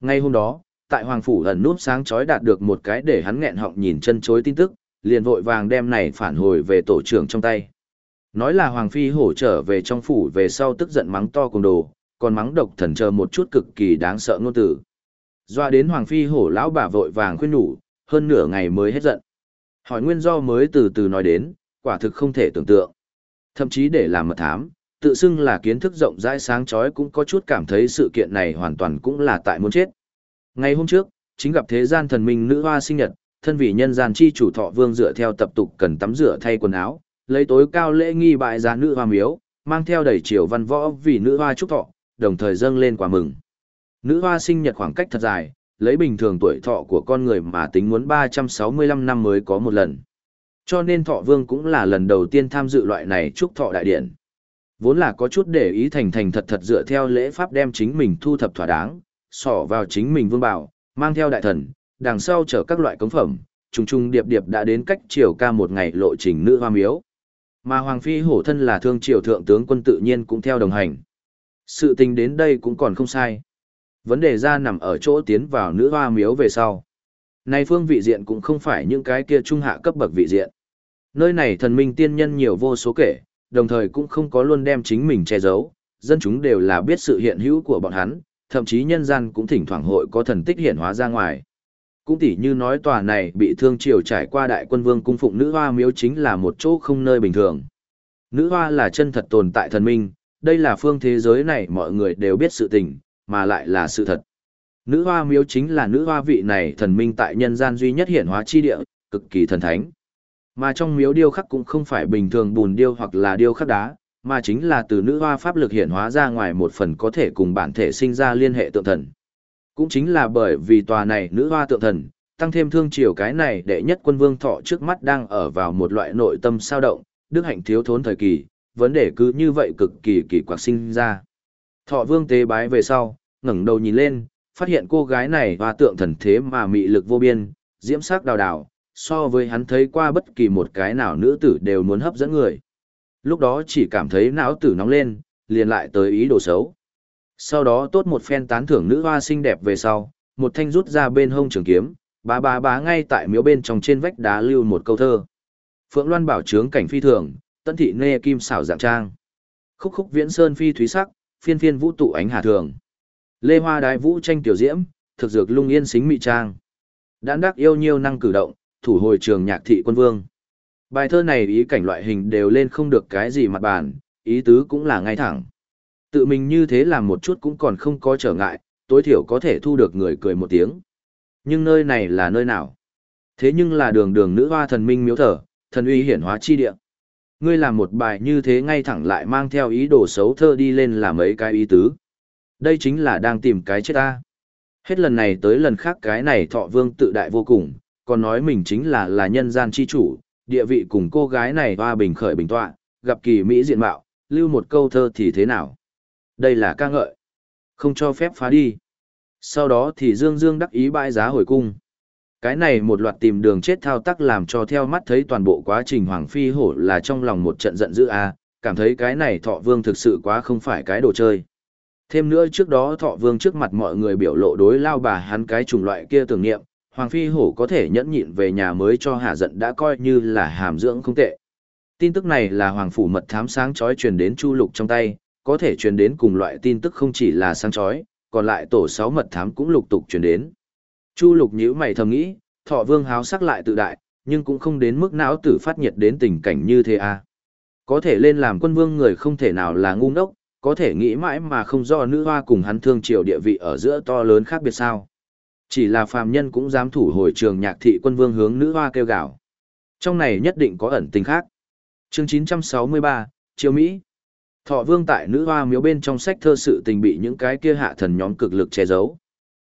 Ngay hôm đó, tại Hoàng Phủ ẩn núp sáng chói đạt được một cái để hắn nghẹn họng nhìn chân chối tin tức, liền vội vàng đem này phản hồi về tổ trưởng trong tay. Nói là Hoàng Phi hổ trở về trong phủ về sau tức giận mắng to cùng đồ, còn mắng độc thần chờ một chút cực kỳ đáng sợ ngôn tử. Doa đến Hoàng Phi hổ lão bà vội vàng khuyên nhủ, hơn nửa ngày mới hết giận. Hỏi nguyên do mới từ từ nói đến, quả thực không thể tưởng tượng. Thậm chí để làm mật thám, tự xưng là kiến thức rộng rãi sáng chói cũng có chút cảm thấy sự kiện này hoàn toàn cũng là tại muốn chết. Ngày hôm trước, chính gặp thế gian thần minh nữ hoa sinh nhật, thân vị nhân gian chi chủ thọ vương dựa theo tập tục cần tắm rửa thay quần áo, lấy tối cao lễ nghi bại giá nữ hoa miếu, mang theo đầy triều văn võ vì nữ hoa chúc thọ, đồng thời dâng lên quà mừng. Nữ hoa sinh nhật khoảng cách thật dài, lấy bình thường tuổi thọ của con người mà tính muốn 365 năm mới có một lần. Cho nên thọ vương cũng là lần đầu tiên tham dự loại này chúc thọ đại điện. Vốn là có chút để ý thành thành thật thật dựa theo lễ pháp đem chính mình thu thập thỏa đáng, sỏ vào chính mình vương bảo, mang theo đại thần, đằng sau chở các loại cống phẩm, trùng trùng điệp điệp đã đến cách triều ca một ngày lộ trình nữ hoa miếu. Mà Hoàng Phi hổ thân là thương triều thượng tướng quân tự nhiên cũng theo đồng hành. Sự tình đến đây cũng còn không sai. Vấn đề ra nằm ở chỗ tiến vào nữ hoa miếu về sau. Này phương vị diện cũng không phải những cái kia trung hạ cấp bậc vị diện. Nơi này thần minh tiên nhân nhiều vô số kể, đồng thời cũng không có luôn đem chính mình che giấu, dân chúng đều là biết sự hiện hữu của bọn hắn, thậm chí nhân gian cũng thỉnh thoảng hội có thần tích hiện hóa ra ngoài. Cũng tỉ như nói tòa này bị thương triều trải qua đại quân vương cung phụng nữ hoa miếu chính là một chỗ không nơi bình thường. Nữ hoa là chân thật tồn tại thần minh, đây là phương thế giới này mọi người đều biết sự tình, mà lại là sự thật. Nữ hoa miếu chính là nữ hoa vị này thần minh tại nhân gian duy nhất hiện hóa chi địa, cực kỳ thần thánh. Mà trong miếu điêu khắc cũng không phải bình thường bùn điêu hoặc là điêu khắc đá, mà chính là từ nữ hoa pháp lực hiện hóa ra ngoài một phần có thể cùng bản thể sinh ra liên hệ tượng thần. Cũng chính là bởi vì tòa này nữ hoa tượng thần, tăng thêm thương chiều cái này đệ nhất quân vương thọ trước mắt đang ở vào một loại nội tâm sao động, đức hạnh thiếu thốn thời kỳ, vấn đề cứ như vậy cực kỳ kỳ quặc sinh ra. Thọ vương tế bái về sau, ngẩng đầu nhìn lên, phát hiện cô gái này hoa tượng thần thế mà mị lực vô biên, diễm sắc đào đào, so với hắn thấy qua bất kỳ một cái nào nữ tử đều muốn hấp dẫn người. Lúc đó chỉ cảm thấy não tử nóng lên, liền lại tới ý đồ xấu. Sau đó tốt một phen tán thưởng nữ hoa xinh đẹp về sau, một thanh rút ra bên hông trường kiếm, bá bá bá ngay tại miếu bên trong trên vách đá lưu một câu thơ. Phượng Loan bảo trướng cảnh phi thường, tân thị nê kim xảo dạng trang. Khúc khúc viễn sơn phi thúy sắc, phiên phiên vũ tụ ánh hà thường. Lê hoa đái vũ tranh tiểu diễm, thực dược lung yên xính mị trang. Đãn đắc yêu nhiêu năng cử động, thủ hồi trường nhạc thị quân vương. Bài thơ này ý cảnh loại hình đều lên không được cái gì mặt bàn, ý tứ cũng là ngay thẳng. Tự mình như thế làm một chút cũng còn không có trở ngại, tối thiểu có thể thu được người cười một tiếng. Nhưng nơi này là nơi nào? Thế nhưng là đường đường nữ hoa thần minh miếu thở, thần uy hiển hóa chi địa. Ngươi làm một bài như thế ngay thẳng lại mang theo ý đồ xấu thơ đi lên là mấy cái ý tứ. Đây chính là đang tìm cái chết ta. Hết lần này tới lần khác cái này thọ vương tự đại vô cùng, còn nói mình chính là là nhân gian chi chủ, địa vị cùng cô gái này hoa bình khởi bình tọa, gặp kỳ mỹ diện mạo, lưu một câu thơ thì thế nào? Đây là ca ngợi. Không cho phép phá đi. Sau đó thì Dương Dương đắc ý bãi giá hồi cung. Cái này một loạt tìm đường chết thao tác làm cho theo mắt thấy toàn bộ quá trình Hoàng Phi hổ là trong lòng một trận giận dữ a cảm thấy cái này thọ vương thực sự quá không phải cái đồ chơi. Thêm nữa trước đó thọ vương trước mặt mọi người biểu lộ đối lao bà hắn cái chủng loại kia tưởng niệm, Hoàng Phi hổ có thể nhẫn nhịn về nhà mới cho hạ giận đã coi như là hàm dưỡng không tệ. Tin tức này là Hoàng Phủ mật thám sáng chói truyền đến Chu Lục trong tay, có thể truyền đến cùng loại tin tức không chỉ là sáng chói, còn lại tổ sáu mật thám cũng lục tục truyền đến. Chu Lục nhíu mày thầm nghĩ, thọ vương háo sắc lại tự đại, nhưng cũng không đến mức não tử phát nhiệt đến tình cảnh như thế à. Có thể lên làm quân vương người không thể nào là ngu ngốc, có thể nghĩ mãi mà không do nữ hoa cùng hắn thương triều địa vị ở giữa to lớn khác biệt sao. Chỉ là phàm nhân cũng dám thủ hồi trường nhạc thị quân vương hướng nữ hoa kêu gào. Trong này nhất định có ẩn tình khác. Chương 963, Triều Mỹ. Thọ vương tại nữ hoa miếu bên trong sách thơ sự tình bị những cái kia hạ thần nhóm cực lực che giấu.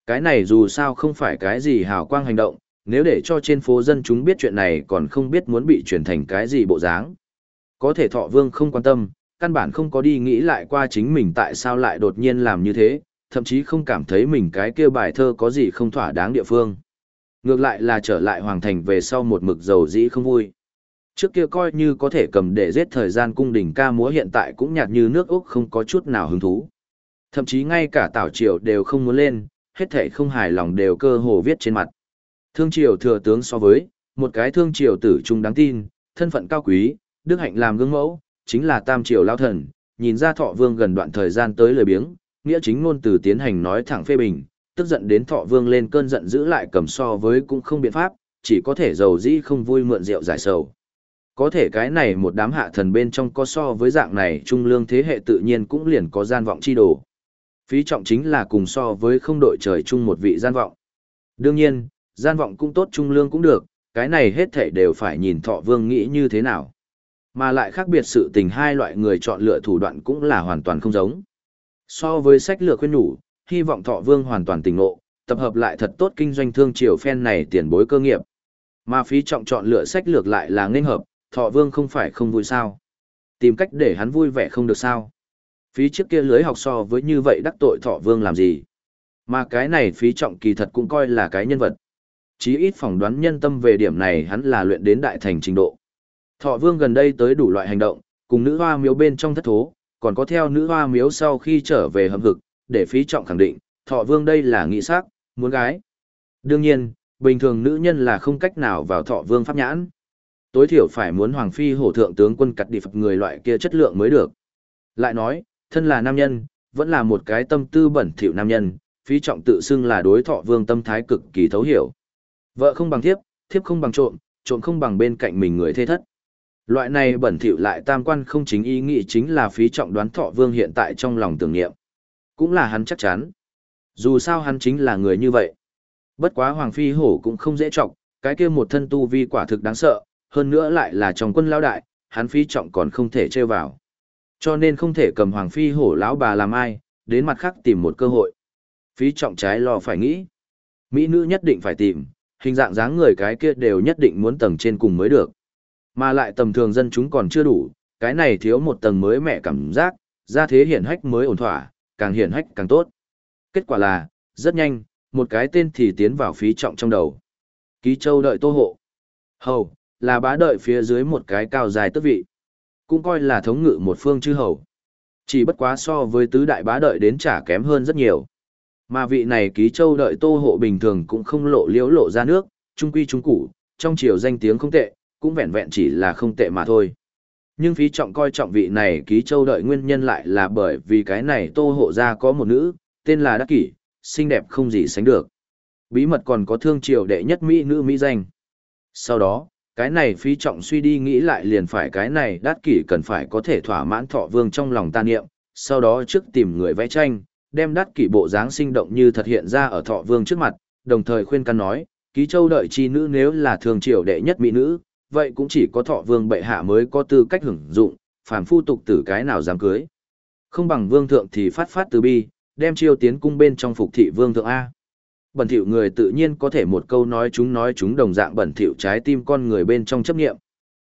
Cái này dù sao không phải cái gì hào quang hành động, nếu để cho trên phố dân chúng biết chuyện này còn không biết muốn bị chuyển thành cái gì bộ dáng. Có thể thọ vương không quan tâm, căn bản không có đi nghĩ lại qua chính mình tại sao lại đột nhiên làm như thế, thậm chí không cảm thấy mình cái kia bài thơ có gì không thỏa đáng địa phương. Ngược lại là trở lại hoàng thành về sau một mực dầu dĩ không vui. Trước kia coi như có thể cầm để giết thời gian cung đình ca múa hiện tại cũng nhạt như nước Úc không có chút nào hứng thú. Thậm chí ngay cả tảo triều đều không muốn lên, hết thể không hài lòng đều cơ hồ viết trên mặt. Thương triều thừa tướng so với, một cái thương triều tử trung đáng tin, thân phận cao quý, đức hạnh làm gương mẫu, chính là tam triều lao thần, nhìn ra thọ vương gần đoạn thời gian tới lời biếng, nghĩa chính ngôn từ tiến hành nói thẳng phê bình, tức giận đến thọ vương lên cơn giận giữ lại cầm so với cũng không biện pháp, chỉ có thể giàu dĩ không vui mượn rượu giải sầu. Có thể cái này một đám hạ thần bên trong có so với dạng này trung lương thế hệ tự nhiên cũng liền có gian vọng chi đồ. Phí trọng chính là cùng so với không đội trời chung một vị gian vọng. Đương nhiên, gian vọng cũng tốt trung lương cũng được, cái này hết thảy đều phải nhìn thọ vương nghĩ như thế nào. Mà lại khác biệt sự tình hai loại người chọn lựa thủ đoạn cũng là hoàn toàn không giống. So với sách lược khuyên nhủ, hy vọng thọ vương hoàn toàn tỉnh ngộ, tập hợp lại thật tốt kinh doanh thương triều phen này tiền bối cơ nghiệp. Mà phí trọng chọn lựa sách lược lại là nên hợp, thọ vương không phải không vui sao. Tìm cách để hắn vui vẻ không được sao. Phí trước kia lưới học so với như vậy đắc tội thọ vương làm gì. Mà cái này phí trọng kỳ thật cũng coi là cái nhân vật. Chí ít phỏng đoán nhân tâm về điểm này hắn là luyện đến đại thành trình độ. Thọ vương gần đây tới đủ loại hành động, cùng nữ hoa miếu bên trong thất thố, còn có theo nữ hoa miếu sau khi trở về hầm hực, để phí trọng khẳng định, thọ vương đây là nghị sắc, muốn gái. Đương nhiên, bình thường nữ nhân là không cách nào vào thọ vương pháp nhãn. Tối thiểu phải muốn hoàng phi hổ thượng tướng quân cắt đi phật người loại kia chất lượng mới được. Lại nói, thân là nam nhân, vẫn là một cái tâm tư bẩn thỉu nam nhân, phí trọng tự xưng là đối thọ vương tâm thái cực kỳ thấu hiểu. Vợ không bằng thiếp, thiếp không bằng trộm, trộm không bằng bên cạnh mình người thê thất. Loại này bẩn thỉu lại tam quan không chính ý nghĩ chính là phí trọng đoán thọ vương hiện tại trong lòng tưởng niệm. Cũng là hắn chắc chắn. Dù sao hắn chính là người như vậy. Bất quá Hoàng Phi Hổ cũng không dễ trọng, cái kia một thân tu vi quả thực đáng sợ, hơn nữa lại là trong quân lão đại, hắn phi trọng còn không thể trêu vào. Cho nên không thể cầm Hoàng Phi Hổ lão bà làm ai, đến mặt khác tìm một cơ hội. Phí trọng trái lo phải nghĩ. Mỹ nữ nhất định phải tìm, hình dạng dáng người cái kia đều nhất định muốn tầng trên cùng mới được. Mà lại tầm thường dân chúng còn chưa đủ, cái này thiếu một tầng mới mẹ cảm giác, ra thế hiển hách mới ổn thỏa, càng hiển hách càng tốt. Kết quả là, rất nhanh, một cái tên thì tiến vào phí trọng trong đầu. Ký châu đợi tô hộ. Hầu, là bá đợi phía dưới một cái cao dài tước vị. Cũng coi là thống ngự một phương chư hầu. Chỉ bất quá so với tứ đại bá đợi đến trả kém hơn rất nhiều. Mà vị này ký châu đợi tô hộ bình thường cũng không lộ liễu lộ ra nước, trung quy trung củ, trong chiều danh tiếng không tệ, cũng vẹn vẹn chỉ là không tệ mà thôi. Nhưng phí trọng coi trọng vị này ký châu đợi nguyên nhân lại là bởi vì cái này tô hộ ra có một nữ, tên là Đắc Kỷ, xinh đẹp không gì sánh được. Bí mật còn có thương triều đệ nhất Mỹ nữ Mỹ danh. Sau đó, cái này phí trọng suy đi nghĩ lại liền phải cái này Đắc Kỷ cần phải có thể thỏa mãn thọ vương trong lòng ta niệm, sau đó trước tìm người vẽ tranh, đem Đắc Kỷ bộ dáng sinh động như thật hiện ra ở thọ vương trước mặt, đồng thời khuyên can nói, ký châu đợi chi nữ nếu là thương triều đệ nhất Mỹ nữ, vậy cũng chỉ có thọ vương bệ hạ mới có tư cách hưởng dụng, phàm phu tục tử cái nào dám cưới. Không bằng vương thượng thì phát phát từ bi, đem chiêu tiến cung bên trong phục thị vương thượng A. Bẩn thỉu người tự nhiên có thể một câu nói chúng nói chúng đồng dạng bẩn thỉu trái tim con người bên trong chấp nghiệm.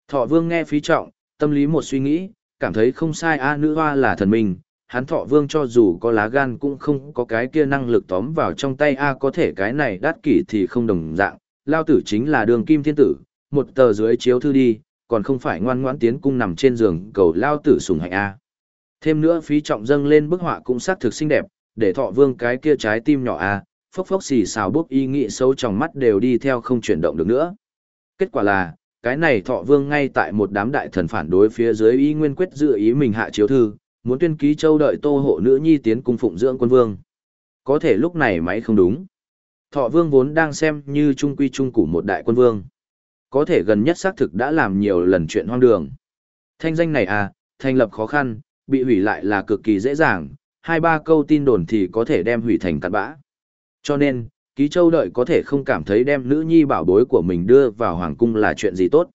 Thọ vương nghe phí trọng, tâm lý một suy nghĩ, cảm thấy không sai A nữ hoa là thần mình, hắn thọ vương cho dù có lá gan cũng không có cái kia năng lực tóm vào trong tay A có thể cái này đắt kỷ thì không đồng dạng, lao tử chính là đường kim thiên tử, một tờ dưới chiếu thư đi, còn không phải ngoan ngoãn tiến cung nằm trên giường cầu lao tử sùng hạnh A. Thêm nữa phí trọng dâng lên bức họa cũng sắc thực xinh đẹp, để thọ vương cái kia trái tim nhỏ A, phốc phốc xì xào bốc ý nghĩ sâu trong mắt đều đi theo không chuyển động được nữa. Kết quả là, cái này thọ vương ngay tại một đám đại thần phản đối phía dưới ý nguyên quyết dự ý mình hạ chiếu thư, muốn tuyên ký châu đợi tô hộ nữ nhi tiến cung phụng dưỡng quân vương. Có thể lúc này máy không đúng. Thọ vương vốn đang xem như trung quy trung củ một đại quân vương. Có thể gần nhất xác thực đã làm nhiều lần chuyện hoang đường. Thanh danh này à, thành lập khó khăn, bị hủy lại là cực kỳ dễ dàng, hai ba câu tin đồn thì có thể đem hủy thành cặn bã. Cho nên, ký châu đợi có thể không cảm thấy đem nữ nhi bảo bối của mình đưa vào hoàng cung là chuyện gì tốt.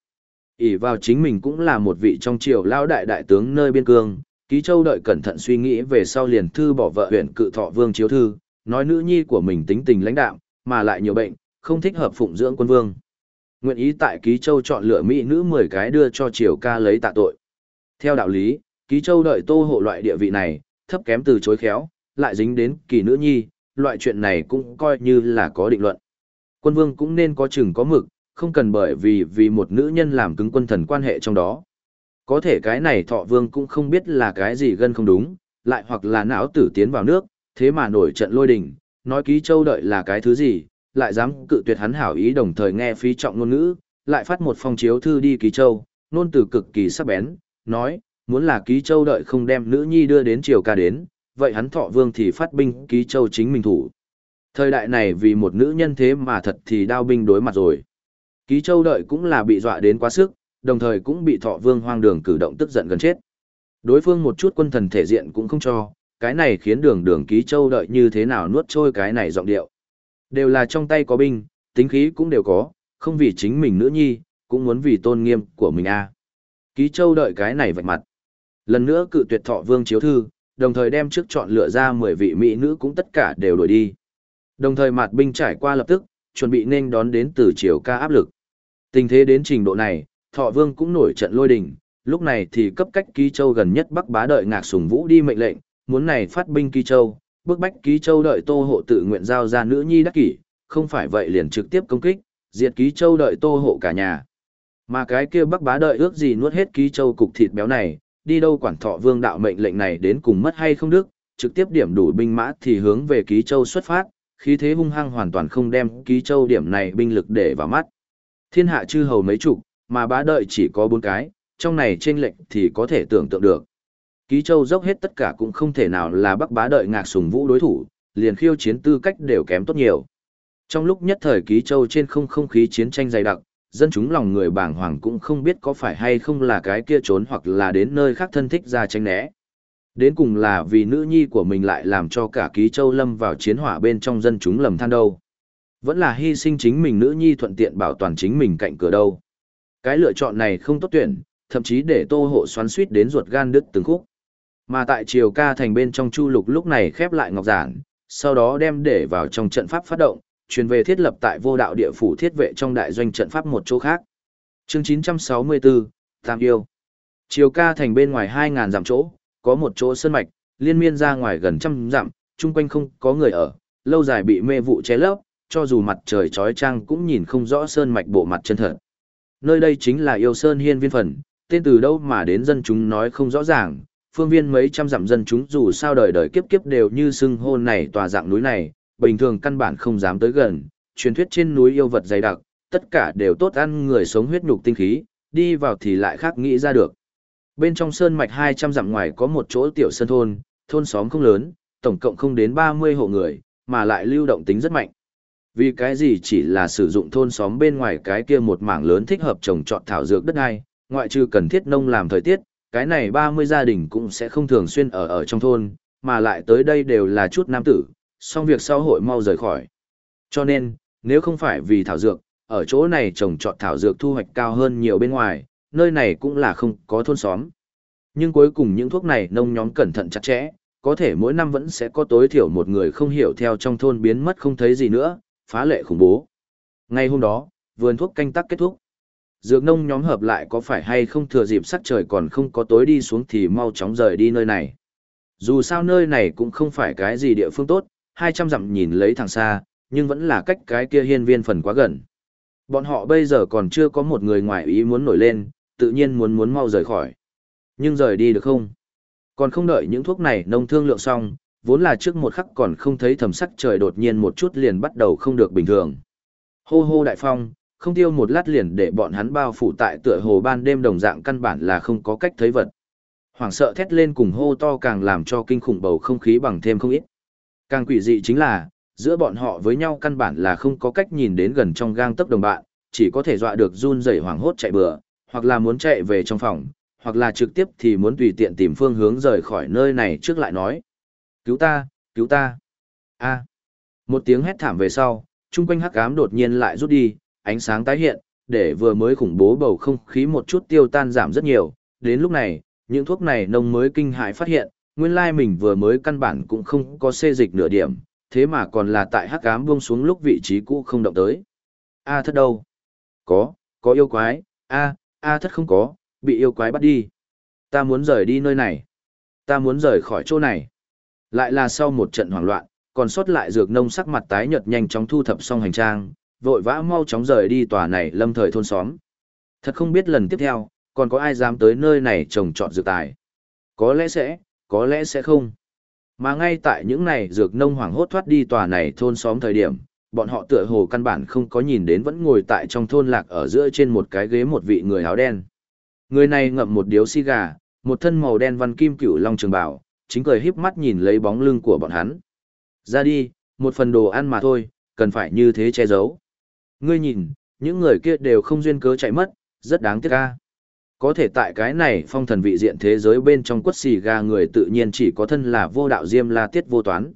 ỷ vào chính mình cũng là một vị trong triều lao đại đại tướng nơi biên cương, ký châu đợi cẩn thận suy nghĩ về sau liền thư bỏ vợ huyện cự thọ vương chiếu thư, nói nữ nhi của mình tính tình lãnh đạo, mà lại nhiều bệnh, không thích hợp phụng dưỡng quân vương nguyện ý tại Ký Châu chọn lựa mỹ nữ 10 cái đưa cho Triều ca lấy tạ tội. Theo đạo lý, Ký Châu đợi tô hộ loại địa vị này, thấp kém từ chối khéo, lại dính đến kỳ nữ nhi, loại chuyện này cũng coi như là có định luận. Quân vương cũng nên có chừng có mực, không cần bởi vì vì một nữ nhân làm cứng quân thần quan hệ trong đó. Có thể cái này thọ vương cũng không biết là cái gì gân không đúng, lại hoặc là não tử tiến vào nước, thế mà nổi trận lôi đình, nói ký châu đợi là cái thứ gì, lại dám cự tuyệt hắn hảo ý đồng thời nghe phí trọng ngôn ngữ, lại phát một phong chiếu thư đi ký châu, nôn từ cực kỳ sắc bén, nói, muốn là ký châu đợi không đem nữ nhi đưa đến triều ca đến, vậy hắn thọ vương thì phát binh ký châu chính mình thủ. Thời đại này vì một nữ nhân thế mà thật thì đao binh đối mặt rồi. Ký châu đợi cũng là bị dọa đến quá sức, đồng thời cũng bị thọ vương hoang đường cử động tức giận gần chết. Đối phương một chút quân thần thể diện cũng không cho, cái này khiến đường đường ký châu đợi như thế nào nuốt trôi cái này giọng điệu. Đều là trong tay có binh, tính khí cũng đều có, không vì chính mình nữ nhi, cũng muốn vì tôn nghiêm của mình a. À. Ký châu đợi cái này vạch mặt. Lần nữa cự tuyệt thọ vương chiếu thư, đồng thời đem trước chọn lựa ra 10 vị mỹ nữ cũng tất cả đều đổi đi. Đồng thời mặt binh trải qua lập tức, chuẩn bị nên đón đến từ chiều ca áp lực. Tình thế đến trình độ này, thọ vương cũng nổi trận lôi đình, lúc này thì cấp cách ký châu gần nhất bắc bá đợi ngạc sùng vũ đi mệnh lệnh, muốn này phát binh ký châu, bước bách ký châu đợi tô hộ tự nguyện giao ra nữ nhi đắc kỷ, không phải vậy liền trực tiếp công kích, diệt ký châu đợi tô hộ cả nhà. Mà cái kia bắc bá đợi ước gì nuốt hết ký châu cục thịt béo này, đi đâu quản thọ vương đạo mệnh lệnh này đến cùng mất hay không đức, trực tiếp điểm đủ binh mã thì hướng về ký châu xuất phát, khí thế hung hăng hoàn toàn không đem ký châu điểm này binh lực để vào mắt. Thiên hạ chư hầu mấy chục, mà bá đợi chỉ có bốn cái, trong này trên lệnh thì có thể tưởng tượng được. Ký châu dốc hết tất cả cũng không thể nào là bắc bá đợi ngạc sùng vũ đối thủ, liền khiêu chiến tư cách đều kém tốt nhiều. Trong lúc nhất thời ký châu trên không không khí chiến tranh dày đặc, dân chúng lòng người bàng hoàng cũng không biết có phải hay không là cái kia trốn hoặc là đến nơi khác thân thích ra tranh né. Đến cùng là vì nữ nhi của mình lại làm cho cả ký châu lâm vào chiến hỏa bên trong dân chúng lầm than đâu. Vẫn là hy sinh chính mình nữ nhi thuận tiện bảo toàn chính mình cạnh cửa đâu. Cái lựa chọn này không tốt tuyển, thậm chí để tô hộ xoắn suýt đến ruột gan đứt từng khúc. Mà tại triều ca thành bên trong chu lục lúc này khép lại ngọc giản, sau đó đem để vào trong trận pháp phát động, truyền về thiết lập tại vô đạo địa phủ thiết vệ trong đại doanh trận pháp một chỗ khác. Chương 964, Tam Yêu Triều ca thành bên ngoài 2.000 dặm chỗ, có một chỗ sơn mạch, liên miên ra ngoài gần trăm dặm, chung quanh không có người ở, lâu dài bị mê vụ che lấp, cho dù mặt trời trói trang cũng nhìn không rõ sơn mạch bộ mặt chân thật. Nơi đây chính là yêu sơn hiên viên phần, tên từ đâu mà đến dân chúng nói không rõ ràng, phương viên mấy trăm dặm dân chúng dù sao đời đời kiếp kiếp đều như xưng hôn này tòa dạng núi này, bình thường căn bản không dám tới gần, truyền thuyết trên núi yêu vật dày đặc, tất cả đều tốt ăn người sống huyết nhục tinh khí, đi vào thì lại khác nghĩ ra được. Bên trong sơn mạch 200 dặm ngoài có một chỗ tiểu sơn thôn, thôn xóm không lớn, tổng cộng không đến 30 hộ người, mà lại lưu động tính rất mạnh. Vì cái gì chỉ là sử dụng thôn xóm bên ngoài cái kia một mảng lớn thích hợp trồng trọt thảo dược đất ai, ngoại trừ cần thiết nông làm thời tiết, cái này 30 gia đình cũng sẽ không thường xuyên ở ở trong thôn, mà lại tới đây đều là chút nam tử, xong việc sau hội mau rời khỏi. Cho nên, nếu không phải vì thảo dược, ở chỗ này trồng trọt thảo dược thu hoạch cao hơn nhiều bên ngoài, nơi này cũng là không có thôn xóm. Nhưng cuối cùng những thuốc này nông nhóm cẩn thận chặt chẽ, có thể mỗi năm vẫn sẽ có tối thiểu một người không hiểu theo trong thôn biến mất không thấy gì nữa, phá lệ khủng bố. Ngay hôm đó, vườn thuốc canh tác kết thúc. Dược nông nhóm hợp lại có phải hay không thừa dịp sắc trời còn không có tối đi xuống thì mau chóng rời đi nơi này. Dù sao nơi này cũng không phải cái gì địa phương tốt, 200 dặm nhìn lấy thằng xa, nhưng vẫn là cách cái kia hiên viên phần quá gần. Bọn họ bây giờ còn chưa có một người ngoài ý muốn nổi lên, tự nhiên muốn muốn mau rời khỏi. Nhưng rời đi được không? Còn không đợi những thuốc này nông thương lượng xong, vốn là trước một khắc còn không thấy thầm sắc trời đột nhiên một chút liền bắt đầu không được bình thường. Hô hô đại phong, không tiêu một lát liền để bọn hắn bao phủ tại tựa hồ ban đêm đồng dạng căn bản là không có cách thấy vật. Hoảng sợ thét lên cùng hô to càng làm cho kinh khủng bầu không khí bằng thêm không ít. Càng quỷ dị chính là, giữa bọn họ với nhau căn bản là không có cách nhìn đến gần trong gang tấc đồng bạn, chỉ có thể dọa được run rẩy hoảng hốt chạy bừa, hoặc là muốn chạy về trong phòng, hoặc là trực tiếp thì muốn tùy tiện tìm phương hướng rời khỏi nơi này trước lại nói. Cứu ta, cứu ta. a Một tiếng hét thảm về sau, chung quanh hắc ám đột nhiên lại rút đi, ánh sáng tái hiện, để vừa mới khủng bố bầu không khí một chút tiêu tan giảm rất nhiều. Đến lúc này, những thuốc này nông mới kinh hại phát hiện, nguyên lai mình vừa mới căn bản cũng không có xê dịch nửa điểm, thế mà còn là tại hắc ám buông xuống lúc vị trí cũ không động tới. A thất đâu? Có, có yêu quái, a, a thất không có, bị yêu quái bắt đi. Ta muốn rời đi nơi này. Ta muốn rời khỏi chỗ này. Lại là sau một trận hoảng loạn, còn sót lại dược nông sắc mặt tái nhợt nhanh chóng thu thập xong hành trang, vội vã mau chóng rời đi tòa này lâm thời thôn xóm. Thật không biết lần tiếp theo, còn có ai dám tới nơi này trồng trọt dược tài. Có lẽ sẽ, có lẽ sẽ không. Mà ngay tại những này dược nông hoàng hốt thoát đi tòa này thôn xóm thời điểm, bọn họ tựa hồ căn bản không có nhìn đến vẫn ngồi tại trong thôn lạc ở giữa trên một cái ghế một vị người áo đen. Người này ngậm một điếu xì gà, một thân màu đen văn kim cửu long trường bảo, chính cười híp mắt nhìn lấy bóng lưng của bọn hắn. Ra đi, một phần đồ ăn mà thôi, cần phải như thế che giấu. Ngươi nhìn, những người kia đều không duyên cớ chạy mất, rất đáng tiếc ca. Có thể tại cái này phong thần vị diện thế giới bên trong quất xì ga người tự nhiên chỉ có thân là vô đạo diêm la tiết vô toán.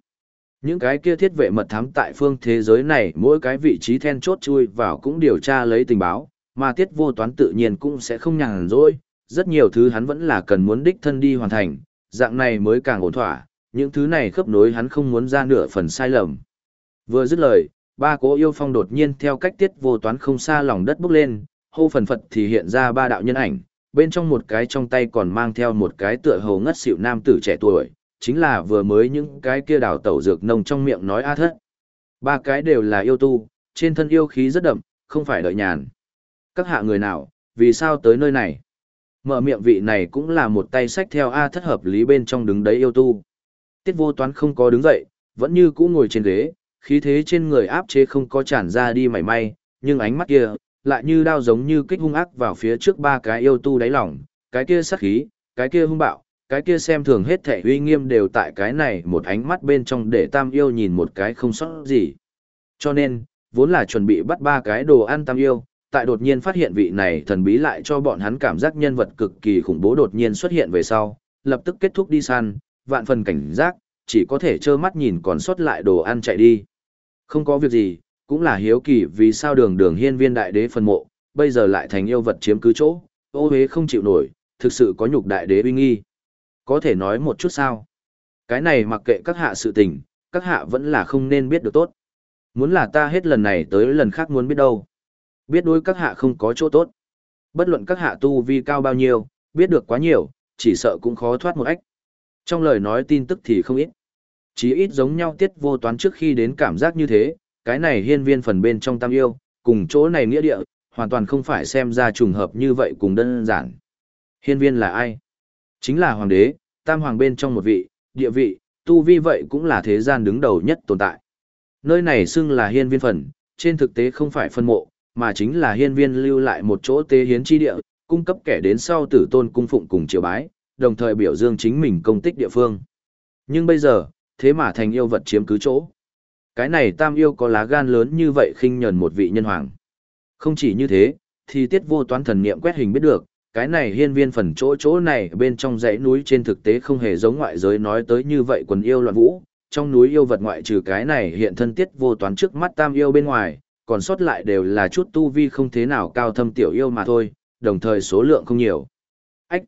Những cái kia thiết vệ mật thám tại phương thế giới này mỗi cái vị trí then chốt chui vào cũng điều tra lấy tình báo, mà tiết vô toán tự nhiên cũng sẽ không nhàn rỗi, rất nhiều thứ hắn vẫn là cần muốn đích thân đi hoàn thành, dạng này mới càng ổn thỏa, những thứ này khớp nối hắn không muốn ra nửa phần sai lầm. Vừa dứt lời, ba cố yêu phong đột nhiên theo cách tiết vô toán không xa lòng đất bốc lên, hô phần phật thì hiện ra ba đạo nhân ảnh, bên trong một cái trong tay còn mang theo một cái tựa hồ ngất xỉu nam tử trẻ tuổi, chính là vừa mới những cái kia đào tẩu dược nông trong miệng nói a thất. Ba cái đều là yêu tu, trên thân yêu khí rất đậm, không phải đợi nhàn. Các hạ người nào, vì sao tới nơi này? Mở miệng vị này cũng là một tay sách theo A thất hợp lý bên trong đứng đấy yêu tu. Tiết vô toán không có đứng dậy, vẫn như cũ ngồi trên ghế, khí thế trên người áp chế không có tràn ra đi mảy may, nhưng ánh mắt kia, lại như đao giống như kích hung ác vào phía trước ba cái yêu tu đáy lòng, cái kia sát khí, cái kia hung bạo, cái kia xem thường hết thể uy nghiêm đều tại cái này một ánh mắt bên trong để tam yêu nhìn một cái không sót gì. Cho nên, vốn là chuẩn bị bắt ba cái đồ ăn tam yêu, tại đột nhiên phát hiện vị này thần bí lại cho bọn hắn cảm giác nhân vật cực kỳ khủng bố đột nhiên xuất hiện về sau, lập tức kết thúc đi săn, vạn phần cảnh giác, chỉ có thể trơ mắt nhìn còn sót lại đồ ăn chạy đi. Không có việc gì, cũng là hiếu kỳ vì sao đường đường hiên viên đại đế phân mộ, bây giờ lại thành yêu vật chiếm cứ chỗ, ô hế không chịu nổi, thực sự có nhục đại đế uy nghi. Có thể nói một chút sao? Cái này mặc kệ các hạ sự tình, các hạ vẫn là không nên biết được tốt. Muốn là ta hết lần này tới lần khác muốn biết đâu. Biết đối các hạ không có chỗ tốt. Bất luận các hạ tu vi cao bao nhiêu, biết được quá nhiều, chỉ sợ cũng khó thoát một ách. Trong lời nói tin tức thì không ít. Chí ít giống nhau tiết vô toán trước khi đến cảm giác như thế, cái này hiên viên phần bên trong tam yêu, cùng chỗ này nghĩa địa, hoàn toàn không phải xem ra trùng hợp như vậy cùng đơn giản. Hiên viên là ai? Chính là hoàng đế, tam hoàng bên trong một vị, địa vị, tu vi vậy cũng là thế gian đứng đầu nhất tồn tại. Nơi này xưng là hiên viên phần, trên thực tế không phải phân mộ, mà chính là hiên viên lưu lại một chỗ tế hiến chi địa, cung cấp kẻ đến sau tử tôn cung phụng cùng triều bái, đồng thời biểu dương chính mình công tích địa phương. Nhưng bây giờ, thế mà thành yêu vật chiếm cứ chỗ. Cái này tam yêu có lá gan lớn như vậy khinh nhờn một vị nhân hoàng. Không chỉ như thế, thì tiết vô toán thần niệm quét hình biết được, cái này hiên viên phần chỗ chỗ này bên trong dãy núi trên thực tế không hề giống ngoại giới nói tới như vậy quần yêu loạn vũ, trong núi yêu vật ngoại trừ cái này hiện thân tiết vô toán trước mắt tam yêu bên ngoài, còn sót lại đều là chút tu vi không thế nào cao thâm tiểu yêu mà thôi, đồng thời số lượng không nhiều. Ách!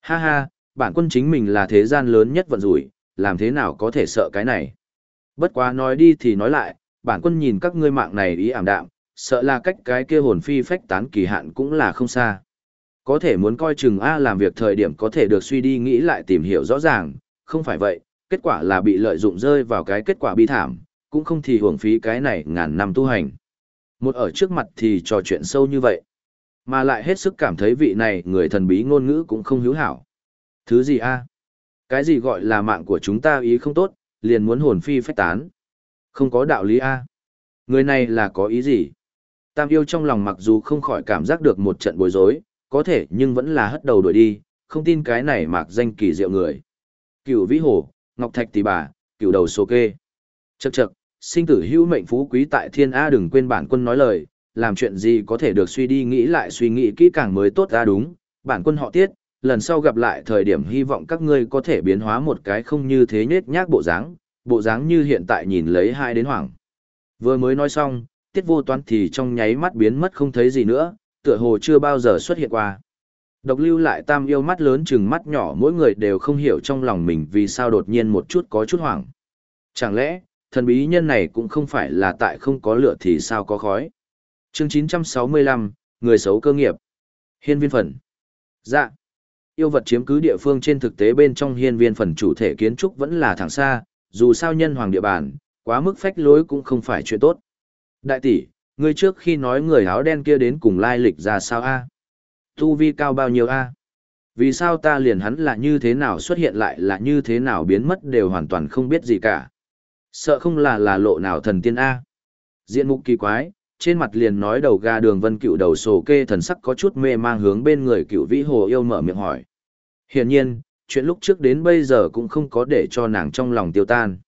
Ha ha, bản quân chính mình là thế gian lớn nhất vận rủi, làm thế nào có thể sợ cái này? Bất quá nói đi thì nói lại, bản quân nhìn các ngươi mạng này ý ảm đạm, sợ là cách cái kia hồn phi phách tán kỳ hạn cũng là không xa. Có thể muốn coi chừng A làm việc thời điểm có thể được suy đi nghĩ lại tìm hiểu rõ ràng, không phải vậy, kết quả là bị lợi dụng rơi vào cái kết quả bi thảm, cũng không thì hưởng phí cái này ngàn năm tu hành. Một ở trước mặt thì trò chuyện sâu như vậy, mà lại hết sức cảm thấy vị này người thần bí ngôn ngữ cũng không hữu hảo. Thứ gì a? Cái gì gọi là mạng của chúng ta ý không tốt, liền muốn hồn phi phách tán. Không có đạo lý a. Người này là có ý gì? Tam yêu trong lòng mặc dù không khỏi cảm giác được một trận bối rối, có thể nhưng vẫn là hất đầu đuổi đi, không tin cái này mạc danh kỳ diệu người. Cửu vĩ hổ, ngọc thạch tỷ bà, cửu đầu số kê. Chậc chậc, sinh tử hữu mệnh phú quý tại thiên A đừng quên bản quân nói lời, làm chuyện gì có thể được suy đi nghĩ lại suy nghĩ kỹ càng mới tốt ra đúng, bản quân họ tiết, lần sau gặp lại thời điểm hy vọng các ngươi có thể biến hóa một cái không như thế nhết nhác bộ dáng, bộ dáng như hiện tại nhìn lấy hai đến hoảng. Vừa mới nói xong, tiết vô toán thì trong nháy mắt biến mất không thấy gì nữa, tựa hồ chưa bao giờ xuất hiện qua. Độc lưu lại tam yêu mắt lớn chừng mắt nhỏ mỗi người đều không hiểu trong lòng mình vì sao đột nhiên một chút có chút hoảng. Chẳng lẽ, thần bí nhân này cũng không phải là tại không có lửa thì sao có khói. Chương 965, Người xấu cơ nghiệp. Hiên viên phần. Dạ. Yêu vật chiếm cứ địa phương trên thực tế bên trong hiên viên phần chủ thể kiến trúc vẫn là thẳng xa, dù sao nhân hoàng địa bàn, quá mức phách lối cũng không phải chuyện tốt. Đại tỷ, ngươi trước khi nói người áo đen kia đến cùng lai lịch ra sao a? Tu vi cao bao nhiêu a? Vì sao ta liền hắn là như thế nào xuất hiện lại là như thế nào biến mất đều hoàn toàn không biết gì cả. Sợ không là là lộ nào thần tiên A. Diện mục kỳ quái, trên mặt liền nói đầu ga đường vân cựu đầu sổ kê thần sắc có chút mê mang hướng bên người cựu vĩ hồ yêu mở miệng hỏi. Hiển nhiên, chuyện lúc trước đến bây giờ cũng không có để cho nàng trong lòng tiêu tan.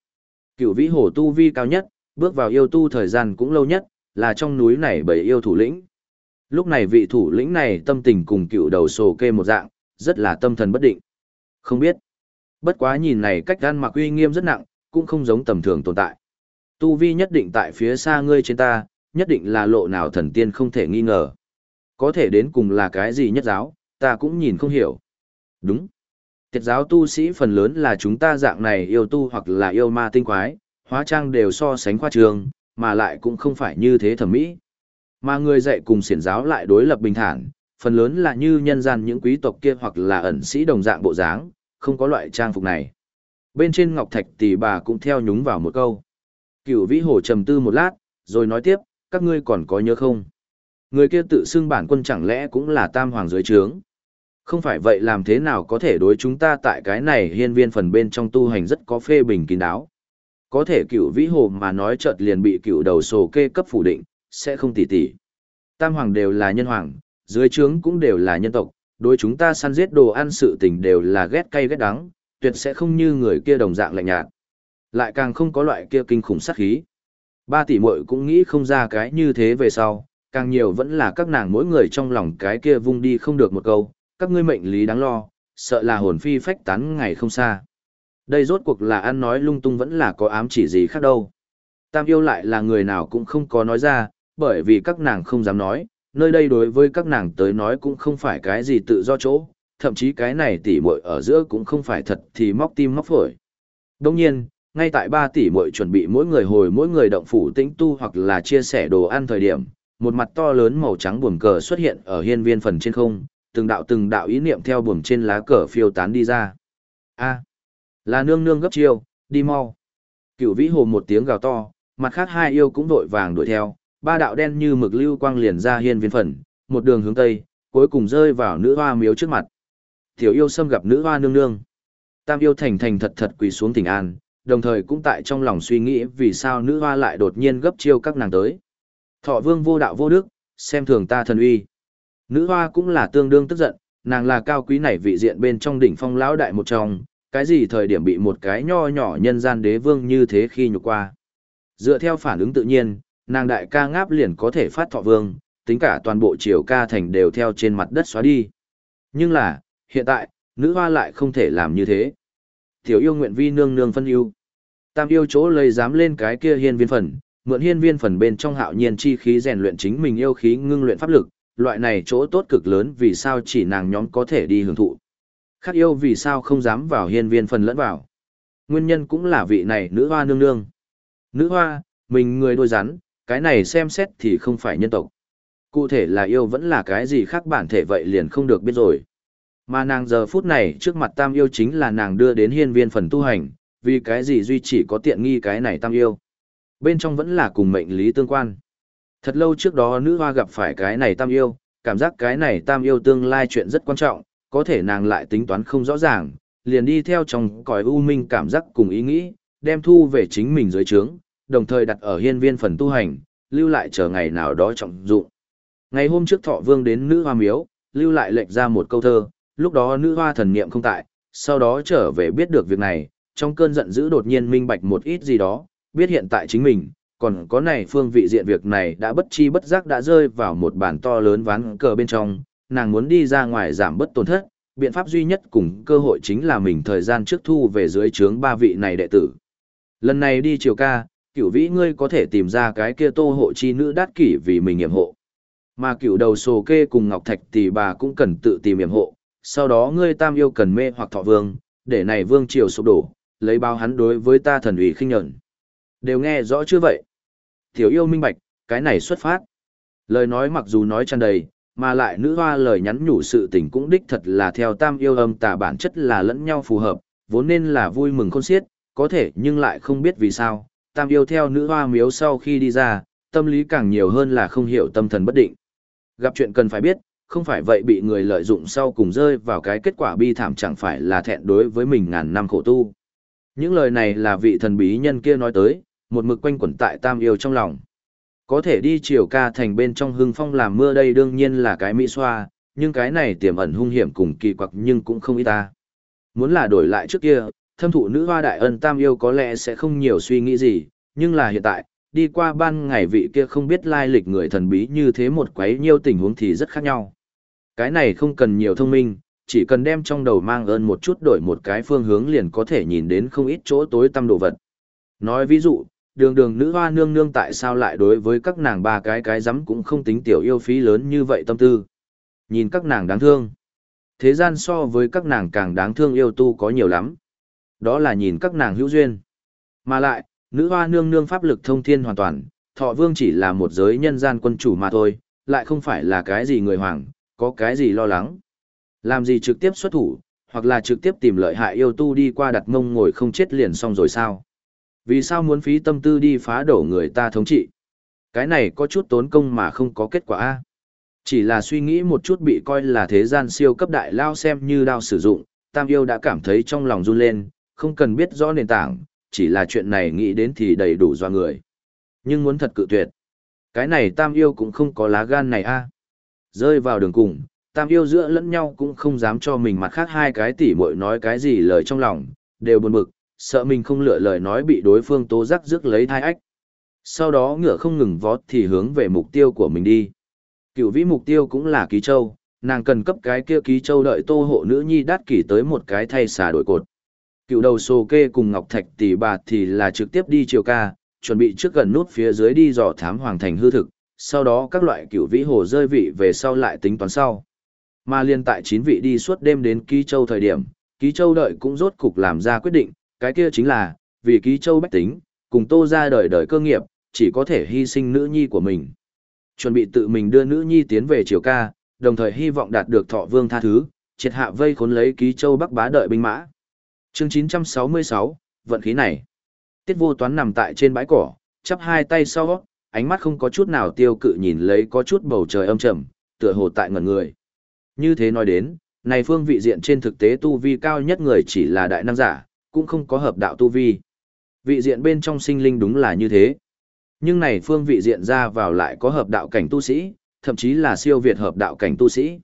Cựu vĩ hồ tu vi cao nhất, bước vào yêu tu thời gian cũng lâu nhất, là trong núi này bởi yêu thủ lĩnh. Lúc này vị thủ lĩnh này tâm tình cùng cựu đầu sổ kê một dạng, rất là tâm thần bất định. Không biết. Bất quá nhìn này cách gan mặc uy nghiêm rất nặng, cũng không giống tầm thường tồn tại. Tu vi nhất định tại phía xa ngươi trên ta, nhất định là lộ nào thần tiên không thể nghi ngờ. Có thể đến cùng là cái gì nhất giáo, ta cũng nhìn không hiểu. Đúng. Tiệt giáo tu sĩ phần lớn là chúng ta dạng này yêu tu hoặc là yêu ma tinh quái, hóa trang đều so sánh khoa trường, mà lại cũng không phải như thế thẩm mỹ. Mà người dạy cùng xiển giáo lại đối lập bình thản, phần lớn là như nhân gian những quý tộc kia hoặc là ẩn sĩ đồng dạng bộ dáng, không có loại trang phục này. Bên trên ngọc thạch tỷ bà cũng theo nhúng vào một câu. Cửu vĩ hồ trầm tư một lát, rồi nói tiếp, các ngươi còn có nhớ không? Người kia tự xưng bản quân chẳng lẽ cũng là tam hoàng dưới trướng? Không phải vậy làm thế nào có thể đối chúng ta tại cái này hiên viên phần bên trong tu hành rất có phê bình kín đáo. Có thể cựu vĩ hồ mà nói chợt liền bị cựu đầu sổ kê cấp phủ định, sẽ không tỉ tỉ. Tam hoàng đều là nhân hoàng, dưới trướng cũng đều là nhân tộc, đối chúng ta săn giết đồ ăn sự tình đều là ghét cay ghét đắng, tuyệt sẽ không như người kia đồng dạng lạnh nhạt. Lại càng không có loại kia kinh khủng sát khí. Ba tỷ muội cũng nghĩ không ra cái như thế về sau, càng nhiều vẫn là các nàng mỗi người trong lòng cái kia vung đi không được một câu, các ngươi mệnh lý đáng lo, sợ là hồn phi phách tán ngày không xa. Đây rốt cuộc là ăn nói lung tung vẫn là có ám chỉ gì khác đâu. Tam yêu lại là người nào cũng không có nói ra, bởi vì các nàng không dám nói, nơi đây đối với các nàng tới nói cũng không phải cái gì tự do chỗ, thậm chí cái này tỷ muội ở giữa cũng không phải thật thì móc tim móc phổi. Đồng nhiên, ngay tại ba tỷ muội chuẩn bị mỗi người hồi mỗi người động phủ tĩnh tu hoặc là chia sẻ đồ ăn thời điểm, một mặt to lớn màu trắng buồm cờ xuất hiện ở hiên viên phần trên không, từng đạo từng đạo ý niệm theo buồm trên lá cờ phiêu tán đi ra. A, là nương nương gấp chiêu, đi mau. Cửu vĩ hồ một tiếng gào to, mặt khác hai yêu cũng vội vàng đuổi theo, ba đạo đen như mực lưu quang liền ra hiên viên phần, một đường hướng tây, cuối cùng rơi vào nữ hoa miếu trước mặt. Tiểu yêu xâm gặp nữ hoa nương nương. Tam yêu thành thành thật thật quỳ xuống tỉnh an, đồng thời cũng tại trong lòng suy nghĩ vì sao nữ hoa lại đột nhiên gấp chiêu các nàng tới. Thọ vương vô đạo vô đức, xem thường ta thần uy. Nữ hoa cũng là tương đương tức giận, nàng là cao quý này vị diện bên trong đỉnh phong lão đại một trong, cái gì thời điểm bị một cái nho nhỏ nhân gian đế vương như thế khi nhục qua. Dựa theo phản ứng tự nhiên, nàng đại ca ngáp liền có thể phát thọ vương, tính cả toàn bộ triều ca thành đều theo trên mặt đất xóa đi. Nhưng là, hiện tại, nữ hoa lại không thể làm như thế. Tiểu yêu nguyện vi nương nương phân yêu. Tam yêu chỗ lấy dám lên cái kia hiên viên phần, mượn hiên viên phần bên trong hạo nhiên chi khí rèn luyện chính mình yêu khí ngưng luyện pháp lực, loại này chỗ tốt cực lớn vì sao chỉ nàng nhóm có thể đi hưởng thụ. Khác yêu vì sao không dám vào hiên viên phần lẫn vào. Nguyên nhân cũng là vị này nữ hoa nương nương. Nữ hoa, mình người đôi rắn, cái này xem xét thì không phải nhân tộc. Cụ thể là yêu vẫn là cái gì khác bản thể vậy liền không được biết rồi. Mà nàng giờ phút này trước mặt tam yêu chính là nàng đưa đến hiên viên phần tu hành, vì cái gì duy chỉ có tiện nghi cái này tam yêu. Bên trong vẫn là cùng mệnh lý tương quan. Thật lâu trước đó nữ hoa gặp phải cái này tam yêu, cảm giác cái này tam yêu tương lai chuyện rất quan trọng, có thể nàng lại tính toán không rõ ràng, liền đi theo trong cõi u minh cảm giác cùng ý nghĩ, đem thu về chính mình dưới trướng, đồng thời đặt ở hiên viên phần tu hành, lưu lại chờ ngày nào đó trọng dụng. Ngày hôm trước thọ vương đến nữ hoa miếu, lưu lại lệnh ra một câu thơ, lúc đó nữ hoa thần niệm không tại, sau đó trở về biết được việc này, trong cơn giận dữ đột nhiên minh bạch một ít gì đó, biết hiện tại chính mình, còn có này phương vị diện việc này đã bất chi bất giác đã rơi vào một bàn to lớn ván cờ bên trong, nàng muốn đi ra ngoài giảm bất tổn thất, biện pháp duy nhất cùng cơ hội chính là mình thời gian trước thu về dưới trướng ba vị này đệ tử. Lần này đi chiều ca, cửu vĩ ngươi có thể tìm ra cái kia tô hộ chi nữ đát kỷ vì mình nghiệm hộ. Mà cửu đầu sồ kê cùng Ngọc Thạch thì bà cũng cần tự tìm nghiệm hộ, sau đó ngươi tam yêu cần mê hoặc thọ vương, để này vương triều sụp đổ, lấy bao hắn đối với ta thần ủy khinh nhẫn. Đều nghe rõ chưa vậy? Tiểu yêu minh bạch, cái này xuất phát. Lời nói mặc dù nói tràn đầy, mà lại nữ hoa lời nhắn nhủ sự tình cũng đích thật là theo tam yêu âm tà bản chất là lẫn nhau phù hợp, vốn nên là vui mừng khôn xiết, có thể nhưng lại không biết vì sao, tam yêu theo nữ hoa miếu sau khi đi ra, tâm lý càng nhiều hơn là không hiểu tâm thần bất định. Gặp chuyện cần phải biết, không phải vậy bị người lợi dụng sau cùng rơi vào cái kết quả bi thảm chẳng phải là thẹn đối với mình ngàn năm khổ tu. Những lời này là vị thần bí nhân kia nói tới, một mực quanh quẩn tại tam yêu trong lòng. Có thể đi chiều ca thành bên trong hưng phong làm mưa đây đương nhiên là cái mỹ xoa, nhưng cái này tiềm ẩn hung hiểm cùng kỳ quặc nhưng cũng không ít ta. Muốn là đổi lại trước kia, thâm thụ nữ hoa đại ân tam yêu có lẽ sẽ không nhiều suy nghĩ gì, nhưng là hiện tại, đi qua ban ngày vị kia không biết lai lịch người thần bí như thế một quấy nhiêu tình huống thì rất khác nhau. Cái này không cần nhiều thông minh, chỉ cần đem trong đầu mang ơn một chút đổi một cái phương hướng liền có thể nhìn đến không ít chỗ tối tăm đồ vật. Nói ví dụ, đường đường nữ hoa nương nương tại sao lại đối với các nàng ba cái cái rắm cũng không tính tiểu yêu phí lớn như vậy tâm tư. Nhìn các nàng đáng thương. Thế gian so với các nàng càng đáng thương yêu tu có nhiều lắm. Đó là nhìn các nàng hữu duyên. Mà lại, nữ hoa nương nương pháp lực thông thiên hoàn toàn, thọ vương chỉ là một giới nhân gian quân chủ mà thôi, lại không phải là cái gì người hoàng, có cái gì lo lắng. Làm gì trực tiếp xuất thủ, hoặc là trực tiếp tìm lợi hại yêu tu đi qua đặt mông ngồi không chết liền xong rồi sao? Vì sao muốn phí tâm tư đi phá đổ người ta thống trị? Cái này có chút tốn công mà không có kết quả a. Chỉ là suy nghĩ một chút bị coi là thế gian siêu cấp đại lao xem như đao sử dụng, Tam Yêu đã cảm thấy trong lòng run lên, không cần biết rõ nền tảng, chỉ là chuyện này nghĩ đến thì đầy đủ do người. Nhưng muốn thật cự tuyệt. Cái này Tam Yêu cũng không có lá gan này a. Rơi vào đường cùng, Tam Yêu giữa lẫn nhau cũng không dám cho mình mặt khác hai cái tỉ muội nói cái gì lời trong lòng, đều buồn bực, sợ mình không lựa lời nói bị đối phương tố giác rước lấy thai ách. Sau đó ngựa không ngừng vót thì hướng về mục tiêu của mình đi. Cựu vĩ mục tiêu cũng là ký châu, nàng cần cấp cái kia ký châu đợi tô hộ nữ nhi đắt kỷ tới một cái thay xà đổi cột. Cựu đầu sô kê cùng Ngọc Thạch tỷ bà thì là trực tiếp đi chiều ca, chuẩn bị trước gần nút phía dưới đi dò thám hoàng thành hư thực, sau đó các loại cựu vĩ hồ rơi vị về sau lại tính toán sau. Mà liên tại chín vị đi suốt đêm đến ký châu thời điểm, ký châu đợi cũng rốt cục làm ra quyết định, cái kia chính là, vì ký châu bách tính, cùng tô ra đời đời cơ nghiệp, chỉ có thể hy sinh nữ nhi của mình. Chuẩn bị tự mình đưa nữ nhi tiến về triều ca, đồng thời hy vọng đạt được thọ vương tha thứ, triệt hạ vây khốn lấy ký châu bắc bá đợi binh mã. Chương 966, vận khí này. Tiết vô toán nằm tại trên bãi cỏ, chắp hai tay sau, ánh mắt không có chút nào tiêu cự nhìn lấy có chút bầu trời âm trầm, tựa hồ tại ngẩn người. Như thế nói đến, này phương vị diện trên thực tế tu vi cao nhất người chỉ là đại năng giả, cũng không có hợp đạo tu vi. Vị diện bên trong sinh linh đúng là như thế. Nhưng này phương vị diện ra vào lại có hợp đạo cảnh tu sĩ, thậm chí là siêu việt hợp đạo cảnh tu sĩ.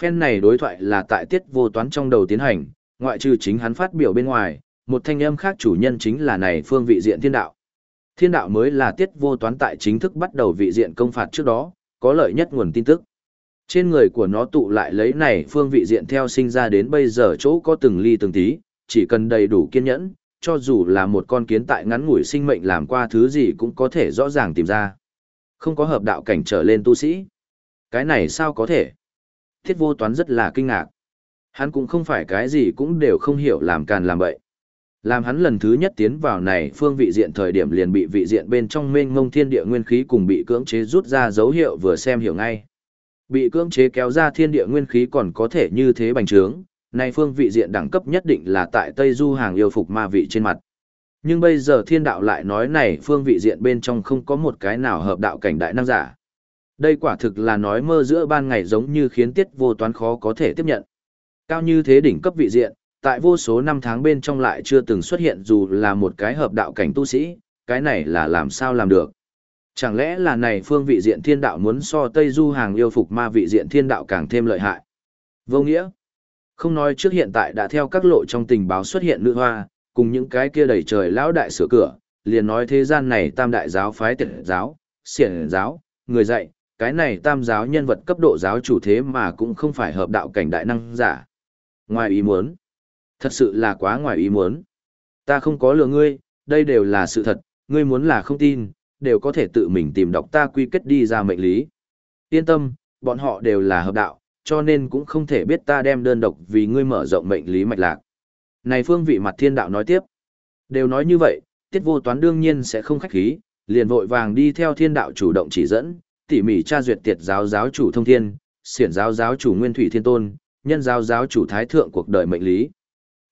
Phen này đối thoại là tại tiết vô toán trong đầu tiến hành, ngoại trừ chính hắn phát biểu bên ngoài, một thanh âm khác chủ nhân chính là này phương vị diện thiên đạo. Thiên đạo mới là tiết vô toán tại chính thức bắt đầu vị diện công phạt trước đó, có lợi nhất nguồn tin tức. Trên người của nó tụ lại lấy này phương vị diện theo sinh ra đến bây giờ chỗ có từng ly từng tí, chỉ cần đầy đủ kiên nhẫn, cho dù là một con kiến tại ngắn ngủi sinh mệnh làm qua thứ gì cũng có thể rõ ràng tìm ra. Không có hợp đạo cảnh trở lên tu sĩ. Cái này sao có thể? Thiết vô toán rất là kinh ngạc. Hắn cũng không phải cái gì cũng đều không hiểu làm càn làm bậy. Làm hắn lần thứ nhất tiến vào này phương vị diện thời điểm liền bị vị diện bên trong mênh mông thiên địa nguyên khí cùng bị cưỡng chế rút ra dấu hiệu vừa xem hiểu ngay. Bị cưỡng chế kéo ra thiên địa nguyên khí còn có thể như thế bành trướng, này phương vị diện đẳng cấp nhất định là tại Tây Du hàng yêu phục ma vị trên mặt. Nhưng bây giờ thiên đạo lại nói này phương vị diện bên trong không có một cái nào hợp đạo cảnh đại năng giả. Đây quả thực là nói mơ giữa ban ngày giống như khiến tiết vô toán khó có thể tiếp nhận. Cao như thế đỉnh cấp vị diện, tại vô số năm tháng bên trong lại chưa từng xuất hiện dù là một cái hợp đạo cảnh tu sĩ, cái này là làm sao làm được. Chẳng lẽ là này phương vị diện thiên đạo muốn so Tây Du hàng yêu phục ma vị diện thiên đạo càng thêm lợi hại? Vô nghĩa. Không nói trước hiện tại đã theo các lộ trong tình báo xuất hiện nữ hoa, cùng những cái kia đầy trời lão đại sửa cửa, liền nói thế gian này tam đại giáo phái tiệt giáo, xiển giáo, người dạy, cái này tam giáo nhân vật cấp độ giáo chủ thế mà cũng không phải hợp đạo cảnh đại năng giả. Ngoài ý muốn. Thật sự là quá ngoài ý muốn. Ta không có lừa ngươi, đây đều là sự thật, ngươi muốn là không tin, đều có thể tự mình tìm đọc ta quy kết đi ra mệnh lý. Yên tâm, bọn họ đều là hợp đạo, cho nên cũng không thể biết ta đem đơn độc vì ngươi mở rộng mệnh lý mạch lạc. Này phương vị mặt thiên đạo nói tiếp. Đều nói như vậy, tiết vô toán đương nhiên sẽ không khách khí, liền vội vàng đi theo thiên đạo chủ động chỉ dẫn, tỉ mỉ tra duyệt tiệt giáo giáo chủ thông thiên, xiển giáo giáo chủ nguyên thủy thiên tôn, nhân giáo giáo chủ thái thượng cuộc đời mệnh lý.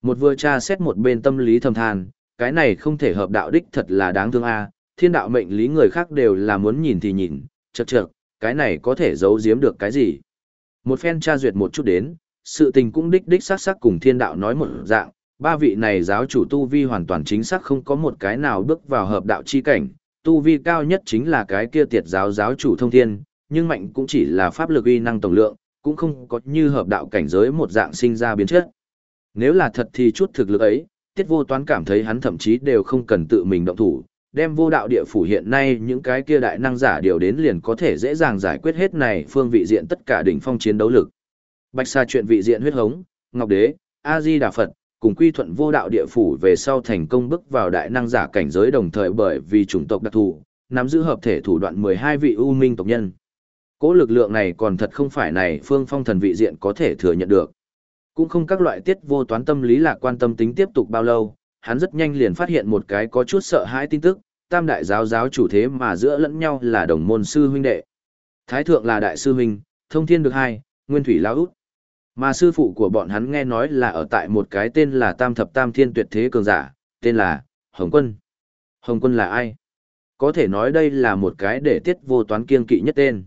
Một vừa tra xét một bên tâm lý thầm than, cái này không thể hợp đạo đích thật là đáng thương a thiên đạo mệnh lý người khác đều là muốn nhìn thì nhìn, chật chật, cái này có thể giấu giếm được cái gì. Một phen tra duyệt một chút đến, sự tình cũng đích đích xác xác cùng thiên đạo nói một dạng, ba vị này giáo chủ tu vi hoàn toàn chính xác không có một cái nào bước vào hợp đạo chi cảnh, tu vi cao nhất chính là cái kia tiệt giáo giáo chủ thông thiên, nhưng mạnh cũng chỉ là pháp lực uy năng tổng lượng, cũng không có như hợp đạo cảnh giới một dạng sinh ra biến chất. Nếu là thật thì chút thực lực ấy, tiết vô toán cảm thấy hắn thậm chí đều không cần tự mình động thủ, đem vô đạo địa phủ hiện nay những cái kia đại năng giả điều đến liền có thể dễ dàng giải quyết hết này phương vị diện tất cả đỉnh phong chiến đấu lực. Bạch Sa chuyện vị diện huyết hống, Ngọc Đế, A Di Đà Phật, cùng quy thuận vô đạo địa phủ về sau thành công bước vào đại năng giả cảnh giới đồng thời bởi vì chủng tộc đặc thù, nắm giữ hợp thể thủ đoạn 12 vị u minh tộc nhân. Cố lực lượng này còn thật không phải này phương phong thần vị diện có thể thừa nhận được. Cũng không các loại tiết vô toán tâm lý lạc quan tâm tính tiếp tục bao lâu, hắn rất nhanh liền phát hiện một cái có chút sợ hãi tin tức, tam đại giáo giáo chủ thế mà giữa lẫn nhau là đồng môn sư huynh đệ. Thái thượng là đại sư huynh, thông thiên được hai, nguyên thủy lao út. Mà sư phụ của bọn hắn nghe nói là ở tại một cái tên là Tam Thập Tam Thiên Tuyệt Thế Cường Giả, tên là Hồng Quân. Hồng Quân là ai? Có thể nói đây là một cái để tiết vô toán kiên kỵ nhất tên.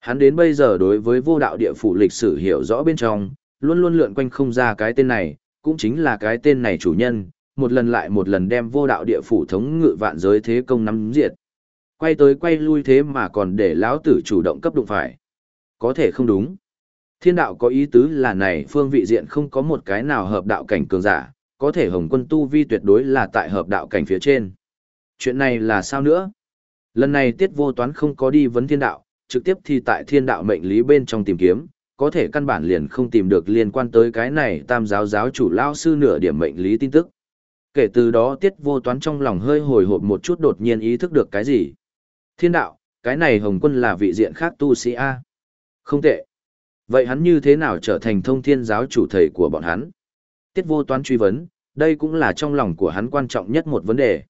Hắn đến bây giờ đối với vô đạo địa phủ lịch sử hiểu rõ bên trong, luôn luôn lượn quanh không ra cái tên này, cũng chính là cái tên này chủ nhân, một lần lại một lần đem vô đạo địa phủ thống ngự vạn giới thế công nắm diệt. Quay tới quay lui thế mà còn để lão tử chủ động cấp đụng phải. Có thể không đúng. Thiên đạo có ý tứ là này phương vị diện không có một cái nào hợp đạo cảnh cường giả, có thể hồng quân tu vi tuyệt đối là tại hợp đạo cảnh phía trên. Chuyện này là sao nữa? Lần này tiết vô toán không có đi vấn thiên đạo, trực tiếp thì tại thiên đạo mệnh lý bên trong tìm kiếm, có thể căn bản liền không tìm được liên quan tới cái này tam giáo giáo chủ lao sư nửa điểm mệnh lý tin tức. Kể từ đó tiết vô toán trong lòng hơi hồi hộp một chút đột nhiên ý thức được cái gì. Thiên đạo, cái này hồng quân là vị diện khác tu sĩ A. Không tệ. Vậy hắn như thế nào trở thành thông thiên giáo chủ thầy của bọn hắn? Tiết vô toán truy vấn, đây cũng là trong lòng của hắn quan trọng nhất một vấn đề.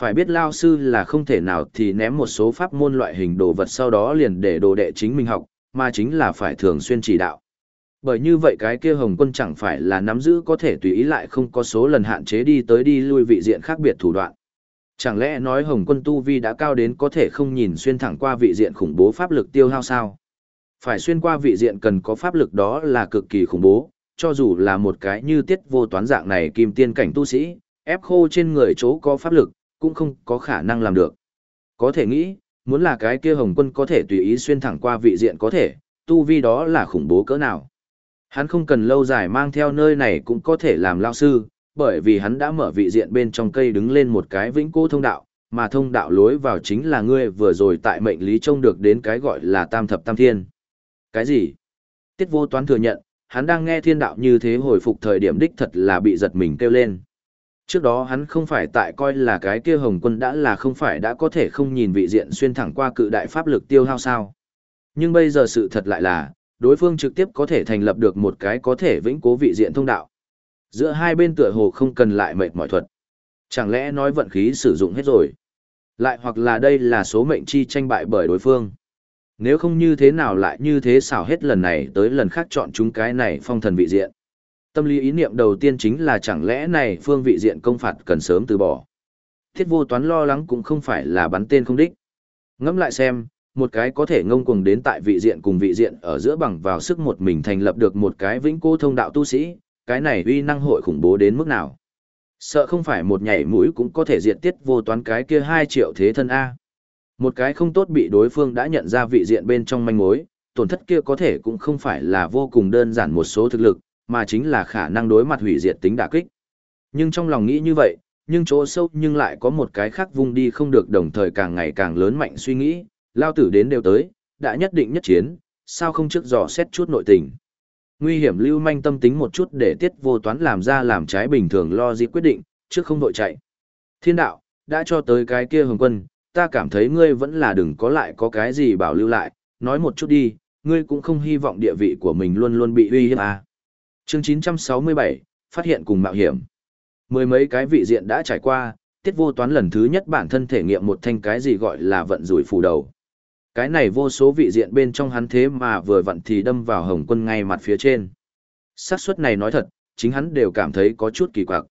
Phải biết lao sư là không thể nào thì ném một số pháp môn loại hình đồ vật sau đó liền để đồ đệ chính mình học, mà chính là phải thường xuyên chỉ đạo. Bởi như vậy cái kia hồng quân chẳng phải là nắm giữ có thể tùy ý lại không có số lần hạn chế đi tới đi lui vị diện khác biệt thủ đoạn. Chẳng lẽ nói hồng quân tu vi đã cao đến có thể không nhìn xuyên thẳng qua vị diện khủng bố pháp lực tiêu hao sao? Phải xuyên qua vị diện cần có pháp lực đó là cực kỳ khủng bố, cho dù là một cái như tiết vô toán dạng này kim tiên cảnh tu sĩ, ép khô trên người chỗ có pháp lực, cũng không có khả năng làm được. Có thể nghĩ, muốn là cái kia hồng quân có thể tùy ý xuyên thẳng qua vị diện có thể, tu vi đó là khủng bố cỡ nào. Hắn không cần lâu dài mang theo nơi này cũng có thể làm lao sư, bởi vì hắn đã mở vị diện bên trong cây đứng lên một cái vĩnh cố thông đạo, mà thông đạo lối vào chính là ngươi vừa rồi tại mệnh lý trông được đến cái gọi là tam thập tam thiên. Cái gì? Tiết vô toán thừa nhận, hắn đang nghe thiên đạo như thế hồi phục thời điểm đích thật là bị giật mình kêu lên. Trước đó hắn không phải tại coi là cái kia hồng quân đã là không phải đã có thể không nhìn vị diện xuyên thẳng qua cự đại pháp lực tiêu hao sao. Nhưng bây giờ sự thật lại là, đối phương trực tiếp có thể thành lập được một cái có thể vĩnh cố vị diện thông đạo. Giữa hai bên tựa hồ không cần lại mệt mỏi thuật. Chẳng lẽ nói vận khí sử dụng hết rồi? Lại hoặc là đây là số mệnh chi tranh bại bởi đối phương. Nếu không như thế nào lại như thế xảo hết lần này tới lần khác chọn chúng cái này phong thần vị diện. Tâm lý ý niệm đầu tiên chính là chẳng lẽ này phương vị diện công phạt cần sớm từ bỏ. Thiết vô toán lo lắng cũng không phải là bắn tên không đích. Ngẫm lại xem, một cái có thể ngông cuồng đến tại vị diện cùng vị diện ở giữa bằng vào sức một mình thành lập được một cái vĩnh cố thông đạo tu sĩ, cái này uy năng hội khủng bố đến mức nào. Sợ không phải một nhảy mũi cũng có thể diện tiết vô toán cái kia 2 triệu thế thân A. Một cái không tốt bị đối phương đã nhận ra vị diện bên trong manh mối, tổn thất kia có thể cũng không phải là vô cùng đơn giản một số thực lực, mà chính là khả năng đối mặt hủy diệt tính đả kích. Nhưng trong lòng nghĩ như vậy, nhưng chỗ sâu nhưng lại có một cái khác vung đi không được đồng thời càng ngày càng lớn mạnh suy nghĩ, lao tử đến đều tới, đã nhất định nhất chiến, sao không trước dò xét chút nội tình. Nguy hiểm lưu manh tâm tính một chút để tiết vô toán làm ra làm trái bình thường lo gì quyết định, trước không đội chạy. Thiên đạo, đã cho tới cái kia hồng quân, ta cảm thấy ngươi vẫn là đừng có lại có cái gì bảo lưu lại, nói một chút đi, ngươi cũng không hy vọng địa vị của mình luôn luôn bị uy hiếp à. Chương 967, phát hiện cùng mạo hiểm. Mười mấy cái vị diện đã trải qua, tiết vô toán lần thứ nhất bản thân thể nghiệm một thanh cái gì gọi là vận rủi phủ đầu. Cái này vô số vị diện bên trong hắn thế mà vừa vặn thì đâm vào hồng quân ngay mặt phía trên. xác suất này nói thật, chính hắn đều cảm thấy có chút kỳ quặc.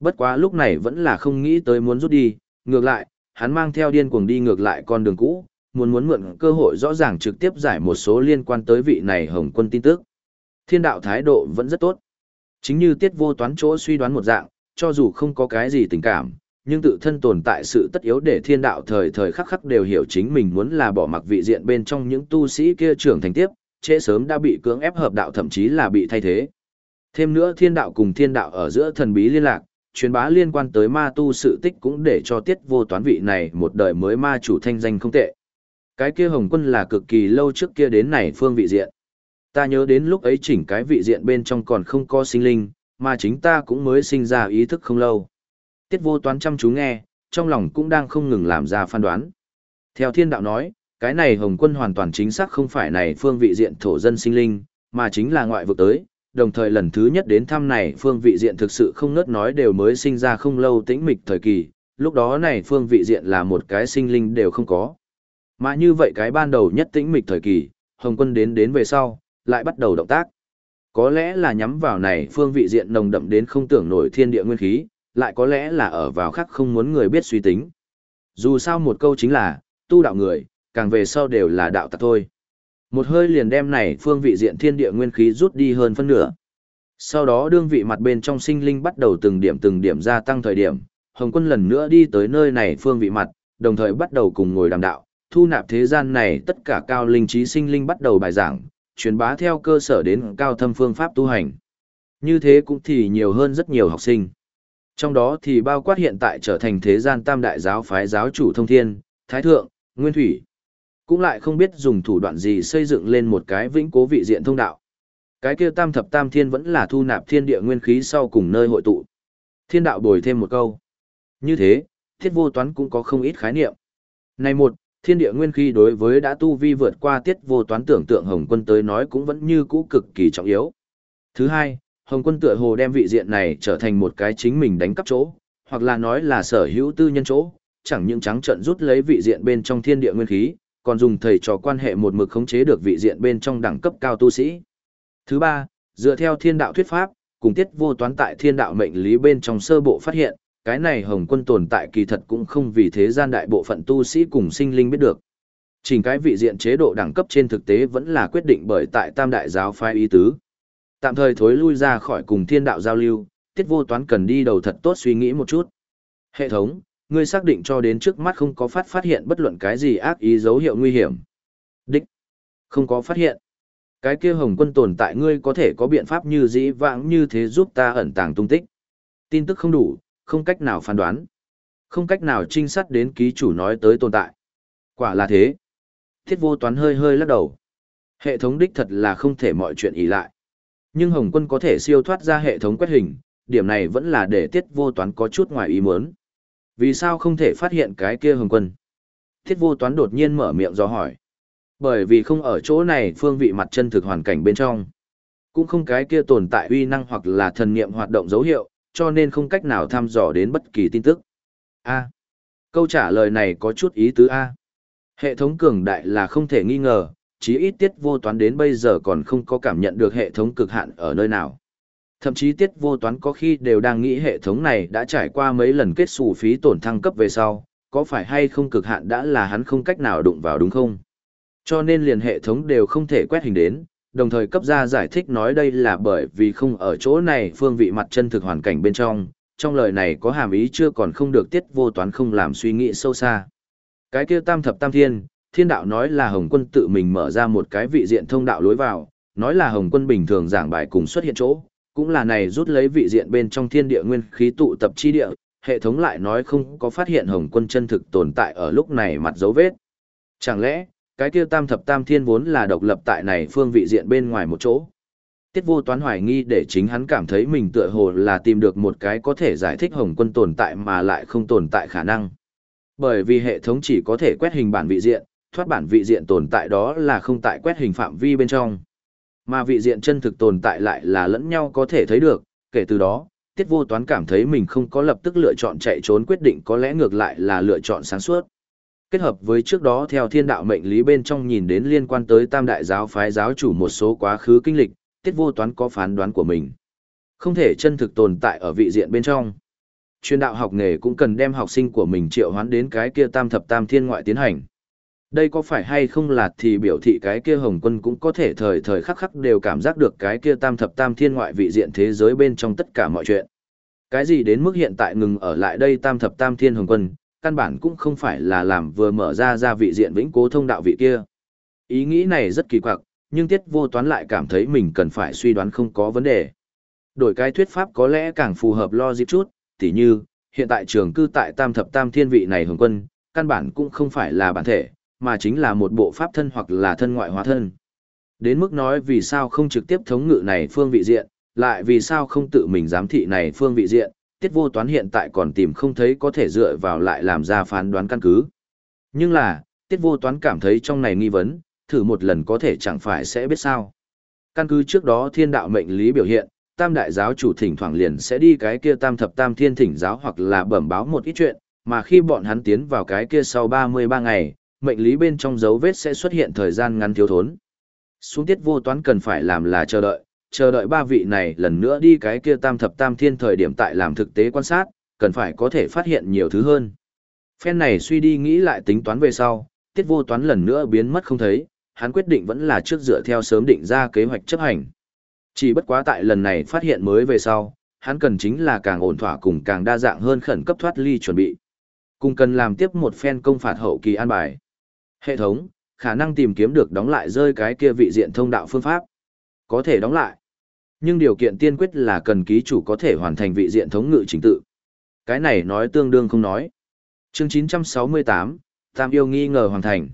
Bất quá lúc này vẫn là không nghĩ tới muốn rút đi, ngược lại, hắn mang theo điên cuồng đi ngược lại con đường cũ, muốn muốn mượn cơ hội rõ ràng trực tiếp giải một số liên quan tới vị này Hồng quân tin tức. Thiên đạo thái độ vẫn rất tốt. Chính như tiết vô toán chỗ suy đoán một dạng, cho dù không có cái gì tình cảm, nhưng tự thân tồn tại sự tất yếu để thiên đạo thời thời khắc khắc đều hiểu chính mình muốn là bỏ mặc vị diện bên trong những tu sĩ kia trưởng thành tiếp, trễ sớm đã bị cưỡng ép hợp đạo thậm chí là bị thay thế. Thêm nữa thiên đạo cùng thiên đạo ở giữa thần bí liên lạc, truyền bá liên quan tới ma tu sự tích cũng để cho tiết vô toán vị này một đời mới ma chủ thanh danh không tệ. Cái kia hồng quân là cực kỳ lâu trước kia đến này phương vị diện. Ta nhớ đến lúc ấy chỉnh cái vị diện bên trong còn không có sinh linh, mà chính ta cũng mới sinh ra ý thức không lâu. Tiết vô toán chăm chú nghe, trong lòng cũng đang không ngừng làm ra phán đoán. Theo thiên đạo nói, cái này hồng quân hoàn toàn chính xác không phải này phương vị diện thổ dân sinh linh, mà chính là ngoại vực tới, đồng thời lần thứ nhất đến thăm này phương vị diện thực sự không nớt nói đều mới sinh ra không lâu tĩnh mịch thời kỳ, lúc đó này phương vị diện là một cái sinh linh đều không có. Mà như vậy cái ban đầu nhất tĩnh mịch thời kỳ, Hồng quân đến đến về sau, lại bắt đầu động tác. Có lẽ là nhắm vào này phương vị diện nồng đậm đến không tưởng nổi thiên địa nguyên khí, lại có lẽ là ở vào khác không muốn người biết suy tính. Dù sao một câu chính là, tu đạo người, càng về sau đều là đạo tặc thôi. Một hơi liền đem này phương vị diện thiên địa nguyên khí rút đi hơn phân nửa. Sau đó đương vị mặt bên trong sinh linh bắt đầu từng điểm từng điểm gia tăng thời điểm, Hồng quân lần nữa đi tới nơi này phương vị mặt, đồng thời bắt đầu cùng ngồi đàm đạo, thu nạp thế gian này tất cả cao linh trí sinh linh bắt đầu bài giảng, truyền bá theo cơ sở đến cao thâm phương pháp tu hành. Như thế cũng thì nhiều hơn rất nhiều học sinh. Trong đó thì bao quát hiện tại trở thành thế gian tam đại giáo phái giáo chủ thông thiên, thái thượng, nguyên thủy. Cũng lại không biết dùng thủ đoạn gì xây dựng lên một cái vĩnh cố vị diện thông đạo. Cái kia tam thập tam thiên vẫn là thu nạp thiên địa nguyên khí sau cùng nơi hội tụ. Thiên đạo bồi thêm một câu. Như thế, thiết vô toán cũng có không ít khái niệm. Này một, thiên địa nguyên khí đối với đã tu vi vượt qua tiết vô toán tưởng tượng Hồng quân tới nói cũng vẫn như cũ cực kỳ trọng yếu. Thứ hai, Hồng quân tựa hồ đem vị diện này trở thành một cái chính mình đánh cắp chỗ, hoặc là nói là sở hữu tư nhân chỗ, chẳng những trắng trận rút lấy vị diện bên trong thiên địa nguyên khí, còn dùng thầy trò quan hệ một mực khống chế được vị diện bên trong đẳng cấp cao tu sĩ. Thứ ba, dựa theo thiên đạo thuyết pháp, cùng tiết vô toán tại thiên đạo mệnh lý bên trong sơ bộ phát hiện, cái này hồng quân tồn tại kỳ thật cũng không vì thế gian đại bộ phận tu sĩ cùng sinh linh biết được. Chỉnh cái vị diện chế độ đẳng cấp trên thực tế vẫn là quyết định bởi tại tam đại giáo phái ý tứ. Tạm thời thối lui ra khỏi cùng thiên đạo giao lưu, tiết vô toán cần đi đầu thật tốt suy nghĩ một chút. Hệ thống, ngươi xác định cho đến trước mắt không có phát phát hiện bất luận cái gì ác ý dấu hiệu nguy hiểm. Đích. Không có phát hiện. Cái kia hồng quân tồn tại ngươi có thể có biện pháp như dĩ vãng như thế giúp ta ẩn tàng tung tích. Tin tức không đủ, không cách nào phán đoán. Không cách nào trinh sát đến ký chủ nói tới tồn tại. Quả là thế. Thiết vô toán hơi hơi lắc đầu. Hệ thống đích thật là không thể mọi chuyện ý lại. Nhưng Hồng quân có thể siêu thoát ra hệ thống quét hình, điểm này vẫn là để tiết vô toán có chút ngoài ý muốn. Vì sao không thể phát hiện cái kia Hồng quân? Thiết vô toán đột nhiên mở miệng do hỏi. Bởi vì không ở chỗ này phương vị mặt chân thực hoàn cảnh bên trong. Cũng không cái kia tồn tại uy năng hoặc là thần niệm hoạt động dấu hiệu, cho nên không cách nào thăm dò đến bất kỳ tin tức. A. Câu trả lời này có chút ý tứ A. Hệ thống cường đại là không thể nghi ngờ, chí ít tiết vô toán đến bây giờ còn không có cảm nhận được hệ thống cực hạn ở nơi nào. Thậm chí tiết vô toán có khi đều đang nghĩ hệ thống này đã trải qua mấy lần kết xù phí tổn thăng cấp về sau, có phải hay không cực hạn đã là hắn không cách nào đụng vào đúng không? Cho nên liền hệ thống đều không thể quét hình đến, đồng thời cấp ra giải thích nói đây là bởi vì không ở chỗ này phương vị mặt chân thực hoàn cảnh bên trong, trong lời này có hàm ý chưa còn không được tiết vô toán không làm suy nghĩ sâu xa. Cái kia tam thập tam thiên, thiên đạo nói là Hồng quân tự mình mở ra một cái vị diện thông đạo lối vào, nói là Hồng quân bình thường giảng bài cùng xuất hiện chỗ, cũng là này rút lấy vị diện bên trong thiên địa nguyên khí tụ tập chi địa, hệ thống lại nói không có phát hiện Hồng quân chân thực tồn tại ở lúc này mặt dấu vết. Chẳng lẽ, cái kia tam thập tam thiên vốn là độc lập tại này phương vị diện bên ngoài một chỗ. Tiết vô toán hoài nghi để chính hắn cảm thấy mình tựa hồ là tìm được một cái có thể giải thích hồng quân tồn tại mà lại không tồn tại khả năng. Bởi vì hệ thống chỉ có thể quét hình bản vị diện, thoát bản vị diện tồn tại đó là không tại quét hình phạm vi bên trong. Mà vị diện chân thực tồn tại lại là lẫn nhau có thể thấy được, kể từ đó, tiết vô toán cảm thấy mình không có lập tức lựa chọn chạy trốn quyết định có lẽ ngược lại là lựa chọn sáng suốt. Kết hợp với trước đó theo thiên đạo mệnh lý bên trong nhìn đến liên quan tới tam đại giáo phái giáo chủ một số quá khứ kinh lịch, tiết vô toán có phán đoán của mình. Không thể chân thực tồn tại ở vị diện bên trong. Chuyên đạo học nghề cũng cần đem học sinh của mình triệu hoán đến cái kia tam thập tam thiên ngoại tiến hành. Đây có phải hay không là thì biểu thị cái kia Hồng quân cũng có thể thời thời khắc khắc đều cảm giác được cái kia tam thập tam thiên ngoại vị diện thế giới bên trong tất cả mọi chuyện. Cái gì đến mức hiện tại ngừng ở lại đây tam thập tam thiên Hồng quân, căn bản cũng không phải là làm vừa mở ra ra vị diện vĩnh cố thông đạo vị kia. Ý nghĩ này rất kỳ quặc, nhưng tiết vô toán lại cảm thấy mình cần phải suy đoán không có vấn đề. Đổi cái thuyết pháp có lẽ càng phù hợp lo dịp chút, tỉ như, hiện tại trường cư tại tam thập tam thiên vị này hồng quân, căn bản cũng không phải là bản thể, mà chính là một bộ pháp thân hoặc là thân ngoại hóa thân. Đến mức nói vì sao không trực tiếp thống ngự này phương vị diện, lại vì sao không tự mình giám thị này phương vị diện, tiết vô toán hiện tại còn tìm không thấy có thể dựa vào lại làm ra phán đoán căn cứ. Nhưng là, tiết vô toán cảm thấy trong này nghi vấn, thử một lần có thể chẳng phải sẽ biết sao. Căn cứ trước đó thiên đạo mệnh lý biểu hiện, tam đại giáo chủ thỉnh thoảng liền sẽ đi cái kia tam thập tam thiên thỉnh giáo hoặc là bẩm báo một ít chuyện, mà khi bọn hắn tiến vào cái kia sau 33 ngày, mệnh lý bên trong dấu vết sẽ xuất hiện thời gian ngắn thiếu thốn. Xuống tiết vô toán cần phải làm là chờ đợi, chờ đợi ba vị này lần nữa đi cái kia tam thập tam thiên thời điểm tại làm thực tế quan sát, cần phải có thể phát hiện nhiều thứ hơn. Phen này suy đi nghĩ lại tính toán về sau, tiết vô toán lần nữa biến mất không thấy, hắn quyết định vẫn là trước dựa theo sớm định ra kế hoạch chấp hành. Chỉ bất quá tại lần này phát hiện mới về sau, hắn cần chính là càng ổn thỏa cùng càng đa dạng hơn khẩn cấp thoát ly chuẩn bị. Cùng cần làm tiếp một phen công phạt hậu kỳ an bài. Hệ thống, khả năng tìm kiếm được đóng lại rơi cái kia vị diện thông đạo phương pháp. Có thể đóng lại. Nhưng điều kiện tiên quyết là cần ký chủ có thể hoàn thành vị diện thống ngự chính tự. Cái này nói tương đương không nói. Chương 968, Tam yêu nghi ngờ hoàn thành.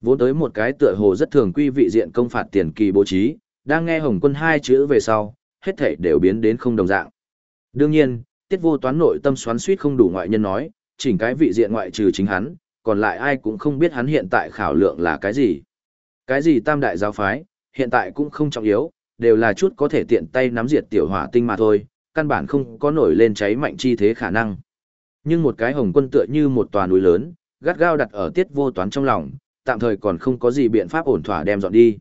Vốn tới một cái tựa hồ rất thường quy vị diện công phạt tiền kỳ bố trí, đang nghe Hồng quân hai chữ về sau, hết thảy đều biến đến không đồng dạng. Đương nhiên, tiết vô toán nội tâm xoắn suýt không đủ ngoại nhân nói, chỉnh cái vị diện ngoại trừ chính hắn, còn lại ai cũng không biết hắn hiện tại khảo lượng là cái gì. Cái gì tam đại giáo phái, hiện tại cũng không trọng yếu, đều là chút có thể tiện tay nắm diệt tiểu hỏa tinh mà thôi, căn bản không có nổi lên cháy mạnh chi thế khả năng. Nhưng một cái hồng quân tựa như một tòa núi lớn, gắt gao đặt ở tiết vô toán trong lòng, tạm thời còn không có gì biện pháp ổn thỏa đem dọn đi.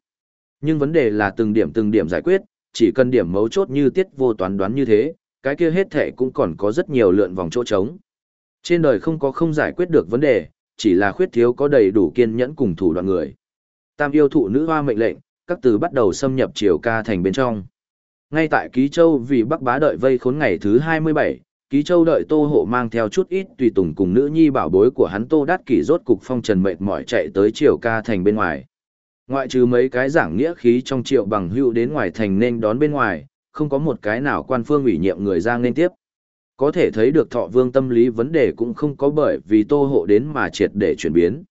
Nhưng vấn đề là từng điểm từng điểm giải quyết, chỉ cần điểm mấu chốt như tiết vô toán đoán như thế, cái kia hết thể cũng còn có rất nhiều lượn vòng chỗ trống. Trên đời không có không giải quyết được vấn đề, chỉ là khuyết thiếu có đầy đủ kiên nhẫn cùng thủ đoạn người. Tam yêu thụ nữ hoa mệnh lệnh, các từ bắt đầu xâm nhập triều ca thành bên trong. Ngay tại Ký Châu vì Bắc Bá đợi vây khốn ngày thứ 27, Ký Châu đợi Tô Hộ mang theo chút ít tùy tùng cùng nữ nhi bảo bối của hắn Tô Đát Kỷ rốt cục phong trần mệt mỏi chạy tới triều ca thành bên ngoài. Ngoại trừ mấy cái giảng nghĩa khí trong triệu bằng hữu đến ngoài thành nên đón bên ngoài, không có một cái nào quan phương ủy nhiệm người ra nên tiếp. Có thể thấy được thọ vương tâm lý vấn đề cũng không có bởi vì tô hộ đến mà triệt để chuyển biến.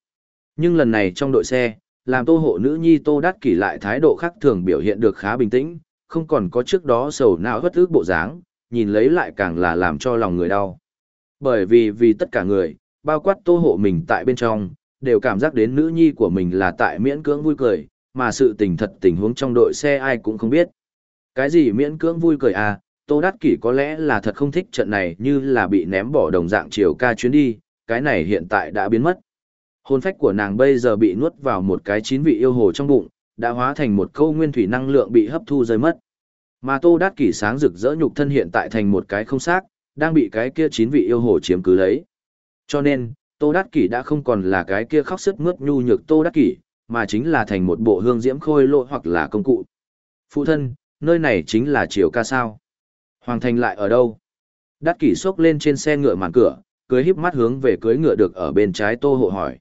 Nhưng lần này trong đội xe, làm tô hộ nữ nhi tô đát kỷ lại thái độ khác thường biểu hiện được khá bình tĩnh, không còn có trước đó sầu não hất ước bộ dáng, nhìn lấy lại càng là làm cho lòng người đau. Bởi vì vì tất cả người, bao quát tô hộ mình tại bên trong, đều cảm giác đến nữ nhi của mình là tại miễn cưỡng vui cười, mà sự tình thật tình huống trong đội xe ai cũng không biết. Cái gì miễn cưỡng vui cười à, Tô Đát Kỷ có lẽ là thật không thích trận này như là bị ném bỏ đồng dạng chiều ca chuyến đi, cái này hiện tại đã biến mất. Hồn phách của nàng bây giờ bị nuốt vào một cái chín vị yêu hồ trong bụng, đã hóa thành một câu nguyên thủy năng lượng bị hấp thu rơi mất. Mà Tô Đát Kỷ sáng rực rỡ nhục thân hiện tại thành một cái không xác, đang bị cái kia chín vị yêu hồ chiếm cứ lấy. Cho nên, Tô Đát Kỷ đã không còn là cái kia khóc sức mướt nhu nhược Tô Đát Kỷ, mà chính là thành một bộ hương diễm khôi lộ hoặc là công cụ. Phụ thân, nơi này chính là triều ca sao. Hoàng thành lại ở đâu? Đát Kỷ xốc lên trên xe ngựa màn cửa, cưới híp mắt hướng về cưới ngựa được ở bên trái Tô Hộ hỏi.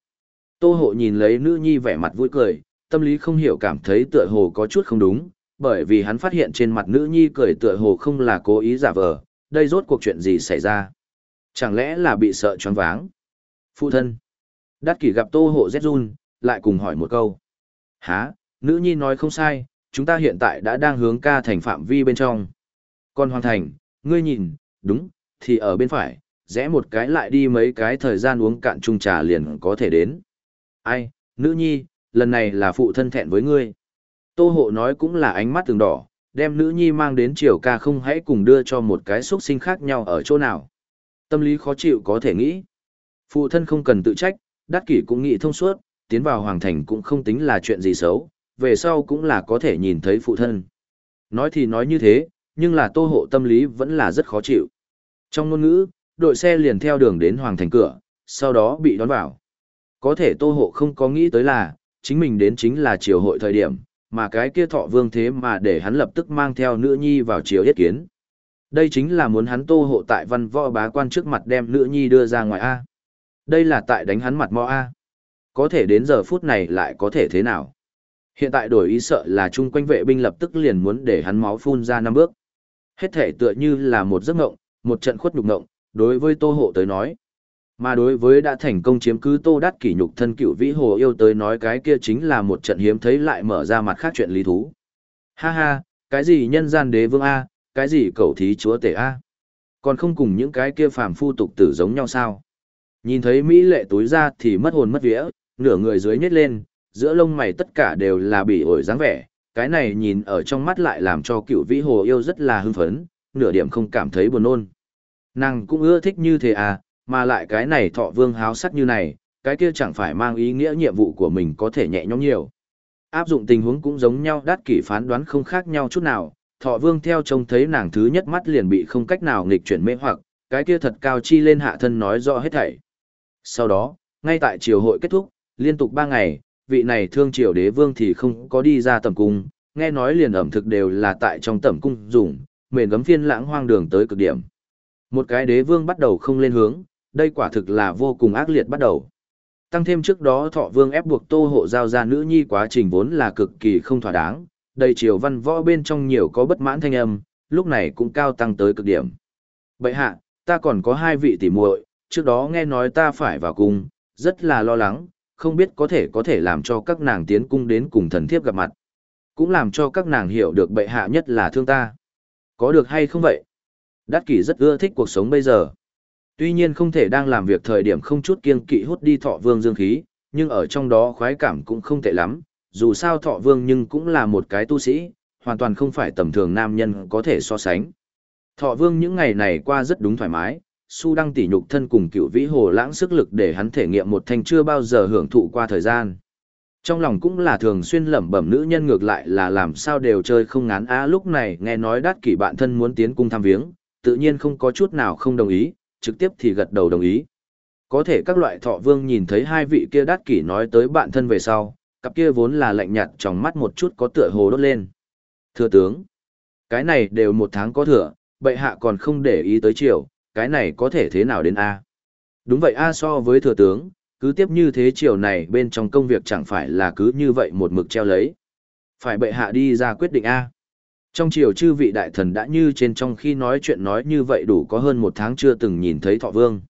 Tô Hộ nhìn lấy nữ nhi vẻ mặt vui cười, tâm lý không hiểu cảm thấy tựa hồ có chút không đúng, bởi vì hắn phát hiện trên mặt nữ nhi cười tựa hồ không là cố ý giả vờ, đây rốt cuộc chuyện gì xảy ra? Chẳng lẽ là bị sợ choáng váng? Phụ thân. Đát kỷ gặp tô hộ rét run, lại cùng hỏi một câu. Hả, nữ nhi nói không sai, chúng ta hiện tại đã đang hướng ca thành phạm vi bên trong. Còn hoàn thành, ngươi nhìn, đúng, thì ở bên phải, rẽ một cái lại đi mấy cái thời gian uống cạn chung trà liền có thể đến. Ai, nữ nhi, lần này là phụ thân thẹn với ngươi. Tô hộ nói cũng là ánh mắt từng đỏ, đem nữ nhi mang đến triều ca không hãy cùng đưa cho một cái xuất sinh khác nhau ở chỗ nào. Tâm lý khó chịu có thể nghĩ. Phụ thân không cần tự trách, đắc kỷ cũng nghĩ thông suốt, tiến vào hoàng thành cũng không tính là chuyện gì xấu, về sau cũng là có thể nhìn thấy phụ thân. Nói thì nói như thế, nhưng là tô hộ tâm lý vẫn là rất khó chịu. Trong ngôn ngữ, đội xe liền theo đường đến hoàng thành cửa, sau đó bị đón vào. Có thể tô hộ không có nghĩ tới là, chính mình đến chính là triều hội thời điểm, mà cái kia thọ vương thế mà để hắn lập tức mang theo nữ nhi vào triều yết kiến. Đây chính là muốn hắn tô hộ tại văn võ bá quan trước mặt đem nữ nhi đưa ra ngoài A. Đây là tại đánh hắn mặt mò A. Có thể đến giờ phút này lại có thể thế nào? Hiện tại đổi ý sợ là chung quanh vệ binh lập tức liền muốn để hắn máu phun ra năm bước. Hết thể tựa như là một giấc ngộng, một trận khuất nhục ngộng, đối với tô hộ tới nói. Mà đối với đã thành công chiếm cứ tô đắt kỷ nhục thân cựu vĩ hồ yêu tới nói cái kia chính là một trận hiếm thấy lại mở ra mặt khác chuyện lý thú. Ha ha, cái gì nhân gian đế vương A, cái gì cầu thí chúa tể A. Còn không cùng những cái kia phàm phu tục tử giống nhau sao. Nhìn thấy Mỹ lệ túi ra thì mất hồn mất vía, nửa người dưới nhét lên, giữa lông mày tất cả đều là bị ổi dáng vẻ. Cái này nhìn ở trong mắt lại làm cho cựu vĩ hồ yêu rất là hưng phấn, nửa điểm không cảm thấy buồn nôn. Nàng cũng ưa thích như thế à, mà lại cái này thọ vương háo sắc như này, cái kia chẳng phải mang ý nghĩa nhiệm vụ của mình có thể nhẹ nhõm nhiều. Áp dụng tình huống cũng giống nhau đắt kỷ phán đoán không khác nhau chút nào, thọ vương theo trông thấy nàng thứ nhất mắt liền bị không cách nào nghịch chuyển mê hoặc, cái kia thật cao chi lên hạ thân nói rõ hết thảy. Sau đó, ngay tại triều hội kết thúc, liên tục ba ngày, vị này thương triều đế vương thì không có đi ra tầm cung, nghe nói liền ẩm thực đều là tại trong tầm cung dùng, mền gấm phiên lãng hoang đường tới cực điểm. Một cái đế vương bắt đầu không lên hướng, đây quả thực là vô cùng ác liệt bắt đầu. Tăng thêm trước đó thọ vương ép buộc tô hộ giao ra nữ nhi quá trình vốn là cực kỳ không thỏa đáng, đầy triều văn võ bên trong nhiều có bất mãn thanh âm, lúc này cũng cao tăng tới cực điểm. Bậy hạ, ta còn có hai vị tỷ muội, trước đó nghe nói ta phải vào cung, rất là lo lắng, không biết có thể có thể làm cho các nàng tiến cung đến cùng thần thiếp gặp mặt. Cũng làm cho các nàng hiểu được bệ hạ nhất là thương ta. Có được hay không vậy? Đắc kỷ rất ưa thích cuộc sống bây giờ. Tuy nhiên không thể đang làm việc thời điểm không chút kiêng kỵ hút đi thọ vương dương khí, nhưng ở trong đó khoái cảm cũng không tệ lắm, dù sao thọ vương nhưng cũng là một cái tu sĩ, hoàn toàn không phải tầm thường nam nhân có thể so sánh. Thọ vương những ngày này qua rất đúng thoải mái, su đăng tỉ nhục thân cùng cựu vĩ hồ lãng sức lực để hắn thể nghiệm một thanh chưa bao giờ hưởng thụ qua thời gian. Trong lòng cũng là thường xuyên lẩm bẩm nữ nhân ngược lại là làm sao đều chơi không ngán á lúc này nghe nói đắt kỷ bạn thân muốn tiến cung thăm viếng, tự nhiên không có chút nào không đồng ý, trực tiếp thì gật đầu đồng ý. Có thể các loại thọ vương nhìn thấy hai vị kia đắt kỷ nói tới bạn thân về sau, cặp kia vốn là lạnh nhạt trong mắt một chút có tựa hồ đốt lên. Thưa tướng, cái này đều một tháng có thừa, bệ hạ còn không để ý tới triều, cái này có thể thế nào đến A. Đúng vậy A so với thừa tướng, cứ tiếp như thế triều này bên trong công việc chẳng phải là cứ như vậy một mực treo lấy. Phải bệ hạ đi ra quyết định A. Trong chiều chư vị đại thần đã như trên trong khi nói chuyện nói như vậy đủ có hơn một tháng chưa từng nhìn thấy thọ vương.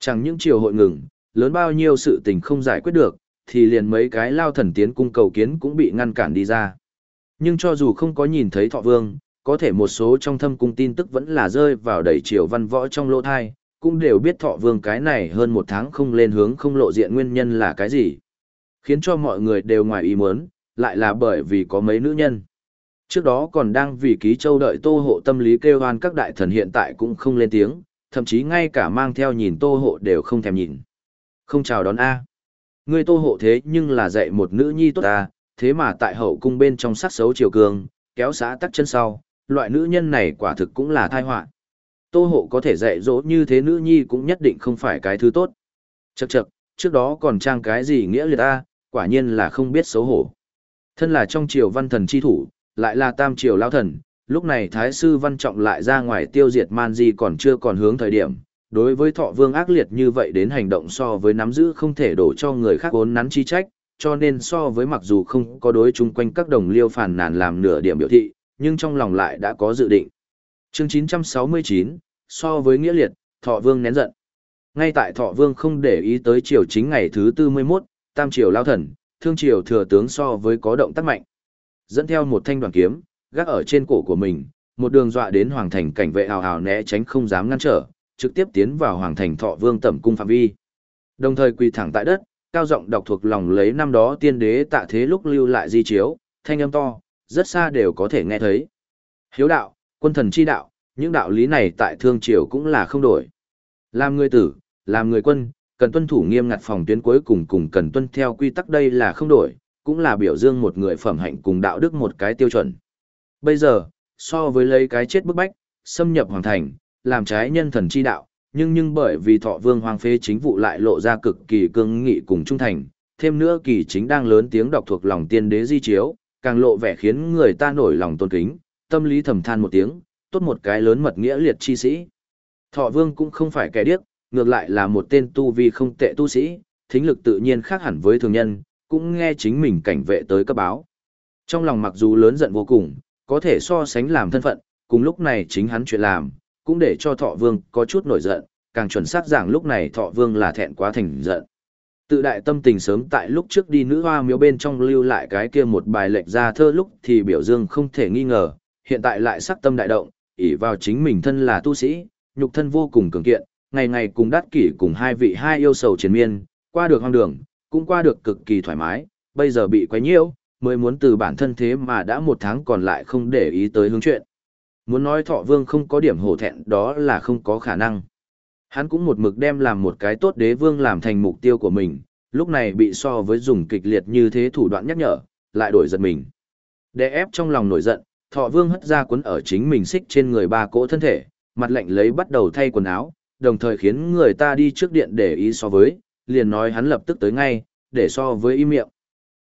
Chẳng những chiều hội ngừng, lớn bao nhiêu sự tình không giải quyết được, thì liền mấy cái lao thần tiến cung cầu kiến cũng bị ngăn cản đi ra. Nhưng cho dù không có nhìn thấy thọ vương, có thể một số trong thâm cung tin tức vẫn là rơi vào đầy chiều văn võ trong lỗ thai, cũng đều biết thọ vương cái này hơn một tháng không lên hướng không lộ diện nguyên nhân là cái gì. Khiến cho mọi người đều ngoài ý muốn, lại là bởi vì có mấy nữ nhân. Trước đó còn đang vì ký châu đợi tô hộ tâm lý kêu hoan các đại thần hiện tại cũng không lên tiếng, thậm chí ngay cả mang theo nhìn tô hộ đều không thèm nhìn. Không chào đón A. Ngươi tô hộ thế nhưng là dạy một nữ nhi tốt A, thế mà tại hậu cung bên trong sắc xấu chiều cường, kéo xã tắc chân sau, loại nữ nhân này quả thực cũng là tai họa Tô hộ có thể dạy dỗ như thế nữ nhi cũng nhất định không phải cái thứ tốt. Chậc chậc, trước đó còn trang cái gì nghĩa liệt A, quả nhiên là không biết xấu hổ. Thân là trong triều văn thần chi thủ, lại là tam triều lao thần, lúc này thái sư văn trọng lại ra ngoài tiêu diệt man di còn chưa còn hướng thời điểm. Đối với thọ vương ác liệt như vậy đến hành động so với nắm giữ không thể đổ cho người khác ốn nắn chi trách, cho nên so với mặc dù không có đối chung quanh các đồng liêu phản nàn làm nửa điểm biểu thị, nhưng trong lòng lại đã có dự định. Chương 969, so với nghĩa liệt, thọ vương nén giận. Ngay tại thọ vương không để ý tới triều chính ngày thứ tư mươi 41, tam triều lao thần, thương triều thừa tướng so với có động tác mạnh dẫn theo một thanh đoàn kiếm, gác ở trên cổ của mình, một đường dọa đến hoàng thành cảnh vệ hào hào né tránh không dám ngăn trở, trực tiếp tiến vào hoàng thành thọ vương tẩm cung phạm vi. Đồng thời quỳ thẳng tại đất, cao giọng đọc thuộc lòng lấy năm đó tiên đế tạ thế lúc lưu lại di chiếu, thanh âm to, rất xa đều có thể nghe thấy. Hiếu đạo, quân thần chi đạo, những đạo lý này tại thương triều cũng là không đổi. Làm người tử, làm người quân, cần tuân thủ nghiêm ngặt phòng tuyến cuối cùng cùng cần tuân theo quy tắc đây là không đổi, cũng là biểu dương một người phẩm hạnh cùng đạo đức một cái tiêu chuẩn. Bây giờ, so với lấy cái chết bức bách, xâm nhập hoàng thành, làm trái nhân thần chi đạo, nhưng nhưng bởi vì thọ vương hoàng phế chính vụ lại lộ ra cực kỳ cương nghị cùng trung thành, thêm nữa kỳ chính đang lớn tiếng đọc thuộc lòng tiên đế di chiếu, càng lộ vẻ khiến người ta nổi lòng tôn kính, tâm lý thầm than một tiếng, tốt một cái lớn mật nghĩa liệt chi sĩ. Thọ vương cũng không phải kẻ điếc, ngược lại là một tên tu vi không tệ tu sĩ, thính lực tự nhiên khác hẳn với thường nhân, cũng nghe chính mình cảnh vệ tới cấp báo. Trong lòng mặc dù lớn giận vô cùng, có thể so sánh làm thân phận, cùng lúc này chính hắn chuyện làm, cũng để cho thọ vương có chút nổi giận, càng chuẩn xác rằng lúc này thọ vương là thẹn quá thành giận. Tự đại tâm tình sớm tại lúc trước đi nữ hoa miếu bên trong lưu lại cái kia một bài lệnh ra thơ lúc thì biểu dương không thể nghi ngờ, hiện tại lại sắc tâm đại động, ỷ vào chính mình thân là tu sĩ, nhục thân vô cùng cường kiện, ngày ngày cùng đắt kỷ cùng hai vị hai yêu sầu chiến miên, qua được hoang đường, cũng qua được cực kỳ thoải mái, bây giờ bị quấy nhiễu, mới muốn từ bản thân thế mà đã một tháng còn lại không để ý tới hướng chuyện. Muốn nói thọ vương không có điểm hổ thẹn đó là không có khả năng. Hắn cũng một mực đem làm một cái tốt đế vương làm thành mục tiêu của mình, lúc này bị so với dùng kịch liệt như thế thủ đoạn nhắc nhở, lại đổi giật mình. Đè ép trong lòng nổi giận, thọ vương hất ra cuốn ở chính mình xích trên người ba cỗ thân thể, mặt lạnh lấy bắt đầu thay quần áo, đồng thời khiến người ta đi trước điện để ý so với, liền nói hắn lập tức tới ngay, để so với im miệng.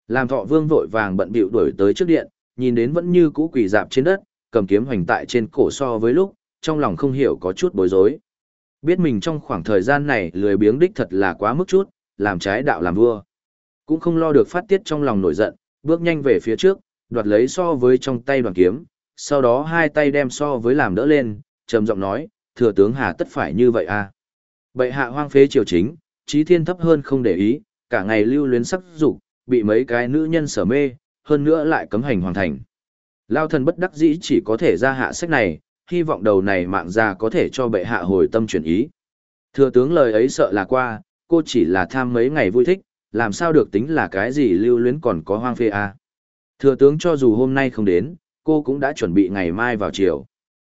Làm thọ vương vội vàng bận bịu đuổi tới trước điện, nhìn đến vẫn như cũ quỳ dạp trên đất, cầm kiếm hoành tại trên cổ so với lúc, trong lòng không hiểu có chút bối rối. Biết mình trong khoảng thời gian này lười biếng đích thật là quá mức chút, làm trái đạo làm vua. Cũng không lo được phát tiết trong lòng nổi giận, bước nhanh về phía trước, đoạt lấy so với trong tay đoàn kiếm, sau đó hai tay đem so với làm đỡ lên, trầm giọng nói, thừa tướng hà tất phải như vậy à. Bệ hạ hoang phế triều chính, trí thiên thấp hơn không để ý, cả ngày lưu luyến sắc dục, bị mấy cái nữ nhân sở mê, hơn nữa lại cấm hành hoàn thành. Lao thần bất đắc dĩ chỉ có thể ra hạ sách này, hy vọng đầu này mạng già có thể cho bệ hạ hồi tâm chuyển ý. Thừa tướng lời ấy sợ là qua, cô chỉ là tham mấy ngày vui thích, làm sao được tính là cái gì lưu luyến còn có hoang phê à. Thừa tướng cho dù hôm nay không đến, cô cũng đã chuẩn bị ngày mai vào chiều.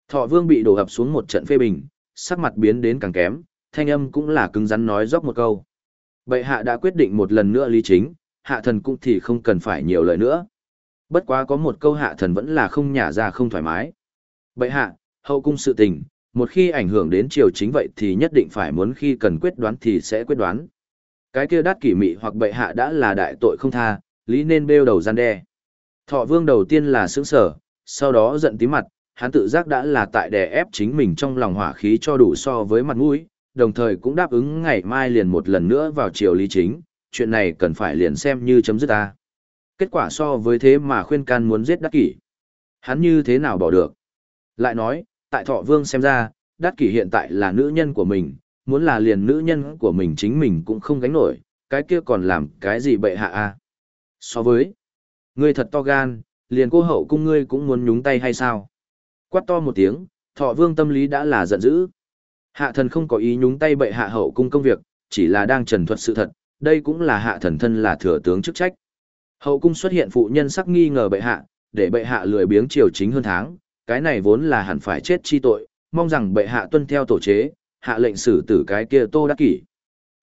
Thọ vương bị đổ ập xuống một trận phê bình, sắc mặt biến đến càng kém, thanh âm cũng là cứng rắn nói dốc một câu. Bệ hạ đã quyết định một lần nữa lý chính, hạ thần cũng thì không cần phải nhiều lời nữa. Bất quá có một câu hạ thần vẫn là không nhả ra không thoải mái. Bệ hạ, hậu cung sự tình, một khi ảnh hưởng đến triều chính vậy thì nhất định phải muốn khi cần quyết đoán thì sẽ quyết đoán. Cái kia đắt kỷ mị hoặc bệ hạ đã là đại tội không tha, lý nên bêu đầu gian đe. Thọ vương đầu tiên là sướng sở, sau đó giận tí mặt, hắn tự giác đã là tại đè ép chính mình trong lòng hỏa khí cho đủ so với mặt mũi, đồng thời cũng đáp ứng ngày mai liền một lần nữa vào triều lý chính, chuyện này cần phải liền xem như chấm dứt ta. Kết quả so với thế mà khuyên can muốn giết đắc kỷ. Hắn như thế nào bỏ được? Lại nói, tại thọ vương xem ra, đắc kỷ hiện tại là nữ nhân của mình, muốn là liền nữ nhân của mình chính mình cũng không gánh nổi, cái kia còn làm cái gì bệ hạ a? So với, ngươi thật to gan, liền cô hậu cung ngươi cũng muốn nhúng tay hay sao? Quát to một tiếng, thọ vương tâm lý đã là giận dữ. Hạ thần không có ý nhúng tay bệ hạ hậu cung công việc, chỉ là đang trần thuật sự thật, đây cũng là hạ thần thân là thừa tướng chức trách. Hậu cung xuất hiện phụ nhân sắc nghi ngờ bệ hạ, để bệ hạ lười biếng triều chính hơn tháng, cái này vốn là hẳn phải chết chi tội, mong rằng bệ hạ tuân theo tổ chế, hạ lệnh xử tử cái kia Tô Đắc Kỷ.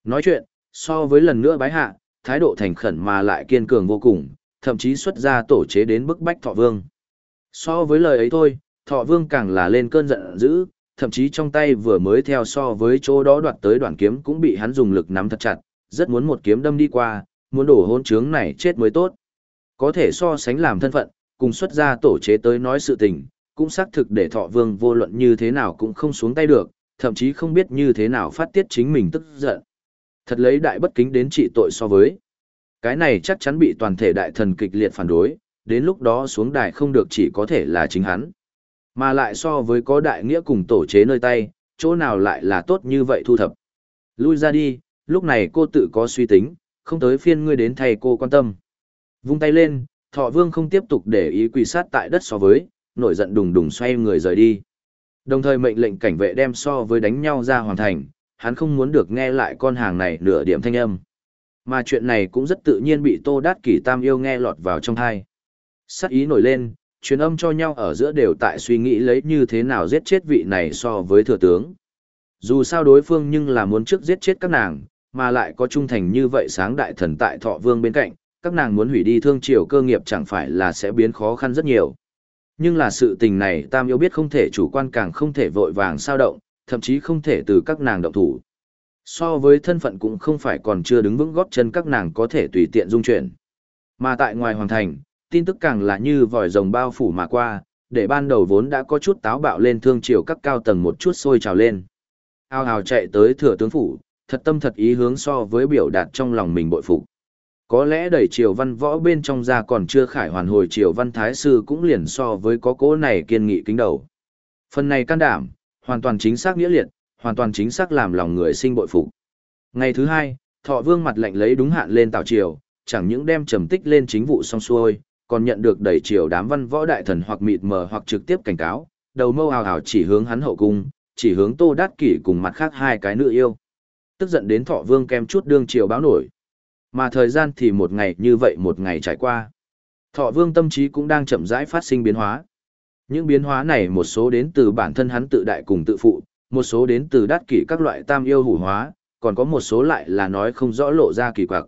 Nói chuyện, so với lần nữa bái hạ, thái độ thành khẩn mà lại kiên cường vô cùng, thậm chí xuất ra tổ chế đến bức bách Thọ Vương. So với lời ấy thôi, Thọ Vương càng là lên cơn giận dữ, thậm chí trong tay vừa mới theo so với chỗ đó đoạt tới đoạn kiếm cũng bị hắn dùng lực nắm thật chặt, rất muốn một kiếm đâm đi qua, muốn đổ hôn trướng này chết mới tốt. Có thể so sánh làm thân phận, cùng xuất ra tổ chế tới nói sự tình, cũng xác thực để thọ vương vô luận như thế nào cũng không xuống tay được, thậm chí không biết như thế nào phát tiết chính mình tức giận. Thật lấy đại bất kính đến trị tội so với. Cái này chắc chắn bị toàn thể đại thần kịch liệt phản đối, đến lúc đó xuống đài không được chỉ có thể là chính hắn. Mà lại so với có đại nghĩa cùng tổ chế nơi tay, chỗ nào lại là tốt như vậy thu thập. Lui ra đi, lúc này cô tự có suy tính, không tới phiên ngươi đến thầy cô quan tâm. Vung tay lên, thọ vương không tiếp tục để ý quỳ sát tại đất so với, nổi giận đùng đùng xoay người rời đi. Đồng thời mệnh lệnh cảnh vệ đem so với đánh nhau ra hoàn thành, hắn không muốn được nghe lại con hàng này nửa điểm thanh âm. Mà chuyện này cũng rất tự nhiên bị Tô Đát Kỷ Tam yêu nghe lọt vào trong thai. Sắc ý nổi lên, truyền âm cho nhau ở giữa đều tại suy nghĩ lấy như thế nào giết chết vị này so với thừa tướng. Dù sao đối phương nhưng là muốn trước giết chết các nàng, mà lại có trung thành như vậy sáng đại thần tại thọ vương bên cạnh, các nàng muốn hủy đi thương triều cơ nghiệp chẳng phải là sẽ biến khó khăn rất nhiều. Nhưng là sự tình này Tam yêu biết không thể chủ quan càng không thể vội vàng sao động, thậm chí không thể từ các nàng động thủ. So với thân phận cũng không phải còn chưa đứng vững góp chân các nàng có thể tùy tiện dung chuyển. Mà tại ngoài hoàng thành, tin tức càng là như vòi rồng bao phủ mà qua, để ban đầu vốn đã có chút táo bạo lên thương triều các cao tầng một chút sôi trào lên. Ao hào chạy tới thừa tướng phủ, thật tâm thật ý hướng so với biểu đạt trong lòng mình bội phục. Có lẽ đẩy triều văn võ bên trong ra còn chưa khải hoàn hồi triều văn thái sư cũng liền so với có cố này kiên nghị kính đầu. Phần này can đảm, hoàn toàn chính xác nghĩa liệt, hoàn toàn chính xác làm lòng người sinh bội phục. Ngày thứ hai, thọ vương mặt lệnh lấy đúng hạn lên tạo triều, chẳng những đem trầm tích lên chính vụ xong xuôi, còn nhận được đẩy triều đám văn võ đại thần hoặc mịt mờ hoặc trực tiếp cảnh cáo, đầu mâu hào hào chỉ hướng hắn hậu cung, chỉ hướng tô đát kỷ cùng mặt khác hai cái nữ yêu. Tức giận đến thọ vương kem chút đương triều báo nổi. Mà thời gian thì một ngày như vậy một ngày trải qua. Thọ vương tâm trí cũng đang chậm rãi phát sinh biến hóa. Những biến hóa này một số đến từ bản thân hắn tự đại cùng tự phụ, một số đến từ đát kỷ các loại tam yêu hủ hóa, còn có một số lại là nói không rõ lộ ra kỳ quặc.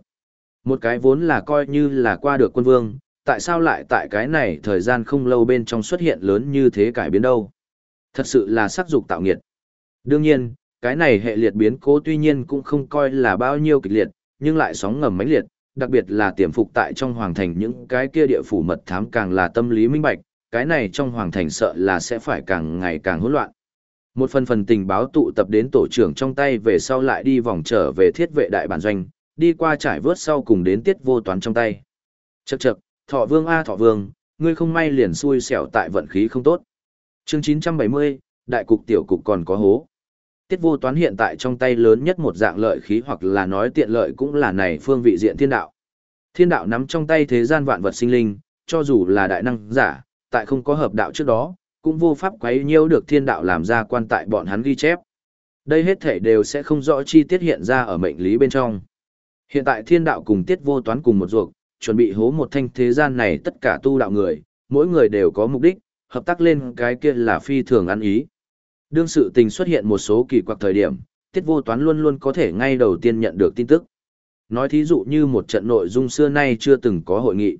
Một cái vốn là coi như là qua được quân vương, tại sao lại tại cái này thời gian không lâu bên trong xuất hiện lớn như thế cải biến đâu. Thật sự là sắc dục tạo nghiệt. Đương nhiên, cái này hệ liệt biến cố tuy nhiên cũng không coi là bao nhiêu kịch liệt, nhưng lại sóng ngầm mãnh liệt, đặc biệt là tiềm phục tại trong hoàng thành những cái kia địa phủ mật thám càng là tâm lý minh bạch, cái này trong hoàng thành sợ là sẽ phải càng ngày càng hỗn loạn. Một phần phần tình báo tụ tập đến tổ trưởng trong tay về sau lại đi vòng trở về thiết vệ đại bản doanh, đi qua trải vớt sau cùng đến tiết vô toán trong tay. Chậc chậc, thọ vương a thọ vương, ngươi không may liền xui xẻo tại vận khí không tốt. Chương 970, đại cục tiểu cục còn có hố. Tiết vô toán hiện tại trong tay lớn nhất một dạng lợi khí hoặc là nói tiện lợi cũng là này phương vị diện thiên đạo. Thiên đạo nắm trong tay thế gian vạn vật sinh linh, cho dù là đại năng giả, tại không có hợp đạo trước đó, cũng vô pháp quấy nhiễu được thiên đạo làm ra quan tại bọn hắn ghi chép. Đây hết thể đều sẽ không rõ chi tiết hiện ra ở mệnh lý bên trong. Hiện tại thiên đạo cùng tiết vô toán cùng một ruột, chuẩn bị hố một thanh thế gian này tất cả tu đạo người, mỗi người đều có mục đích, hợp tác lên cái kia là phi thường ăn ý. Đương sự tình xuất hiện một số kỳ quặc thời điểm, tiết vô toán luôn luôn có thể ngay đầu tiên nhận được tin tức. Nói thí dụ như một trận nội dung xưa nay chưa từng có hội nghị.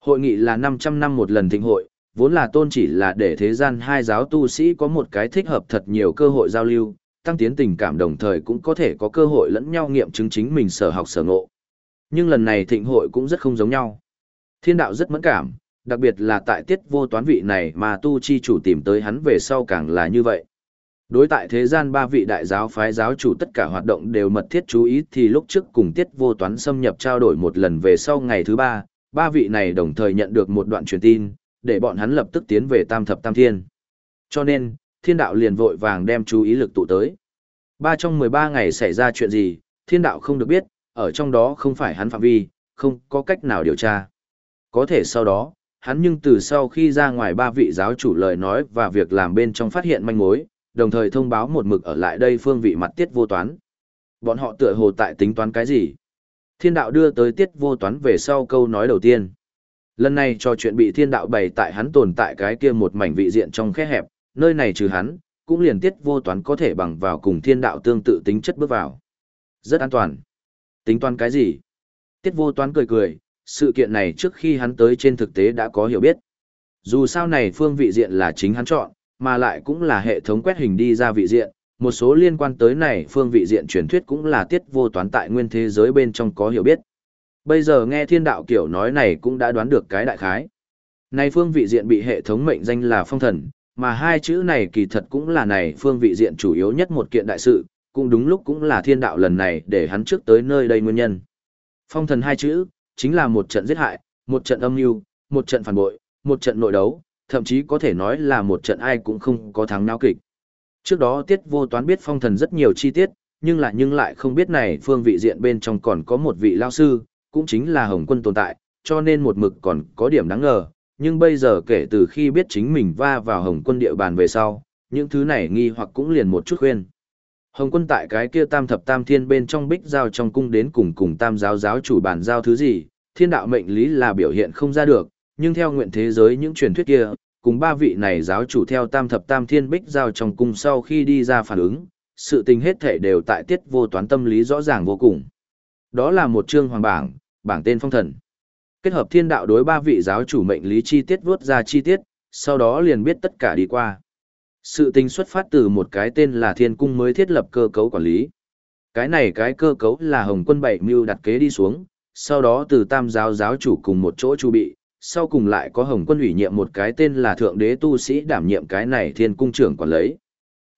Hội nghị là 500 năm một lần thịnh hội, vốn là tôn chỉ là để thế gian hai giáo tu sĩ có một cái thích hợp thật nhiều cơ hội giao lưu, tăng tiến tình cảm đồng thời cũng có thể có cơ hội lẫn nhau nghiệm chứng chính mình sở học sở ngộ. Nhưng lần này thịnh hội cũng rất không giống nhau. Thiên đạo rất mẫn cảm, đặc biệt là tại tiết vô toán vị này mà tu chi chủ tìm tới hắn về sau càng là như vậy. Đối tại thế gian ba vị đại giáo phái giáo chủ tất cả hoạt động đều mật thiết chú ý thì lúc trước cùng tiết vô toán xâm nhập trao đổi một lần về sau ngày thứ ba, ba vị này đồng thời nhận được một đoạn truyền tin, để bọn hắn lập tức tiến về tam thập tam thiên. Cho nên, thiên đạo liền vội vàng đem chú ý lực tụ tới. Ba trong 13 ngày xảy ra chuyện gì, thiên đạo không được biết, ở trong đó không phải hắn phạm vi, không có cách nào điều tra. Có thể sau đó, hắn nhưng từ sau khi ra ngoài ba vị giáo chủ lời nói và việc làm bên trong phát hiện manh mối, đồng thời thông báo một mực ở lại đây phương vị mặt tiết vô toán. Bọn họ tựa hồ tại tính toán cái gì? Thiên đạo đưa tới tiết vô toán về sau câu nói đầu tiên. Lần này cho chuyện bị thiên đạo bày tại hắn tồn tại cái kia một mảnh vị diện trong khe hẹp, nơi này trừ hắn, cũng liền tiết vô toán có thể bằng vào cùng thiên đạo tương tự tính chất bước vào. Rất an toàn. Tính toán cái gì? Tiết vô toán cười cười, sự kiện này trước khi hắn tới trên thực tế đã có hiểu biết. Dù sao này phương vị diện là chính hắn chọn, mà lại cũng là hệ thống quét hình đi ra vị diện, một số liên quan tới này phương vị diện truyền thuyết cũng là tiết vô toán tại nguyên thế giới bên trong có hiểu biết. Bây giờ nghe thiên đạo kiểu nói này cũng đã đoán được cái đại khái. Này phương vị diện bị hệ thống mệnh danh là phong thần, mà hai chữ này kỳ thật cũng là này phương vị diện chủ yếu nhất một kiện đại sự, cũng đúng lúc cũng là thiên đạo lần này để hắn trước tới nơi đây nguyên nhân. Phong thần hai chữ, chính là một trận giết hại, một trận âm mưu, một trận phản bội, một trận nội đấu, thậm chí có thể nói là một trận ai cũng không có thắng náo kịch. Trước đó tiết vô toán biết phong thần rất nhiều chi tiết, nhưng lại nhưng lại không biết này phương vị diện bên trong còn có một vị lao sư, cũng chính là Hồng quân tồn tại, cho nên một mực còn có điểm đáng ngờ, nhưng bây giờ kể từ khi biết chính mình va vào Hồng quân địa bàn về sau, những thứ này nghi hoặc cũng liền một chút khuyên. Hồng quân tại cái kia tam thập tam thiên bên trong bích giao trong cung đến cùng cùng tam giáo giáo chủ bàn giao thứ gì, thiên đạo mệnh lý là biểu hiện không ra được, nhưng theo nguyện thế giới những truyền thuyết kia, cùng ba vị này giáo chủ theo tam thập tam thiên bích giao trong cung sau khi đi ra phản ứng, sự tình hết thể đều tại tiết vô toán tâm lý rõ ràng vô cùng. Đó là một chương hoàng bảng, bảng tên phong thần. Kết hợp thiên đạo đối ba vị giáo chủ mệnh lý chi tiết vuốt ra chi tiết, sau đó liền biết tất cả đi qua. Sự tình xuất phát từ một cái tên là Thiên Cung mới thiết lập cơ cấu quản lý. Cái này cái cơ cấu là Hồng Quân Bảy Mưu đặt kế đi xuống, sau đó từ tam giáo giáo chủ cùng một chỗ chu bị, sau cùng lại có Hồng Quân ủy nhiệm một cái tên là Thượng Đế Tu Sĩ đảm nhiệm cái này Thiên Cung trưởng quản lấy.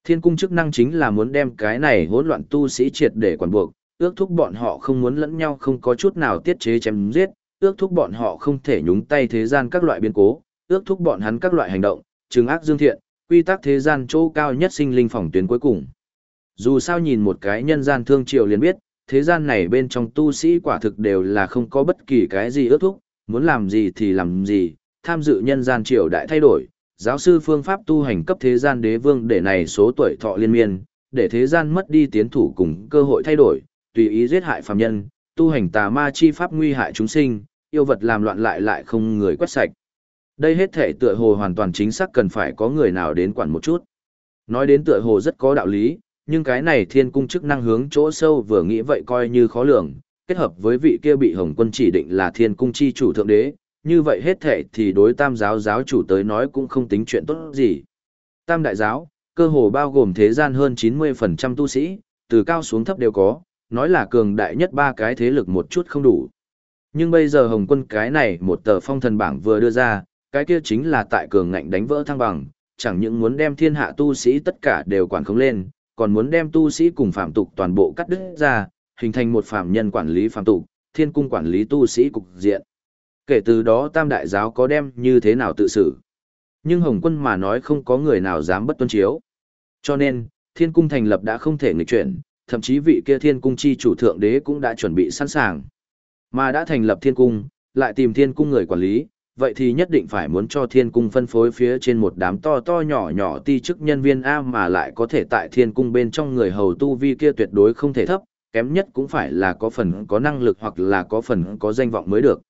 Thiên Cung chức năng chính là muốn đem cái này hỗn loạn tu sĩ triệt để quản buộc, ước thúc bọn họ không muốn lẫn nhau không có chút nào tiết chế chém giết, ước thúc bọn họ không thể nhúng tay thế gian các loại biến cố, ước thúc bọn hắn các loại hành động, trừng ác dương thiện, quy tắc thế gian chỗ cao nhất sinh linh phòng tuyến cuối cùng. Dù sao nhìn một cái nhân gian thương triều liền biết, thế gian này bên trong tu sĩ quả thực đều là không có bất kỳ cái gì ước thúc, muốn làm gì thì làm gì, tham dự nhân gian triều đại thay đổi, giáo sư phương pháp tu hành cấp thế gian đế vương để này số tuổi thọ liên miên, để thế gian mất đi tiến thủ cùng cơ hội thay đổi, tùy ý giết hại phàm nhân, tu hành tà ma chi pháp nguy hại chúng sinh, yêu vật làm loạn lại lại không người quét sạch. Đây hết thể tựa hồ hoàn toàn chính xác cần phải có người nào đến quản một chút. Nói đến tựa hồ rất có đạo lý, nhưng cái này thiên cung chức năng hướng chỗ sâu vừa nghĩ vậy coi như khó lường, kết hợp với vị kia bị Hồng quân chỉ định là thiên cung chi chủ thượng đế, như vậy hết thể thì đối tam giáo giáo chủ tới nói cũng không tính chuyện tốt gì. Tam đại giáo, cơ hồ bao gồm thế gian hơn 90% tu sĩ, từ cao xuống thấp đều có, nói là cường đại nhất ba cái thế lực một chút không đủ. Nhưng bây giờ Hồng quân cái này một tờ phong thần bảng vừa đưa ra, cái kia chính là tại cường ngạnh đánh vỡ thăng bằng, chẳng những muốn đem thiên hạ tu sĩ tất cả đều quản không lên, còn muốn đem tu sĩ cùng phạm tục toàn bộ cắt đứt ra, hình thành một phạm nhân quản lý phạm tục, thiên cung quản lý tu sĩ cục diện. Kể từ đó tam đại giáo có đem như thế nào tự xử. Nhưng Hồng quân mà nói không có người nào dám bất tuân chiếu. Cho nên, thiên cung thành lập đã không thể nghịch chuyển, thậm chí vị kia thiên cung chi chủ thượng đế cũng đã chuẩn bị sẵn sàng. Mà đã thành lập thiên cung, lại tìm thiên cung người quản lý, vậy thì nhất định phải muốn cho thiên cung phân phối phía trên một đám to to nhỏ nhỏ ti chức nhân viên A mà lại có thể tại thiên cung bên trong người hầu tu vi kia tuyệt đối không thể thấp, kém nhất cũng phải là có phần có năng lực hoặc là có phần có danh vọng mới được.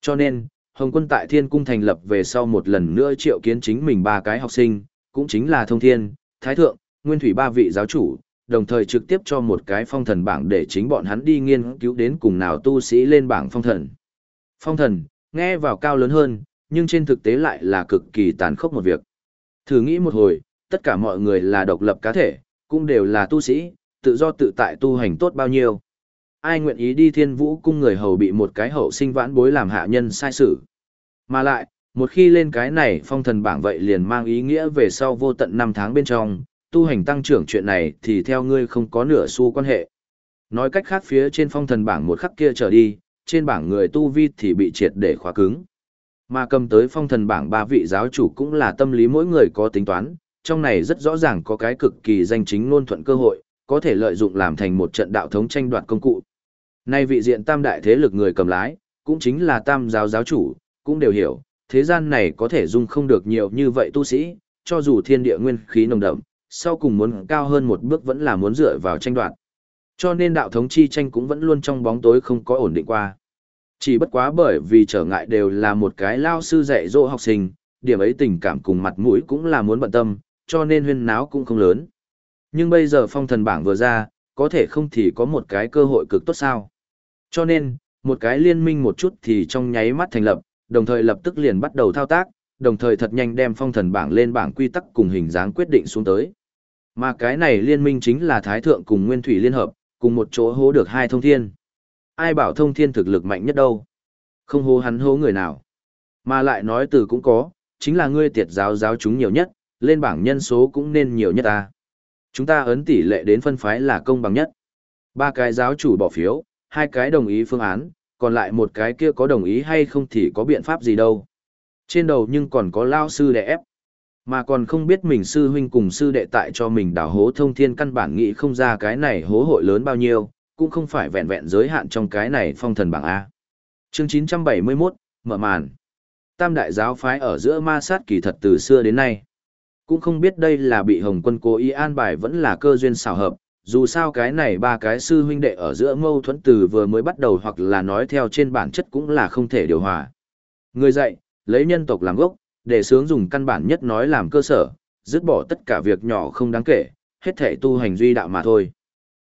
Cho nên, Hồng quân tại thiên cung thành lập về sau một lần nữa triệu kiến chính mình ba cái học sinh, cũng chính là thông thiên, thái thượng, nguyên thủy ba vị giáo chủ, đồng thời trực tiếp cho một cái phong thần bảng để chính bọn hắn đi nghiên cứu đến cùng nào tu sĩ lên bảng phong thần. Phong thần, nghe vào cao lớn hơn, nhưng trên thực tế lại là cực kỳ tàn khốc một việc. Thử nghĩ một hồi, tất cả mọi người là độc lập cá thể, cũng đều là tu sĩ, tự do tự tại tu hành tốt bao nhiêu. Ai nguyện ý đi thiên vũ cung người hầu bị một cái hậu sinh vãn bối làm hạ nhân sai sử? Mà lại, một khi lên cái này phong thần bảng vậy liền mang ý nghĩa về sau vô tận năm tháng bên trong, tu hành tăng trưởng chuyện này thì theo ngươi không có nửa xu quan hệ. Nói cách khác phía trên phong thần bảng một khắc kia trở đi, trên bảng người tu vi thì bị triệt để khóa cứng. Mà cầm tới phong thần bảng ba vị giáo chủ cũng là tâm lý mỗi người có tính toán, trong này rất rõ ràng có cái cực kỳ danh chính ngôn thuận cơ hội, có thể lợi dụng làm thành một trận đạo thống tranh đoạt công cụ. Nay vị diện tam đại thế lực người cầm lái, cũng chính là tam giáo giáo chủ, cũng đều hiểu, thế gian này có thể dung không được nhiều như vậy tu sĩ, cho dù thiên địa nguyên khí nồng đậm, sau cùng muốn cao hơn một bước vẫn là muốn dựa vào tranh đoạt. Cho nên đạo thống chi tranh cũng vẫn luôn trong bóng tối không có ổn định qua. Chỉ bất quá bởi vì trở ngại đều là một cái lao sư dạy dỗ học sinh, điểm ấy tình cảm cùng mặt mũi cũng là muốn bận tâm, cho nên huyên náo cũng không lớn. Nhưng bây giờ phong thần bảng vừa ra, có thể không thì có một cái cơ hội cực tốt sao. Cho nên, một cái liên minh một chút thì trong nháy mắt thành lập, đồng thời lập tức liền bắt đầu thao tác, đồng thời thật nhanh đem phong thần bảng lên bảng quy tắc cùng hình dáng quyết định xuống tới. Mà cái này liên minh chính là Thái Thượng cùng Nguyên Thủy Liên Hợp, cùng một chỗ hố được hai thông thiên. Ai bảo thông thiên thực lực mạnh nhất đâu? Không hố hắn hố người nào. Mà lại nói từ cũng có, chính là ngươi tiệt giáo giáo chúng nhiều nhất, lên bảng nhân số cũng nên nhiều nhất ta. Chúng ta ấn tỷ lệ đến phân phái là công bằng nhất. Ba cái giáo chủ bỏ phiếu, hai cái đồng ý phương án, còn lại một cái kia có đồng ý hay không thì có biện pháp gì đâu. Trên đầu nhưng còn có lao sư đè ép. Mà còn không biết mình sư huynh cùng sư đệ tại cho mình đào hố thông thiên căn bản nghĩ không ra cái này hố hội lớn bao nhiêu, cũng không phải vẹn vẹn giới hạn trong cái này phong thần bảng A. Chương 971, mở màn. Tam đại giáo phái ở giữa ma sát kỳ thật từ xưa đến nay. Cũng không biết đây là bị Hồng quân cố ý an bài vẫn là cơ duyên xảo hợp, dù sao cái này ba cái sư huynh đệ ở giữa mâu thuẫn từ vừa mới bắt đầu hoặc là nói theo trên bản chất cũng là không thể điều hòa. Người dạy, lấy nhân tộc làm gốc, để sướng dùng căn bản nhất nói làm cơ sở, dứt bỏ tất cả việc nhỏ không đáng kể, hết thể tu hành duy đạo mà thôi.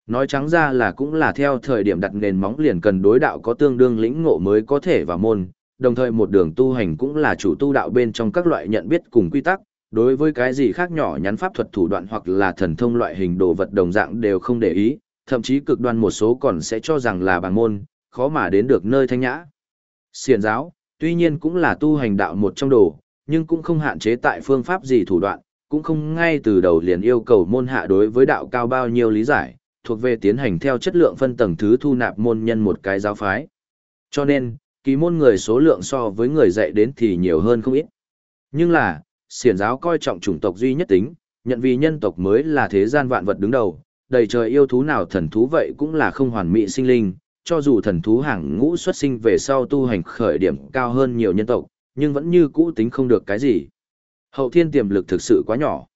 Nói trắng ra là cũng là theo thời điểm đặt nền móng liền cần đối đạo có tương đương lĩnh ngộ mới có thể vào môn, đồng thời một đường tu hành cũng là chủ tu đạo bên trong các loại nhận biết cùng quy tắc, Đối với cái gì khác nhỏ nhắn pháp thuật thủ đoạn hoặc là thần thông loại hình đồ vật đồng dạng đều không để ý, thậm chí cực đoan một số còn sẽ cho rằng là bằng môn, khó mà đến được nơi thanh nhã. Xiển giáo, tuy nhiên cũng là tu hành đạo một trong đồ, nhưng cũng không hạn chế tại phương pháp gì thủ đoạn, cũng không ngay từ đầu liền yêu cầu môn hạ đối với đạo cao bao nhiêu lý giải, thuộc về tiến hành theo chất lượng phân tầng thứ thu nạp môn nhân một cái giáo phái. Cho nên, kỳ môn người số lượng so với người dạy đến thì nhiều hơn không ít. Nhưng là, xiển giáo coi trọng chủng tộc duy nhất tính, nhận vì nhân tộc mới là thế gian vạn vật đứng đầu, đầy trời yêu thú nào thần thú vậy cũng là không hoàn mỹ sinh linh, cho dù thần thú hàng ngũ xuất sinh về sau tu hành khởi điểm cao hơn nhiều nhân tộc, nhưng vẫn như cũ tính không được cái gì. Hậu thiên tiềm lực thực sự quá nhỏ.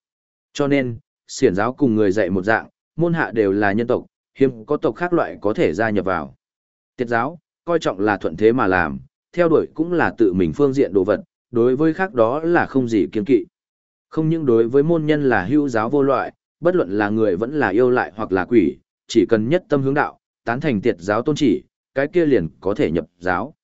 Cho nên, xiển giáo cùng người dạy một dạng, môn hạ đều là nhân tộc, hiếm có tộc khác loại có thể gia nhập vào. Tiết giáo, coi trọng là thuận thế mà làm, theo đuổi cũng là tự mình phương diện đồ vật, đối với khác đó là không gì kiên kỵ. Không những đối với môn nhân là hữu giáo vô loại, bất luận là người vẫn là yêu lại hoặc là quỷ, chỉ cần nhất tâm hướng đạo, tán thành tiệt giáo tôn chỉ, cái kia liền có thể nhập giáo.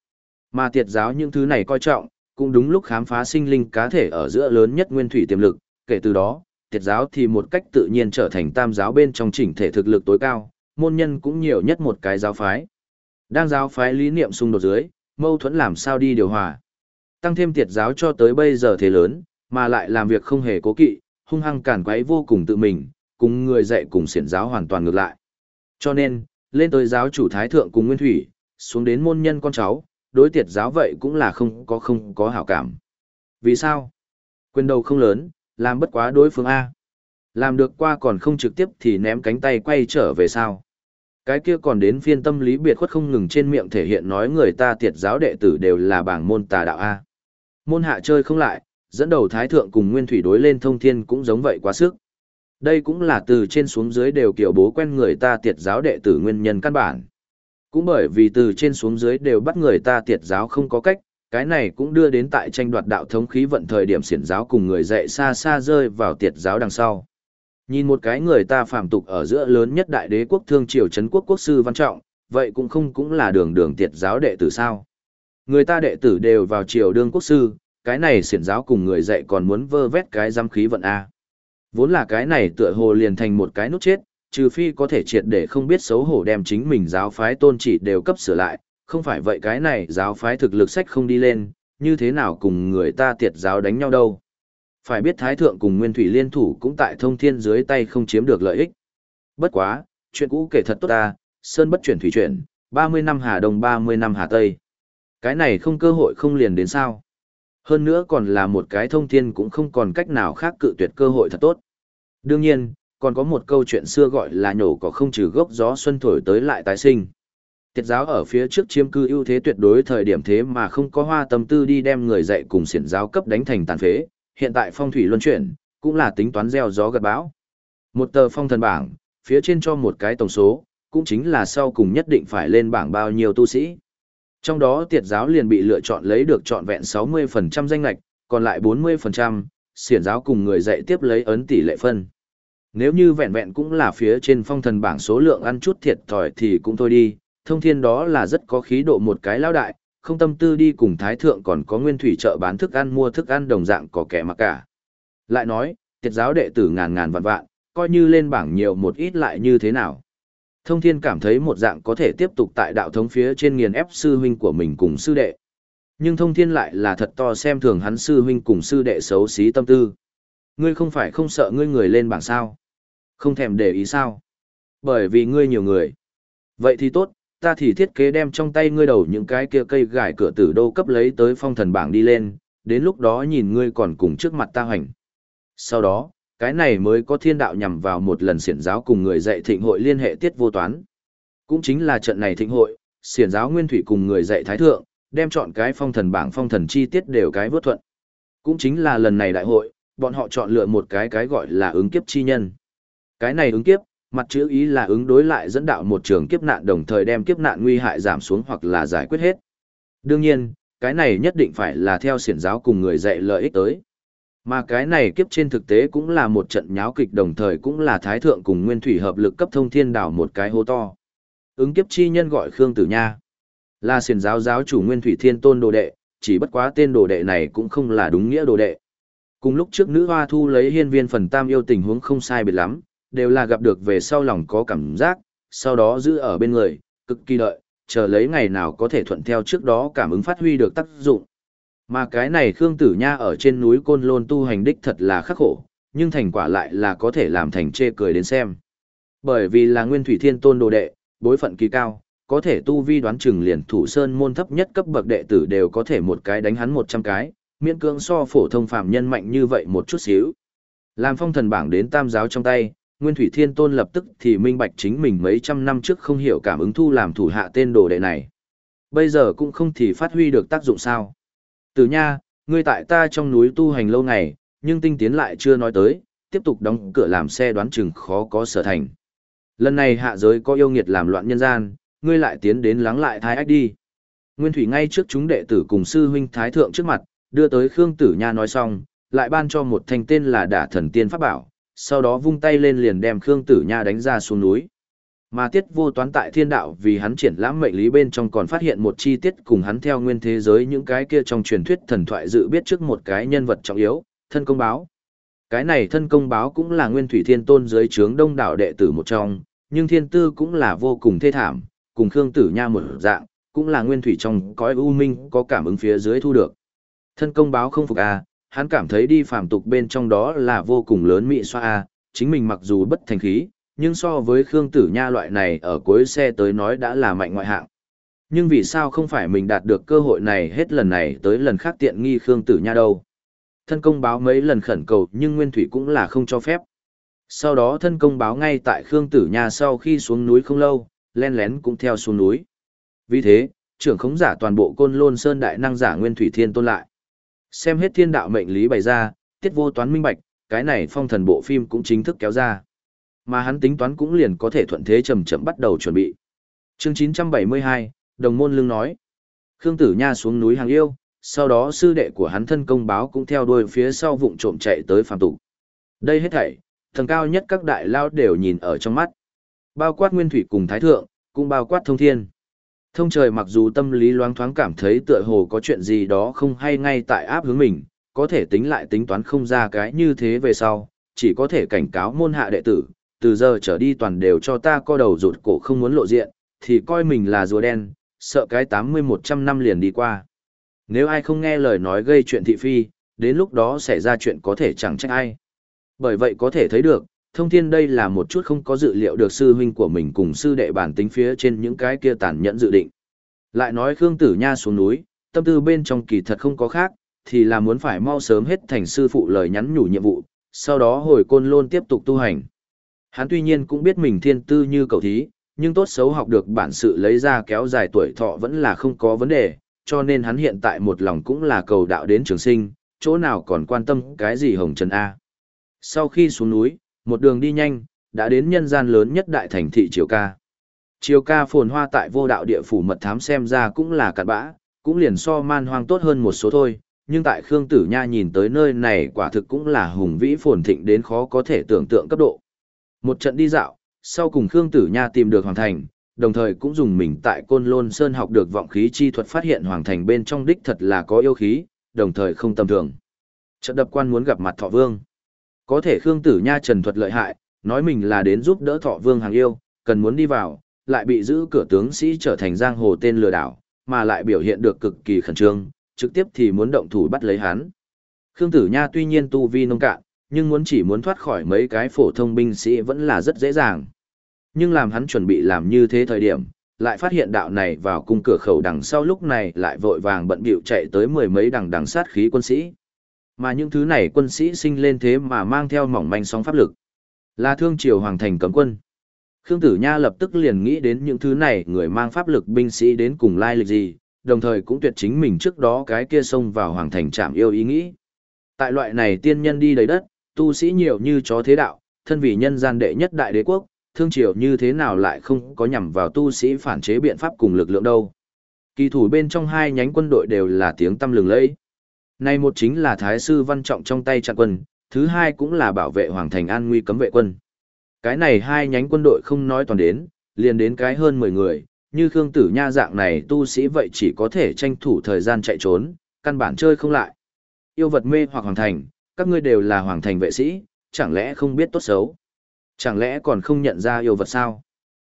Mà tiệt giáo những thứ này coi trọng, cũng đúng lúc khám phá sinh linh cá thể ở giữa lớn nhất nguyên thủy tiềm lực, kể từ đó, tiệt giáo thì một cách tự nhiên trở thành tam giáo bên trong chỉnh thể thực lực tối cao, môn nhân cũng nhiều nhất một cái giáo phái. Đang giáo phái lý niệm xung đột dưới, mâu thuẫn làm sao đi điều hòa. Tăng thêm tiệt giáo cho tới bây giờ thế lớn, mà lại làm việc không hề cố kỵ, hung hăng cản quấy vô cùng tự mình, cùng người dạy cùng xiển giáo hoàn toàn ngược lại. Cho nên, lên tới giáo chủ thái thượng cùng nguyên thủy, xuống đến môn nhân con cháu, đối tiệt giáo vậy cũng là không có không có hảo cảm. Vì sao? Quyền đầu không lớn, làm bất quá đối phương A. Làm được qua còn không trực tiếp thì ném cánh tay quay trở về sao. Cái kia còn đến phiên tâm lý biệt khuất không ngừng trên miệng thể hiện nói người ta tiệt giáo đệ tử đều là bảng môn tà đạo A. Môn hạ chơi không lại, dẫn đầu thái thượng cùng nguyên thủy đối lên thông thiên cũng giống vậy quá sức. Đây cũng là từ trên xuống dưới đều kiểu bố quen người ta tiệt giáo đệ tử nguyên nhân căn bản. Cũng bởi vì từ trên xuống dưới đều bắt người ta tiệt giáo không có cách, cái này cũng đưa đến tại tranh đoạt đạo thống khí vận thời điểm xiển giáo cùng người dạy xa xa rơi vào tiệt giáo đằng sau. Nhìn một cái người ta phàm tục ở giữa lớn nhất đại đế quốc thương triều trấn quốc quốc sư văn trọng, vậy cũng không cũng là đường đường tiệt giáo đệ tử sao. Người ta đệ tử đều vào triều đương quốc sư, cái này xiển giáo cùng người dạy còn muốn vơ vét cái giam khí vận A. Vốn là cái này tựa hồ liền thành một cái nút chết, trừ phi có thể triệt để không biết xấu hổ đem chính mình giáo phái tôn chỉ đều cấp sửa lại, không phải vậy cái này giáo phái thực lực sách không đi lên, như thế nào cùng người ta tiệt giáo đánh nhau đâu. Phải biết Thái Thượng cùng Nguyên Thủy liên thủ cũng tại thông thiên dưới tay không chiếm được lợi ích. Bất quá, chuyện cũ kể thật tốt ta, Sơn bất chuyển thủy chuyển, 30 năm Hà Đông 30 năm Hà Tây. Cái này không cơ hội không liền đến sao. Hơn nữa còn là một cái thông thiên cũng không còn cách nào khác cự tuyệt cơ hội thật tốt. Đương nhiên, còn có một câu chuyện xưa gọi là nhổ có không trừ gốc gió xuân thổi tới lại tái sinh. Tiết giáo ở phía trước chiếm cư ưu thế tuyệt đối thời điểm thế mà không có hoa tâm tư đi đem người dạy cùng xiển giáo cấp đánh thành tàn phế, hiện tại phong thủy luân chuyển, cũng là tính toán gieo gió gặt bão. Một tờ phong thần bảng, phía trên cho một cái tổng số, cũng chính là sau cùng nhất định phải lên bảng bao nhiêu tu sĩ. Trong đó tiệt giáo liền bị lựa chọn lấy được trọn vẹn 60% danh lạch, còn lại 40%, xiển giáo cùng người dạy tiếp lấy ấn tỷ lệ phân. Nếu như vẹn vẹn cũng là phía trên phong thần bảng số lượng ăn chút thiệt thòi thì cũng thôi đi, thông thiên đó là rất có khí độ một cái lao đại, không tâm tư đi cùng thái thượng còn có nguyên thủy chợ bán thức ăn mua thức ăn đồng dạng có kẻ mặc cả. Lại nói, tiệt giáo đệ tử ngàn ngàn vạn vạn, coi như lên bảng nhiều một ít lại như thế nào. Thông thiên cảm thấy một dạng có thể tiếp tục tại đạo thống phía trên nghiền ép sư huynh của mình cùng sư đệ. Nhưng thông thiên lại là thật to xem thường hắn sư huynh cùng sư đệ xấu xí tâm tư. Ngươi không phải không sợ ngươi người lên bảng sao. Không thèm để ý sao. Bởi vì ngươi nhiều người. Vậy thì tốt, ta thì thiết kế đem trong tay ngươi đầu những cái kia cây gài cửa tử đô cấp lấy tới phong thần bảng đi lên, đến lúc đó nhìn ngươi còn cùng trước mặt ta hoành. Sau đó, cái này mới có thiên đạo nhằm vào một lần xiển giáo cùng người dạy thịnh hội liên hệ tiết vô toán. Cũng chính là trận này thịnh hội, xiển giáo nguyên thủy cùng người dạy thái thượng, đem chọn cái phong thần bảng phong thần chi tiết đều cái vớt thuận. Cũng chính là lần này đại hội, bọn họ chọn lựa một cái cái gọi là ứng kiếp chi nhân. Cái này ứng kiếp, mặt chữ ý là ứng đối lại dẫn đạo một trường kiếp nạn đồng thời đem kiếp nạn nguy hại giảm xuống hoặc là giải quyết hết. Đương nhiên, cái này nhất định phải là theo xiển giáo cùng người dạy lợi ích tới. Mà cái này kiếp trên thực tế cũng là một trận nháo kịch đồng thời cũng là thái thượng cùng nguyên thủy hợp lực cấp thông thiên đảo một cái hố to. Ứng kiếp chi nhân gọi Khương Tử Nha. Là xiển giáo giáo chủ nguyên thủy thiên tôn đồ đệ, chỉ bất quá tên đồ đệ này cũng không là đúng nghĩa đồ đệ. Cùng lúc trước nữ hoa thu lấy hiên viên phần tam yêu tình huống không sai biệt lắm, đều là gặp được về sau lòng có cảm giác, sau đó giữ ở bên người, cực kỳ đợi, chờ lấy ngày nào có thể thuận theo trước đó cảm ứng phát huy được tác dụng. Mà cái này Khương Tử Nha ở trên núi Côn Lôn tu hành đích thật là khắc khổ, nhưng thành quả lại là có thể làm thành chê cười đến xem. Bởi vì là Nguyên Thủy Thiên Tôn đồ đệ, bối phận kỳ cao, có thể tu vi đoán chừng liền thủ sơn môn thấp nhất cấp bậc đệ tử đều có thể một cái đánh hắn 100 cái, miễn cưỡng so phổ thông phàm nhân mạnh như vậy một chút xíu. Làm phong thần bảng đến tam giáo trong tay, Nguyên Thủy Thiên Tôn lập tức thì minh bạch chính mình mấy trăm năm trước không hiểu cảm ứng thu làm thủ hạ tên đồ đệ này. Bây giờ cũng không thì phát huy được tác dụng sao. Tử nha, ngươi tại ta trong núi tu hành lâu ngày, nhưng tinh tiến lại chưa nói tới, tiếp tục đóng cửa làm xe đoán chừng khó có sở thành. Lần này hạ giới có yêu nghiệt làm loạn nhân gian, ngươi lại tiến đến lắng lại thái ách đi. Nguyên Thủy ngay trước chúng đệ tử cùng sư huynh thái thượng trước mặt, đưa tới Khương Tử Nha nói xong, lại ban cho một thanh tên là Đả Thần Tiên Pháp Bảo, sau đó vung tay lên liền đem Khương Tử Nha đánh ra xuống núi. Mà tiết vô toán tại thiên đạo vì hắn triển lãm mệnh lý bên trong còn phát hiện một chi tiết cùng hắn theo nguyên thế giới những cái kia trong truyền thuyết thần thoại dự biết trước một cái nhân vật trọng yếu, thân công báo. Cái này thân công báo cũng là nguyên thủy thiên tôn dưới trướng đông đảo đệ tử một trong, nhưng thiên tư cũng là vô cùng thê thảm, cùng Khương Tử Nha một dạng, cũng là nguyên thủy trong cõi u minh có cảm ứng phía dưới thu được. Thân công báo không phục a, hắn cảm thấy đi phàm tục bên trong đó là vô cùng lớn mị xoa a, chính mình mặc dù bất thành khí, nhưng so với Khương Tử Nha loại này ở cuối xe tới nói đã là mạnh ngoại hạng. Nhưng vì sao không phải mình đạt được cơ hội này hết lần này tới lần khác tiện nghi Khương Tử Nha đâu? Thân công báo mấy lần khẩn cầu nhưng Nguyên Thủy cũng là không cho phép. Sau đó thân công báo ngay tại Khương Tử Nha sau khi xuống núi không lâu, len lén cũng theo xuống núi. Vì thế, trưởng khống giả toàn bộ côn lôn sơn đại năng giả Nguyên Thủy Thiên tôn lại. Xem hết thiên đạo mệnh lý bày ra, tiết vô toán minh bạch, cái này phong thần bộ phim cũng chính thức kéo ra. Mà hắn tính toán cũng liền có thể thuận thế chậm chậm bắt đầu chuẩn bị. Chương 972, Đồng môn lương nói. Khương Tử Nha xuống núi hàng yêu, sau đó sư đệ của hắn thân công báo cũng theo đuôi phía sau vụng trộm chạy tới phàm tục. Đây hết thảy, thần cao nhất các đại lao đều nhìn ở trong mắt. Bao quát nguyên thủy cùng thái thượng, cũng bao quát thông thiên. Thông trời mặc dù tâm lý loáng thoáng cảm thấy tựa hồ có chuyện gì đó không hay ngay tại áp hướng mình, có thể tính lại tính toán không ra cái như thế về sau, chỉ có thể cảnh cáo môn hạ đệ tử, từ giờ trở đi toàn đều cho ta co đầu rụt cổ không muốn lộ diện, thì coi mình là rùa đen, sợ cái tám mươi một trăm năm liền đi qua. Nếu ai không nghe lời nói gây chuyện thị phi, đến lúc đó xảy ra chuyện có thể chẳng trách ai. Bởi vậy có thể thấy được, thông thiên đây là một chút không có dự liệu được sư huynh của mình cùng sư đệ bản tính phía trên những cái kia tàn nhẫn dự định. Lại nói Khương Tử Nha xuống núi, tâm tư bên trong kỳ thật không có khác, thì là muốn phải mau sớm hết thành sư phụ lời nhắn nhủ nhiệm vụ, sau đó hồi côn lôn tiếp tục tu hành. Hắn tuy nhiên cũng biết mình thiên tư như cầu thí, nhưng tốt xấu học được bản sự lấy ra kéo dài tuổi thọ vẫn là không có vấn đề, cho nên hắn hiện tại một lòng cũng là cầu đạo đến trường sinh, chỗ nào còn quan tâm cái gì hồng trần A. Sau khi xuống núi, một đường đi nhanh, đã đến nhân gian lớn nhất đại thành thị Triều Ca. Triều Ca phồn hoa tại vô đạo địa phủ mật thám xem ra cũng là cặn bã, cũng liền so man hoang tốt hơn một số thôi, nhưng tại Khương Tử Nha nhìn tới nơi này quả thực cũng là hùng vĩ phồn thịnh đến khó có thể tưởng tượng cấp độ. Một trận đi dạo, sau cùng Khương Tử Nha tìm được Hoàng Thành, đồng thời cũng dùng mình tại Côn Lôn Sơn học được vọng khí chi thuật phát hiện Hoàng Thành bên trong đích thật là có yêu khí, đồng thời không tầm thường. Trận đập quan muốn gặp mặt Thọ Vương. Có thể Khương Tử Nha trần thuật lợi hại, nói mình là đến giúp đỡ Thọ Vương hàng yêu, cần muốn đi vào, lại bị giữ cửa tướng sĩ trở thành giang hồ tên lừa đảo, mà lại biểu hiện được cực kỳ khẩn trương, trực tiếp thì muốn động thủ bắt lấy hắn. Khương Tử Nha tuy nhiên tu vi nông cạn, nhưng muốn chỉ muốn thoát khỏi mấy cái phổ thông binh sĩ vẫn là rất dễ dàng. Nhưng làm hắn chuẩn bị làm như thế thời điểm, lại phát hiện đạo này vào cung cửa khẩu đằng sau lúc này lại vội vàng bận bịu chạy tới mười mấy đằng đằng sát khí quân sĩ. Mà những thứ này quân sĩ sinh lên thế mà mang theo mỏng manh sóng pháp lực. Là thương triều hoàng thành cấm quân. Khương Tử Nha lập tức liền nghĩ đến những thứ này người mang pháp lực binh sĩ đến cùng lai lịch gì, đồng thời cũng tuyệt chính mình trước đó cái kia xông vào hoàng thành chạm yêu ý nghĩ. Tại loại này tiên nhân đi đầy đất, tu sĩ nhiều như chó thế đạo, thân vì nhân gian đệ nhất đại đế quốc, thương triều như thế nào lại không có nhằm vào tu sĩ phản chế biện pháp cùng lực lượng đâu. Kỳ thủ bên trong hai nhánh quân đội đều là tiếng tâm lừng lẫy. Này một chính là Thái sư Văn Trọng trong tay chặn quân, thứ hai cũng là bảo vệ Hoàng thành an nguy cấm vệ quân. Cái này hai nhánh quân đội không nói toàn đến, liền đến cái hơn 10 người, như Khương Tử Nha dạng này tu sĩ vậy chỉ có thể tranh thủ thời gian chạy trốn, căn bản chơi không lại. Yêu vật mê hoặc Hoàng thành, các ngươi đều là hoàng thành vệ sĩ, chẳng lẽ không biết tốt xấu? Chẳng lẽ còn không nhận ra yêu vật sao?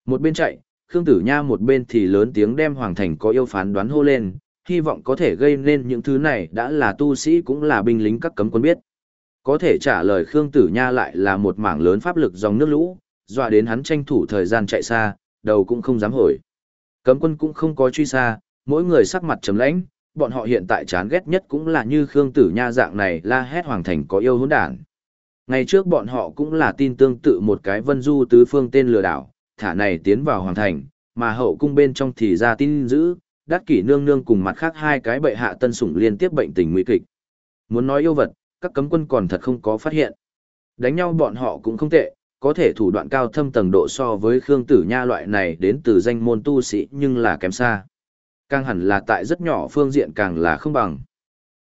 Một bên chạy, Khương Tử Nha một bên thì lớn tiếng đem hoàng thành có yêu phán đoán hô lên, hy vọng có thể gây nên những thứ này đã là tu sĩ cũng là binh lính các cấm quân biết. Có thể trả lời Khương Tử Nha lại là một mảng lớn pháp lực dòng nước lũ, dọa đến hắn tranh thủ thời gian chạy xa, đầu cũng không dám hồi. Cấm quân cũng không có truy xa, mỗi người sắc mặt trầm lãnh, bọn họ hiện tại chán ghét nhất cũng là như Khương Tử Nha dạng này la hét hoàng thành có yêu hỗn đản. Ngày trước bọn họ cũng là tin tương tự một cái vân du tứ phương tên lừa đảo, thả này tiến vào hoàng thành, mà hậu cung bên trong thì ra tin dữ đắc kỷ nương nương cùng mặt khác hai cái bệ hạ tân sủng liên tiếp bệnh tình nguy kịch. Muốn nói yêu vật, các cấm quân còn thật không có phát hiện. Đánh nhau bọn họ cũng không tệ, có thể thủ đoạn cao thâm tầng độ so với Khương Tử Nha loại này đến từ danh môn tu sĩ nhưng là kém xa. Càng hẳn là tại rất nhỏ phương diện càng là không bằng.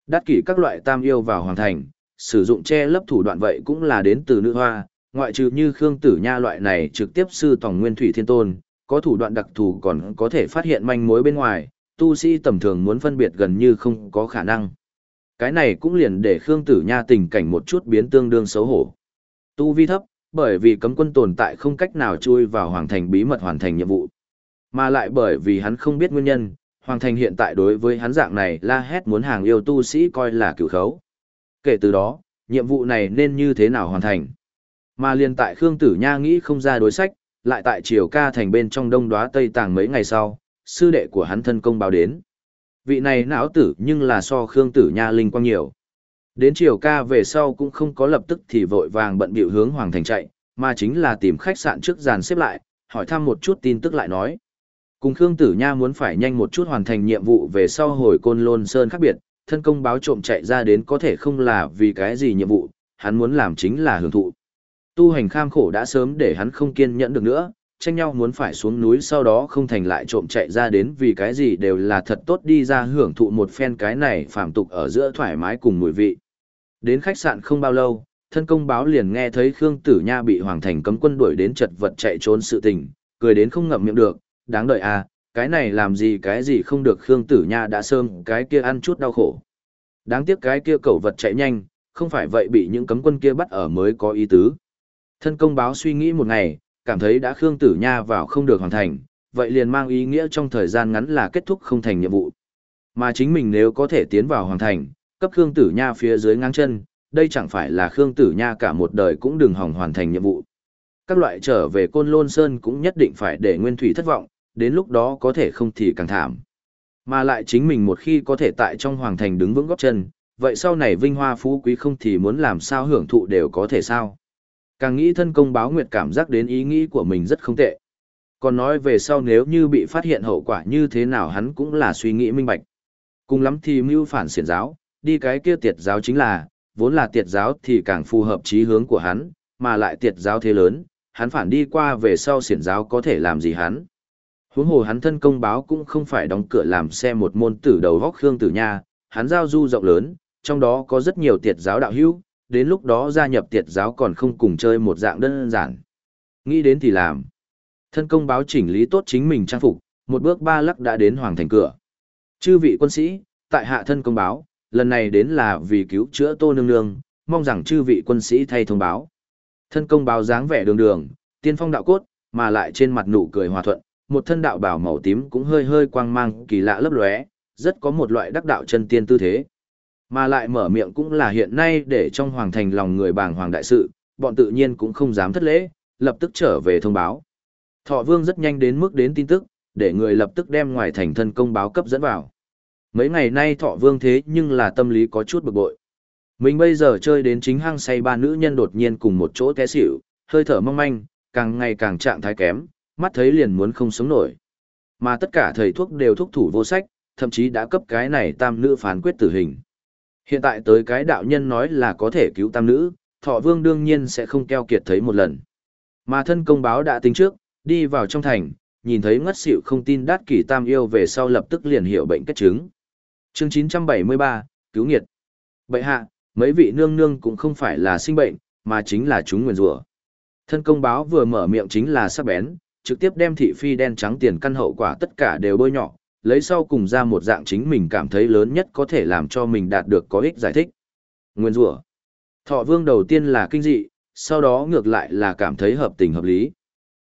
Đắc kỷ các loại tam yêu vào hoàng thành, sử dụng che lấp thủ đoạn vậy cũng là đến từ nữ hoa, ngoại trừ như Khương Tử Nha loại này trực tiếp sư tòng nguyên thủy thiên tôn, có thủ đoạn đặc thù còn có thể phát hiện manh mối bên ngoài, tu sĩ tầm thường muốn phân biệt gần như không có khả năng. Cái này cũng liền để Khương Tử Nha tình cảnh một chút biến tương đương xấu hổ. Tu vi thấp, bởi vì cấm quân tồn tại không cách nào chui vào hoàng thành bí mật hoàn thành nhiệm vụ. Mà lại bởi vì hắn không biết nguyên nhân, hoàng thành hiện tại đối với hắn dạng này la hét muốn hàng yêu tu sĩ coi là cửu khấu. Kể từ đó, nhiệm vụ này nên như thế nào hoàn thành? Mà liền tại Khương Tử Nha nghĩ không ra đối sách, lại tại triều ca thành bên trong đông đoá tây tàng mấy ngày sau, sư đệ của hắn thân công báo đến. Vị này não tử nhưng là so Khương Tử Nha linh quang nhiều. Đến chiều ca về sau cũng không có lập tức thì vội vàng bận bịu hướng Hoàng Thành chạy, mà chính là tìm khách sạn trước dàn xếp lại, hỏi thăm một chút tin tức lại nói. Cùng Khương Tử Nha muốn phải nhanh một chút hoàn thành nhiệm vụ về sau hồi côn lôn sơn khác biệt, thân công báo trộm chạy ra đến có thể không là vì cái gì nhiệm vụ, hắn muốn làm chính là hưởng thụ. Tu hành kham khổ đã sớm để hắn không kiên nhẫn được nữa, tranh nhau muốn phải xuống núi sau đó không thành lại trộm chạy ra đến vì cái gì đều là thật tốt đi ra hưởng thụ một phen cái này phàm tục ở giữa thoải mái cùng mùi vị. Đến khách sạn không bao lâu, thân công báo liền nghe thấy Khương Tử Nha bị Hoàng Thành cấm quân đuổi đến chật vật chạy trốn sự tình, cười đến không ngậm miệng được, đáng đợi à, cái này làm gì cái gì không được Khương Tử Nha đã sơm, cái kia ăn chút đau khổ. Đáng tiếc cái kia cẩu vật chạy nhanh, không phải vậy bị những cấm quân kia bắt ở mới có ý tứ. Thân công báo suy nghĩ một ngày, cảm thấy đã Khương Tử Nha vào không được hoàn thành, vậy liền mang ý nghĩa trong thời gian ngắn là kết thúc không thành nhiệm vụ. Mà chính mình nếu có thể tiến vào hoàn thành, cấp Khương Tử Nha phía dưới ngang chân, đây chẳng phải là Khương Tử Nha cả một đời cũng đừng hỏng hoàn thành nhiệm vụ. Các loại trở về Côn Lôn Sơn cũng nhất định phải để Nguyên Thủy thất vọng, đến lúc đó có thể không thì càng thảm. Mà lại chính mình một khi có thể tại trong hoàng thành đứng vững góp chân, vậy sau này vinh hoa phú quý không thì muốn làm sao hưởng thụ đều có thể sao. Càng nghĩ thân công báo nguyệt cảm giác đến ý nghĩ của mình rất không tệ. Còn nói về sau nếu như bị phát hiện hậu quả như thế nào hắn cũng là suy nghĩ minh bạch. Cùng lắm thì mưu phản xiển giáo, đi cái kia tiệt giáo chính là, vốn là tiệt giáo thì càng phù hợp chí hướng của hắn, mà lại tiệt giáo thế lớn, hắn phản đi qua về sau xiển giáo có thể làm gì hắn. Huống hồ hắn thân công báo cũng không phải đóng cửa làm xe một môn tử đầu góc Khương Tử Nha, hắn giao du rộng lớn, trong đó có rất nhiều tiệt giáo đạo hữu, đến lúc đó gia nhập tiệt giáo còn không cùng chơi một dạng đơn giản. Nghĩ đến thì làm. Thân công báo chỉnh lý tốt chính mình trang phục, một bước ba lắc đã đến hoàng thành cửa. Chư vị quân sĩ, tại hạ thân công báo, lần này đến là vì cứu chữa tô nương nương, mong rằng chư vị quân sĩ thay thông báo. Thân công báo dáng vẻ đường đường, tiên phong đạo cốt, mà lại trên mặt nụ cười hòa thuận, một thân đạo bảo màu tím cũng hơi hơi quang mang kỳ lạ lấp lóe, rất có một loại đắc đạo chân tiên tư thế. Mà lại mở miệng cũng là hiện nay để trong hoàng thành lòng người bàng hoàng đại sự, bọn tự nhiên cũng không dám thất lễ, lập tức trở về thông báo. Thọ vương rất nhanh đến mức đến tin tức, để người lập tức đem ngoài thành thân công báo cấp dẫn vào. Mấy ngày nay thọ vương thế nhưng là tâm lý có chút bực bội. Mình bây giờ chơi đến chính hang say ba nữ nhân đột nhiên cùng một chỗ té xỉu, hơi thở mong manh, càng ngày càng trạng thái kém, mắt thấy liền muốn không sống nổi. Mà tất cả thầy thuốc đều thúc thủ vô sách, thậm chí đã cấp cái này tam nữ phán quyết tử hình. Hiện tại tới cái đạo nhân nói là có thể cứu tam nữ, thọ vương đương nhiên sẽ không keo kiệt thấy một lần. Mà thân công báo đã tính trước, đi vào trong thành, nhìn thấy ngất xỉu không tin đát kỷ tam yêu về sau lập tức liền hiểu bệnh kết chứng. Chương 973, Cứu nghiệt. Bậy hạ, mấy vị nương nương cũng không phải là sinh bệnh, mà chính là chúng nguyền rủa. Thân công báo vừa mở miệng chính là sắc bén, trực tiếp đem thị phi đen trắng tiền căn hậu quả tất cả đều bôi nhỏ lấy sau cùng ra một dạng chính mình cảm thấy lớn nhất có thể làm cho mình đạt được có ích giải thích. Nguyên rủa Thọ vương đầu tiên là kinh dị, sau đó ngược lại là cảm thấy hợp tình hợp lý.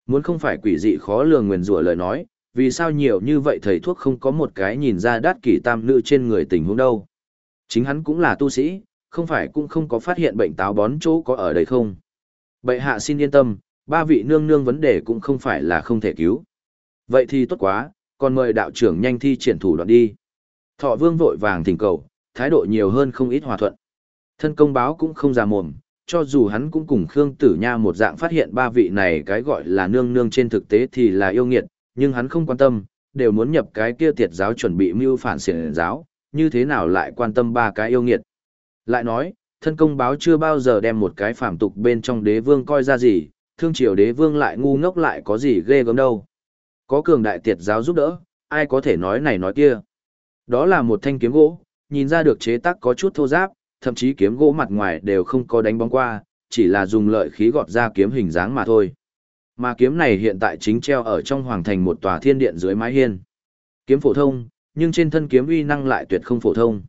Muốn không phải quỷ dị khó lường nguyên rủa lời nói, vì sao nhiều như vậy thầy thuốc không có một cái nhìn ra đát kỷ tam nữ trên người tình huống đâu. Chính hắn cũng là tu sĩ, không phải cũng không có phát hiện bệnh táo bón chỗ có ở đây không. Bệ hạ xin yên tâm, ba vị nương nương vấn đề cũng không phải là không thể cứu. Vậy thì tốt quá, còn mời đạo trưởng nhanh thi triển thủ đoạn đi. Thọ vương vội vàng thỉnh cầu, thái độ nhiều hơn không ít hòa thuận. Thân công báo cũng không già mồm, cho dù hắn cũng cùng Khương Tử Nha một dạng phát hiện ba vị này cái gọi là nương nương trên thực tế thì là yêu nghiệt, nhưng hắn không quan tâm, đều muốn nhập cái kia tiệt giáo chuẩn bị mưu phản xiển giáo, như thế nào lại quan tâm ba cái yêu nghiệt. Lại nói, thân công báo chưa bao giờ đem một cái phản tục bên trong đế vương coi ra gì, thương triều đế vương lại ngu ngốc lại có gì ghê gớm đâu. Có cường đại tiệt giáo giúp đỡ, ai có thể nói này nói kia. Đó là một thanh kiếm gỗ, nhìn ra được chế tác có chút thô giáp, thậm chí kiếm gỗ mặt ngoài đều không có đánh bóng qua, chỉ là dùng lợi khí gọt ra kiếm hình dáng mà thôi. Mà kiếm này hiện tại chính treo ở trong hoàng thành một tòa thiên điện dưới mái hiên. Kiếm phổ thông, nhưng trên thân kiếm uy năng lại tuyệt không phổ thông.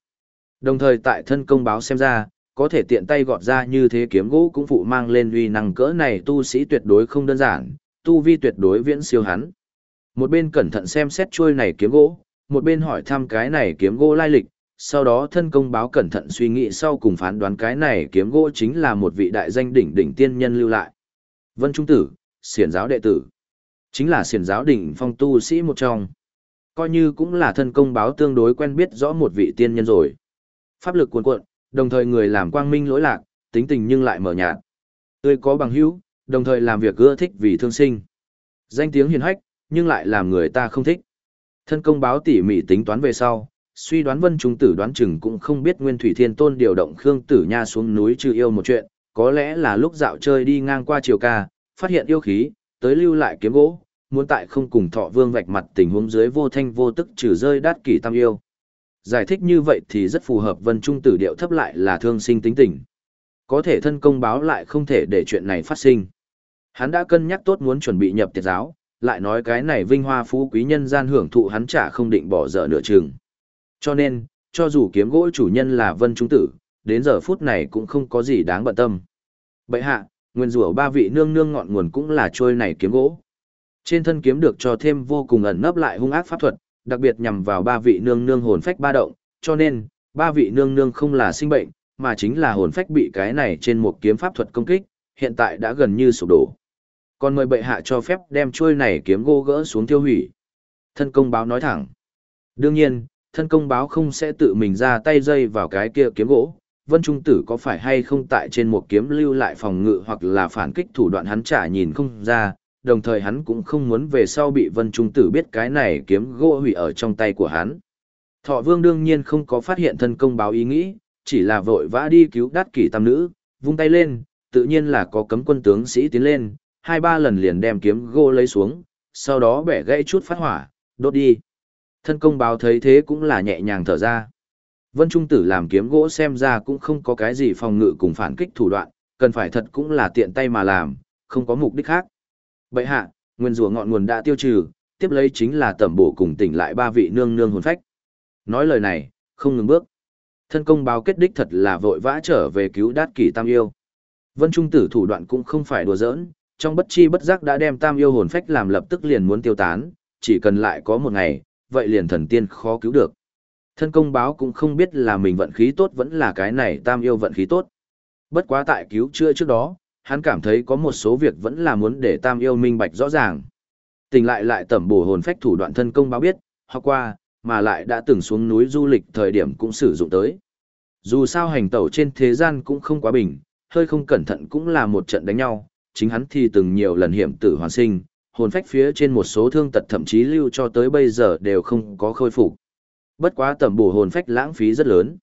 Đồng thời tại thân công báo xem ra, có thể tiện tay gọt ra như thế kiếm gỗ cũng phụ mang lên uy năng cỡ này tu sĩ tuyệt đối không đơn giản, tu vi tuyệt đối viễn siêu hắn. Một bên cẩn thận xem xét chuôi này kiếm gỗ, một bên hỏi thăm cái này kiếm gỗ lai lịch, sau đó thân công báo cẩn thận suy nghĩ sau cùng phán đoán cái này kiếm gỗ chính là một vị đại danh đỉnh đỉnh tiên nhân lưu lại. Vân Trung Tử, xiển giáo đệ tử. Chính là xiển giáo đỉnh phong tu sĩ một trong. Coi như cũng là thân công báo tương đối quen biết rõ một vị tiên nhân rồi. Pháp lực cuồn cuộn, đồng thời người làm quang minh lỗi lạc, tính tình nhưng lại mở nhạt. Tươi có bằng hữu, đồng thời làm việc ưa thích vì thương sinh. Danh tiếng hiền hách, nhưng lại làm người ta không thích. Thân công báo tỉ mỉ tính toán về sau, suy đoán vân trung tử đoán chừng cũng không biết nguyên thủy thiên tôn điều động khương tử nha xuống núi trừ yêu một chuyện có lẽ là lúc dạo chơi đi ngang qua triều ca phát hiện yêu khí tới lưu lại kiếm gỗ muốn tại không cùng thọ vương vạch mặt tình huống dưới vô thanh vô tức trừ rơi đát kỷ tam yêu. Giải thích như vậy thì rất phù hợp vân trung tử điệu thấp lại là thương sinh tính tình. Có thể thân công báo lại không thể để chuyện này phát sinh. Hắn đã cân nhắc tốt muốn chuẩn bị nhập tiệt giáo lại nói cái này vinh hoa phú quý nhân gian hưởng thụ hắn chả không định bỏ dở nửa chừng cho nên, cho dù kiếm gỗ chủ nhân là Vân Trung Tử, đến giờ phút này cũng không có gì đáng bận tâm. Bậy hạ, nguyên rủa ba vị nương nương ngọn nguồn cũng là trôi này kiếm gỗ. Trên thân kiếm được cho thêm vô cùng ẩn nấp lại hung ác pháp thuật, đặc biệt nhằm vào ba vị nương nương hồn phách ba động, cho nên, ba vị nương nương không là sinh bệnh, mà chính là hồn phách bị cái này trên một kiếm pháp thuật công kích, hiện tại đã gần như sụp đổ. Còn mời bệ hạ cho phép đem chuôi này kiếm gỗ gỡ xuống tiêu hủy. Thân công báo nói thẳng. Đương nhiên, thân công báo không sẽ tự mình ra tay dây vào cái kia kiếm gỗ. Vân Trung Tử có phải hay không tại trên một kiếm lưu lại phòng ngự hoặc là phản kích thủ đoạn hắn trả nhìn không ra, đồng thời hắn cũng không muốn về sau bị Vân Trung Tử biết cái này kiếm gỗ hủy ở trong tay của hắn. Thọ Vương đương nhiên không có phát hiện thân công báo ý nghĩ, chỉ là vội vã đi cứu đát kỷ tam nữ, vung tay lên, tự nhiên là có cấm quân tướng sĩ tiến lên, hai ba lần liền đem kiếm gỗ lấy xuống, sau đó bẻ gãy chút phát hỏa, đốt đi. Thân công báo thấy thế cũng là nhẹ nhàng thở ra. Vân Trung Tử làm kiếm gỗ xem ra cũng không có cái gì phòng ngự cùng phản kích thủ đoạn, cần phải thật cũng là tiện tay mà làm, không có mục đích khác. Bậy hạ, nguyên rùa ngọn nguồn đã tiêu trừ, tiếp lấy chính là tẩm bổ cùng tỉnh lại ba vị nương nương hồn phách. Nói lời này, không ngừng bước. Thân công báo kết đích thật là vội vã trở về cứu đát kỷ tam yêu. Vân Trung Tử thủ đoạn cũng không phải đùa giỡn, trong bất chi bất giác đã đem tam yêu hồn phách làm lập tức liền muốn tiêu tán, chỉ cần lại có một ngày, vậy liền thần tiên khó cứu được. Thân công báo cũng không biết là mình vận khí tốt vẫn là cái này tam yêu vận khí tốt. Bất quá tại cứu chữa trước đó, hắn cảm thấy có một số việc vẫn là muốn để tam yêu minh bạch rõ ràng. Tình lại lại tẩm bổ hồn phách thủ đoạn thân công báo biết, hoặc qua, mà lại đã từng xuống núi du lịch thời điểm cũng sử dụng tới. Dù sao hành tẩu trên thế gian cũng không quá bình, hơi không cẩn thận cũng là một trận đánh nhau, chính hắn thì từng nhiều lần hiểm tử hoàn sinh, hồn phách phía trên một số thương tật thậm chí lưu cho tới bây giờ đều không có khôi phục. Bất quá tẩm bổ hồn phách lãng phí rất lớn.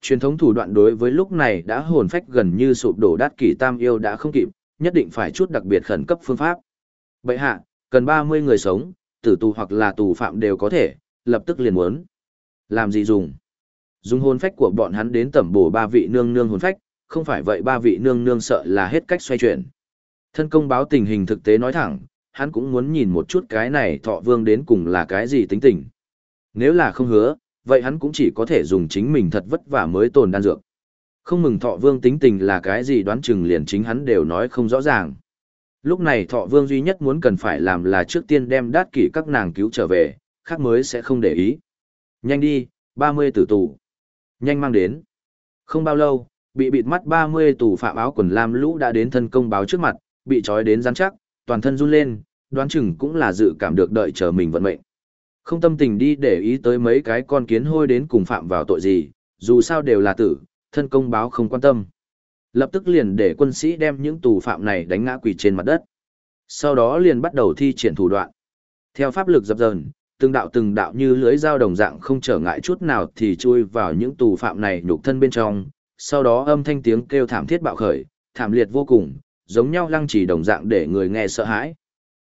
Truyền thống thủ đoạn đối với lúc này đã hồn phách gần như sụp đổ đát kỷ tam yêu đã không kịp, nhất định phải chút đặc biệt khẩn cấp phương pháp. Bệ hạ, cần 30 người sống, tử tù hoặc là tù phạm đều có thể, lập tức liền muốn. Làm gì dùng? Dùng hồn phách của bọn hắn đến tẩm bổ ba vị nương nương hồn phách, không phải vậy ba vị nương nương sợ là hết cách xoay chuyển. Thân công báo tình hình thực tế nói thẳng, hắn cũng muốn nhìn một chút cái này thọ vương đến cùng là cái gì tính tình. Nếu là không hứa, vậy hắn cũng chỉ có thể dùng chính mình thật vất vả mới tồn đan dược. Không mừng thọ vương tính tình là cái gì đoán chừng liền chính hắn đều nói không rõ ràng. Lúc này thọ vương duy nhất muốn cần phải làm là trước tiên đem đát kỷ các nàng cứu trở về, khác mới sẽ không để ý. Nhanh đi, 30 tử tù. Nhanh mang đến. Không bao lâu, bị bịt mắt 30 tù phạm áo quần lam lũ đã đến thân công báo trước mặt, bị trói đến rắn chắc, toàn thân run lên, đoán chừng cũng là dự cảm được đợi chờ mình vận mệnh. Không tâm tình đi để ý tới mấy cái con kiến hôi đến cùng phạm vào tội gì, dù sao đều là tử, thân công báo không quan tâm. Lập tức liền để quân sĩ đem những tù phạm này đánh ngã quỳ trên mặt đất. Sau đó liền bắt đầu thi triển thủ đoạn. Theo pháp lực dập dờn, từng đạo từng đạo như lưới dao đồng dạng không trở ngại chút nào thì chui vào những tù phạm này nhục thân bên trong. Sau đó âm thanh tiếng kêu thảm thiết bạo khởi, thảm liệt vô cùng, giống nhau lăng trì đồng dạng để người nghe sợ hãi.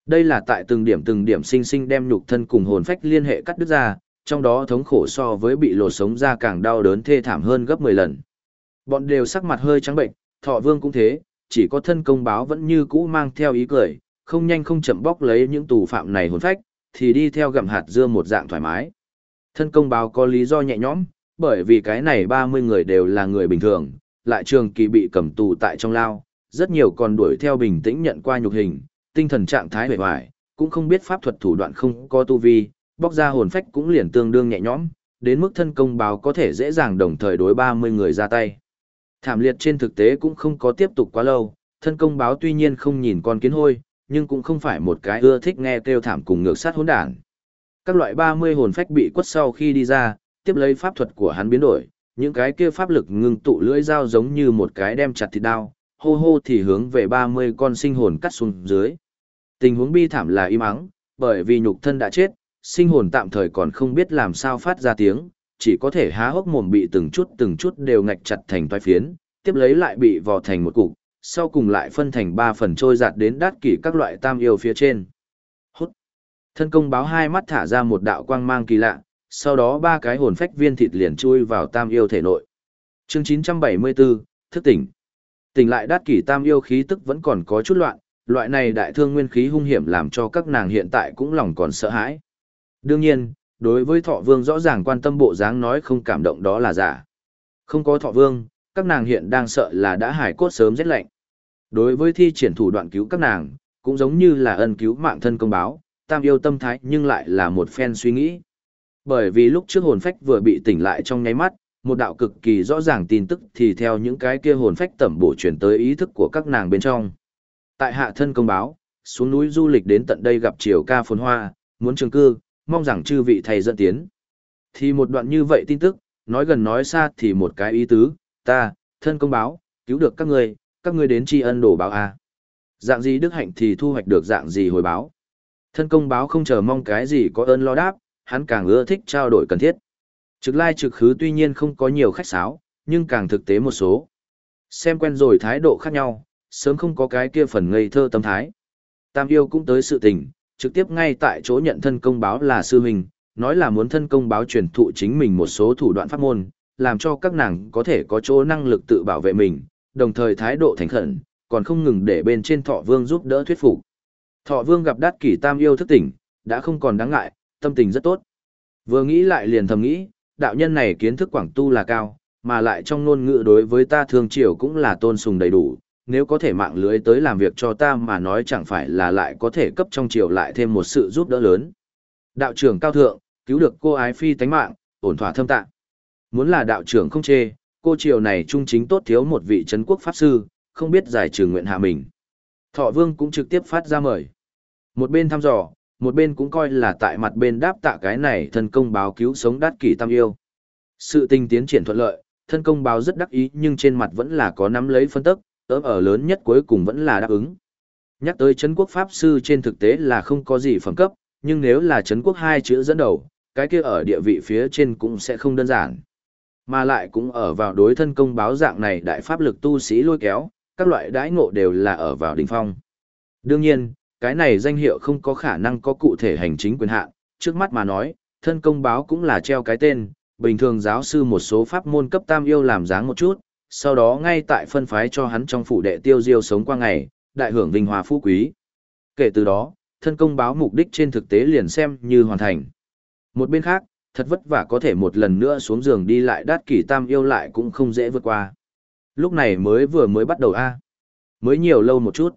Đây là tại từng điểm từng điểm sinh sinh đem nhục thân cùng hồn phách liên hệ cắt đứt ra, trong đó thống khổ so với bị lột sống ra càng đau đớn thê thảm hơn gấp 10 lần. Bọn đều sắc mặt hơi trắng bệnh, thọ vương cũng thế, chỉ có thân công báo vẫn như cũ mang theo ý cười, không nhanh không chậm bóc lấy những tù phạm này hồn phách, thì đi theo gặm hạt dưa một dạng thoải mái. Thân công báo có lý do nhẹ nhõm, bởi vì cái này 30 người đều là người bình thường, lại trường kỳ bị cầm tù tại trong lao, rất nhiều còn đuổi theo bình tĩnh nhận qua nhục hình, tinh thần trạng thái hề hoài, cũng không biết pháp thuật thủ đoạn không có tu vi, bóc ra hồn phách cũng liền tương đương nhẹ nhõm, đến mức thân công báo có thể dễ dàng đồng thời đối 30 người ra tay. Thảm liệt trên thực tế cũng không có tiếp tục quá lâu, thân công báo tuy nhiên không nhìn con kiến hôi, nhưng cũng không phải một cái ưa thích nghe kêu thảm cùng ngược sát hỗn đản. Các loại 30 hồn phách bị quất sau khi đi ra, tiếp lấy pháp thuật của hắn biến đổi, những cái kia pháp lực ngưng tụ lưỡi dao giống như một cái đem chặt thịt đao, hô hô thì hướng về 30 con sinh hồn cắt xuống dưới. Tình huống bi thảm là im ắng, bởi vì nhục thân đã chết, sinh hồn tạm thời còn không biết làm sao phát ra tiếng, chỉ có thể há hốc mồm bị từng chút từng chút đều ngạch chặt thành toái phiến, tiếp lấy lại bị vò thành một cục, sau cùng lại phân thành ba phần trôi giạt đến đát kỷ các loại tam yêu phía trên. Hút. Thân công báo hai mắt thả ra một đạo quang mang kỳ lạ, sau đó ba cái hồn phách viên thịt liền chui vào tam yêu thể nội. Chương 974, thức tỉnh. Tỉnh lại đát kỷ tam yêu khí tức vẫn còn có chút loạn, loại này đại thương nguyên khí hung hiểm làm cho các nàng hiện tại cũng lòng còn sợ hãi. Đương nhiên, đối với thọ vương rõ ràng quan tâm bộ dáng nói không cảm động đó là giả. Không có thọ vương, các nàng hiện đang sợ là đã hải cốt sớm rét lạnh. Đối với thi triển thủ đoạn cứu các nàng, cũng giống như là ân cứu mạng thân công báo, tam yêu tâm thái nhưng lại là một phen suy nghĩ. Bởi vì lúc trước hồn phách vừa bị tỉnh lại trong nháy mắt, một đạo cực kỳ rõ ràng tin tức thì theo những cái kia hồn phách tẩm bổ chuyển tới ý thức của các nàng bên trong. Tại hạ thân công báo, xuống núi du lịch đến tận đây gặp triều ca phồn hoa, muốn trường cư, mong rằng chư vị thầy dẫn tiến. Thì một đoạn như vậy tin tức, nói gần nói xa thì một cái ý tứ, ta, thân công báo, cứu được các ngươi, các ngươi đến tri ân đổ báo a. Dạng gì đức hạnh thì thu hoạch được dạng gì hồi báo. Thân công báo không chờ mong cái gì có ơn lo đáp, hắn càng ưa thích trao đổi cần thiết. Trực lai trực khứ tuy nhiên không có nhiều khách sáo, nhưng càng thực tế một số. Xem quen rồi thái độ khác nhau, sớm không có cái kia phần ngây thơ tâm thái. Tam yêu cũng tới sự tình, trực tiếp ngay tại chỗ nhận thân công báo là sư huynh, nói là muốn thân công báo truyền thụ chính mình một số thủ đoạn pháp môn, làm cho các nàng có thể có chỗ năng lực tự bảo vệ mình, đồng thời thái độ thành khẩn, còn không ngừng để bên trên thọ vương giúp đỡ thuyết phục. Thọ vương gặp đát kỷ tam yêu thức tỉnh, đã không còn đáng ngại, tâm tình rất tốt. Vừa nghĩ lại liền thầm nghĩ, đạo nhân này kiến thức quảng tu là cao, mà lại trong ngôn ngữ đối với ta thương triều cũng là tôn sùng đầy đủ, nếu có thể mạng lưới tới làm việc cho ta mà nói chẳng phải là lại có thể cấp trong triều lại thêm một sự giúp đỡ lớn. Đạo trưởng cao thượng, cứu được cô ái phi tánh mạng, ổn thỏa thâm tạng. Muốn là đạo trưởng không chê, cô triều này trung chính tốt thiếu một vị trấn quốc pháp sư, không biết giải trừ nguyện hạ mình. Thọ vương cũng trực tiếp phát ra mời. Một bên thăm dò, một bên cũng coi là tại mặt bên đáp tạ cái này thân công báo cứu sống đát kỷ tam yêu. Sự tình tiến triển thuận lợi, thân công báo rất đắc ý nhưng trên mặt vẫn là có nắm lấy phân tức, ớm ở lớn nhất cuối cùng vẫn là đáp ứng. Nhắc tới Trấn quốc Pháp Sư trên thực tế là không có gì phẩm cấp, nhưng nếu là Trấn quốc hai chữ dẫn đầu, cái kia ở địa vị phía trên cũng sẽ không đơn giản. Mà lại cũng ở vào đối thân công báo dạng này đại pháp lực tu sĩ lôi kéo, các loại đãi ngộ đều là ở vào đỉnh phong. Đương nhiên, cái này danh hiệu không có khả năng có cụ thể hành chính quyền hạn, trước mắt mà nói, thân công báo cũng là treo cái tên, bình thường giáo sư một số pháp môn cấp tam yêu làm dáng một chút, sau đó ngay tại phân phái cho hắn trong phủ đệ tiêu diêu sống qua ngày, đại hưởng vinh hòa phú quý. Kể từ đó, thân công báo mục đích trên thực tế liền xem như hoàn thành. Một bên khác, thật vất vả có thể một lần nữa xuống giường đi lại đát kỷ tam yêu lại cũng không dễ vượt qua. Lúc này mới vừa mới bắt đầu a Mới nhiều lâu một chút.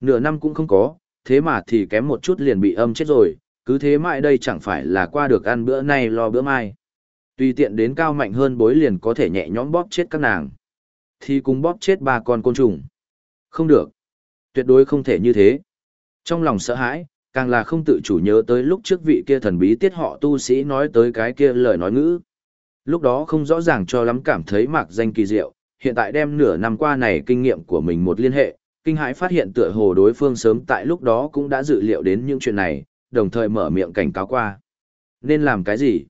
Nửa năm cũng không có, thế mà thì kém một chút liền bị âm chết rồi, cứ thế mãi đây chẳng phải là qua được ăn bữa nay lo bữa mai. Tùy tiện đến cao mạnh hơn bối liền có thể nhẹ nhõm bóp chết các nàng. Thì cùng bóp chết ba con côn trùng. Không được. Tuyệt đối không thể như thế. Trong lòng sợ hãi, càng là không tự chủ nhớ tới lúc trước vị kia thần bí tiết họ tu sĩ nói tới cái kia lời nói ngữ. Lúc đó không rõ ràng cho lắm cảm thấy mạc danh kỳ diệu, hiện tại đem nửa năm qua này kinh nghiệm của mình một liên hệ, kinh hãi phát hiện tựa hồ đối phương sớm tại lúc đó cũng đã dự liệu đến những chuyện này, đồng thời mở miệng cảnh cáo qua. Nên làm cái gì?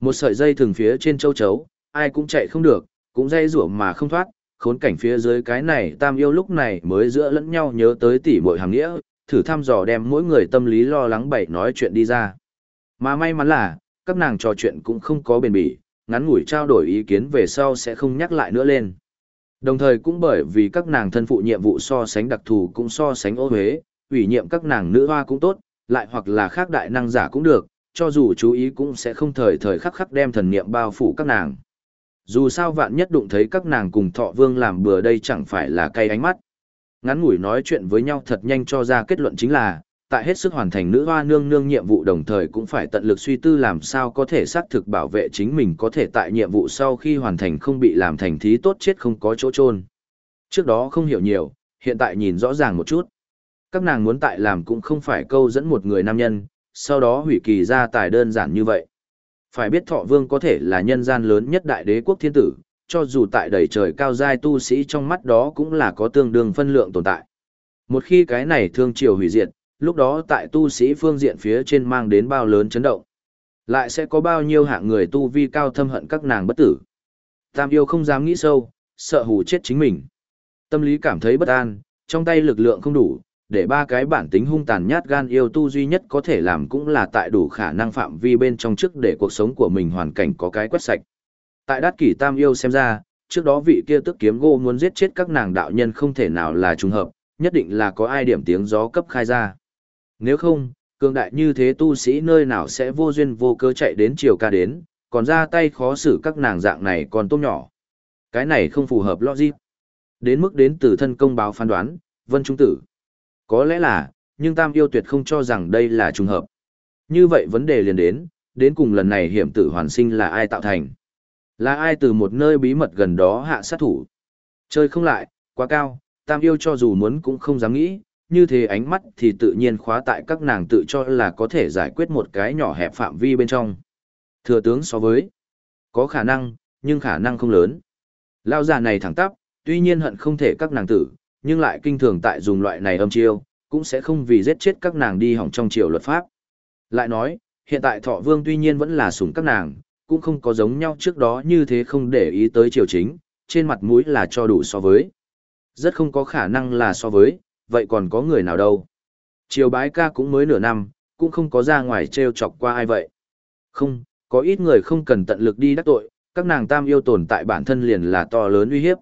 Một sợi dây thường phía trên châu chấu, ai cũng chạy không được, cũng dây rủa mà không thoát, khốn cảnh phía dưới cái này tam yêu lúc này mới giữa lẫn nhau nhớ tới tỉ muội hàng nghĩa, thử thăm dò đem mỗi người tâm lý lo lắng bậy nói chuyện đi ra. Mà may mắn là, các nàng trò chuyện cũng không có bền bỉ, ngắn ngủi trao đổi ý kiến về sau sẽ không nhắc lại nữa lên. Đồng thời cũng bởi vì các nàng thân phụ nhiệm vụ so sánh đặc thù cũng so sánh ô huế, ủy nhiệm các nàng nữ hoa cũng tốt, lại hoặc là khác đại năng giả cũng được, cho dù chú ý cũng sẽ không thời thời khắc khắc đem thần niệm bao phủ các nàng. Dù sao vạn nhất đụng thấy các nàng cùng thọ vương làm bừa đây chẳng phải là cay ánh mắt. Ngắn ngủi nói chuyện với nhau thật nhanh cho ra kết luận chính là, tại hết sức hoàn thành nữ hoa nương nương nhiệm vụ đồng thời cũng phải tận lực suy tư làm sao có thể xác thực bảo vệ chính mình có thể tại nhiệm vụ sau khi hoàn thành không bị làm thành thí tốt chết không có chỗ trôn. Trước đó không hiểu nhiều, hiện tại nhìn rõ ràng một chút. Các nàng muốn tại làm cũng không phải câu dẫn một người nam nhân, sau đó hủy kỳ ra tài đơn giản như vậy. Phải biết thọ vương có thể là nhân gian lớn nhất đại đế quốc thiên tử, cho dù tại đầy trời cao giai tu sĩ trong mắt đó cũng là có tương đương phân lượng tồn tại. Một khi cái này thương triều hủy diệt, lúc đó tại tu sĩ phương diện phía trên mang đến bao lớn chấn động. Lại sẽ có bao nhiêu hạng người tu vi cao thâm hận các nàng bất tử. Tam yêu không dám nghĩ sâu, sợ hù chết chính mình. Tâm lý cảm thấy bất an, trong tay lực lượng không đủ, để ba cái bản tính hung tàn nhát gan yêu tu duy nhất có thể làm cũng là tại đủ khả năng phạm vi bên trong trước để cuộc sống của mình hoàn cảnh có cái quét sạch. Tại đát kỷ tam yêu xem ra, trước đó vị kia tức kiếm gô muốn giết chết các nàng đạo nhân không thể nào là trùng hợp, nhất định là có ai điểm tiếng gió cấp khai ra. Nếu không, cường đại như thế tu sĩ nơi nào sẽ vô duyên vô cớ chạy đến chiều ca đến, còn ra tay khó xử các nàng dạng này còn tôm nhỏ. Cái này không phù hợp logic. Đến mức đến từ thân công báo phán đoán, vân trung tử. Có lẽ là, nhưng Tam yêu tuyệt không cho rằng đây là trùng hợp. Như vậy vấn đề liền đến, đến cùng lần này hiểm tử hoàn sinh là ai tạo thành? Là ai từ một nơi bí mật gần đó hạ sát thủ? Chơi không lại, quá cao, Tam yêu cho dù muốn cũng không dám nghĩ, như thế ánh mắt thì tự nhiên khóa tại các nàng tự cho là có thể giải quyết một cái nhỏ hẹp phạm vi bên trong. Thừa tướng so với, có khả năng, nhưng khả năng không lớn. Lao già này thẳng tắp, tuy nhiên hận không thể các nàng tử, nhưng lại kinh thường tại dùng loại này âm chiêu, cũng sẽ không vì giết chết các nàng đi hỏng trong triều luật pháp. Lại nói, hiện tại thọ vương tuy nhiên vẫn là sủng các nàng, cũng không có giống nhau trước đó như thế không để ý tới triều chính, trên mặt mũi là cho đủ so với. Rất không có khả năng là so với, vậy còn có người nào đâu. chiều bái ca cũng mới nửa năm, cũng không có ra ngoài treo chọc qua ai vậy. Không, có ít người không cần tận lực đi đắc tội, các nàng tam yêu tồn tại bản thân liền là to lớn uy hiếp.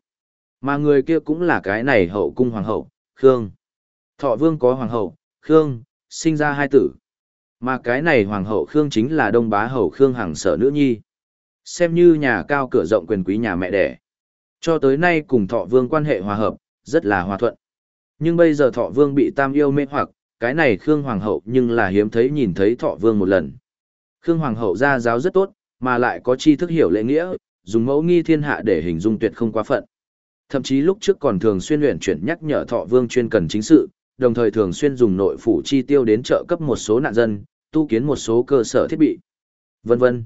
Mà người kia cũng là cái này hậu cung hoàng hậu, Khương. Thọ vương có hoàng hậu, Khương, sinh ra hai tử. Mà cái này hoàng hậu Khương chính là đông bá hậu Khương hàng sở nữ nhi. Xem như nhà cao cửa rộng quyền quý nhà mẹ đẻ. Cho tới nay cùng thọ vương quan hệ hòa hợp, rất là hòa thuận. Nhưng bây giờ thọ vương bị tam yêu mê hoặc, cái này Khương hoàng hậu nhưng là hiếm thấy nhìn thấy thọ vương một lần. Khương hoàng hậu ra giáo rất tốt, mà lại có tri thức hiểu lễ nghĩa, dùng mẫu nghi thiên hạ để hình dung tuyệt không quá phận. Thậm chí lúc trước còn thường xuyên luyện chuyển nhắc nhở thọ vương chuyên cần chính sự, đồng thời thường xuyên dùng nội phủ chi tiêu đến trợ cấp một số nạn dân, tu kiến một số cơ sở thiết bị, vân vân.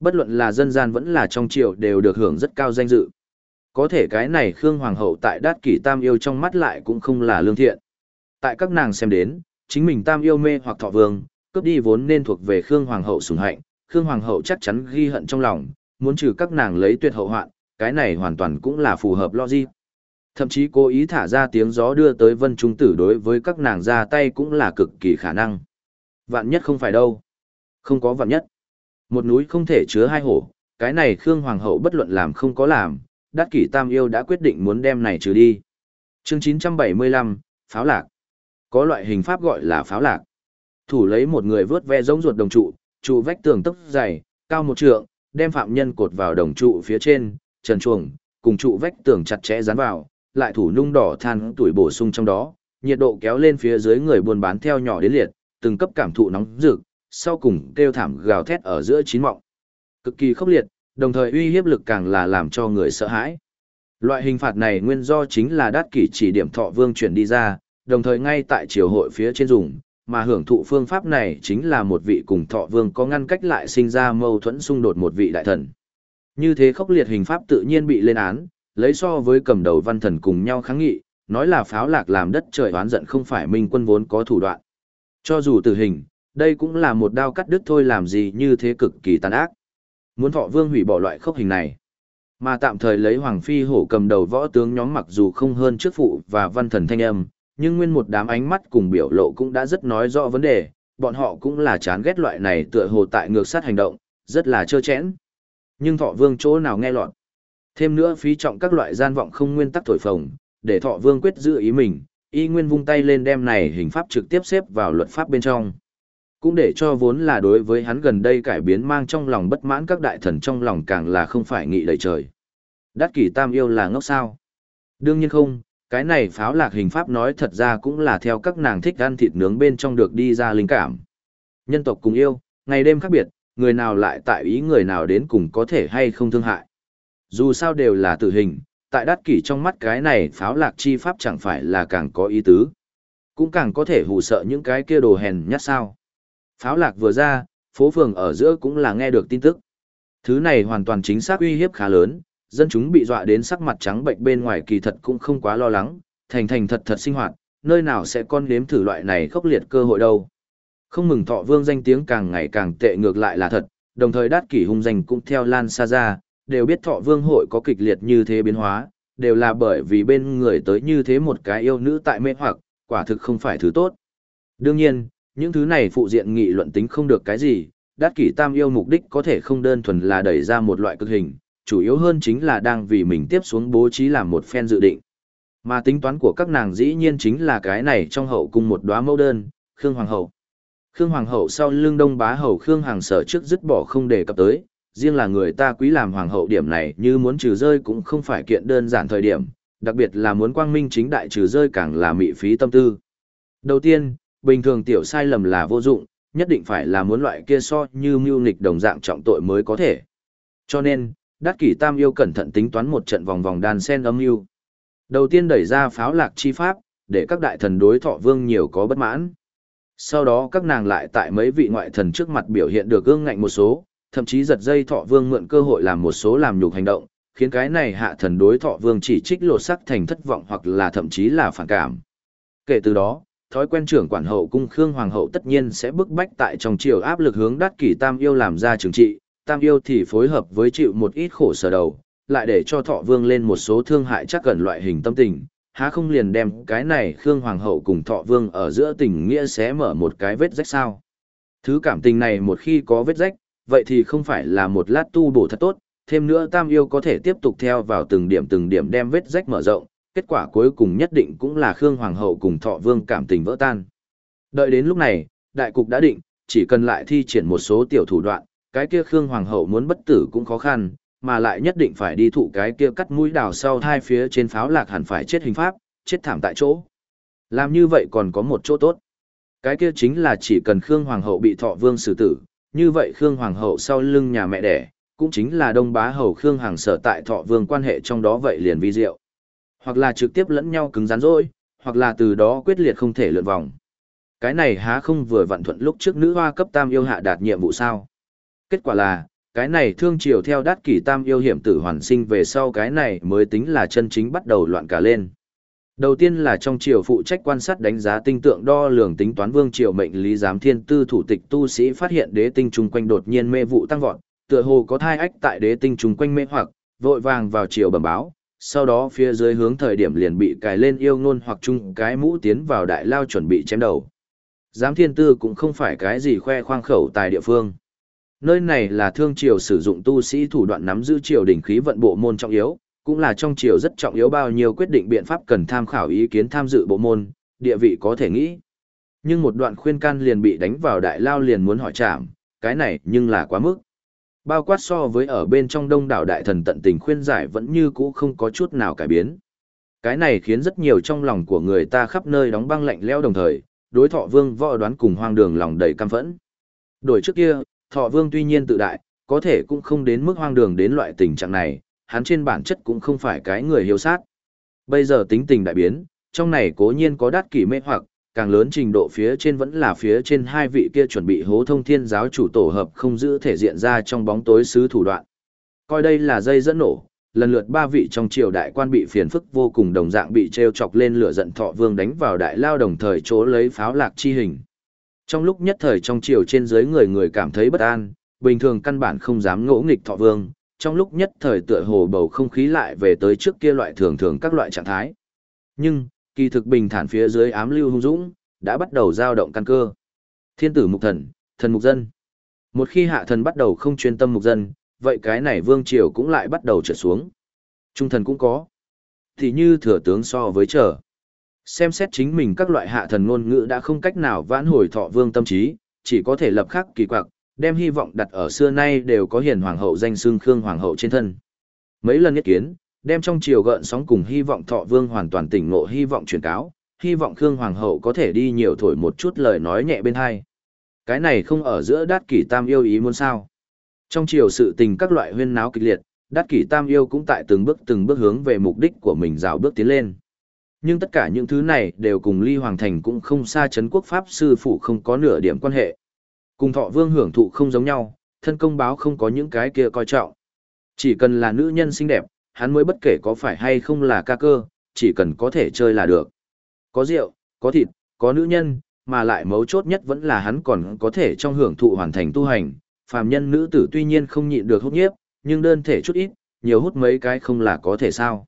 Bất luận là dân gian vẫn là trong triều đều được hưởng rất cao danh dự. Có thể cái này Khương Hoàng hậu tại đát kỷ tam yêu trong mắt lại cũng không là lương thiện. Tại các nàng xem đến, chính mình tam yêu mê hoặc thọ vương, cướp đi vốn nên thuộc về Khương Hoàng hậu sủng hạnh, Khương Hoàng hậu chắc chắn ghi hận trong lòng, muốn trừ các nàng lấy tuyệt hậu hoạn, cái này hoàn toàn cũng là phù hợp logic. Thậm chí cố ý thả ra tiếng gió đưa tới vân trung tử đối với các nàng ra tay cũng là cực kỳ khả năng. Vạn nhất không phải đâu. Không có vạn nhất. Một núi không thể chứa hai hổ, cái này Khương Hoàng hậu bất luận làm không có làm, đắc kỷ tam yêu đã quyết định muốn đem này trừ đi. chương 975, pháo lạc. Có loại hình pháp gọi là pháo lạc. Thủ lấy một người vớt ve giống ruột đồng trụ, trụ vách tường tốc dày, cao một trượng, đem phạm nhân cột vào đồng trụ phía trên, trần chuồng, cùng trụ vách tường chặt chẽ dán vào, lại thủ nung đỏ than tuổi bổ sung trong đó, nhiệt độ kéo lên phía dưới người buôn bán theo nhỏ đến liệt, từng cấp cảm thụ nóng rực, sau cùng kêu thảm gào thét ở giữa chín mọng. Cực kỳ khốc liệt, đồng thời uy hiếp lực càng là làm cho người sợ hãi. Loại hình phạt này nguyên do chính là đát kỷ chỉ điểm thọ vương chuyển đi ra, đồng thời ngay tại triều hội phía trên dùng, mà hưởng thụ phương pháp này chính là một vị cùng thọ vương có ngăn cách lại sinh ra mâu thuẫn xung đột một vị đại thần. Như thế khốc liệt hình pháp tự nhiên bị lên án, lấy so với cầm đầu văn thần cùng nhau kháng nghị, nói là pháo lạc làm đất trời oán giận không phải minh quân vốn có thủ đoạn. Cho dù tử hình, đây cũng là một đao cắt đứt thôi làm gì như thế cực kỳ tàn ác. Muốn thọ vương hủy bỏ loại khốc hình này. Mà tạm thời lấy Hoàng Phi hổ cầm đầu võ tướng nhóm mặc dù không hơn trước phụ và văn thần thanh âm, nhưng nguyên một đám ánh mắt cùng biểu lộ cũng đã rất nói rõ vấn đề, bọn họ cũng là chán ghét loại này tựa hồ tại ngược sát hành động, rất là trơ chẽn. Nhưng thọ vương chỗ nào nghe lọt. Thêm nữa phí trọng các loại gian vọng không nguyên tắc thổi phồng, để thọ vương quyết giữ ý mình, y nguyên vung tay lên đem này hình pháp trực tiếp xếp vào luật pháp bên trong. Cũng để cho vốn là đối với hắn gần đây cải biến mang trong lòng bất mãn các đại thần trong lòng càng là không phải nghị đầy trời. Đắc kỷ tam yêu là ngốc sao? Đương nhiên không, cái này pháo lạc hình pháp nói thật ra cũng là theo các nàng thích ăn thịt nướng bên trong được đi ra linh cảm. Nhân tộc cùng yêu, ngày đêm khác biệt, người nào lại tại ý người nào đến cùng có thể hay không thương hại. Dù sao đều là tử hình, tại đắt kỷ trong mắt cái này pháo lạc chi pháp chẳng phải là càng có ý tứ. Cũng càng có thể hù sợ những cái kia đồ hèn nhát sao. Pháo lạc vừa ra, phố phường ở giữa cũng là nghe được tin tức. Thứ này hoàn toàn chính xác uy hiếp khá lớn, dân chúng bị dọa đến sắc mặt trắng bệnh bên ngoài kỳ thật cũng không quá lo lắng, thành thành thật thật sinh hoạt, nơi nào sẽ con nếm thử loại này khốc liệt cơ hội đâu. Không mừng thọ vương danh tiếng càng ngày càng tệ ngược lại là thật, đồng thời đát kỷ hung danh cũng theo lan xa ra, đều biết thọ vương hội có kịch liệt như thế biến hóa, đều là bởi vì bên người tới như thế một cái yêu nữ tại mê hoặc, quả thực không phải thứ tốt. Đương nhiên, những thứ này phụ diện nghị luận tính không được cái gì, đát kỷ tam yêu mục đích có thể không đơn thuần là đẩy ra một loại cực hình, chủ yếu hơn chính là đang vì mình tiếp xuống bố trí làm một phen dự định. Mà tính toán của các nàng dĩ nhiên chính là cái này trong hậu cung một đóa mẫu đơn, Khương Hoàng hậu. Khương Hoàng hậu sau lưng đông bá hầu Khương Hàng sở trước dứt bỏ không đề cập tới, riêng là người ta quý làm Hoàng hậu điểm này như muốn trừ rơi cũng không phải kiện đơn giản thời điểm, đặc biệt là muốn quang minh chính đại trừ rơi càng là mị phí tâm tư. Đầu tiên, bình thường tiểu sai lầm là vô dụng, nhất định phải là muốn loại kia so như mưu nghịch đồng dạng trọng tội mới có thể. Cho nên, Đắc kỷ tam yêu cẩn thận tính toán một trận vòng vòng đàn sen âm mưu. Đầu tiên đẩy ra pháo lạc chi pháp, để các đại thần đối thọ vương nhiều có bất mãn. Sau đó các nàng lại tại mấy vị ngoại thần trước mặt biểu hiện được gương ngạnh một số, thậm chí giật dây thọ vương mượn cơ hội làm một số làm nhục hành động, khiến cái này hạ thần đối thọ vương chỉ trích lột sắc thành thất vọng hoặc là thậm chí là phản cảm. Kể từ đó, thói quen trưởng quản hậu cung Khương Hoàng hậu tất nhiên sẽ bức bách tại trong triều áp lực hướng đắc kỷ tam yêu làm ra trừng trị, tam yêu thì phối hợp với chịu một ít khổ sở đầu, lại để cho thọ vương lên một số thương hại chắc gần loại hình tâm tình, há không liền đem cái này Khương Hoàng hậu cùng thọ vương ở giữa tình nghĩa sẽ mở một cái vết rách sao. Thứ cảm tình này một khi có vết rách, vậy thì không phải là một lát tu bổ thật tốt, thêm nữa tam yêu có thể tiếp tục theo vào từng điểm từng điểm đem vết rách mở rộng, kết quả cuối cùng nhất định cũng là Khương Hoàng hậu cùng thọ vương cảm tình vỡ tan. Đợi đến lúc này, đại cục đã định, chỉ cần lại thi triển một số tiểu thủ đoạn, cái kia Khương Hoàng hậu muốn bất tử cũng khó khăn, mà lại nhất định phải đi thụ cái kia cắt mũi đào sau hai phía trên pháo lạc hẳn phải chết hình pháp, chết thảm tại chỗ. Làm như vậy còn có một chỗ tốt. Cái kia chính là chỉ cần Khương Hoàng hậu bị thọ vương xử tử, như vậy Khương Hoàng hậu sau lưng nhà mẹ đẻ, cũng chính là đông bá hầu Khương Hàng sở tại thọ vương quan hệ trong đó vậy liền vi diệu. Hoặc là trực tiếp lẫn nhau cứng rắn rỗi, hoặc là từ đó quyết liệt không thể lượn vòng. Cái này há không vừa vặn thuận lúc trước nữ hoa cấp tam yêu hạ đạt nhiệm vụ sao? Kết quả là, cái này thương triều theo đát kỷ tam yêu hiểm tử hoàn sinh về sau cái này mới tính là chân chính bắt đầu loạn cả lên. Đầu tiên là trong triều phụ trách quan sát đánh giá tinh tượng đo lường tính toán vương triều mệnh lý giám thiên tư thủ tịch tu sĩ phát hiện đế tinh chung quanh đột nhiên mê vụ tăng vọt, tựa hồ có thai ách tại đế tinh chung quanh mê hoặc, vội vàng vào triều bẩm báo, sau đó phía dưới hướng thời điểm liền bị cài lên yêu ngôn hoặc chung cái mũ tiến vào đại lao chuẩn bị chém đầu. Giám thiên tư cũng không phải cái gì khoe khoang khẩu tại địa phương. Nơi này là thương triều sử dụng tu sĩ thủ đoạn nắm giữ triều đỉnh khí vận bộ môn trọng yếu, cũng là trong triều rất trọng yếu bao nhiêu quyết định biện pháp cần tham khảo ý kiến tham dự bộ môn, địa vị có thể nghĩ. Nhưng một đoạn khuyên can liền bị đánh vào đại lao liền muốn hỏi trảm, cái này nhưng là quá mức. Bao quát so với ở bên trong đông đảo đại thần tận tình khuyên giải vẫn như cũ không có chút nào cải biến. Cái này khiến rất nhiều trong lòng của người ta khắp nơi đóng băng lạnh leo đồng thời, đối thọ vương võ đoán cùng hoang đường lòng đầy căm phẫn. Đổi trước kia, thọ vương tuy nhiên tự đại, có thể cũng không đến mức hoang đường đến loại tình trạng này, hắn trên bản chất cũng không phải cái người hiếu sát. Bây giờ tính tình đại biến, trong này cố nhiên có đắt kỷ mê hoặc, càng lớn trình độ phía trên vẫn là phía trên hai vị kia chuẩn bị hố thông thiên giáo chủ tổ hợp không giữ thể diện ra trong bóng tối sứ thủ đoạn. Coi đây là dây dẫn nổ, lần lượt ba vị trong triều đại quan bị phiền phức vô cùng đồng dạng bị treo chọc lên lửa giận thọ vương đánh vào đại lao đồng thời chỗ lấy pháo lạc chi hình. Trong lúc nhất thời trong triều trên dưới người người cảm thấy bất an, bình thường căn bản không dám ngỗ nghịch thọ vương, trong lúc nhất thời tựa hồ bầu không khí lại về tới trước kia loại thường thường các loại trạng thái. Nhưng, kỳ thực bình thản phía dưới ám lưu hung dũng, đã bắt đầu dao động căn cơ. Thiên tử mục thần, thần mục dân. Một khi hạ thần bắt đầu không chuyên tâm mục dân, vậy cái này vương triều cũng lại bắt đầu trở xuống. Trung thần cũng có. Thì như thừa tướng so với trở. Xem xét chính mình các loại hạ thần ngôn ngữ đã không cách nào vãn hồi thọ vương tâm trí, chỉ có thể lập khắc kỳ quặc, đem hy vọng đặt ở xưa nay đều có hiền hoàng hậu danh xương khương hoàng hậu trên thân. Mấy lần nhất kiến, đem trong chiều gợn sóng cùng hy vọng thọ vương hoàn toàn tỉnh ngộ hy vọng truyền cáo, hy vọng khương hoàng hậu có thể đi nhiều thổi một chút lời nói nhẹ bên hai. Cái này không ở giữa đát kỷ tam yêu ý muốn sao. Trong chiều sự tình các loại huyên náo kịch liệt, đát kỷ tam yêu cũng tại từng bước từng bước hướng về mục đích của mình rào bước tiến lên. Nhưng tất cả những thứ này đều cùng ly hoàng thành cũng không xa chấn quốc pháp sư phụ không có nửa điểm quan hệ. Cùng thọ vương hưởng thụ không giống nhau, thân công báo không có những cái kia coi trọng. Chỉ cần là nữ nhân xinh đẹp, hắn mới bất kể có phải hay không là ca cơ, chỉ cần có thể chơi là được. Có rượu, có thịt, có nữ nhân, mà lại mấu chốt nhất vẫn là hắn còn có thể trong hưởng thụ hoàn thành tu hành. Phàm nhân nữ tử tuy nhiên không nhịn được hút nhiếp, nhưng đơn thể chút ít, nhiều hút mấy cái không là có thể sao.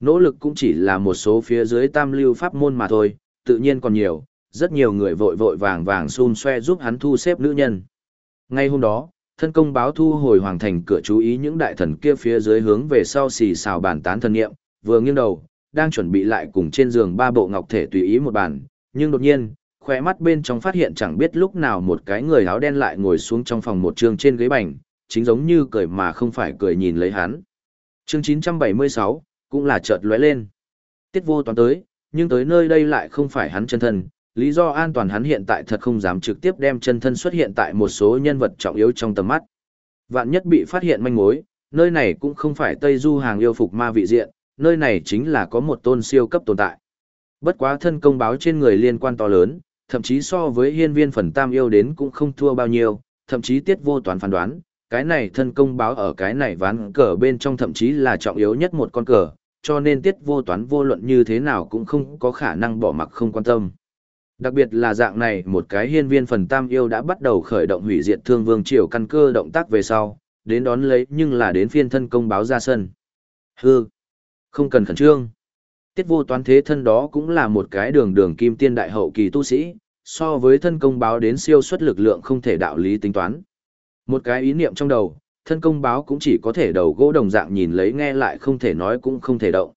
Nỗ lực cũng chỉ là một số phía dưới tam lưu pháp môn mà thôi, tự nhiên còn nhiều, rất nhiều người vội vội vàng vàng xun xoe giúp hắn thu xếp nữ nhân. Ngay hôm đó, thân công báo thu hồi hoàng thành cửa chú ý những đại thần kia phía dưới hướng về sau xì xào bàn tán thần nghiệm, vừa nghiêng đầu, đang chuẩn bị lại cùng trên giường ba bộ ngọc thể tùy ý một bàn, nhưng đột nhiên, khoe mắt bên trong phát hiện chẳng biết lúc nào một cái người áo đen lại ngồi xuống trong phòng một trường trên ghế bành, chính giống như cười mà không phải cười nhìn lấy hắn. Chương 976, cũng là chợt lóe lên. Tiết vô toán tới, nhưng tới nơi đây lại không phải hắn chân thân, lý do an toàn hắn hiện tại thật không dám trực tiếp đem chân thân xuất hiện tại một số nhân vật trọng yếu trong tầm mắt. Vạn nhất bị phát hiện manh mối, nơi này cũng không phải Tây Du hàng yêu phục ma vị diện, nơi này chính là có một tôn siêu cấp tồn tại. Bất quá thân công báo trên người liên quan to lớn, thậm chí so với hiên viên phần tam yêu đến cũng không thua bao nhiêu, thậm chí tiết vô toán phán đoán, cái này thân công báo ở cái này ván cờ bên trong thậm chí là trọng yếu nhất một con cờ, cho nên tiết vô toán vô luận như thế nào cũng không có khả năng bỏ mặc không quan tâm. Đặc biệt là dạng này một cái hiên viên phần tam yêu đã bắt đầu khởi động hủy diệt thương vương triều căn cơ động tác về sau, đến đón lấy nhưng là đến phiên thân công báo ra sân. Hư, không cần khẩn trương. Tiết vô toán thế thân đó cũng là một cái đường đường kim tiên đại hậu kỳ tu sĩ, so với thân công báo đến siêu suất lực lượng không thể đạo lý tính toán. Một cái ý niệm trong đầu, thân công báo cũng chỉ có thể đầu gỗ đồng dạng nhìn lấy nghe lại không thể nói cũng không thể động.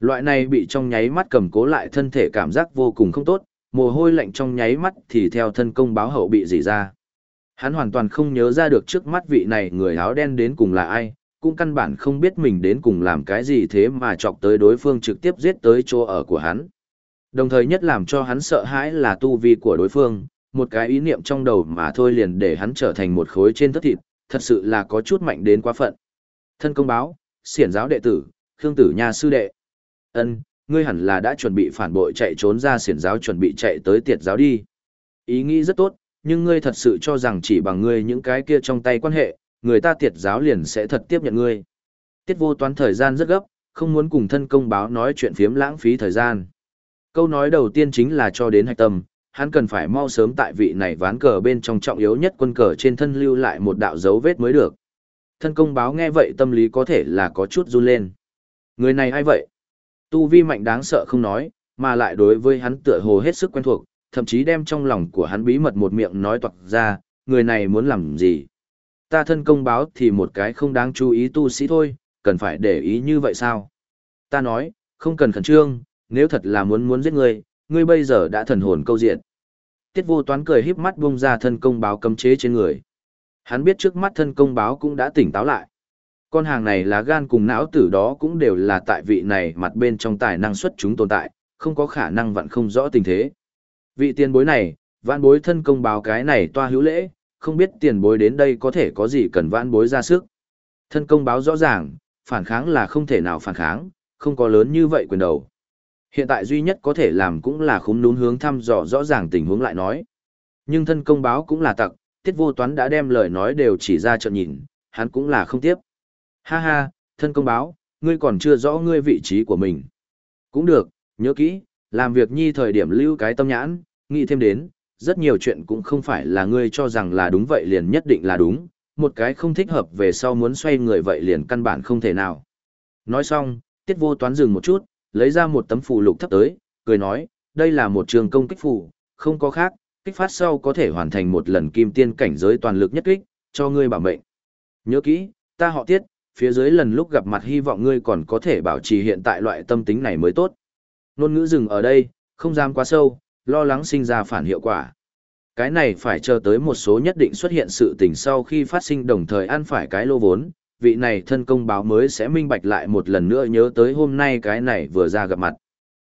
Loại này bị trong nháy mắt cầm cố lại thân thể cảm giác vô cùng không tốt, mồ hôi lạnh trong nháy mắt thì theo thân công báo hậu bị dỉ ra. Hắn hoàn toàn không nhớ ra được trước mắt vị này người áo đen đến cùng là ai, cũng căn bản không biết mình đến cùng làm cái gì thế mà chọc tới đối phương trực tiếp giết tới chỗ ở của hắn. Đồng thời nhất làm cho hắn sợ hãi là tu vi của đối phương, một cái ý niệm trong đầu mà thôi liền để hắn trở thành một khối trên thất thịt, thật sự là có chút mạnh đến quá phận. Thân công báo, xiển giáo đệ tử, khương tử nhà sư đệ. ân ngươi hẳn là đã chuẩn bị phản bội chạy trốn ra xiển giáo chuẩn bị chạy tới tiệt giáo đi. Ý nghĩ rất tốt, nhưng ngươi thật sự cho rằng chỉ bằng ngươi những cái kia trong tay quan hệ, người ta tiệt giáo liền sẽ thật tiếp nhận ngươi. Tiết vô toán thời gian rất gấp, không muốn cùng thân công báo nói chuyện phiếm lãng phí thời gian. Câu nói đầu tiên chính là cho đến hạch tâm, hắn cần phải mau sớm tại vị này ván cờ bên trong trọng yếu nhất quân cờ trên thân lưu lại một đạo dấu vết mới được. Thân công báo nghe vậy tâm lý có thể là có chút run lên. Người này ai vậy? Tu vi mạnh đáng sợ không nói, mà lại đối với hắn tựa hồ hết sức quen thuộc, thậm chí đem trong lòng của hắn bí mật một miệng nói toạc ra, người này muốn làm gì. Ta thân công báo thì một cái không đáng chú ý tu sĩ thôi, cần phải để ý như vậy sao? Ta nói, không cần khẩn trương, nếu thật là muốn muốn giết ngươi, ngươi bây giờ đã thần hồn câu diện. Tiết vô toán cười híp mắt bung ra thân công báo cấm chế trên người. Hắn biết trước mắt thân công báo cũng đã tỉnh táo lại. Con hàng này là gan cùng não tử đó cũng đều là tại vị này mặt bên trong tài năng xuất chúng tồn tại, không có khả năng vặn không rõ tình thế. Vị tiền bối này, vạn bối thân công báo cái này toa hữu lễ, không biết tiền bối đến đây có thể có gì cần vạn bối ra sức. Thân công báo rõ ràng, phản kháng là không thể nào phản kháng, không có lớn như vậy quyền đầu. Hiện tại duy nhất có thể làm cũng là khúm núm hướng thăm dò rõ ràng tình huống lại nói. Nhưng thân công báo cũng là tặc, tiết vô toán đã đem lời nói đều chỉ ra trận nhìn, hắn cũng là không tiếp. Ha ha, thân công báo, ngươi còn chưa rõ ngươi vị trí của mình. Cũng được, nhớ kỹ, làm việc nhi thời điểm lưu cái tâm nhãn, nghĩ thêm đến, rất nhiều chuyện cũng không phải là ngươi cho rằng là đúng vậy liền nhất định là đúng, một cái không thích hợp về sau muốn xoay người vậy liền căn bản không thể nào. Nói xong, tiết vô toán dừng một chút, lấy ra một tấm phù lục thấp tới, cười nói, đây là một trường công kích phù, không có khác, kích phát sau có thể hoàn thành một lần kim tiên cảnh giới toàn lực nhất kích, cho ngươi bảo mệnh. Nhớ kỹ, ta họ tiết, phía dưới lần lúc gặp mặt hy vọng ngươi còn có thể bảo trì hiện tại loại tâm tính này mới tốt. Nôn ngữ dừng ở đây, không dám quá sâu, lo lắng sinh ra phản hiệu quả. Cái này phải chờ tới một số nhất định xuất hiện sự tình sau khi phát sinh đồng thời ăn phải cái lô vốn, vị này thân công báo mới sẽ minh bạch lại một lần nữa nhớ tới hôm nay cái này vừa ra gặp mặt.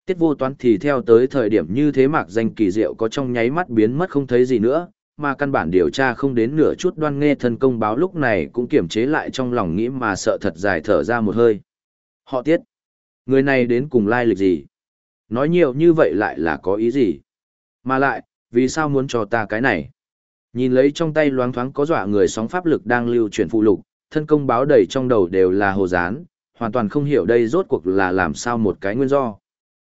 Tiết vô toán thì theo tới thời điểm như thế mạc danh kỳ diệu có trong nháy mắt biến mất không thấy gì nữa, mà căn bản điều tra không đến nửa chút đoan nghe thân công báo lúc này cũng kiềm chế lại trong lòng nghĩ mà sợ thật dài thở ra một hơi. Họ tiết. Người này đến cùng lai lịch gì? Nói nhiều như vậy lại là có ý gì? Mà lại, vì sao muốn cho ta cái này? Nhìn lấy trong tay loáng thoáng có dọa người sóng pháp lực đang lưu chuyển phụ lục, thân công báo đầy trong đầu đều là hồ dán, hoàn toàn không hiểu đây rốt cuộc là làm sao một cái nguyên do.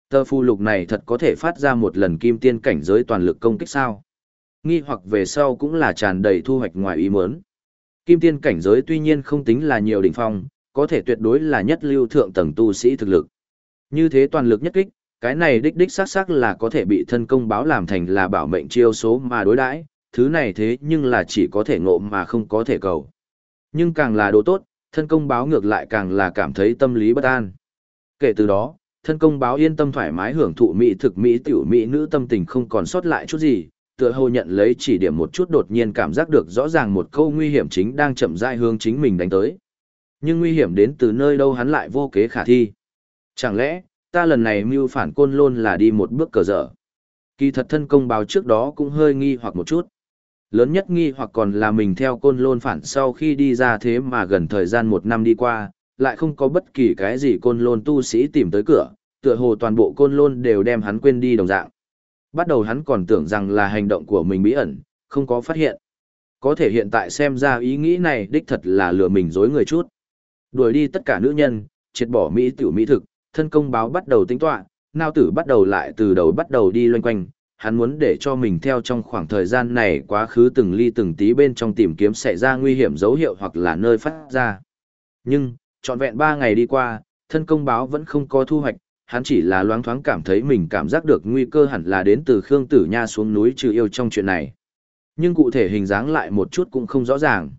Tờ phụ lục này thật có thể phát ra một lần kim tiên cảnh giới toàn lực công kích sao? Nghi hoặc về sau cũng là tràn đầy thu hoạch ngoài ý muốn. Kim tiên cảnh giới tuy nhiên không tính là nhiều đỉnh phong, có thể tuyệt đối là nhất lưu thượng tầng tu sĩ thực lực. Như thế toàn lực nhất kích, cái này đích đích xác xác là có thể bị thân công báo làm thành là bảo mệnh chiêu số mà đối đãi, thứ này thế nhưng là chỉ có thể ngộ mà không có thể cầu. Nhưng càng là đồ tốt, thân công báo ngược lại càng là cảm thấy tâm lý bất an. Kể từ đó, thân công báo yên tâm thoải mái hưởng thụ mỹ thực mỹ tiểu mỹ nữ tâm tình không còn sót lại chút gì, tựa hồ nhận lấy chỉ điểm một chút đột nhiên cảm giác được rõ ràng một câu nguy hiểm chính đang chậm rãi hướng chính mình đánh tới. Nhưng nguy hiểm đến từ nơi đâu hắn lại vô kế khả thi. Chẳng lẽ, ta lần này mưu phản côn lôn là đi một bước cờ dở. Kỳ thật thân công báo trước đó cũng hơi nghi hoặc một chút. Lớn nhất nghi hoặc còn là mình theo côn lôn phản sau khi đi ra thế mà gần thời gian một năm đi qua, lại không có bất kỳ cái gì côn lôn tu sĩ tìm tới cửa, tựa hồ toàn bộ côn lôn đều đem hắn quên đi đồng dạng. Bắt đầu hắn còn tưởng rằng là hành động của mình bí ẩn, không có phát hiện. Có thể hiện tại xem ra ý nghĩ này đích thật là lừa mình dối người chút. Đuổi đi tất cả nữ nhân, triệt bỏ mỹ tiểu mỹ thực, thân công báo bắt đầu tính tọa, nao tử bắt đầu lại từ đầu bắt đầu đi loanh quanh, hắn muốn để cho mình theo trong khoảng thời gian này quá khứ từng ly từng tí bên trong tìm kiếm xảy ra nguy hiểm dấu hiệu hoặc là nơi phát ra. Nhưng, trọn vẹn ba ngày đi qua, thân công báo vẫn không có thu hoạch, hắn chỉ là loáng thoáng cảm thấy mình cảm giác được nguy cơ hẳn là đến từ Khương Tử Nha xuống núi trừ yêu trong chuyện này. Nhưng cụ thể hình dáng lại một chút cũng không rõ ràng.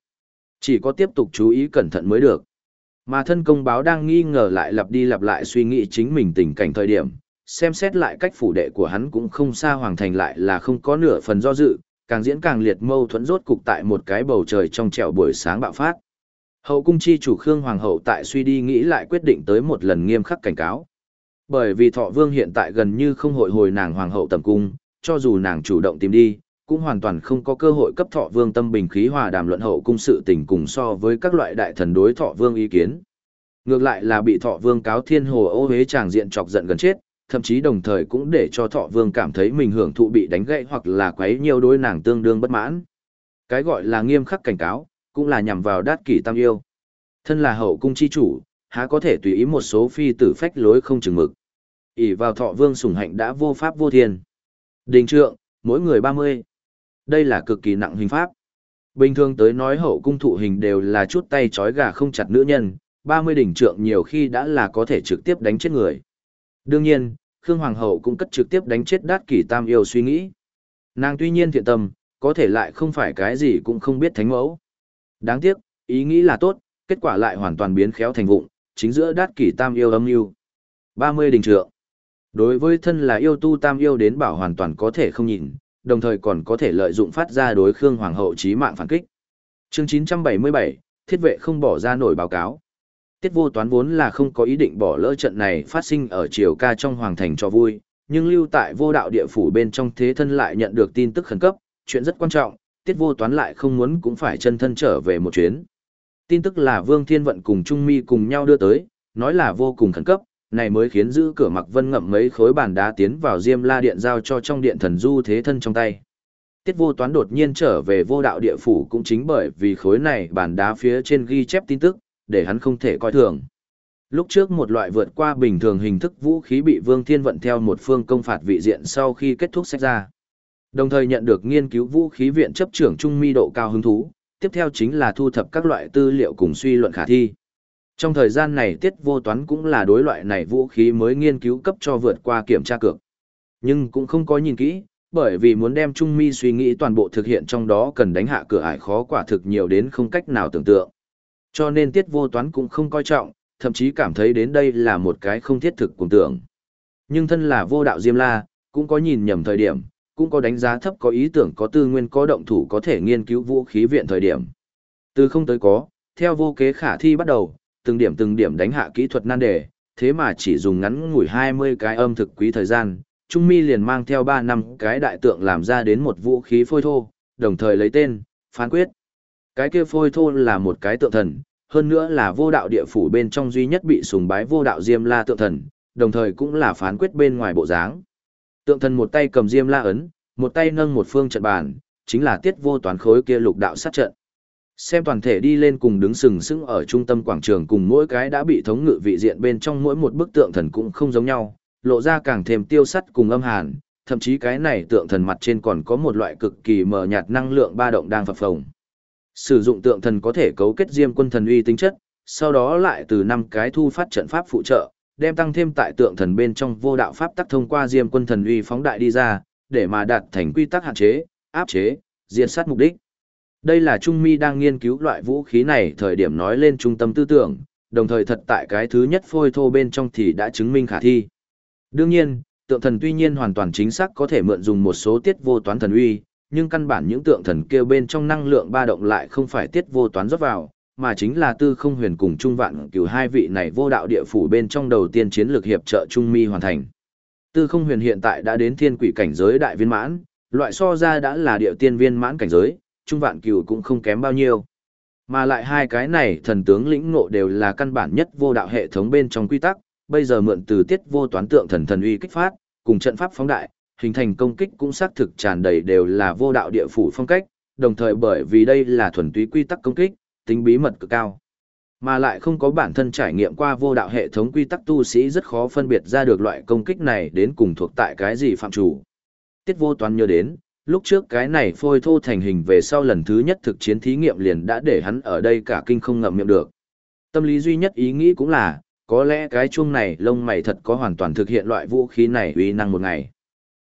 Chỉ có tiếp tục chú ý cẩn thận mới được. Mà thân công báo đang nghi ngờ lại lặp đi lặp lại suy nghĩ chính mình tình cảnh thời điểm, xem xét lại cách phủ đệ của hắn cũng không xa hoàng thành lại là không có nửa phần do dự, càng diễn càng liệt mâu thuẫn rốt cục tại một cái bầu trời trong trẻo buổi sáng bạo phát. Hậu cung chi chủ Khương Hoàng hậu tại suy đi nghĩ lại quyết định tới một lần nghiêm khắc cảnh cáo. Bởi vì thọ vương hiện tại gần như không hội hồi nàng Hoàng hậu tầm cung, cho dù nàng chủ động tìm đi, cũng hoàn toàn không có cơ hội cấp thọ vương tâm bình khí hòa đàm luận hậu cung sự tình cùng so với các loại đại thần đối thọ vương ý kiến. Ngược lại là bị thọ vương cáo thiên hồ ô hế tràng diện chọc giận gần chết, thậm chí đồng thời cũng để cho thọ vương cảm thấy mình hưởng thụ bị đánh gãy hoặc là quấy nhiều đối nàng tương đương bất mãn. Cái gọi là nghiêm khắc cảnh cáo, cũng là nhằm vào đát kỷ tam yêu. Thân là hậu cung chi chủ, há có thể tùy ý một số phi tử phách lối không chừng mực. ỷ vào thọ vương sủng hạnh đã vô pháp vô thiên. Đình trượng, mỗi người 30. Đây là cực kỳ nặng hình pháp. Bình thường tới nói hậu cung thụ hình đều là chút tay trói gà không chặt nữ nhân, 30 đỉnh trượng nhiều khi đã là có thể trực tiếp đánh chết người. Đương nhiên, Khương Hoàng hậu cũng cất trực tiếp đánh chết đát kỷ tam yêu suy nghĩ. Nàng tuy nhiên thiện tâm, có thể lại không phải cái gì cũng không biết thánh mẫu. Đáng tiếc, ý nghĩ là tốt, kết quả lại hoàn toàn biến khéo thành vụng, chính giữa đát kỷ tam yêu âm yêu. 30 đình trượng. Đối với thân là yêu tu tam yêu đến bảo hoàn toàn có thể không nhìn, đồng thời còn có thể lợi dụng phát ra đối Khương Hoàng hậu chí mạng phản kích. Chương 977, thiết vệ không bỏ ra nổi báo cáo. Tiết vô toán vốn là không có ý định bỏ lỡ trận này phát sinh ở triều ca trong hoàng thành cho vui, nhưng lưu tại vô đạo địa phủ bên trong thế thân lại nhận được tin tức khẩn cấp, chuyện rất quan trọng, tiết vô toán lại không muốn cũng phải chân thân trở về một chuyến. Tin tức là Vương Thiên Vận cùng Trung Mi cùng nhau đưa tới, nói là vô cùng khẩn cấp, này mới khiến giữ cửa mặc vân ngậm mấy khối bàn đá tiến vào Diêm La Điện giao cho trong điện thần du thế thân trong tay. Tiết vô toán đột nhiên trở về vô đạo địa phủ cũng chính bởi vì khối này bàn đá phía trên ghi chép tin tức, để hắn không thể coi thường. Lúc trước một loại vượt qua bình thường hình thức vũ khí bị Vương Thiên vận theo một phương công phạt vị diện sau khi kết thúc sách ra. Đồng thời nhận được nghiên cứu vũ khí viện chấp trưởng trung mi độ cao hứng thú, tiếp theo chính là thu thập các loại tư liệu cùng suy luận khả thi. Trong thời gian này tiết vô toán cũng là đối loại này vũ khí mới nghiên cứu cấp cho vượt qua kiểm tra cược. Nhưng cũng không có nhìn kỹ, bởi vì muốn đem Trung Mi suy nghĩ toàn bộ thực hiện trong đó cần đánh hạ cửa ải khó quả thực nhiều đến không cách nào tưởng tượng. Cho nên tiết vô toán cũng không coi trọng, thậm chí cảm thấy đến đây là một cái không thiết thực cùng tưởng. Nhưng thân là vô đạo Diêm La, cũng có nhìn nhầm thời điểm, cũng có đánh giá thấp có ý tưởng có tư nguyên có động thủ có thể nghiên cứu vũ khí viện thời điểm. Từ không tới có, theo vô kế khả thi bắt đầu, từng điểm từng điểm đánh hạ kỹ thuật nan đề, thế mà chỉ dùng ngắn ngủi 20 cái âm thực quý thời gian, Trung Mi liền mang theo 3 năm cái đại tượng làm ra đến một vũ khí phôi thô, đồng thời lấy tên, phán quyết. Cái kia phôi thô là một cái tượng thần, hơn nữa là vô đạo địa phủ bên trong duy nhất bị sùng bái vô đạo Diêm La tượng thần, đồng thời cũng là phán quyết bên ngoài bộ dáng. Tượng thần một tay cầm Diêm La ấn, một tay nâng một phương trận bàn, chính là tiết vô toán khối kia lục đạo sát trận. Xem toàn thể đi lên cùng đứng sừng sững ở trung tâm quảng trường cùng mỗi cái đã bị thống ngự vị diện bên trong mỗi một bức tượng thần cũng không giống nhau, lộ ra càng thêm tiêu sắt cùng âm hàn, thậm chí cái này tượng thần mặt trên còn có một loại cực kỳ mờ nhạt năng lượng ba động đang phập phồng. Sử dụng tượng thần có thể cấu kết diêm quân thần uy tính chất, sau đó lại từ năm cái thu phát trận pháp phụ trợ, đem tăng thêm tại tượng thần bên trong vô đạo pháp tắc thông qua diêm quân thần uy phóng đại đi ra, để mà đạt thành quy tắc hạn chế, áp chế, diệt sát mục đích. Đây là Trung Mi đang nghiên cứu loại vũ khí này thời điểm nói lên trung tâm tư tưởng, đồng thời thật tại cái thứ nhất phôi thô bên trong thì đã chứng minh khả thi. Đương nhiên, tượng thần tuy nhiên hoàn toàn chính xác có thể mượn dùng một số tiết vô toán thần uy, nhưng căn bản những tượng thần kêu bên trong năng lượng ba động lại không phải tiết vô toán rót vào, mà chính là tư không huyền cùng trung vạn cửu hai vị này vô đạo địa phủ bên trong đầu tiên chiến lược hiệp trợ Trung Mi hoàn thành. Tư không huyền hiện tại đã đến thiên quỷ cảnh giới đại viên mãn, loại so ra đã là địa tiên viên mãn cảnh giới, trung vạn cửu cũng không kém bao nhiêu. Mà lại hai cái này thần tướng lĩnh ngộ đều là căn bản nhất vô đạo hệ thống bên trong quy tắc, bây giờ mượn từ tiết vô toán tượng thần thần uy kích phát, cùng trận pháp phóng đại, hình thành công kích cũng xác thực tràn đầy đều là vô đạo địa phủ phong cách, đồng thời bởi vì đây là thuần túy quy tắc công kích, tính bí mật cực cao. Mà lại không có bản thân trải nghiệm qua vô đạo hệ thống quy tắc tu sĩ rất khó phân biệt ra được loại công kích này đến cùng thuộc tại cái gì phạm chủ. Tiết vô toán nhớ đến, lúc trước cái này phôi thô thành hình về sau lần thứ nhất thực chiến thí nghiệm liền đã để hắn ở đây cả kinh không ngậm miệng được. Tâm lý duy nhất ý nghĩ cũng là, có lẽ cái chuông này lông mày thật có hoàn toàn thực hiện loại vũ khí này uy năng một ngày.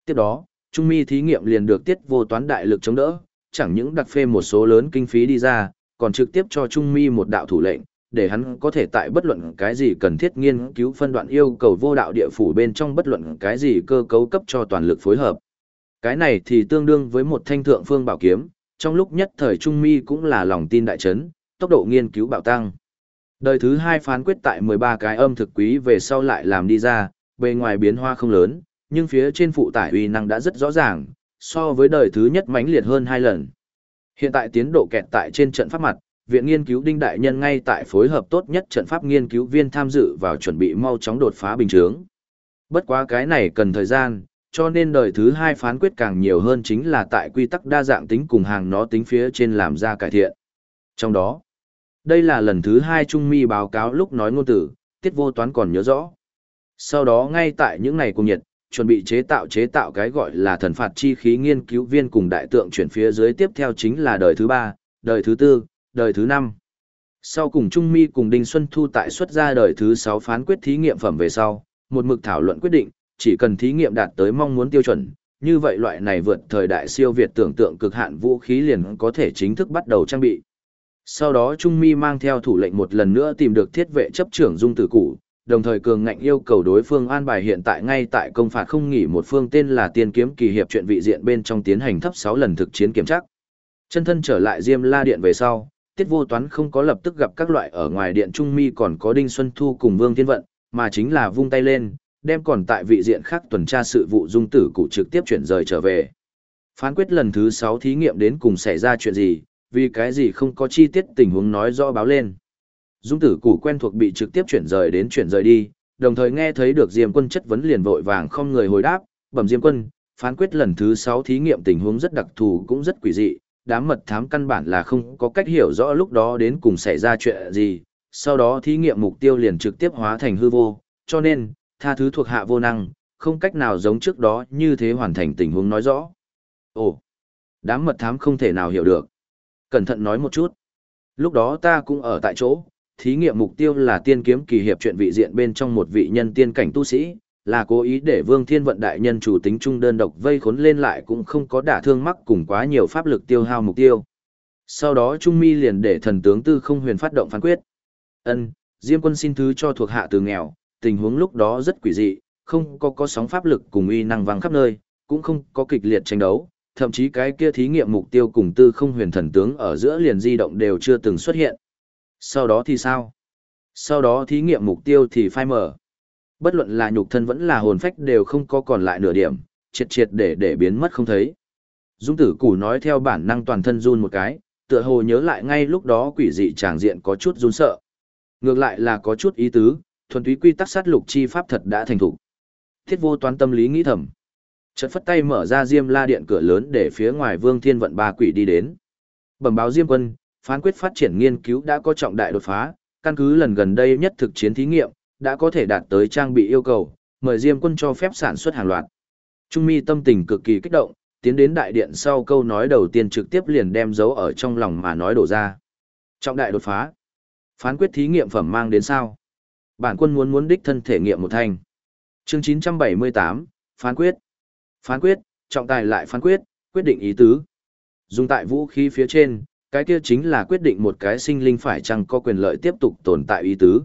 Tiếp đó, Trung Mi thí nghiệm liền được tiết vô toán đại lực chống đỡ, chẳng những đặc phê một số lớn kinh phí đi ra, còn trực tiếp cho Trung Mi một đạo thủ lệnh, để hắn có thể tại bất luận cái gì cần thiết nghiên cứu phân đoạn yêu cầu vô đạo địa phủ bên trong bất luận cái gì cơ cấu cấp cho toàn lực phối hợp. Cái này thì tương đương với một thanh thượng phương bảo kiếm, trong lúc nhất thời Trung Mi cũng là lòng tin đại chấn, tốc độ nghiên cứu bạo tăng. Đời thứ hai phán quyết tại 13 cái âm thực quý về sau lại làm đi ra, bề ngoài biến hoa không lớn, nhưng phía trên phụ tải uy năng đã rất rõ ràng, so với đời thứ nhất mãnh liệt hơn hai lần. Hiện tại tiến độ kẹt tại trên trận pháp mặt, viện nghiên cứu đinh đại nhân ngay tại phối hợp tốt nhất trận pháp nghiên cứu viên tham dự vào chuẩn bị mau chóng đột phá bình chướng. Bất quá cái này cần thời gian, cho nên đời thứ hai phán quyết càng nhiều hơn chính là tại quy tắc đa dạng tính cùng hàng nó tính phía trên làm ra cải thiện. Trong đó, đây là lần thứ hai Trung Mi báo cáo lúc nói ngôn tử, tiết vô toán còn nhớ rõ. Sau đó ngay tại những ngày cùng nhiệt, chuẩn bị chế tạo chế tạo cái gọi là thần phạt chi khí nghiên cứu viên cùng đại tượng chuyển phía dưới tiếp theo chính là đời thứ ba, đời thứ tư, đời thứ năm. Sau cùng Trung Mi cùng Đinh Xuân Thu tại xuất ra đời thứ sáu phán quyết thí nghiệm phẩm về sau, một mực thảo luận quyết định, chỉ cần thí nghiệm đạt tới mong muốn tiêu chuẩn, như vậy loại này vượt thời đại siêu việt tưởng tượng cực hạn vũ khí liền có thể chính thức bắt đầu trang bị. Sau đó Trung Mi mang theo thủ lệnh một lần nữa tìm được thiết vệ chấp trưởng dung tử cụ, đồng thời cường ngạnh yêu cầu đối phương an bài hiện tại ngay tại công phạt không nghỉ một phương tên là tiên kiếm kỳ hiệp chuyện vị diện bên trong tiến hành thấp 6 lần thực chiến kiểm tra. Chân thân trở lại Diêm La Điện về sau, Tiết Vô Toán không có lập tức gặp các loại ở ngoài điện Trung Mi còn có Đinh Xuân Thu cùng Vương Thiên Vận, mà chính là vung tay lên, đem còn tại vị diện khác tuần tra sự vụ dung tử cụ trực tiếp chuyển rời trở về. Phán quyết lần thứ 6 thí nghiệm đến cùng xảy ra chuyện gì, vì cái gì không có chi tiết tình huống nói rõ báo lên. Dung tử củ quen thuộc bị trực tiếp chuyển rời đến chuyển rời đi, đồng thời nghe thấy được Diêm quân chất vấn liền vội vàng không người hồi đáp, bẩm Diêm quân, phán quyết lần thứ 6 thí nghiệm tình huống rất đặc thù cũng rất quỷ dị, đám mật thám căn bản là không có cách hiểu rõ lúc đó đến cùng xảy ra chuyện gì, sau đó thí nghiệm mục tiêu liền trực tiếp hóa thành hư vô, cho nên, tha thứ thuộc hạ vô năng, không cách nào giống trước đó như thế hoàn thành tình huống nói rõ. Ồ, đám mật thám không thể nào hiểu được. Cẩn thận nói một chút. Lúc đó ta cũng ở tại chỗ, thí nghiệm mục tiêu là tiên kiếm kỳ hiệp chuyện vị diện bên trong một vị nhân tiên cảnh tu sĩ, là cố ý để Vương Thiên vận đại nhân chủ tính trung đơn độc vây khốn lên lại cũng không có đả thương mắc cùng quá nhiều pháp lực tiêu hao mục tiêu. Sau đó Trung Mi liền để thần tướng Tư Không Huyền phát động phán quyết. Ân, Diêm Quân xin thứ cho thuộc hạ từ nghèo, tình huống lúc đó rất quỷ dị, không có có sóng pháp lực cùng uy năng vang khắp nơi, cũng không có kịch liệt tranh đấu, thậm chí cái kia thí nghiệm mục tiêu cùng Tư Không Huyền thần tướng ở giữa liền di động đều chưa từng xuất hiện. Sau đó thì sao? Sau đó thí nghiệm mục tiêu thì phai mở. Bất luận là nhục thân vẫn là hồn phách đều không có còn lại nửa điểm, triệt triệt để để biến mất không thấy. Dung tử củ nói theo bản năng toàn thân run một cái, tựa hồ nhớ lại ngay lúc đó quỷ dị tràng diện có chút run sợ. Ngược lại là có chút ý tứ, thuần túy quy tắc sát lục chi pháp thật đã thành thục. Thiết vô toán tâm lý nghĩ thầm. Chợt phất tay mở ra Diêm La điện cửa lớn để phía ngoài Vương Thiên vận ba quỷ đi đến. Bẩm báo Diêm quân, phán quyết phát triển nghiên cứu đã có trọng đại đột phá, căn cứ lần gần đây nhất thực chiến thí nghiệm, đã có thể đạt tới trang bị yêu cầu, mời Diêm quân cho phép sản xuất hàng loạt. Trung mi tâm tình cực kỳ kích động, tiến đến đại điện sau câu nói đầu tiên trực tiếp liền đem dấu ở trong lòng mà nói đổ ra. Trọng đại đột phá. Phán quyết thí nghiệm phẩm mang đến sao? Bản quân muốn muốn đích thân thể nghiệm một thành. Chương 978, phán quyết. Phán quyết, trọng tài lại phán quyết, quyết định ý tứ. Dùng tại vũ khí phía trên, cái kia chính là quyết định một cái sinh linh phải chăng có quyền lợi tiếp tục tồn tại ý tứ.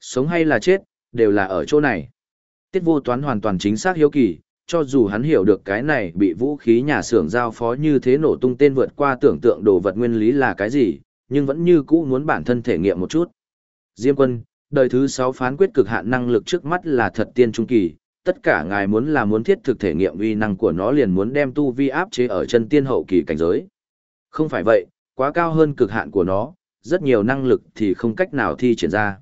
Sống hay là chết, đều là ở chỗ này. Tiết vô toán hoàn toàn chính xác hiếu kỳ, cho dù hắn hiểu được cái này bị vũ khí nhà xưởng giao phó như thế nổ tung tên vượt qua tưởng tượng đồ vật nguyên lý là cái gì, nhưng vẫn như cũ muốn bản thân thể nghiệm một chút. Diêm quân, đời thứ 6 phán quyết cực hạn năng lực trước mắt là thật tiên trung kỳ, tất cả ngài muốn là muốn thiết thực thể nghiệm uy năng của nó liền muốn đem tu vi áp chế ở chân tiên hậu kỳ cảnh giới. Không phải vậy, quá cao hơn cực hạn của nó, rất nhiều năng lực thì không cách nào thi triển ra.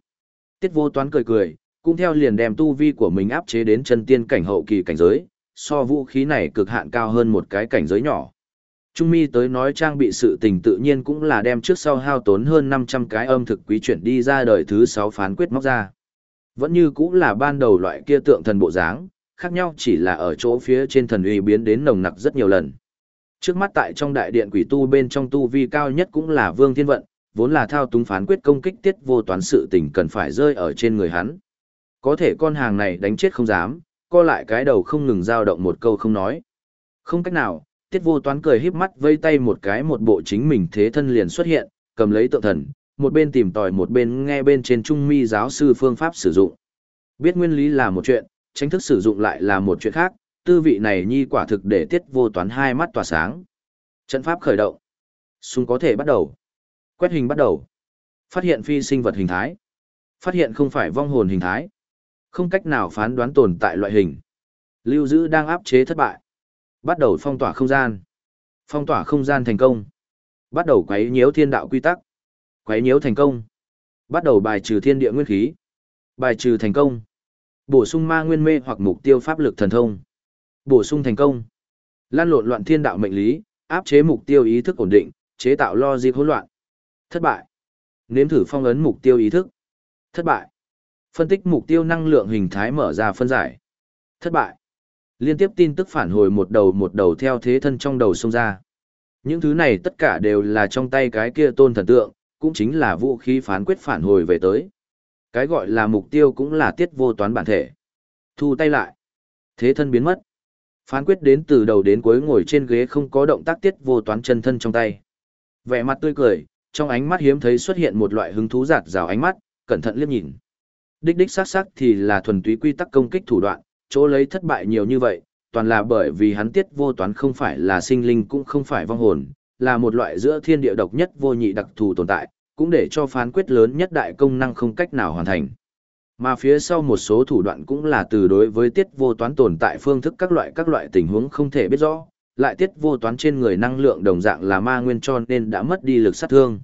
Tiết vô toán cười cười, cũng theo liền đem tu vi của mình áp chế đến chân tiên cảnh hậu kỳ cảnh giới, so vũ khí này cực hạn cao hơn một cái cảnh giới nhỏ. Trung mi tới nói trang bị sự tình tự nhiên cũng là đem trước sau hao tốn hơn 500 cái âm thực quý chuyển đi ra đời thứ 6 phán quyết móc ra. Vẫn như cũng là ban đầu loại kia tượng thần bộ dáng, khác nhau chỉ là ở chỗ phía trên thần uy biến đến nồng nặc rất nhiều lần. Trước mắt tại trong đại điện quỷ tu bên trong tu vi cao nhất cũng là Vương Thiên Vận, vốn là thao túng phán quyết công kích tiết vô toán sự tình cần phải rơi ở trên người hắn. Có thể con hàng này đánh chết không dám, co lại cái đầu không ngừng dao động một câu không nói. Không cách nào, tiết vô toán cười híp mắt vây tay một cái một bộ chính mình thế thân liền xuất hiện, cầm lấy tượng thần, một bên tìm tòi một bên nghe bên trên trung mi giáo sư phương pháp sử dụng. Biết nguyên lý là một chuyện, tránh thức sử dụng lại là một chuyện khác, tư vị này nhi quả thực để tiết vô toán hai mắt tỏa sáng. Trận pháp khởi động. Súng có thể bắt đầu. Quét hình bắt đầu. Phát hiện phi sinh vật hình thái. Phát hiện không phải vong hồn hình thái. Không cách nào phán đoán tồn tại loại hình. Lưu giữ đang áp chế thất bại. Bắt đầu phong tỏa không gian. Phong tỏa không gian thành công. Bắt đầu quấy nhiễu thiên đạo quy tắc. Quấy nhiễu thành công. Bắt đầu bài trừ thiên địa nguyên khí. Bài trừ thành công. Bổ sung ma nguyên mê hoặc mục tiêu pháp lực thần thông. Bổ sung thành công. Lan lộn loạn thiên đạo mệnh lý, áp chế mục tiêu ý thức ổn định, chế tạo lo logic hỗn loạn. Thất bại. Nếm thử phong ấn mục tiêu ý thức. Thất bại. Phân tích mục tiêu năng lượng hình thái mở ra phân giải. Thất bại. Liên tiếp tin tức phản hồi một đầu một đầu theo thế thân trong đầu xông ra. Những thứ này tất cả đều là trong tay cái kia tôn thần tượng, cũng chính là vũ khí phán quyết phản hồi về tới. Cái gọi là mục tiêu cũng là tiết vô toán bản thể. Thu tay lại. Thế thân biến mất. Phán quyết đến từ đầu đến cuối ngồi trên ghế không có động tác tiết vô toán chân thân trong tay. Vẻ mặt tươi cười, trong ánh mắt hiếm thấy xuất hiện một loại hứng thú giạt rào ánh mắt, cẩn thận liếc nhìn. Đích đích xác xác thì là thuần túy quy tắc công kích thủ đoạn, chỗ lấy thất bại nhiều như vậy, toàn là bởi vì hắn tiết vô toán không phải là sinh linh cũng không phải vong hồn, là một loại giữa thiên địa độc nhất vô nhị đặc thù tồn tại, cũng để cho phán quyết lớn nhất đại công năng không cách nào hoàn thành. Mà phía sau một số thủ đoạn cũng là từ đối với tiết vô toán tồn tại phương thức các loại các loại tình huống không thể biết rõ, lại tiết vô toán trên người năng lượng đồng dạng là ma nguyên cho nên đã mất đi lực sát thương.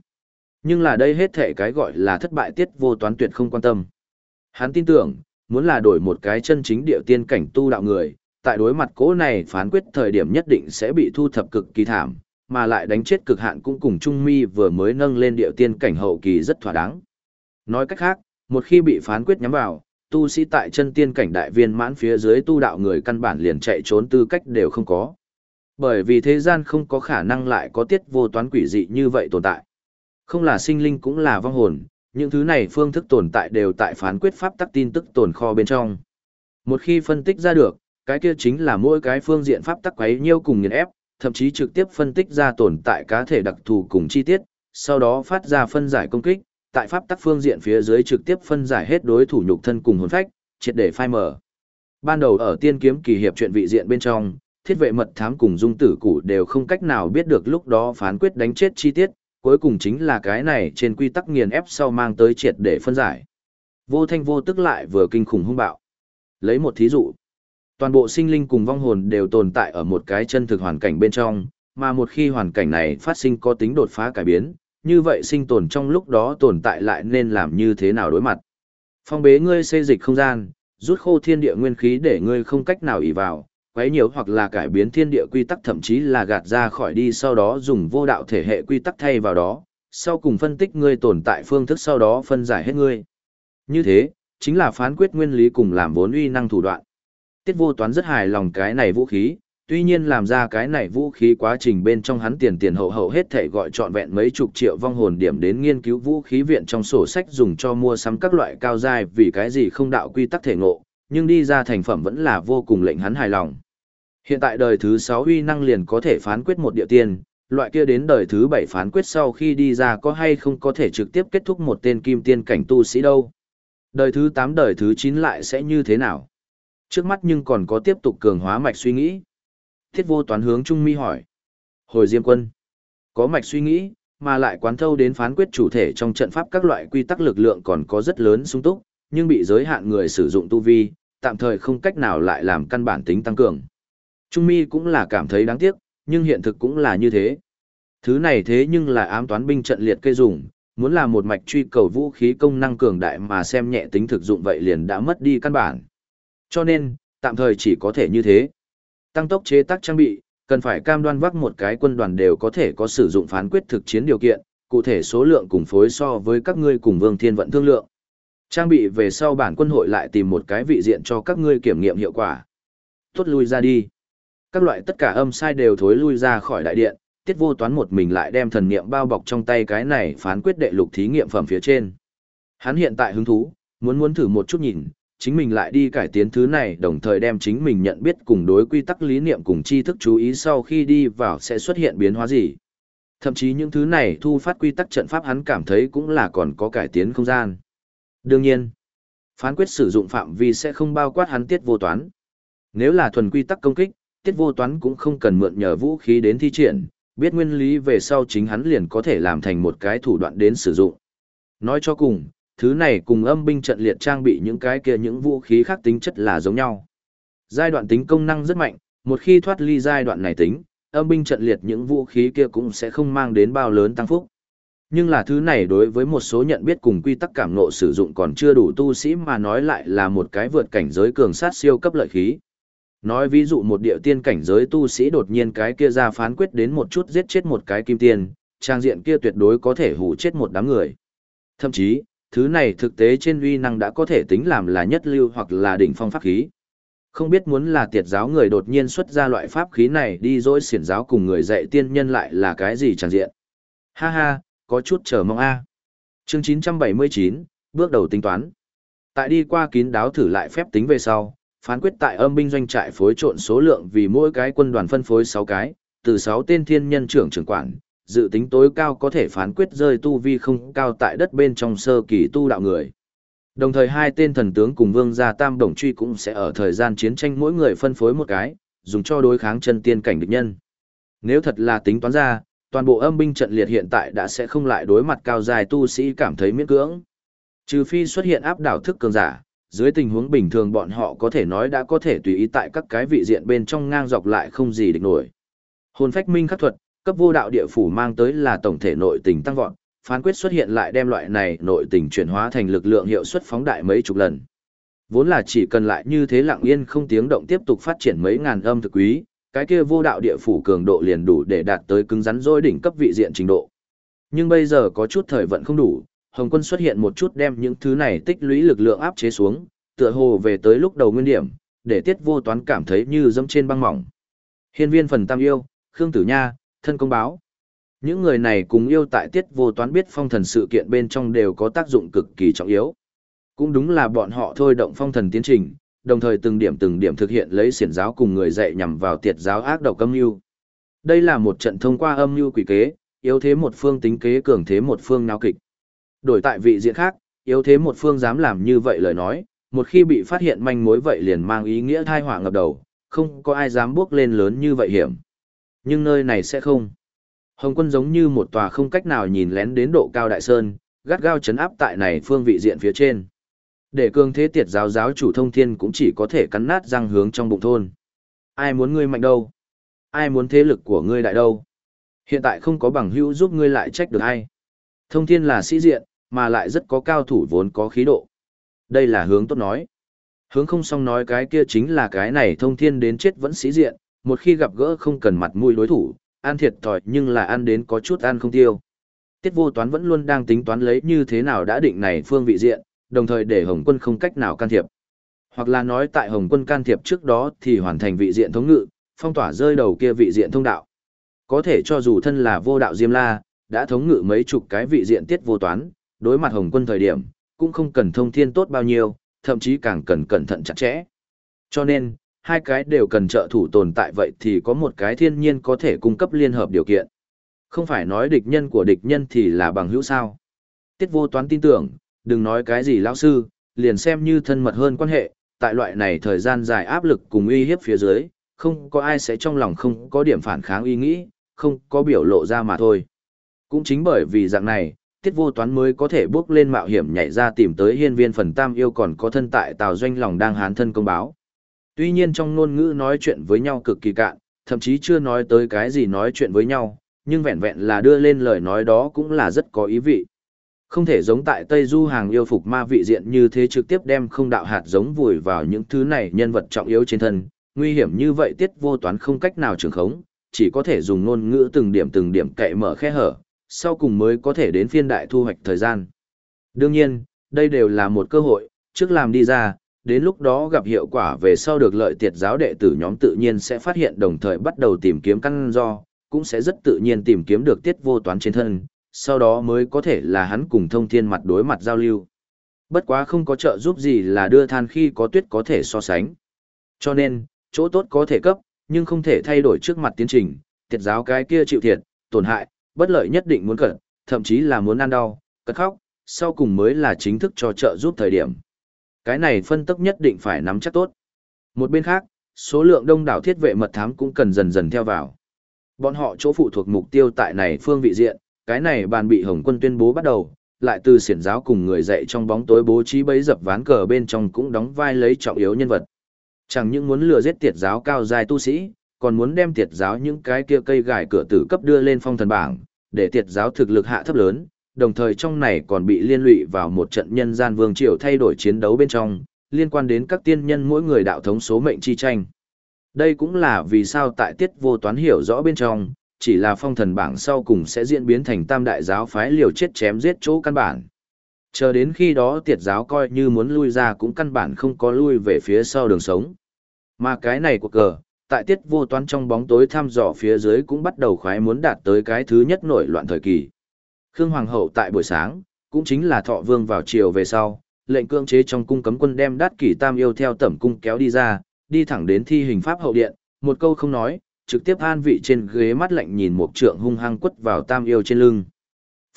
Nhưng là đây hết thể cái gọi là thất bại tiết vô toán tuyệt không quan tâm. Hắn tin tưởng, muốn là đổi một cái chân chính địa tiên cảnh tu đạo người, tại đối mặt cố này phán quyết thời điểm nhất định sẽ bị thu thập cực kỳ thảm, mà lại đánh chết cực hạn cũng cùng Trung Mi vừa mới nâng lên địa tiên cảnh hậu kỳ rất thỏa đáng. Nói cách khác, một khi bị phán quyết nhắm vào, tu sĩ tại chân tiên cảnh đại viên mãn phía dưới tu đạo người căn bản liền chạy trốn tư cách đều không có. Bởi vì thế gian không có khả năng lại có tiết vô toán quỷ dị như vậy tồn tại. Không là sinh linh cũng là vong hồn, những thứ này phương thức tồn tại đều tại phán quyết pháp tắc tin tức tồn kho bên trong. Một khi phân tích ra được, cái kia chính là mỗi cái phương diện pháp tắc quấy nhiêu cùng nghiền ép, thậm chí trực tiếp phân tích ra tồn tại cá thể đặc thù cùng chi tiết, sau đó phát ra phân giải công kích, tại pháp tắc phương diện phía dưới trực tiếp phân giải hết đối thủ nhục thân cùng hồn phách, triệt để phai mở. Ban đầu ở tiên kiếm kỳ hiệp chuyện vị diện bên trong, thiết vệ mật thám cùng dung tử cụ đều không cách nào biết được lúc đó phán quyết đánh chết chi tiết, cuối cùng chính là cái này trên quy tắc nghiền ép sau mang tới triệt để phân giải. Vô thanh vô tức lại vừa kinh khủng hung bạo. Lấy một thí dụ, toàn bộ sinh linh cùng vong hồn đều tồn tại ở một cái chân thực hoàn cảnh bên trong, mà một khi hoàn cảnh này phát sinh có tính đột phá cải biến, như vậy sinh tồn trong lúc đó tồn tại lại nên làm như thế nào đối mặt. Phong bế ngươi xây dịch không gian, rút khô thiên địa nguyên khí để ngươi không cách nào ỷ vào, quấy nhiều hoặc là cải biến thiên địa quy tắc thậm chí là gạt ra khỏi đi sau đó dùng vô đạo thể hệ quy tắc thay vào đó, sau cùng phân tích ngươi tồn tại phương thức sau đó phân giải hết ngươi. Như thế, chính là phán quyết nguyên lý cùng làm vốn uy năng thủ đoạn. Tiết vô toán rất hài lòng cái này vũ khí, tuy nhiên làm ra cái này vũ khí quá trình bên trong hắn tiền tiền hậu hậu hết thể gọi trọn vẹn mấy chục triệu vong hồn điểm đến nghiên cứu vũ khí viện trong sổ sách dùng cho mua sắm các loại cao giai vì cái gì không đạo quy tắc thể ngộ, nhưng đi ra thành phẩm vẫn là vô cùng lệnh hắn hài lòng. Hiện tại đời thứ 6 uy năng liền có thể phán quyết một địa tiên, loại kia đến đời thứ 7 phán quyết sau khi đi ra có hay không có thể trực tiếp kết thúc một tên kim tiên cảnh tu sĩ đâu. Đời thứ 8 đời thứ 9 lại sẽ như thế nào? Trước mắt nhưng còn có tiếp tục cường hóa mạch suy nghĩ. Thiết vô toán hướng Trung Mi hỏi. Hồi Diêm quân. Có mạch suy nghĩ, mà lại quán thâu đến phán quyết chủ thể trong trận pháp các loại quy tắc lực lượng còn có rất lớn sung túc, nhưng bị giới hạn người sử dụng tu vi, tạm thời không cách nào lại làm căn bản tính tăng cường. Trung Mi cũng là cảm thấy đáng tiếc, nhưng hiện thực cũng là như thế. Thứ này thế nhưng là ám toán binh trận liệt cây dùng, muốn là một mạch truy cầu vũ khí công năng cường đại mà xem nhẹ tính thực dụng vậy liền đã mất đi căn bản. Cho nên, tạm thời chỉ có thể như thế. Tăng tốc chế tác trang bị, cần phải cam đoan vắc một cái quân đoàn đều có thể có sử dụng phán quyết thực chiến điều kiện, cụ thể số lượng cùng phối so với các ngươi cùng Vương Thiên vận thương lượng. Trang bị về sau bản quân hội lại tìm một cái vị diện cho các ngươi kiểm nghiệm hiệu quả. Tốt lui ra đi. Các loại tất cả âm sai đều thối lui ra khỏi đại điện, tiết vô toán một mình lại đem thần niệm bao bọc trong tay cái này phán quyết đệ lục thí nghiệm phẩm phía trên. Hắn hiện tại hứng thú, muốn muốn thử một chút nhìn, chính mình lại đi cải tiến thứ này đồng thời đem chính mình nhận biết cùng đối quy tắc lý niệm cùng tri thức chú ý sau khi đi vào sẽ xuất hiện biến hóa gì. Thậm chí những thứ này thu phát quy tắc trận pháp hắn cảm thấy cũng là còn có cải tiến không gian. Đương nhiên, phán quyết sử dụng phạm vi sẽ không bao quát hắn tiết vô toán. Nếu là thuần quy tắc công kích, tiết vô toán cũng không cần mượn nhờ vũ khí đến thi triển, biết nguyên lý về sau chính hắn liền có thể làm thành một cái thủ đoạn đến sử dụng. Nói cho cùng, thứ này cùng âm binh trận liệt trang bị những cái kia những vũ khí khác tính chất là giống nhau. Giai đoạn tính công năng rất mạnh, một khi thoát ly giai đoạn này tính, âm binh trận liệt những vũ khí kia cũng sẽ không mang đến bao lớn tăng phúc. Nhưng là thứ này đối với một số nhận biết cùng quy tắc cảm ngộ sử dụng còn chưa đủ tu sĩ mà nói lại là một cái vượt cảnh giới cường sát siêu cấp lợi khí. Nói ví dụ một địa tiên cảnh giới tu sĩ đột nhiên cái kia ra phán quyết đến một chút giết chết một cái kim tiên, trang diện kia tuyệt đối có thể hủ chết một đám người. Thậm chí, thứ này thực tế trên uy năng đã có thể tính làm là nhất lưu hoặc là đỉnh phong pháp khí. Không biết muốn là tiệt giáo người đột nhiên xuất ra loại pháp khí này đi dỗi xiển giáo cùng người dạy tiên nhân lại là cái gì chẳng diện. Ha ha, có chút chờ mong a. Chương 979, bước đầu tính toán. Tại đi qua kín đáo thử lại phép tính về sau, phán quyết tại âm binh doanh trại phối trộn số lượng vì mỗi cái quân đoàn phân phối 6 cái, từ 6 tên thiên nhân trưởng trưởng quản, dự tính tối cao có thể phán quyết rơi tu vi không cao tại đất bên trong sơ kỳ tu đạo người. Đồng thời hai tên thần tướng cùng vương gia tam đồng truy cũng sẽ ở thời gian chiến tranh mỗi người phân phối một cái, dùng cho đối kháng chân tiên cảnh địch nhân. Nếu thật là tính toán ra, toàn bộ âm binh trận liệt hiện tại đã sẽ không lại đối mặt cao dài tu sĩ cảm thấy miễn cưỡng. Trừ phi xuất hiện áp đảo thức cường giả, dưới tình huống bình thường bọn họ có thể nói đã có thể tùy ý tại các cái vị diện bên trong ngang dọc lại không gì địch nổi. Hồn phách minh khắc thuật, cấp vô đạo địa phủ mang tới là tổng thể nội tình tăng vọt, phán quyết xuất hiện lại đem loại này nội tình chuyển hóa thành lực lượng hiệu suất phóng đại mấy chục lần. Vốn là chỉ cần lại như thế lặng yên không tiếng động tiếp tục phát triển mấy ngàn âm thực quý, cái kia vô đạo địa phủ cường độ liền đủ để đạt tới cứng rắn dôi đỉnh cấp vị diện trình độ. Nhưng bây giờ có chút thời vận không đủ, Hồng quân xuất hiện một chút đem những thứ này tích lũy lực lượng áp chế xuống, tựa hồ về tới lúc đầu nguyên điểm, để tiết vô toán cảm thấy như dẫm trên băng mỏng. Hiên viên phần tam yêu, Khương Tử Nha, thân công báo. Những người này cùng yêu tại tiết vô toán biết phong thần sự kiện bên trong đều có tác dụng cực kỳ trọng yếu. Cũng đúng là bọn họ thôi động phong thần tiến trình, đồng thời từng điểm từng điểm thực hiện lấy xiển giáo cùng người dạy nhằm vào tiệt giáo ác độc âm mưu. Đây là một trận thông qua âm mưu quỷ kế, yếu thế một phương tính kế cường thế một phương náo kịch. Đổi tại vị diện khác, yếu thế một phương dám làm như vậy lời nói, một khi bị phát hiện manh mối vậy liền mang ý nghĩa thai họa ngập đầu, không có ai dám bước lên lớn như vậy hiểm. Nhưng nơi này sẽ không. Hồng quân giống như một tòa không cách nào nhìn lén đến độ cao đại sơn, gắt gao chấn áp tại này phương vị diện phía trên. Để cường thế tiệt giáo giáo chủ thông thiên cũng chỉ có thể cắn nát răng hướng trong bụng thôn. Ai muốn ngươi mạnh đâu? Ai muốn thế lực của ngươi đại đâu? Hiện tại không có bằng hữu giúp ngươi lại trách được ai. Thông thiên là sĩ diện, mà lại rất có cao thủ vốn có khí độ. Đây là hướng tốt nói. Hướng không xong nói cái kia chính là cái này thông thiên đến chết vẫn sĩ diện, một khi gặp gỡ không cần mặt mũi đối thủ, ăn thiệt thòi nhưng là ăn đến có chút ăn không tiêu. Tiết vô toán vẫn luôn đang tính toán lấy như thế nào đã định này phương vị diện, đồng thời để Hồng quân không cách nào can thiệp. Hoặc là nói tại Hồng quân can thiệp trước đó thì hoàn thành vị diện thống ngự, phong tỏa rơi đầu kia vị diện thông đạo. Có thể cho dù thân là vô đạo Diêm La, đã thống ngự mấy chục cái vị diện tiết vô toán, đối mặt Hồng quân thời điểm, cũng không cần thông thiên tốt bao nhiêu, thậm chí càng cần cẩn thận chặt chẽ. Cho nên, hai cái đều cần trợ thủ tồn tại vậy thì có một cái thiên nhiên có thể cung cấp liên hợp điều kiện. Không phải nói địch nhân của địch nhân thì là bằng hữu sao. Tiết vô toán tin tưởng, đừng nói cái gì lão sư, liền xem như thân mật hơn quan hệ, tại loại này thời gian dài áp lực cùng uy hiếp phía dưới, không có ai sẽ trong lòng không có điểm phản kháng ý nghĩ, không có biểu lộ ra mà thôi. Cũng chính bởi vì dạng này, tiết vô toán mới có thể bước lên mạo hiểm nhảy ra tìm tới hiên viên phần tam yêu còn có thân tại tào doanh lòng đang hán thân công báo. Tuy nhiên trong ngôn ngữ nói chuyện với nhau cực kỳ cạn, thậm chí chưa nói tới cái gì nói chuyện với nhau, nhưng vẹn vẹn là đưa lên lời nói đó cũng là rất có ý vị. Không thể giống tại Tây Du hàng yêu phục ma vị diện như thế trực tiếp đem không đạo hạt giống vùi vào những thứ này nhân vật trọng yếu trên thân, nguy hiểm như vậy tiết vô toán không cách nào trường khống, chỉ có thể dùng ngôn ngữ từng điểm từng điểm cậy mở khe hở, sau cùng mới có thể đến phiên đại thu hoạch thời gian. Đương nhiên, đây đều là một cơ hội, trước làm đi ra, đến lúc đó gặp hiệu quả về sau được lợi tiệt giáo đệ tử nhóm tự nhiên sẽ phát hiện đồng thời bắt đầu tìm kiếm căn do, cũng sẽ rất tự nhiên tìm kiếm được tiết vô toán trên thân, sau đó mới có thể là hắn cùng thông thiên mặt đối mặt giao lưu. Bất quá không có trợ giúp gì là đưa than khi có tuyết có thể so sánh. Cho nên, chỗ tốt có thể cấp, nhưng không thể thay đổi trước mặt tiến trình, tiệt giáo cái kia chịu thiệt, tổn hại, bất lợi nhất định muốn cẩn, thậm chí là muốn ăn đau, cất khóc, sau cùng mới là chính thức cho trợ giúp thời điểm. Cái này phân tức nhất định phải nắm chắc tốt. Một bên khác, số lượng đông đảo thiết vệ mật thám cũng cần dần dần theo vào. Bọn họ chỗ phụ thuộc mục tiêu tại này phương vị diện, cái này bàn bị Hồng quân tuyên bố bắt đầu, lại từ xiển giáo cùng người dạy trong bóng tối bố trí bấy dập ván cờ bên trong cũng đóng vai lấy trọng yếu nhân vật. Chẳng những muốn lừa giết tiệt giáo cao dài tu sĩ, còn muốn đem tiệt giáo những cái kia cây gài cửa tử cấp đưa lên phong thần bảng, để tiệt giáo thực lực hạ thấp lớn, đồng thời trong này còn bị liên lụy vào một trận nhân gian vương triều thay đổi chiến đấu bên trong, liên quan đến các tiên nhân mỗi người đạo thống số mệnh chi tranh. Đây cũng là vì sao tại tiết vô toán hiểu rõ bên trong, chỉ là phong thần bảng sau cùng sẽ diễn biến thành tam đại giáo phái liều chết chém giết chỗ căn bản. Chờ đến khi đó tiệt giáo coi như muốn lui ra cũng căn bản không có lui về phía sau đường sống. Mà cái này của cờ, tại tiết vô toán trong bóng tối thăm dò phía dưới cũng bắt đầu khoái muốn đạt tới cái thứ nhất nổi loạn thời kỳ. Khương Hoàng hậu tại buổi sáng, cũng chính là thọ vương vào chiều về sau, lệnh cưỡng chế trong cung cấm quân đem đát kỷ tam yêu theo tẩm cung kéo đi ra, đi thẳng đến thi hình pháp hậu điện, một câu không nói, trực tiếp an vị trên ghế mắt lạnh nhìn một trượng hung hăng quất vào tam yêu trên lưng.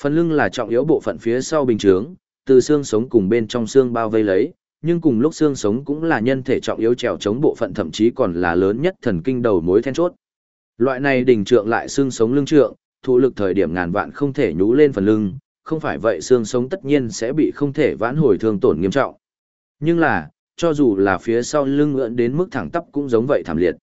Phần lưng là trọng yếu bộ phận phía sau bình trướng, từ xương sống cùng bên trong xương bao vây lấy, nhưng cùng lúc xương sống cũng là nhân thể trọng yếu trèo chống bộ phận thậm chí còn là lớn nhất thần kinh đầu mối then chốt. Loại này đỉnh trượng lại xương sống lưng trượng, thụ lực thời điểm ngàn vạn không thể nhú lên phần lưng, không phải vậy xương sống tất nhiên sẽ bị không thể vãn hồi thương tổn nghiêm trọng. Nhưng là, cho dù là phía sau lưng ngưỡn đến mức thẳng tắp cũng giống vậy thảm liệt.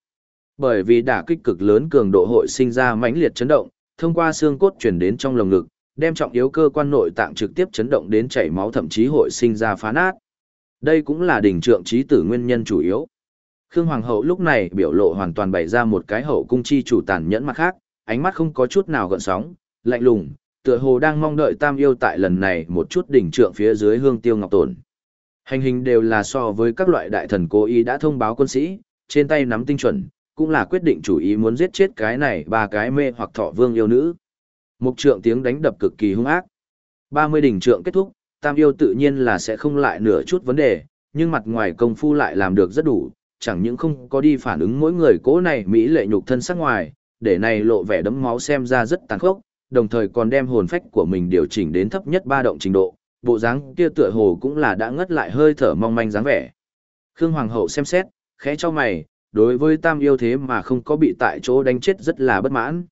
Bởi vì đả kích cực lớn cường độ hội sinh ra mãnh liệt chấn động, thông qua xương cốt chuyển đến trong lồng ngực, đem trọng yếu cơ quan nội tạng trực tiếp chấn động đến chảy máu thậm chí hội sinh ra phá nát. Đây cũng là đỉnh trượng trí tử nguyên nhân chủ yếu. Khương Hoàng hậu lúc này biểu lộ hoàn toàn bày ra một cái hậu cung chi chủ tàn nhẫn mặt khác, ánh mắt không có chút nào gợn sóng, lạnh lùng, tựa hồ đang mong đợi Tam yêu tại lần này một chút đỉnh trượng phía dưới hương tiêu ngọc tổn. Hành hình đều là so với các loại đại thần cố ý đã thông báo quân sĩ, trên tay nắm tinh chuẩn, cũng là quyết định chủ ý muốn giết chết cái này ba cái mê hoặc thọ vương yêu nữ. Mục trượng tiếng đánh đập cực kỳ hung ác. 30 đỉnh trượng kết thúc, tam yêu tự nhiên là sẽ không lại nửa chút vấn đề, nhưng mặt ngoài công phu lại làm được rất đủ, chẳng những không có đi phản ứng mỗi người cố này mỹ lệ nhục thân sắc ngoài, để này lộ vẻ đấm máu xem ra rất tàn khốc, đồng thời còn đem hồn phách của mình điều chỉnh đến thấp nhất ba động trình độ, bộ dáng kia tựa hồ cũng là đã ngất lại hơi thở mong manh dáng vẻ. Khương Hoàng hậu xem xét, khẽ cho mày, đối với tam yêu thế mà không có bị tại chỗ đánh chết rất là bất mãn.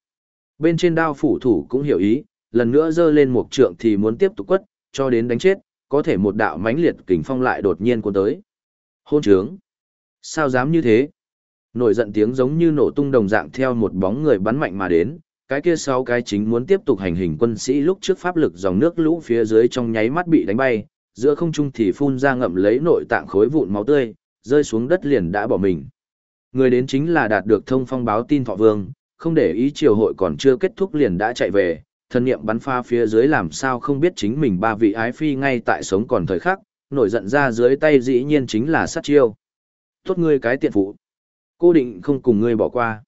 Bên trên đao phủ thủ cũng hiểu ý, lần nữa dơ lên một trượng thì muốn tiếp tục quất, cho đến đánh chết, có thể một đạo mãnh liệt kình phong lại đột nhiên cuốn tới. Hôn trướng! Sao dám như thế? Nổi giận tiếng giống như nổ tung đồng dạng theo một bóng người bắn mạnh mà đến, cái kia sáu cái chính muốn tiếp tục hành hình quân sĩ lúc trước pháp lực dòng nước lũ phía dưới trong nháy mắt bị đánh bay, giữa không trung thì phun ra ngậm lấy nội tạng khối vụn máu tươi, rơi xuống đất liền đã bỏ mình. Người đến chính là đạt được thông phong báo tin thọ vương, không để ý triều hội còn chưa kết thúc liền đã chạy về, thân niệm bắn pha phía dưới làm sao không biết chính mình ba vị ái phi ngay tại sống còn thời khắc, nổi giận ra dưới tay dĩ nhiên chính là sát chiêu. Tốt ngươi cái tiện phụ. Cô định không cùng ngươi bỏ qua.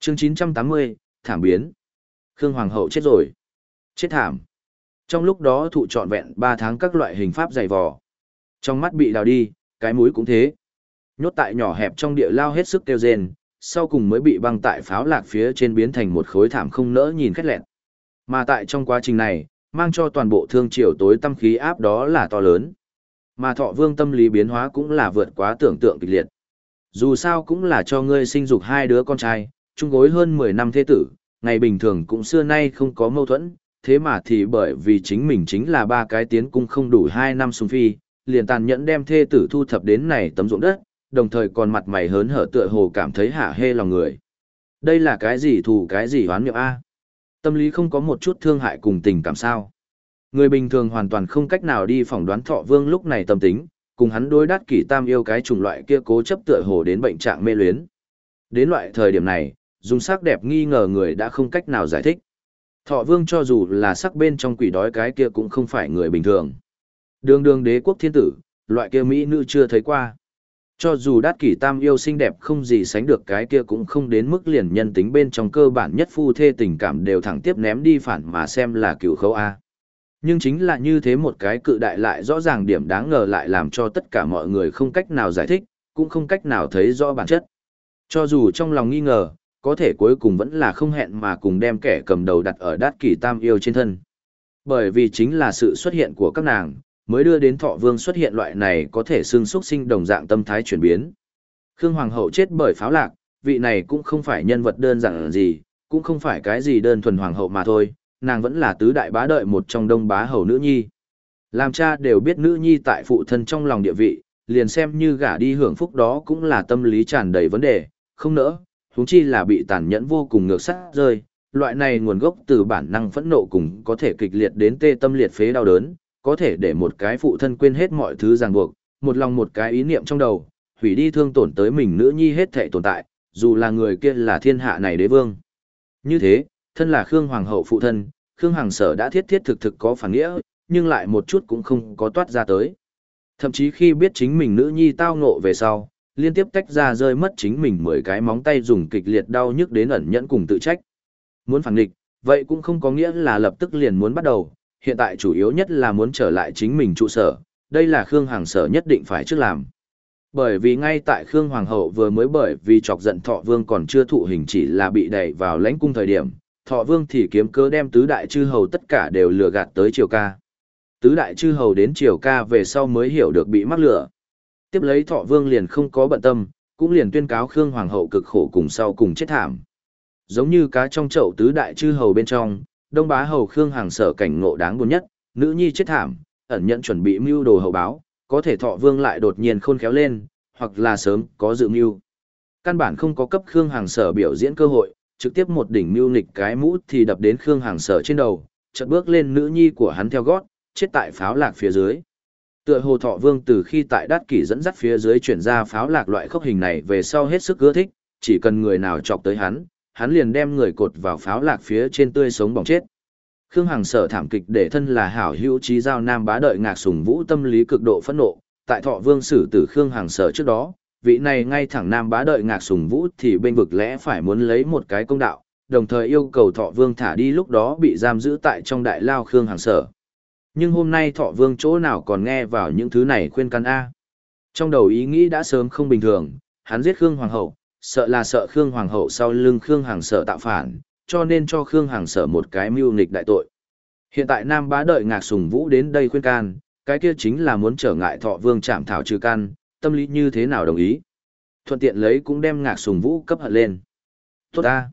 chương 980, thảm biến. Khương Hoàng hậu chết rồi. Chết thảm. Trong lúc đó thụ trọn vẹn 3 tháng các loại hình pháp dày vò. Trong mắt bị đào đi, cái mũi cũng thế. Nhốt tại nhỏ hẹp trong địa lao hết sức kêu rên, sau cùng mới bị băng tại pháo lạc phía trên biến thành một khối thảm không nỡ nhìn khét lẹn. Mà tại trong quá trình này, mang cho toàn bộ thương triều tối tâm khí áp đó là to lớn. Mà thọ vương tâm lý biến hóa cũng là vượt quá tưởng tượng kịch liệt. Dù sao cũng là cho ngươi sinh dục hai đứa con trai, chung gối hơn 10 năm thế tử, ngày bình thường cũng xưa nay không có mâu thuẫn, thế mà thì bởi vì chính mình chính là ba cái tiến cung không đủ 2 năm xung phi, liền tàn nhẫn đem thê tử thu thập đến này tấm ruộng đất, đồng thời còn mặt mày hớn hở tựa hồ cảm thấy hạ hê lòng người. Đây là cái gì thù cái gì hoán niệm A? Tâm lý không có một chút thương hại cùng tình cảm sao? Người bình thường hoàn toàn không cách nào đi phỏng đoán thọ vương lúc này tâm tính, cùng hắn đối đắt kỷ tam yêu cái chủng loại kia cố chấp tựa hồ đến bệnh trạng mê luyến. Đến loại thời điểm này, dùng sắc đẹp nghi ngờ người đã không cách nào giải thích. Thọ vương cho dù là sắc bên trong quỷ đói cái kia cũng không phải người bình thường. Đường đường đế quốc thiên tử, loại kia mỹ nữ chưa thấy qua. Cho dù đát kỷ tam yêu xinh đẹp không gì sánh được cái kia cũng không đến mức liền nhân tính bên trong cơ bản nhất phu thê tình cảm đều thẳng tiếp ném đi phản mà xem là cựu khấu A. Nhưng chính là như thế một cái cự đại lại rõ ràng điểm đáng ngờ lại làm cho tất cả mọi người không cách nào giải thích, cũng không cách nào thấy rõ bản chất. Cho dù trong lòng nghi ngờ, có thể cuối cùng vẫn là không hẹn mà cùng đem kẻ cầm đầu đặt ở đát kỷ tam yêu trên thân. Bởi vì chính là sự xuất hiện của các nàng, mới đưa đến thọ vương xuất hiện loại này có thể xương xúc sinh đồng dạng tâm thái chuyển biến. Khương Hoàng hậu chết bởi pháo lạc, vị này cũng không phải nhân vật đơn giản gì, cũng không phải cái gì đơn thuần hoàng hậu mà thôi, nàng vẫn là tứ đại bá đợi một trong đông bá hầu nữ nhi. Làm cha đều biết nữ nhi tại phụ thân trong lòng địa vị, liền xem như gả đi hưởng phúc đó cũng là tâm lý tràn đầy vấn đề, không nỡ, huống chi là bị tàn nhẫn vô cùng ngược sát rơi, loại này nguồn gốc từ bản năng phẫn nộ cùng có thể kịch liệt đến tê tâm liệt phế đau đớn, có thể để một cái phụ thân quên hết mọi thứ ràng buộc, một lòng một cái ý niệm trong đầu, hủy đi thương tổn tới mình nữ nhi hết thể tồn tại, dù là người kia là thiên hạ này đế vương. Như thế, thân là Khương Hoàng hậu phụ thân, Khương Hằng sở đã thiết thiết thực thực có phản nghĩa, nhưng lại một chút cũng không có toát ra tới. Thậm chí khi biết chính mình nữ nhi tao ngộ về sau, liên tiếp tách ra rơi mất chính mình mười cái móng tay dùng kịch liệt đau nhức đến ẩn nhẫn cùng tự trách. Muốn phản nghịch, vậy cũng không có nghĩa là lập tức liền muốn bắt đầu, hiện tại chủ yếu nhất là muốn trở lại chính mình trụ sở, đây là Khương Hằng sở nhất định phải trước làm. Bởi vì ngay tại Khương Hoàng hậu vừa mới bởi vì chọc giận Thọ Vương còn chưa thụ hình chỉ là bị đẩy vào lãnh cung thời điểm, Thọ Vương thì kiếm cớ đem tứ đại chư hầu tất cả đều lừa gạt tới triều ca. Tứ đại chư hầu đến triều ca về sau mới hiểu được bị mắc lừa. Tiếp lấy Thọ Vương liền không có bận tâm, cũng liền tuyên cáo Khương Hoàng hậu cực khổ cùng sau cùng chết thảm. Giống như cá trong chậu tứ đại chư hầu bên trong, đông bá hầu Khương Hàng sở cảnh ngộ đáng buồn nhất, nữ nhi chết thảm, ẩn nhận chuẩn bị mưu đồ hậu báo, có thể thọ vương lại đột nhiên khôn khéo lên, hoặc là sớm có dự mưu. Căn bản không có cấp Khương Hàng sở biểu diễn cơ hội, trực tiếp một đỉnh mưu nịch cái mũ thì đập đến Khương Hàng sở trên đầu, chợt bước lên nữ nhi của hắn theo gót, chết tại pháo lạc phía dưới. Tựa hồ thọ vương từ khi tại đát kỷ dẫn dắt phía dưới chuyển ra pháo lạc loại khốc hình này về sau hết sức ưa thích, chỉ cần người nào chọc tới hắn, hắn liền đem người cột vào pháo lạc phía trên tươi sống bỏng chết. Khương Hằng sở thảm kịch để thân là hảo hữu trí giao nam bá đợi ngạc sùng vũ tâm lý cực độ phẫn nộ, tại thọ vương xử tử Khương Hằng sở trước đó, vị này ngay thẳng nam bá đợi ngạc sùng vũ thì bên vực lẽ phải muốn lấy một cái công đạo, đồng thời yêu cầu thọ vương thả đi lúc đó bị giam giữ tại trong đại lao Khương hàng sở. Nhưng hôm nay thọ vương chỗ nào còn nghe vào những thứ này khuyên can A. Trong đầu ý nghĩ đã sớm không bình thường, hắn giết Khương Hoàng hậu, sợ là sợ Khương Hoàng hậu sau lưng Khương hàng sở tạo phản, cho nên cho Khương hàng sở một cái mưu nghịch đại tội. Hiện tại Nam bá đợi ngạc sùng vũ đến đây khuyên can, cái kia chính là muốn trở ngại thọ vương chạm thảo trừ can, tâm lý như thế nào đồng ý. Thuận tiện lấy cũng đem ngạc sùng vũ cấp hận lên. Tốt ta.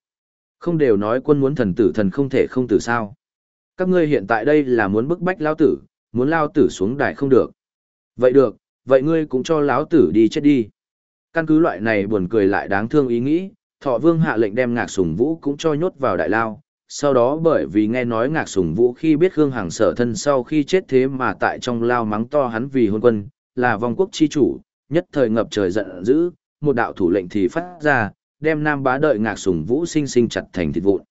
Không đều nói quân muốn thần tử thần không thể không tử sao. Các ngươi hiện tại đây là muốn bức bách lao tử, muốn lao tử xuống đài không được. Vậy được, vậy ngươi cũng cho lão tử đi chết đi. Căn cứ loại này buồn cười lại đáng thương ý nghĩ, thọ vương hạ lệnh đem ngạc sùng vũ cũng cho nhốt vào đại lao. Sau đó bởi vì nghe nói ngạc sùng vũ khi biết Khương Hằng sở thân sau khi chết thế mà tại trong lao mắng to hắn vì hôn quân, là vong quốc chi chủ, nhất thời ngập trời giận dữ, một đạo thủ lệnh thì phát ra, đem nam bá đợi ngạc sùng vũ sinh sinh chặt thành thịt vụn.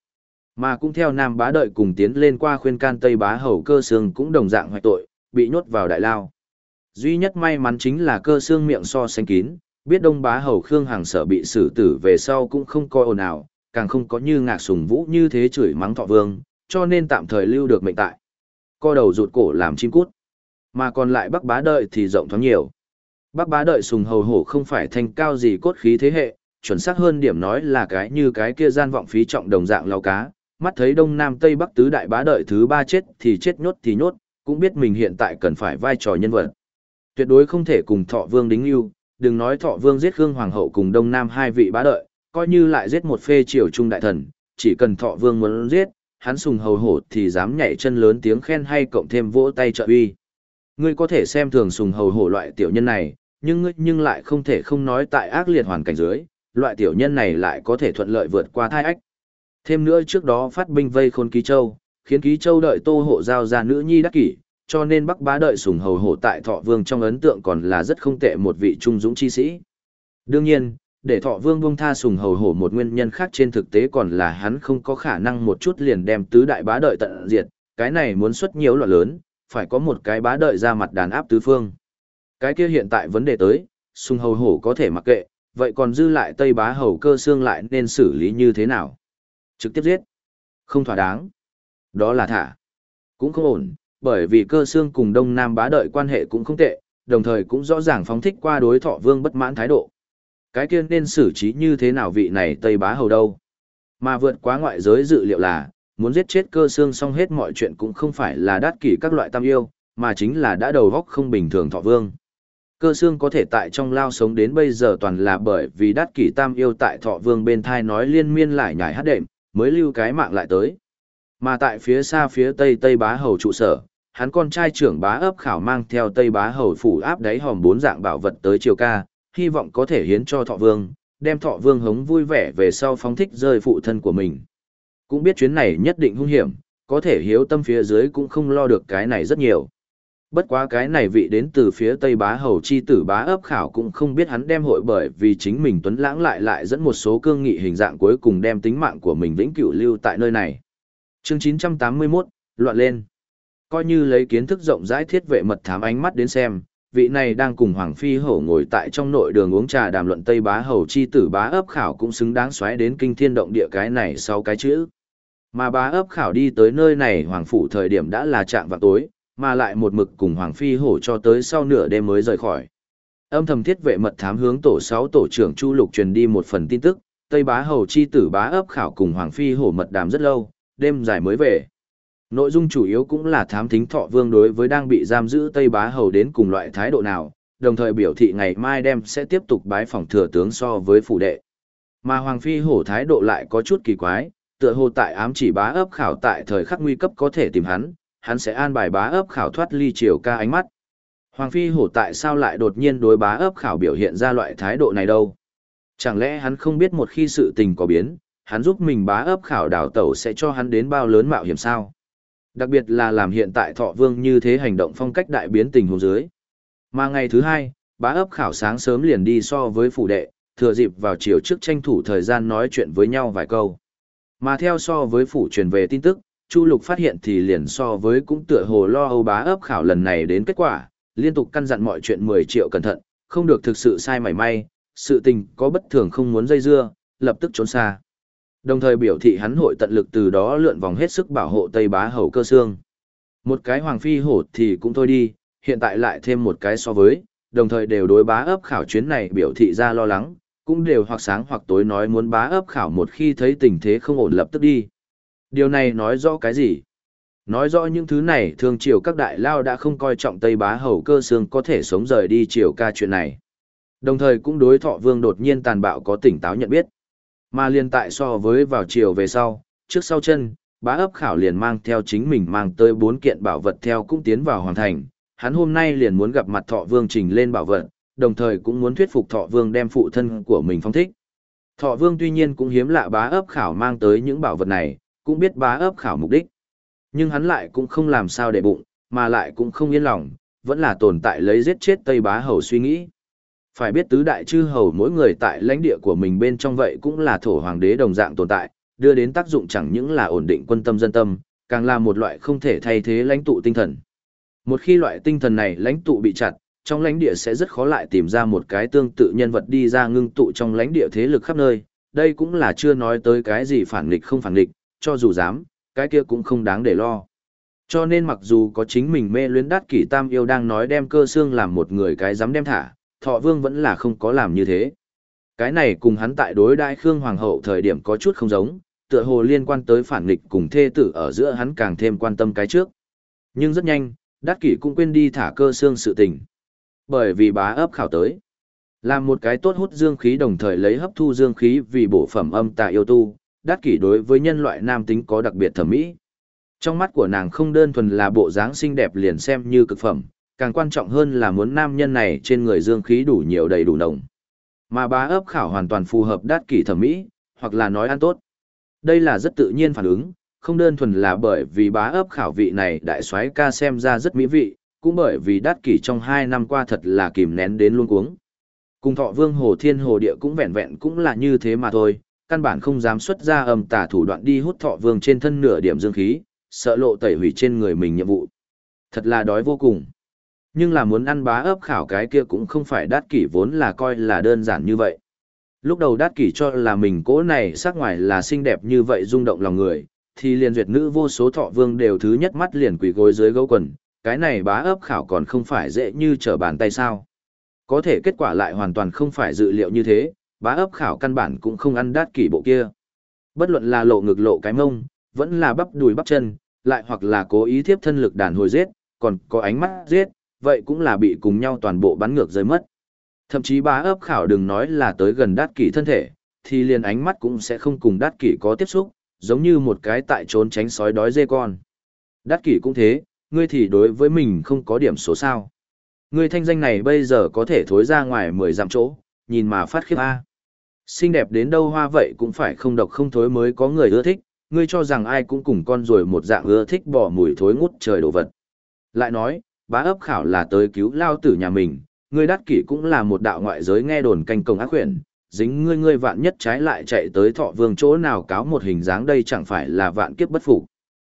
Mà cũng theo nam bá đợi cùng tiến lên qua khuyên can tây bá hầu cơ xương cũng đồng dạng hoại tội, bị nhốt vào đại lao. Duy nhất may mắn chính là cơ xương miệng so sánh kín, biết đông bá hầu khương hàng sở bị xử tử về sau cũng không coi ồn ào, càng không có như ngạc sùng vũ như thế chửi mắng thọ vương, cho nên tạm thời lưu được mệnh tại. Co đầu rụt cổ làm chim cút. Mà còn lại bắc bá đợi thì rộng thoáng nhiều. Bác bá đợi sùng hầu hổ không phải thanh cao gì cốt khí thế hệ, chuẩn xác hơn điểm nói là cái như cái kia gian vọng phí trọng đồng dạng lao cá, mắt thấy đông nam tây bắc tứ đại bá đợi thứ ba chết thì chết nhốt thì nhốt, cũng biết mình hiện tại cần phải vai trò nhân vật. Tuyệt đối không thể cùng thọ vương đính yêu, đừng nói thọ vương giết Khương Hoàng hậu cùng đông nam hai vị bá đợi, coi như lại giết một phê triều trung đại thần, chỉ cần thọ vương muốn giết, hắn sùng hầu hổ thì dám nhảy chân lớn tiếng khen hay cộng thêm vỗ tay trợ uy. Ngươi có thể xem thường sùng hầu hổ loại tiểu nhân này, nhưng ngươi nhưng lại không thể không nói tại ác liệt hoàn cảnh dưới, loại tiểu nhân này lại có thể thuận lợi vượt qua thai ách. Thêm nữa trước đó phát binh vây khôn ký châu, khiến ký châu đợi tô hộ giao ra nữ nhi đắc kỷ, cho nên bắc bá đợi sùng hầu hổ tại thọ vương trong ấn tượng còn là rất không tệ một vị trung dũng chi sĩ. Đương nhiên, để thọ vương buông tha sùng hầu hổ một nguyên nhân khác trên thực tế còn là hắn không có khả năng một chút liền đem tứ đại bá đợi tận diệt, cái này muốn xuất nhiều loạn lớn, phải có một cái bá đợi ra mặt đàn áp tứ phương. Cái kia hiện tại vấn đề tới, sùng hầu hổ có thể mặc kệ, vậy còn dư lại tây bá hầu cơ xương lại nên xử lý như thế nào? Trực tiếp giết. Không thỏa đáng. Đó là thả. Cũng không ổn, bởi vì cơ xương cùng đông nam bá đợi quan hệ cũng không tệ, đồng thời cũng rõ ràng phóng thích qua đối thọ vương bất mãn thái độ. Cái kia nên xử trí như thế nào vị này tây bá hầu đâu? Mà vượt quá ngoại giới dự liệu là, muốn giết chết cơ xương xong hết mọi chuyện cũng không phải là đát kỷ các loại tam yêu, mà chính là đã đầu góc không bình thường thọ vương. Cơ xương có thể tại trong lao sống đến bây giờ toàn là bởi vì đắt kỷ tam yêu tại thọ vương bên thai nói liên miên lại nhải hát đệm, mới lưu cái mạng lại tới. Mà tại phía xa phía tây tây bá hầu trụ sở, hắn con trai trưởng bá ấp khảo mang theo tây bá hầu phủ áp đáy hòm bốn dạng bảo vật tới triều ca, hy vọng có thể hiến cho thọ vương, đem thọ vương hống vui vẻ về sau phóng thích rơi phụ thân của mình. Cũng biết chuyến này nhất định hung hiểm, có thể hiếu tâm phía dưới cũng không lo được cái này rất nhiều. Bất quá cái này vị đến từ phía Tây Bá Hầu chi tử bá ấp khảo cũng không biết hắn đem hội bởi vì chính mình tuấn lãng lại lại dẫn một số cương nghị hình dạng cuối cùng đem tính mạng của mình vĩnh cửu lưu tại nơi này. Chương 981, loạn lên. Coi như lấy kiến thức rộng rãi thiết vệ mật thám ánh mắt đến xem, vị này đang cùng Hoàng Phi Hổ ngồi tại trong nội đường uống trà đàm luận Tây Bá Hầu chi tử bá ấp khảo cũng xứng đáng xoáy đến kinh thiên động địa cái này sau cái chữ. Mà bá ấp khảo đi tới nơi này Hoàng Phủ thời điểm đã là trạng vào tối, mà lại một mực cùng Hoàng Phi Hổ cho tới sau nửa đêm mới rời khỏi. Âm thầm thiết vệ mật thám hướng tổ 6 tổ trưởng Chu Lục truyền đi một phần tin tức, Tây Bá Hầu chi tử bá ấp khảo cùng Hoàng Phi Hổ mật đàm rất lâu, đêm dài mới về. Nội dung chủ yếu cũng là thám thính thọ vương đối với đang bị giam giữ Tây Bá Hầu đến cùng loại thái độ nào, đồng thời biểu thị ngày mai đem sẽ tiếp tục bái phòng thừa tướng so với phủ đệ. Mà Hoàng Phi hổ thái độ lại có chút kỳ quái, tựa hồ tại ám chỉ bá ấp khảo tại thời khắc nguy cấp có thể tìm hắn, hắn sẽ an bài bá ấp khảo thoát ly triều ca ánh mắt. Hoàng Phi hổ tại sao lại đột nhiên đối bá ấp khảo biểu hiện ra loại thái độ này đâu? Chẳng lẽ hắn không biết một khi sự tình có biến, hắn giúp mình bá ấp khảo đào tẩu sẽ cho hắn đến bao lớn mạo hiểm sao? Đặc biệt là làm hiện tại thọ vương như thế hành động phong cách đại biến tình hồ dưới. Mà ngày thứ hai, bá ấp khảo sáng sớm liền đi so với phủ đệ, thừa dịp vào chiều trước tranh thủ thời gian nói chuyện với nhau vài câu. Mà theo so với phủ truyền về tin tức, Chu Lục phát hiện thì liền so với cũng tựa hồ lo âu bá ấp khảo lần này đến kết quả, liên tục căn dặn mọi chuyện 10 triệu cẩn thận, không được thực sự sai mảy may, sự tình có bất thường không muốn dây dưa, lập tức trốn xa. Đồng thời biểu thị hắn hội tận lực từ đó lượn vòng hết sức bảo hộ Tây Bá Hầu cơ xương. Một cái hoàng phi hổ thì cũng thôi đi, hiện tại lại thêm một cái so với, đồng thời đều đối bá ấp khảo chuyến này biểu thị ra lo lắng, cũng đều hoặc sáng hoặc tối nói muốn bá ấp khảo một khi thấy tình thế không ổn lập tức đi. Điều này nói rõ cái gì? Nói rõ những thứ này thường chiều các đại lao đã không coi trọng Tây Bá Hầu cơ xương có thể sống rời đi chiều ca chuyện này. Đồng thời cũng đối thọ vương đột nhiên tàn bạo có tỉnh táo nhận biết. Mà liên tại so với vào chiều về sau, trước sau chân, bá ấp khảo liền mang theo chính mình mang tới bốn kiện bảo vật theo cũng tiến vào hoàn thành. Hắn hôm nay liền muốn gặp mặt thọ vương trình lên bảo vật, đồng thời cũng muốn thuyết phục thọ vương đem phụ thân của mình phong thích. Thọ vương tuy nhiên cũng hiếm lạ bá ấp khảo mang tới những bảo vật này, cũng biết bá ấp khảo mục đích. Nhưng hắn lại cũng không làm sao để bụng, mà lại cũng không yên lòng, vẫn là tồn tại lấy giết chết Tây bá hầu suy nghĩ. Phải biết tứ đại chư hầu mỗi người tại lãnh địa của mình bên trong vậy cũng là thổ hoàng đế đồng dạng tồn tại, đưa đến tác dụng chẳng những là ổn định quân tâm dân tâm, càng là một loại không thể thay thế lãnh tụ tinh thần. Một khi loại tinh thần này lãnh tụ bị chặt, trong lãnh địa sẽ rất khó lại tìm ra một cái tương tự nhân vật đi ra ngưng tụ trong lãnh địa thế lực khắp nơi. Đây cũng là chưa nói tới cái gì phản nghịch không phản nghịch, cho dù dám, cái kia cũng không đáng để lo. Cho nên mặc dù có chính mình mê luyến đát kỷ tam yêu đang nói đem cơ xương làm một người cái dám đem thả, thọ vương vẫn là không có làm như thế. Cái này cùng hắn tại đối đại Khương Hoàng hậu thời điểm có chút không giống, tựa hồ liên quan tới phản nghịch cùng thê tử ở giữa hắn càng thêm quan tâm cái trước. Nhưng rất nhanh, đát kỷ cũng quên đi thả cơ xương sự tình. Bởi vì bá ấp khảo tới. Làm một cái tốt hút dương khí đồng thời lấy hấp thu dương khí vì bổ phẩm âm tà yêu tu, đát kỷ đối với nhân loại nam tính có đặc biệt thẩm mỹ. Trong mắt của nàng không đơn thuần là bộ dáng xinh đẹp liền xem như cực phẩm, càng quan trọng hơn là muốn nam nhân này trên người dương khí đủ nhiều đầy đủ nồng. Mà bá ấp khảo hoàn toàn phù hợp đát kỷ thẩm mỹ, hoặc là nói ăn tốt. Đây là rất tự nhiên phản ứng, không đơn thuần là bởi vì bá ấp khảo vị này đại soái ca xem ra rất mỹ vị, cũng bởi vì đát kỷ trong hai năm qua thật là kìm nén đến luôn cuống. Cùng thọ vương hồ thiên hồ địa cũng vẹn vẹn cũng là như thế mà thôi, căn bản không dám xuất ra âm tà thủ đoạn đi hút thọ vương trên thân nửa điểm dương khí, sợ lộ tẩy hủy trên người mình nhiệm vụ. Thật là đói vô cùng. Nhưng là muốn ăn bá ấp khảo cái kia cũng không phải đát kỷ vốn là coi là đơn giản như vậy. Lúc đầu đát kỷ cho là mình cố này sắc ngoài là xinh đẹp như vậy rung động lòng người, thì liền duyệt nữ vô số thọ vương đều thứ nhất mắt liền quỳ gối dưới gấu quần, cái này bá ấp khảo còn không phải dễ như trở bàn tay sao. Có thể kết quả lại hoàn toàn không phải dự liệu như thế, bá ấp khảo căn bản cũng không ăn đát kỷ bộ kia. Bất luận là lộ ngực lộ cái mông, vẫn là bắp đùi bắp chân, lại hoặc là cố ý thiếp thân lực đàn hồi giết, còn có ánh mắt giết, vậy cũng là bị cùng nhau toàn bộ bắn ngược rơi mất. Thậm chí bá ấp khảo đừng nói là tới gần đát kỷ thân thể, thì liền ánh mắt cũng sẽ không cùng đát kỷ có tiếp xúc, giống như một cái tại trốn tránh sói đói dê con. Đát kỷ cũng thế, ngươi thì đối với mình không có điểm số sao. Ngươi thanh danh này bây giờ có thể thối ra ngoài 10 dặm chỗ, nhìn mà phát khiếp A. Xinh đẹp đến đâu hoa vậy cũng phải không độc không thối mới có người ưa thích, ngươi cho rằng ai cũng cùng con rồi một dạng ưa thích bỏ mùi thối ngút trời đồ vật. Lại nói, bá ấp khảo là tới cứu lao tử nhà mình, ngươi đắc kỷ cũng là một đạo ngoại giới nghe đồn canh công ác quyển, dính ngươi ngươi vạn nhất trái lại chạy tới thọ vương chỗ nào cáo một hình dáng đây chẳng phải là vạn kiếp bất phục.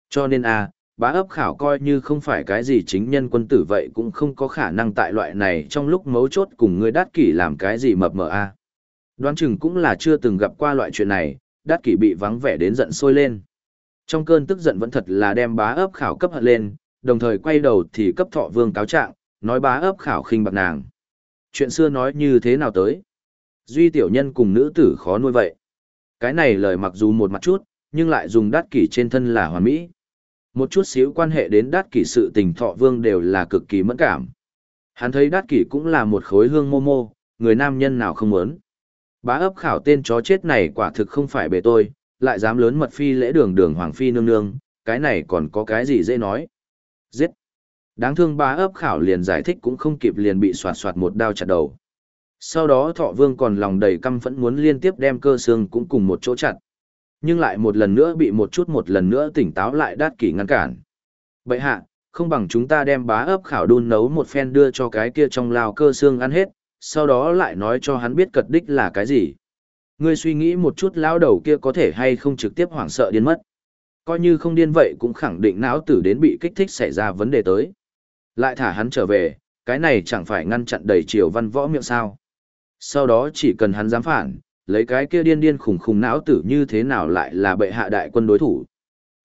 Cho nên a, bá ấp khảo coi như không phải cái gì chính nhân quân tử vậy cũng không có khả năng tại loại này trong lúc mấu chốt cùng ngươi đắc kỷ làm cái gì mập mờ a. Đoán chừng cũng là chưa từng gặp qua loại chuyện này, Đát kỷ bị vắng vẻ đến giận sôi lên. Trong cơn tức giận vẫn thật là đem bá ấp khảo cấp hận lên, đồng thời quay đầu thì cấp thọ vương cáo trạng, nói bá ấp khảo khinh bạc nàng. Chuyện xưa nói như thế nào tới? Duy tiểu nhân cùng nữ tử khó nuôi vậy. Cái này lời mặc dù một mặt chút, nhưng lại dùng đát kỷ trên thân là hoàn mỹ. Một chút xíu quan hệ đến đát kỷ sự tình thọ vương đều là cực kỳ mẫn cảm. Hắn thấy đát kỷ cũng là một khối hương mô mô, người nam nhân nào không muốn. Bá ấp khảo tên chó chết này quả thực không phải bề tôi, lại dám lớn mật phi lễ đường đường hoàng phi nương nương, cái này còn có cái gì dễ nói. Giết! Đáng thương bá ấp khảo liền giải thích cũng không kịp liền bị soạt soạt một đao chặt đầu. Sau đó thọ vương còn lòng đầy căm phẫn muốn liên tiếp đem cơ xương cũng cùng một chỗ chặt. Nhưng lại một lần nữa bị một chút một lần nữa tỉnh táo lại đát kỷ ngăn cản. Bậy hạ, không bằng chúng ta đem bá ấp khảo đun nấu một phen đưa cho cái kia trong lao cơ xương ăn hết, sau đó lại nói cho hắn biết cật đích là cái gì. Ngươi suy nghĩ một chút lão đầu kia có thể hay không trực tiếp hoảng sợ điên mất. Coi như không điên vậy cũng khẳng định não tử đến bị kích thích xảy ra vấn đề tới. Lại thả hắn trở về, cái này chẳng phải ngăn chặn đầy triều văn võ miệng sao. Sau đó chỉ cần hắn dám phản, lấy cái kia điên điên khủng khủng não tử như thế nào lại là bệ hạ đại quân đối thủ.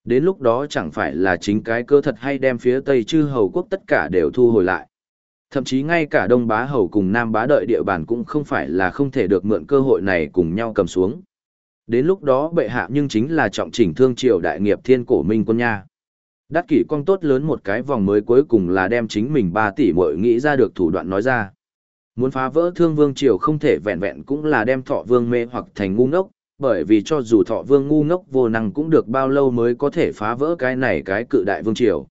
Đến lúc đó chẳng phải là chính cái cơ thật hay đem phía Tây chư hầu quốc tất cả đều thu hồi lại. Thậm chí ngay cả Đông Bá Hầu cùng Nam Bá đợi địa bàn cũng không phải là không thể được mượn cơ hội này cùng nhau cầm xuống. Đến lúc đó bệ hạ nhưng chính là trọng chỉnh thương triều đại nghiệp thiên cổ minh quân nha. Đắc kỷ quang tốt lớn một cái vòng mới cuối cùng là đem chính mình 3 tỷ mội nghĩ ra được thủ đoạn nói ra. Muốn phá vỡ thương vương triều không thể vẹn vẹn cũng là đem thọ vương mê hoặc thành ngu ngốc, bởi vì cho dù thọ vương ngu ngốc vô năng cũng được bao lâu mới có thể phá vỡ cái này cái cự đại vương triều.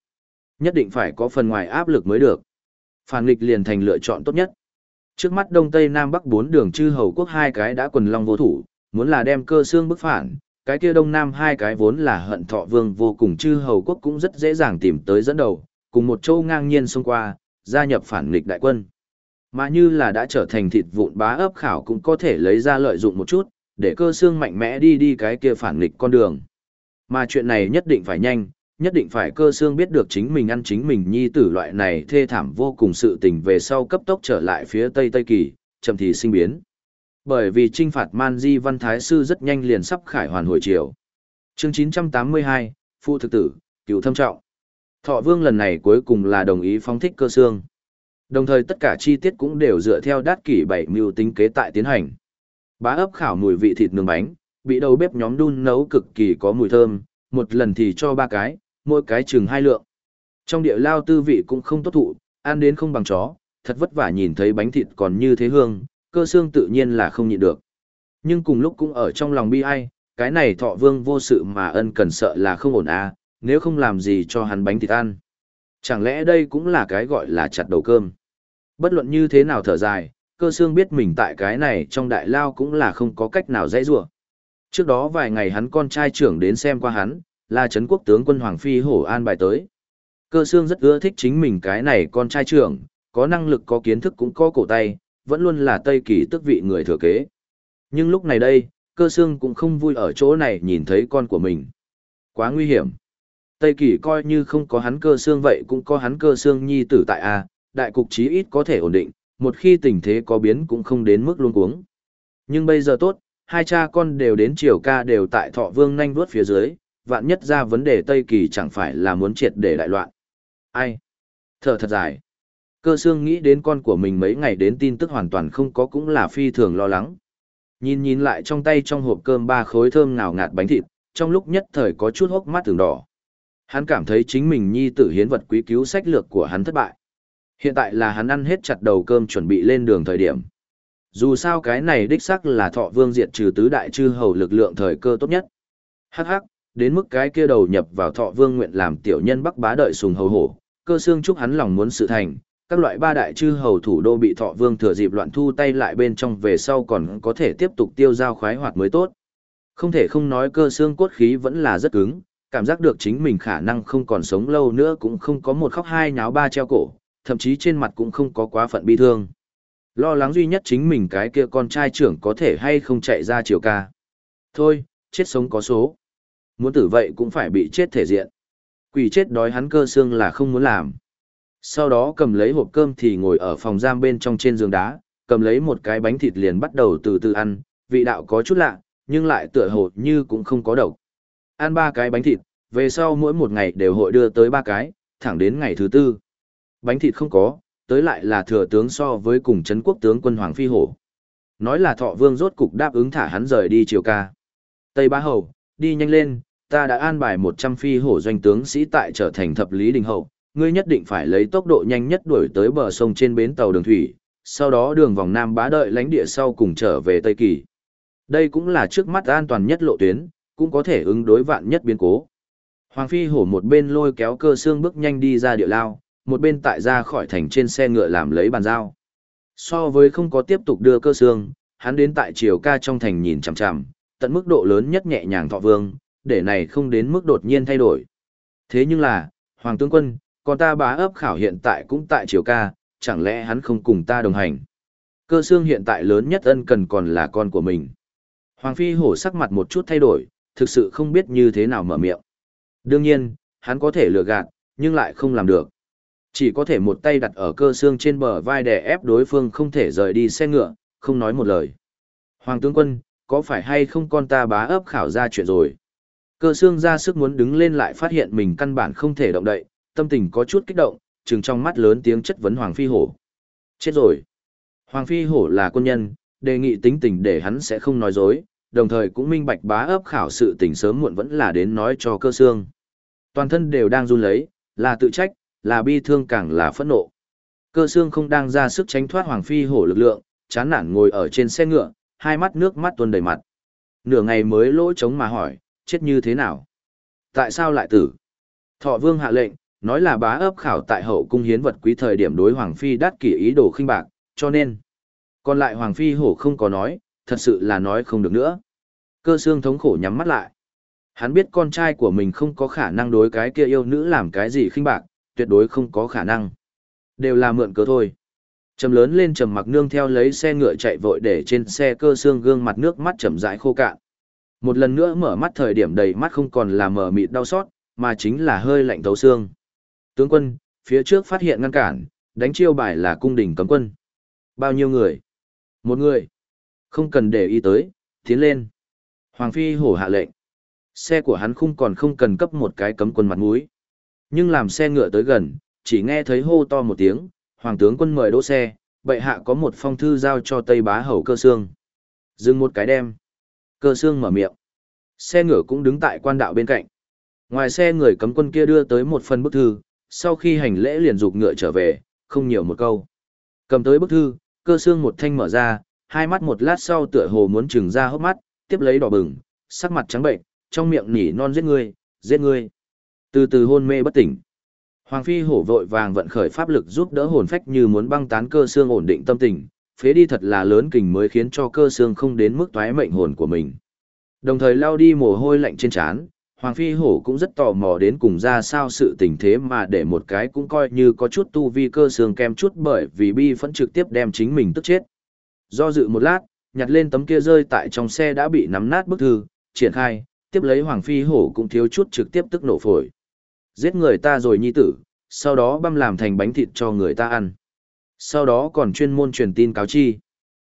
Nhất định phải có phần ngoài áp lực mới được. Phản nghịch liền thành lựa chọn tốt nhất. Trước mắt Đông Tây Nam Bắc bốn đường chư hầu quốc hai cái đã quần long vô thủ, muốn là đem cơ xương bức phản, cái kia Đông Nam hai cái vốn là hận thọ vương vô cùng chư hầu quốc cũng rất dễ dàng tìm tới dẫn đầu, cùng một châu ngang nhiên xông qua, gia nhập phản nghịch đại quân. Mà như là đã trở thành thịt vụn bá ấp khảo cũng có thể lấy ra lợi dụng một chút, để cơ xương mạnh mẽ đi đi cái kia phản nghịch con đường. Mà chuyện này nhất định phải nhanh, nhất định phải cơ xương biết được chính mình ăn chính mình nhi tử loại này thê thảm vô cùng sự tình về sau cấp tốc trở lại phía Tây Tây Kỳ, chậm thì sinh biến. Bởi vì trinh phạt Man Di Văn Thái Sư rất nhanh liền sắp khải hoàn hồi chiều. Chương 982, Phụ Thực Tử, Cựu Thâm Trọng. Thọ Vương lần này cuối cùng là đồng ý phóng thích cơ xương. Đồng thời tất cả chi tiết cũng đều dựa theo đát kỷ bảy mưu tính kế tại tiến hành. Bá ấp khảo mùi vị thịt nướng bánh, bị đầu bếp nhóm đun nấu cực kỳ có mùi thơm, một lần thì cho ba cái, mỗi cái chừng hai lượng. Trong địa lao tư vị cũng không tốt thụ, ăn đến không bằng chó, thật vất vả nhìn thấy bánh thịt còn như thế hương, cơ xương tự nhiên là không nhịn được. Nhưng cùng lúc cũng ở trong lòng bi ai, cái này thọ vương vô sự mà ân cần sợ là không ổn à, nếu không làm gì cho hắn bánh thịt ăn. Chẳng lẽ đây cũng là cái gọi là chặt đầu cơm. Bất luận như thế nào thở dài, cơ xương biết mình tại cái này trong đại lao cũng là không có cách nào dễ dùa. Trước đó vài ngày hắn con trai trưởng đến xem qua hắn, là Trấn quốc tướng quân Hoàng Phi Hổ An bài tới. Cơ xương rất ưa thích chính mình cái này con trai trưởng, có năng lực có kiến thức cũng có cổ tay, vẫn luôn là Tây Kỳ tức vị người thừa kế. Nhưng lúc này đây, cơ xương cũng không vui ở chỗ này nhìn thấy con của mình. Quá nguy hiểm. Tây Kỳ coi như không có hắn cơ xương vậy cũng có hắn cơ xương nhi tử tại A, đại cục chí ít có thể ổn định, một khi tình thế có biến cũng không đến mức luôn cuống. Nhưng bây giờ tốt, hai cha con đều đến triều ca đều tại thọ vương nhanh vuốt phía dưới, vạn nhất ra vấn đề Tây Kỳ chẳng phải là muốn triệt để đại loạn. Ai? Thở thật dài. Cơ xương nghĩ đến con của mình mấy ngày đến tin tức hoàn toàn không có cũng là phi thường lo lắng. Nhìn nhìn lại trong tay trong hộp cơm ba khối thơm ngào ngạt bánh thịt, trong lúc nhất thời có chút hốc mắt thường đỏ. Hắn cảm thấy chính mình nhi tử hiến vật quý cứu sách lược của hắn thất bại. Hiện tại là hắn ăn hết chặt đầu cơm chuẩn bị lên đường thời điểm. Dù sao cái này đích xác là thọ vương diệt trừ tứ đại chư hầu lực lượng thời cơ tốt nhất. Hắc hắc, đến mức cái kia đầu nhập vào thọ vương nguyện làm tiểu nhân bắc bá đợi sùng hầu hổ, cơ xương chúc hắn lòng muốn sự thành, các loại ba đại chư hầu thủ đô bị thọ vương thừa dịp loạn thu tay lại bên trong về sau còn có thể tiếp tục tiêu giao khoái hoạt mới tốt. Không thể không nói cơ xương cốt khí vẫn là rất cứng, cảm giác được chính mình khả năng không còn sống lâu nữa cũng không có một khóc hai nháo ba treo cổ, thậm chí trên mặt cũng không có quá phận bi thương. Lo lắng duy nhất chính mình cái kia con trai trưởng có thể hay không chạy ra chiều ca. Thôi, chết sống có số. Muốn tử vậy cũng phải bị chết thể diện. Quỷ chết đói hắn cơ xương là không muốn làm. Sau đó cầm lấy hộp cơm thì ngồi ở phòng giam bên trong trên giường đá, cầm lấy một cái bánh thịt liền bắt đầu từ từ ăn, vị đạo có chút lạ, nhưng lại tựa hồ như cũng không có độc. Ăn ba cái bánh thịt, về sau mỗi một ngày đều hội đưa tới ba cái, thẳng đến ngày thứ tư. Bánh thịt không có, tới lại là thừa tướng so với cùng Trấn quốc tướng quân Hoàng Phi Hổ. Nói là thọ vương rốt cục đáp ứng thả hắn rời đi chiều ca. Tây Bá Hầu, đi nhanh lên, ta đã an bài 100 phi hổ doanh tướng sĩ tại trở thành thập lý đình hậu, ngươi nhất định phải lấy tốc độ nhanh nhất đuổi tới bờ sông trên bến tàu đường thủy, sau đó đường vòng Nam bá đợi lãnh địa sau cùng trở về Tây Kỳ. Đây cũng là trước mắt an toàn nhất lộ tuyến, cũng có thể ứng đối vạn nhất biến cố. Hoàng Phi hổ một bên lôi kéo cơ xương bước nhanh đi ra địa lao, một bên tại ra khỏi thành trên xe ngựa làm lấy bàn giao. So với không có tiếp tục đưa cơ xương, hắn đến tại triều ca trong thành nhìn chằm chằm, tận mức độ lớn nhất nhẹ nhàng thọ vương, để này không đến mức đột nhiên thay đổi. Thế nhưng là, Hoàng tướng quân, còn ta bá ấp khảo hiện tại cũng tại triều ca, chẳng lẽ hắn không cùng ta đồng hành? Cơ xương hiện tại lớn nhất ân cần còn là con của mình. Hoàng Phi hổ sắc mặt một chút thay đổi, thực sự không biết như thế nào mở miệng. Đương nhiên, hắn có thể lừa gạt, nhưng lại không làm được. Chỉ có thể một tay đặt ở cơ xương trên bờ vai để ép đối phương không thể rời đi xe ngựa, không nói một lời. Hoàng tướng quân, có phải hay không con ta bá ấp khảo ra chuyện rồi? Cơ xương ra sức muốn đứng lên lại phát hiện mình căn bản không thể động đậy, tâm tình có chút kích động, trừng trong mắt lớn tiếng chất vấn Hoàng Phi Hổ. Chết rồi. Hoàng Phi Hổ là quân nhân, đề nghị tính tình để hắn sẽ không nói dối, đồng thời cũng minh bạch bá ấp khảo sự tình sớm muộn vẫn là đến nói cho cơ xương. Toàn thân đều đang run lấy, là tự trách, là bi thương càng là phẫn nộ. Cơ xương không đang ra sức tránh thoát Hoàng Phi Hổ lực lượng, chán nản ngồi ở trên xe ngựa, hai mắt nước mắt tuôn đầy mặt. Nửa ngày mới lỗ trống mà hỏi, chết như thế nào? Tại sao lại tử? Thọ vương hạ lệnh, nói là bá ấp khảo tại hậu cung hiến vật quý thời điểm đối Hoàng Phi đắt kỷ ý đồ khinh bạc, cho nên. Còn lại Hoàng Phi hổ không có nói, thật sự là nói không được nữa. Cơ xương thống khổ nhắm mắt lại. Hắn biết con trai của mình không có khả năng đối cái kia yêu nữ làm cái gì khinh bạc, tuyệt đối không có khả năng. Đều là mượn cớ thôi. Trầm lớn lên trầm mặc nương theo lấy xe ngựa chạy vội để trên xe cơ xương gương mặt nước mắt chậm rãi khô cạn. Một lần nữa mở mắt thời điểm đầy mắt không còn là mở mịt đau xót, mà chính là hơi lạnh thấu xương. Tướng quân, phía trước phát hiện ngăn cản, đánh chiêu bài là cung đình cấm quân. Bao nhiêu người? Một người. Không cần để ý tới, tiến lên. Hoàng Phi hổ hạ lệnh. Xe của hắn không còn không cần cấp một cái cấm quân mặt mũi. Nhưng làm xe ngựa tới gần, chỉ nghe thấy hô to một tiếng, Hoàng tướng quân mời đỗ xe, bệ hạ có một phong thư giao cho Tây Bá Hầu cơ xương. Dừng một cái đem. Cơ xương mở miệng. Xe ngựa cũng đứng tại quan đạo bên cạnh. Ngoài xe người cấm quân kia đưa tới một phần bức thư, sau khi hành lễ liền dục ngựa trở về, không nhiều một câu. Cầm tới bức thư, cơ xương một thanh mở ra, hai mắt một lát sau tựa hồ muốn trừng ra hốc mắt, tiếp lấy đỏ bừng, sắc mặt trắng bệnh, trong miệng nỉ non giết ngươi, giết ngươi. Từ từ hôn mê bất tỉnh. Hoàng phi hổ vội vàng vận khởi pháp lực giúp đỡ hồn phách như muốn băng tán cơ xương ổn định tâm tình, phế đi thật là lớn kình mới khiến cho cơ xương không đến mức toái mệnh hồn của mình. Đồng thời lao đi mồ hôi lạnh trên trán, Hoàng Phi Hổ cũng rất tò mò đến cùng ra sao sự tình thế mà để một cái cũng coi như có chút tu vi cơ xương kem chút bởi vì bi phẫn trực tiếp đem chính mình tức chết. Do dự một lát, nhặt lên tấm kia rơi tại trong xe đã bị nắm nát bức thư, triển khai, tiếp lấy Hoàng Phi Hổ cũng thiếu chút trực tiếp tức nổ phổi. Giết người ta rồi nhi tử, sau đó băm làm thành bánh thịt cho người ta ăn. Sau đó còn chuyên môn truyền tin cáo chi.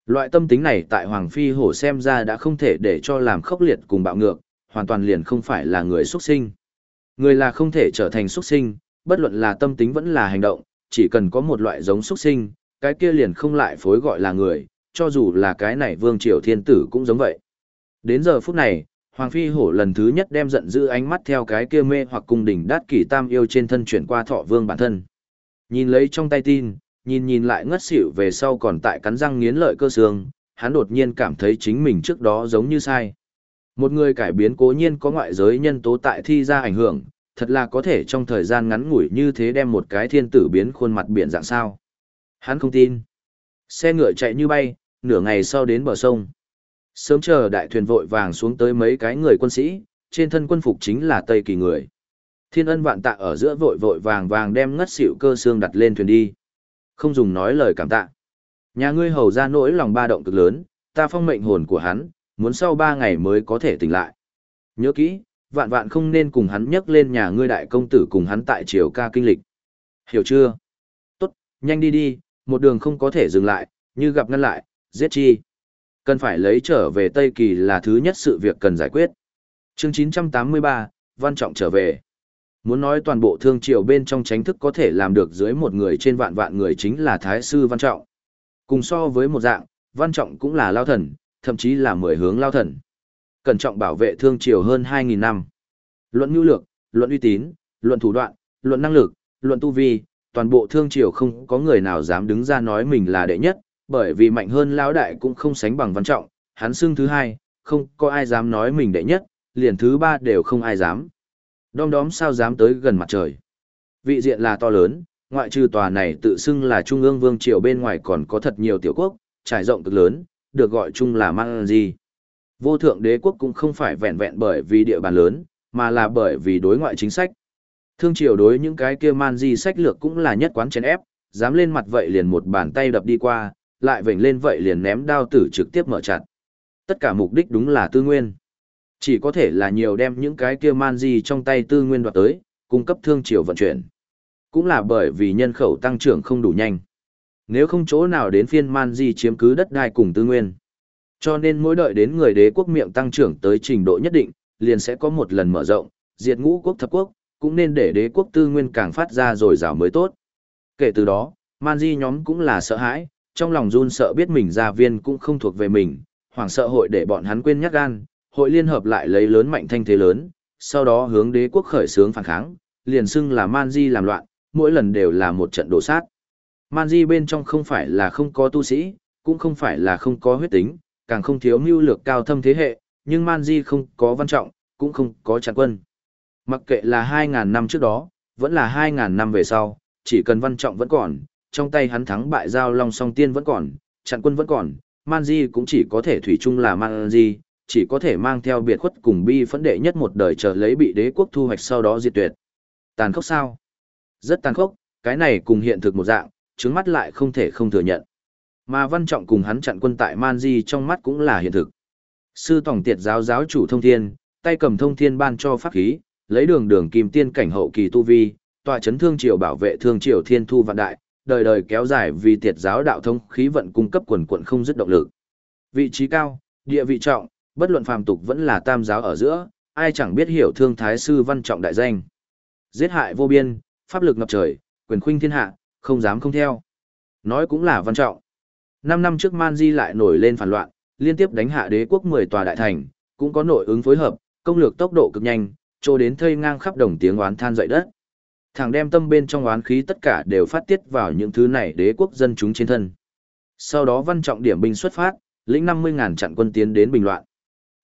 Loại tâm tính này tại Hoàng Phi Hổ xem ra đã không thể để cho làm khốc liệt cùng bạo ngược, hoàn toàn liền không phải là người xuất sinh. Người là không thể trở thành xuất sinh, bất luận là tâm tính vẫn là hành động, chỉ cần có một loại giống xuất sinh, cái kia liền không lại phối gọi là người, cho dù là cái này vương triều thiên tử cũng giống vậy. Đến giờ phút này, Hoàng Phi Hổ lần thứ nhất đem giận dữ ánh mắt theo cái kia mê hoặc cung đỉnh đát kỷ tam yêu trên thân chuyển qua thọ vương bản thân. Nhìn lấy trong tay tin, nhìn nhìn lại ngất xỉu về sau còn tại cắn răng nghiến lợi cơ xương, hắn đột nhiên cảm thấy chính mình trước đó giống như sai. Một người cải biến cố nhiên có ngoại giới nhân tố tại thi ra ảnh hưởng, thật là có thể trong thời gian ngắn ngủi như thế đem một cái thiên tử biến khuôn mặt biển dạng sao. Hắn không tin. Xe ngựa chạy như bay, nửa ngày sau đến bờ sông. Sớm chờ đại thuyền vội vàng xuống tới mấy cái người quân sĩ, trên thân quân phục chính là Tây Kỳ người. Thiên ân vạn tạ ở giữa vội vội vàng vàng đem ngất xỉu cơ xương đặt lên thuyền đi. Không dùng nói lời cảm tạ. Nhà ngươi hầu ra nỗi lòng ba động cực lớn, ta phong mệnh hồn của hắn, muốn sau ba ngày mới có thể tỉnh lại. Nhớ kỹ, vạn vạn không nên cùng hắn nhắc lên nhà ngươi đại công tử cùng hắn tại triều ca kinh lịch. Hiểu chưa? Tốt, nhanh đi đi, một đường không có thể dừng lại, như gặp ngăn lại, giết chi. Cần phải lấy trở về Tây Kỳ là thứ nhất sự việc cần giải quyết. Chương 983, Văn Trọng trở về. Muốn nói toàn bộ thương triều bên trong tránh thức có thể làm được dưới một người trên vạn vạn người chính là Thái Sư Văn Trọng. Cùng so với một dạng, Văn Trọng cũng là lao thần, thậm chí là mười hướng lao thần. Cẩn trọng bảo vệ thương triều hơn 2.000 năm. Luận nhu lược, luận uy tín, luận thủ đoạn, luận năng lực, luận tu vi, toàn bộ thương triều không có người nào dám đứng ra nói mình là đệ nhất, bởi vì mạnh hơn lão đại cũng không sánh bằng văn trọng, hắn xưng thứ hai, không có ai dám nói mình đệ nhất, liền thứ ba đều không ai dám. Đom đóm sao dám tới gần mặt trời. Vị diện là to lớn, ngoại trừ tòa này tự xưng là trung ương vương triều bên ngoài còn có thật nhiều tiểu quốc, trải rộng cực lớn, được gọi chung là mang gì. Vô thượng đế quốc cũng không phải vẹn vẹn bởi vì địa bàn lớn, mà là bởi vì đối ngoại chính sách. Thương triều đối những cái kia man di sách lược cũng là nhất quán chén ép, dám lên mặt vậy liền một bàn tay đập đi qua, lại vểnh lên vậy liền ném đao tử trực tiếp mở chặt. Tất cả mục đích đúng là tư nguyên. Chỉ có thể là nhiều đem những cái kia man di trong tay tư nguyên đoạt tới, cung cấp thương triều vận chuyển. Cũng là bởi vì nhân khẩu tăng trưởng không đủ nhanh. Nếu không chỗ nào đến phiên man di chiếm cứ đất đai cùng tư nguyên. Cho nên mỗi đợi đến người đế quốc miệng tăng trưởng tới trình độ nhất định, liền sẽ có một lần mở rộng, diệt ngũ quốc thập quốc, cũng nên để đế quốc tư nguyên càng phát ra rồi rào mới tốt. Kể từ đó, man di nhóm cũng là sợ hãi, trong lòng run sợ biết mình gia viên cũng không thuộc về mình, hoảng sợ hội để bọn hắn quên nhắc gan, hội liên hợp lại lấy lớn mạnh thanh thế lớn, sau đó hướng đế quốc khởi xướng phản kháng, liền xưng là man di làm loạn, mỗi lần đều là một trận đổ sát. Man di bên trong không phải là không có tu sĩ, cũng không phải là không có huyết tính, càng không thiếu mưu lược cao thâm thế hệ, nhưng Man Di không có văn trọng, cũng không có chặn quân. Mặc kệ là 2.000 năm trước đó, vẫn là 2.000 năm về sau, chỉ cần văn trọng vẫn còn, trong tay hắn thắng bại giao long song tiên vẫn còn, chặn quân vẫn còn, Man Di cũng chỉ có thể thủy chung là Man Di, chỉ có thể mang theo biệt khuất cùng bi phẫn đệ nhất một đời chờ lấy bị đế quốc thu hoạch sau đó diệt tuyệt. Tàn khốc sao? Rất tàn khốc, cái này cùng hiện thực một dạng, trứng mắt lại không thể không thừa nhận. Mà văn trọng cùng hắn chặn quân tại Man Di trong mắt cũng là hiện thực. Sư tổng tiệt giáo giáo chủ thông thiên, tay cầm thông thiên ban cho pháp khí, lấy đường đường kim tiên cảnh hậu kỳ tu vi, tòa chấn thương triều bảo vệ thương triều thiên thu vạn đại, đời đời kéo dài vì tiệt giáo đạo thông khí vận cung cấp quần quận không dứt động lực. Vị trí cao, địa vị trọng, bất luận phàm tục vẫn là tam giáo ở giữa, ai chẳng biết hiểu thương thái sư văn trọng đại danh. Giết hại vô biên, pháp lực ngập trời, quyền khuynh thiên hạ, không dám không theo. Nói cũng là văn trọng. Năm năm trước Man Di lại nổi lên phản loạn, liên tiếp đánh hạ đế quốc 10 tòa đại thành, cũng có nội ứng phối hợp, công lược tốc độ cực nhanh, trô đến thây ngang khắp đồng tiếng oán than dậy đất. Thằng đem tâm bên trong oán khí tất cả đều phát tiết vào những thứ này đế quốc dân chúng trên thân. Sau đó văn trọng điểm binh xuất phát, lĩnh 50.000 chặn quân tiến đến bình loạn.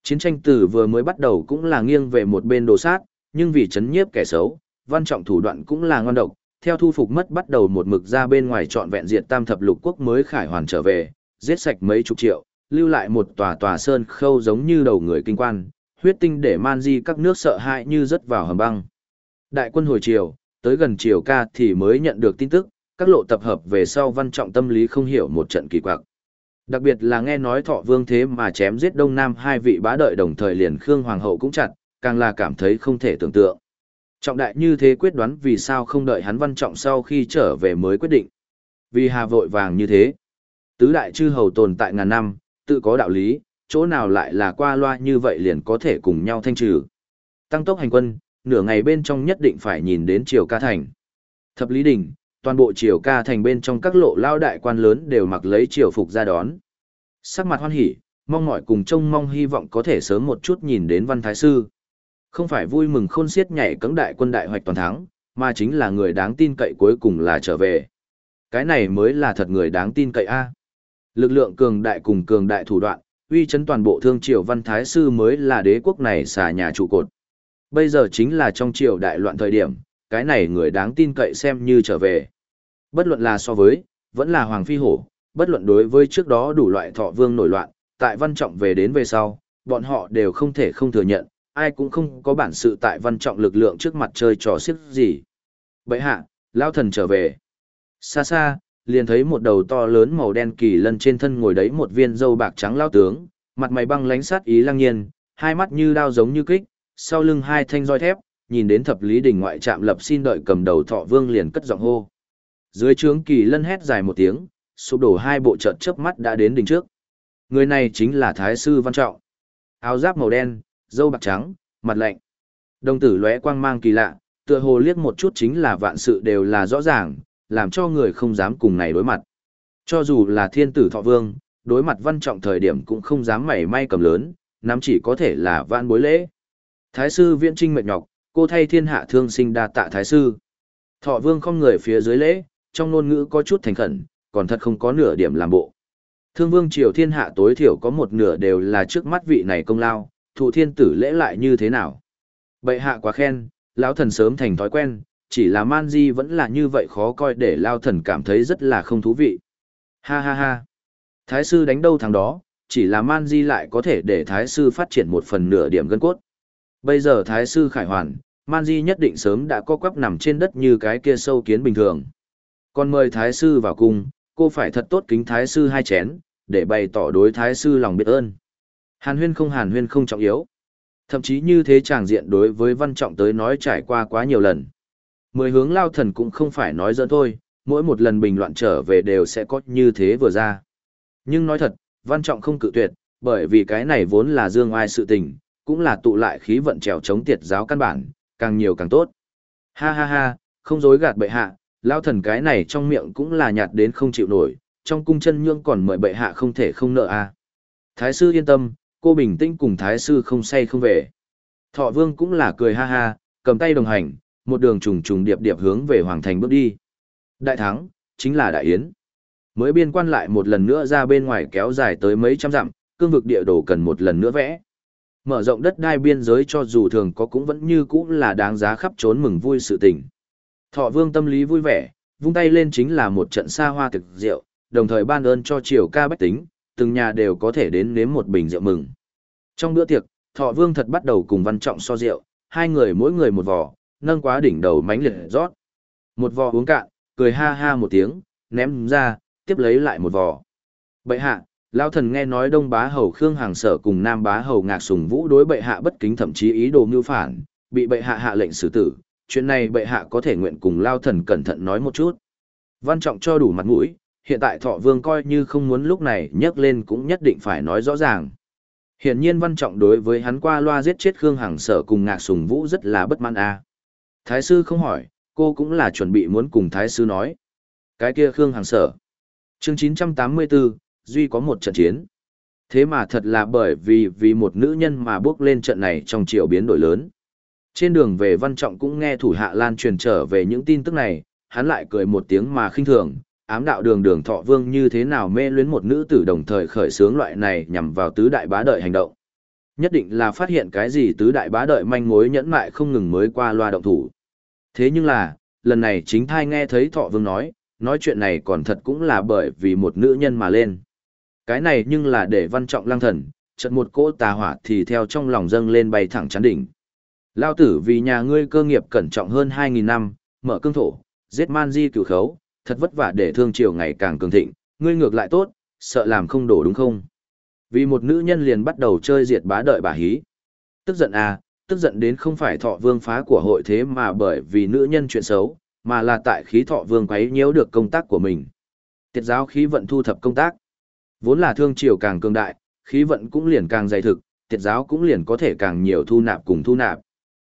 Chiến tranh từ vừa mới bắt đầu cũng là nghiêng về một bên đồ sát, nhưng vì chấn nhiếp kẻ xấu, văn trọng thủ đoạn cũng là ngon độc, theo thu phục mất bắt đầu một mực ra bên ngoài trọn vẹn diệt tam thập lục quốc mới khải hoàn trở về, giết sạch mấy chục triệu, lưu lại một tòa tòa sơn khâu giống như đầu người kinh quan, huyết tinh để man di các nước sợ hãi như rớt vào hầm băng. Đại quân hồi chiều, tới gần chiều ca thì mới nhận được tin tức, các lộ tập hợp về sau văn trọng tâm lý không hiểu một trận kỳ quặc. Đặc biệt là nghe nói thọ vương thế mà chém giết đông nam hai vị bá đợi đồng thời liền Khương Hoàng hậu cũng chặt, càng là cảm thấy không thể tưởng tượng. Trọng đại như thế quyết đoán vì sao không đợi hắn văn trọng sau khi trở về mới quyết định. Vì hà vội vàng như thế. Tứ đại chư hầu tồn tại ngàn năm, tự có đạo lý, chỗ nào lại là qua loa như vậy liền có thể cùng nhau thanh trừ. Tăng tốc hành quân, nửa ngày bên trong nhất định phải nhìn đến triều ca thành. Thập lý đỉnh, toàn bộ triều ca thành bên trong các lộ lao đại quan lớn đều mặc lấy triều phục ra đón. Sắc mặt hoan hỉ, mong mỏi cùng trông mong hy vọng có thể sớm một chút nhìn đến văn thái sư. Không phải vui mừng khôn xiết nhảy cẫng đại quân đại hoạch toàn thắng, mà chính là người đáng tin cậy cuối cùng là trở về. Cái này mới là thật người đáng tin cậy a. Lực lượng cường đại cùng cường đại thủ đoạn, uy chấn toàn bộ thương triều văn thái sư mới là đế quốc này xà nhà trụ cột. Bây giờ chính là trong triều đại loạn thời điểm, cái này người đáng tin cậy xem như trở về. Bất luận là so với, vẫn là hoàng phi hổ, bất luận đối với trước đó đủ loại thọ vương nổi loạn, tại văn trọng về đến về sau, bọn họ đều không thể không thừa nhận, ai cũng không có bản sự tại văn trọng lực lượng trước mặt chơi trò xiếc gì. Bậy hạ, lao thần trở về. Xa xa, liền thấy một đầu to lớn màu đen kỳ lân trên thân ngồi đấy một viên dâu bạc trắng lao tướng, mặt mày băng lánh sát ý lăng nhiên, hai mắt như đao giống như kích, sau lưng hai thanh roi thép, nhìn đến thập lý đỉnh ngoại trạm lập xin đợi cầm đầu thọ vương liền cất giọng hô. Dưới trướng kỳ lân hét dài một tiếng, sụp đổ hai bộ trận chớp mắt đã đến đỉnh trước. Người này chính là Thái sư Văn Trọng. Áo giáp màu đen, dâu bạc trắng, mặt lạnh. Đồng tử lóe quang mang kỳ lạ, tựa hồ liếc một chút chính là vạn sự đều là rõ ràng, làm cho người không dám cùng này đối mặt. Cho dù là thiên tử thọ vương, đối mặt văn trọng thời điểm cũng không dám mảy may cầm lớn, nắm chỉ có thể là vạn bối lễ. Thái sư viễn trinh mệt nhọc, cô thay thiên hạ thương sinh đa tạ thái sư. Thọ vương không người phía dưới lễ, trong ngôn ngữ có chút thành khẩn, còn thật không có nửa điểm làm bộ. Thương vương triều thiên hạ tối thiểu có một nửa đều là trước mắt vị này công lao, thụ thiên tử lễ lại như thế nào. Bệ hạ quá khen, lão thần sớm thành thói quen, chỉ là man di vẫn là như vậy khó coi để lao thần cảm thấy rất là không thú vị. Ha ha ha. Thái sư đánh đâu thằng đó, chỉ là man di lại có thể để thái sư phát triển một phần nửa điểm gân cốt. Bây giờ thái sư khải hoàn, man di nhất định sớm đã có quắp nằm trên đất như cái kia sâu kiến bình thường. Còn mời thái sư vào cung, cô phải thật tốt kính thái sư hai chén, để bày tỏ đối thái sư lòng biết ơn. Hàn huyên không hàn huyên không trọng yếu. Thậm chí như thế chàng diện đối với văn trọng tới nói trải qua quá nhiều lần. Mười hướng lao thần cũng không phải nói dỡ thôi, mỗi một lần bình loạn trở về đều sẽ có như thế vừa ra. Nhưng nói thật, văn trọng không cự tuyệt, bởi vì cái này vốn là dương ai sự tình, cũng là tụ lại khí vận trèo chống tiệt giáo căn bản, càng nhiều càng tốt. Ha ha ha, không dối gạt bệ hạ, lao thần cái này trong miệng cũng là nhạt đến không chịu nổi, trong cung chân nhương còn mời bệ hạ không thể không nợ a. À. Thái sư yên tâm, cô bình tĩnh cùng thái sư không say không về. Thọ vương cũng là cười ha ha, cầm tay đồng hành, một đường trùng trùng điệp điệp hướng về hoàng thành bước đi. Đại thắng, chính là đại yến. Mới biên quan lại một lần nữa ra bên ngoài kéo dài tới mấy trăm dặm, cương vực địa đồ cần một lần nữa vẽ. Mở rộng đất đai biên giới cho dù thường có cũng vẫn như cũ là đáng giá khắp trốn mừng vui sự tình. Thọ vương tâm lý vui vẻ, vung tay lên chính là một trận xa hoa thực rượu, đồng thời ban ơn cho triều ca bách tính, từng nhà đều có thể đến nếm một bình rượu mừng. Trong bữa tiệc, Thọ Vương thật bắt đầu cùng Văn Trọng so rượu, hai người mỗi người một vò, nâng quá đỉnh đầu mánh liệt rót. Một vò uống cạn, cười ha ha một tiếng, ném ra, tiếp lấy lại một vò. Bệ hạ, Lão thần nghe nói Đông Bá Hầu Khương Hàng Sở cùng Nam Bá Hầu Ngạc Sùng Vũ đối bệ hạ bất kính thậm chí ý đồ mưu phản, bị bệ hạ hạ lệnh xử tử. Chuyện này bệ hạ có thể nguyện cùng Lao thần cẩn thận nói một chút. Văn Trọng cho đủ mặt mũi, hiện tại thọ vương coi như không muốn lúc này nhắc lên cũng nhất định phải nói rõ ràng. Hiển nhiên văn trọng đối với hắn qua loa giết chết Khương Hằng sở cùng ngạc sùng vũ rất là bất mãn a. Thái sư không hỏi, cô cũng là chuẩn bị muốn cùng thái sư nói. Cái kia Khương Hằng sở. Chương 984, Duy có một trận chiến. Thế mà thật là bởi vì vì một nữ nhân mà bước lên trận này trong triệu biến đổi lớn. Trên đường về văn trọng cũng nghe thủ hạ lan truyền trở về những tin tức này, hắn lại cười một tiếng mà khinh thường, ám đạo đường đường thọ vương như thế nào mê luyến một nữ tử đồng thời khởi xướng loại này nhằm vào tứ đại bá đợi hành động. Nhất định là phát hiện cái gì tứ đại bá đợi manh mối nhẫn mại không ngừng mới qua loa động thủ. Thế nhưng là, lần này chính thai nghe thấy thọ vương nói, nói chuyện này còn thật cũng là bởi vì một nữ nhân mà lên. Cái này nhưng là để văn trọng lăng thần, chợt một cỗ tà hỏa thì theo trong lòng dâng lên bay thẳng chán đỉnh. Lao tử vì nhà ngươi cơ nghiệp cẩn trọng hơn 2.000 năm, mở cương thổ, giết man di cửu khấu, thật vất vả để thương triều ngày càng cường thịnh, ngươi ngược lại tốt, sợ làm không đổ đúng không? Vì một nữ nhân liền bắt đầu chơi diệt bá đợi bà hí. Tức giận à, tức giận đến không phải thọ vương phá của hội thế mà bởi vì nữ nhân chuyện xấu, mà là tại khí thọ vương quấy nhiễu được công tác của mình. Tiệt giáo khí vận thu thập công tác. Vốn là thương triều càng cường đại, khí vận cũng liền càng dày thực, tiệt giáo cũng liền có thể càng nhiều thu nạp cùng thu nạp.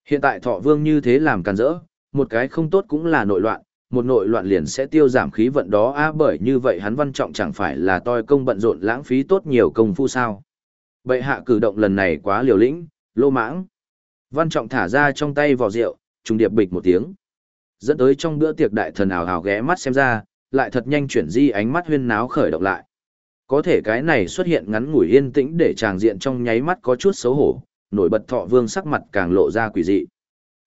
Hiện tại thọ vương như thế làm càn rỡ, một cái không tốt cũng là nội loạn, một nội loạn liền sẽ tiêu giảm khí vận đó a bởi như vậy hắn văn trọng chẳng phải là toi công bận rộn lãng phí tốt nhiều công phu sao. Bệ hạ cử động lần này quá liều lĩnh, lô mãng. Văn trọng thả ra trong tay vò rượu, trùng điệp bịch một tiếng. Dẫn tới trong bữa tiệc đại thần ảo hào ghé mắt xem ra, lại thật nhanh chuyển di ánh mắt huyên náo khởi động lại. Có thể cái này xuất hiện ngắn ngủi yên tĩnh để tràng diện trong nháy mắt có chút xấu hổ, nổi bật thọ vương sắc mặt càng lộ ra quỷ dị.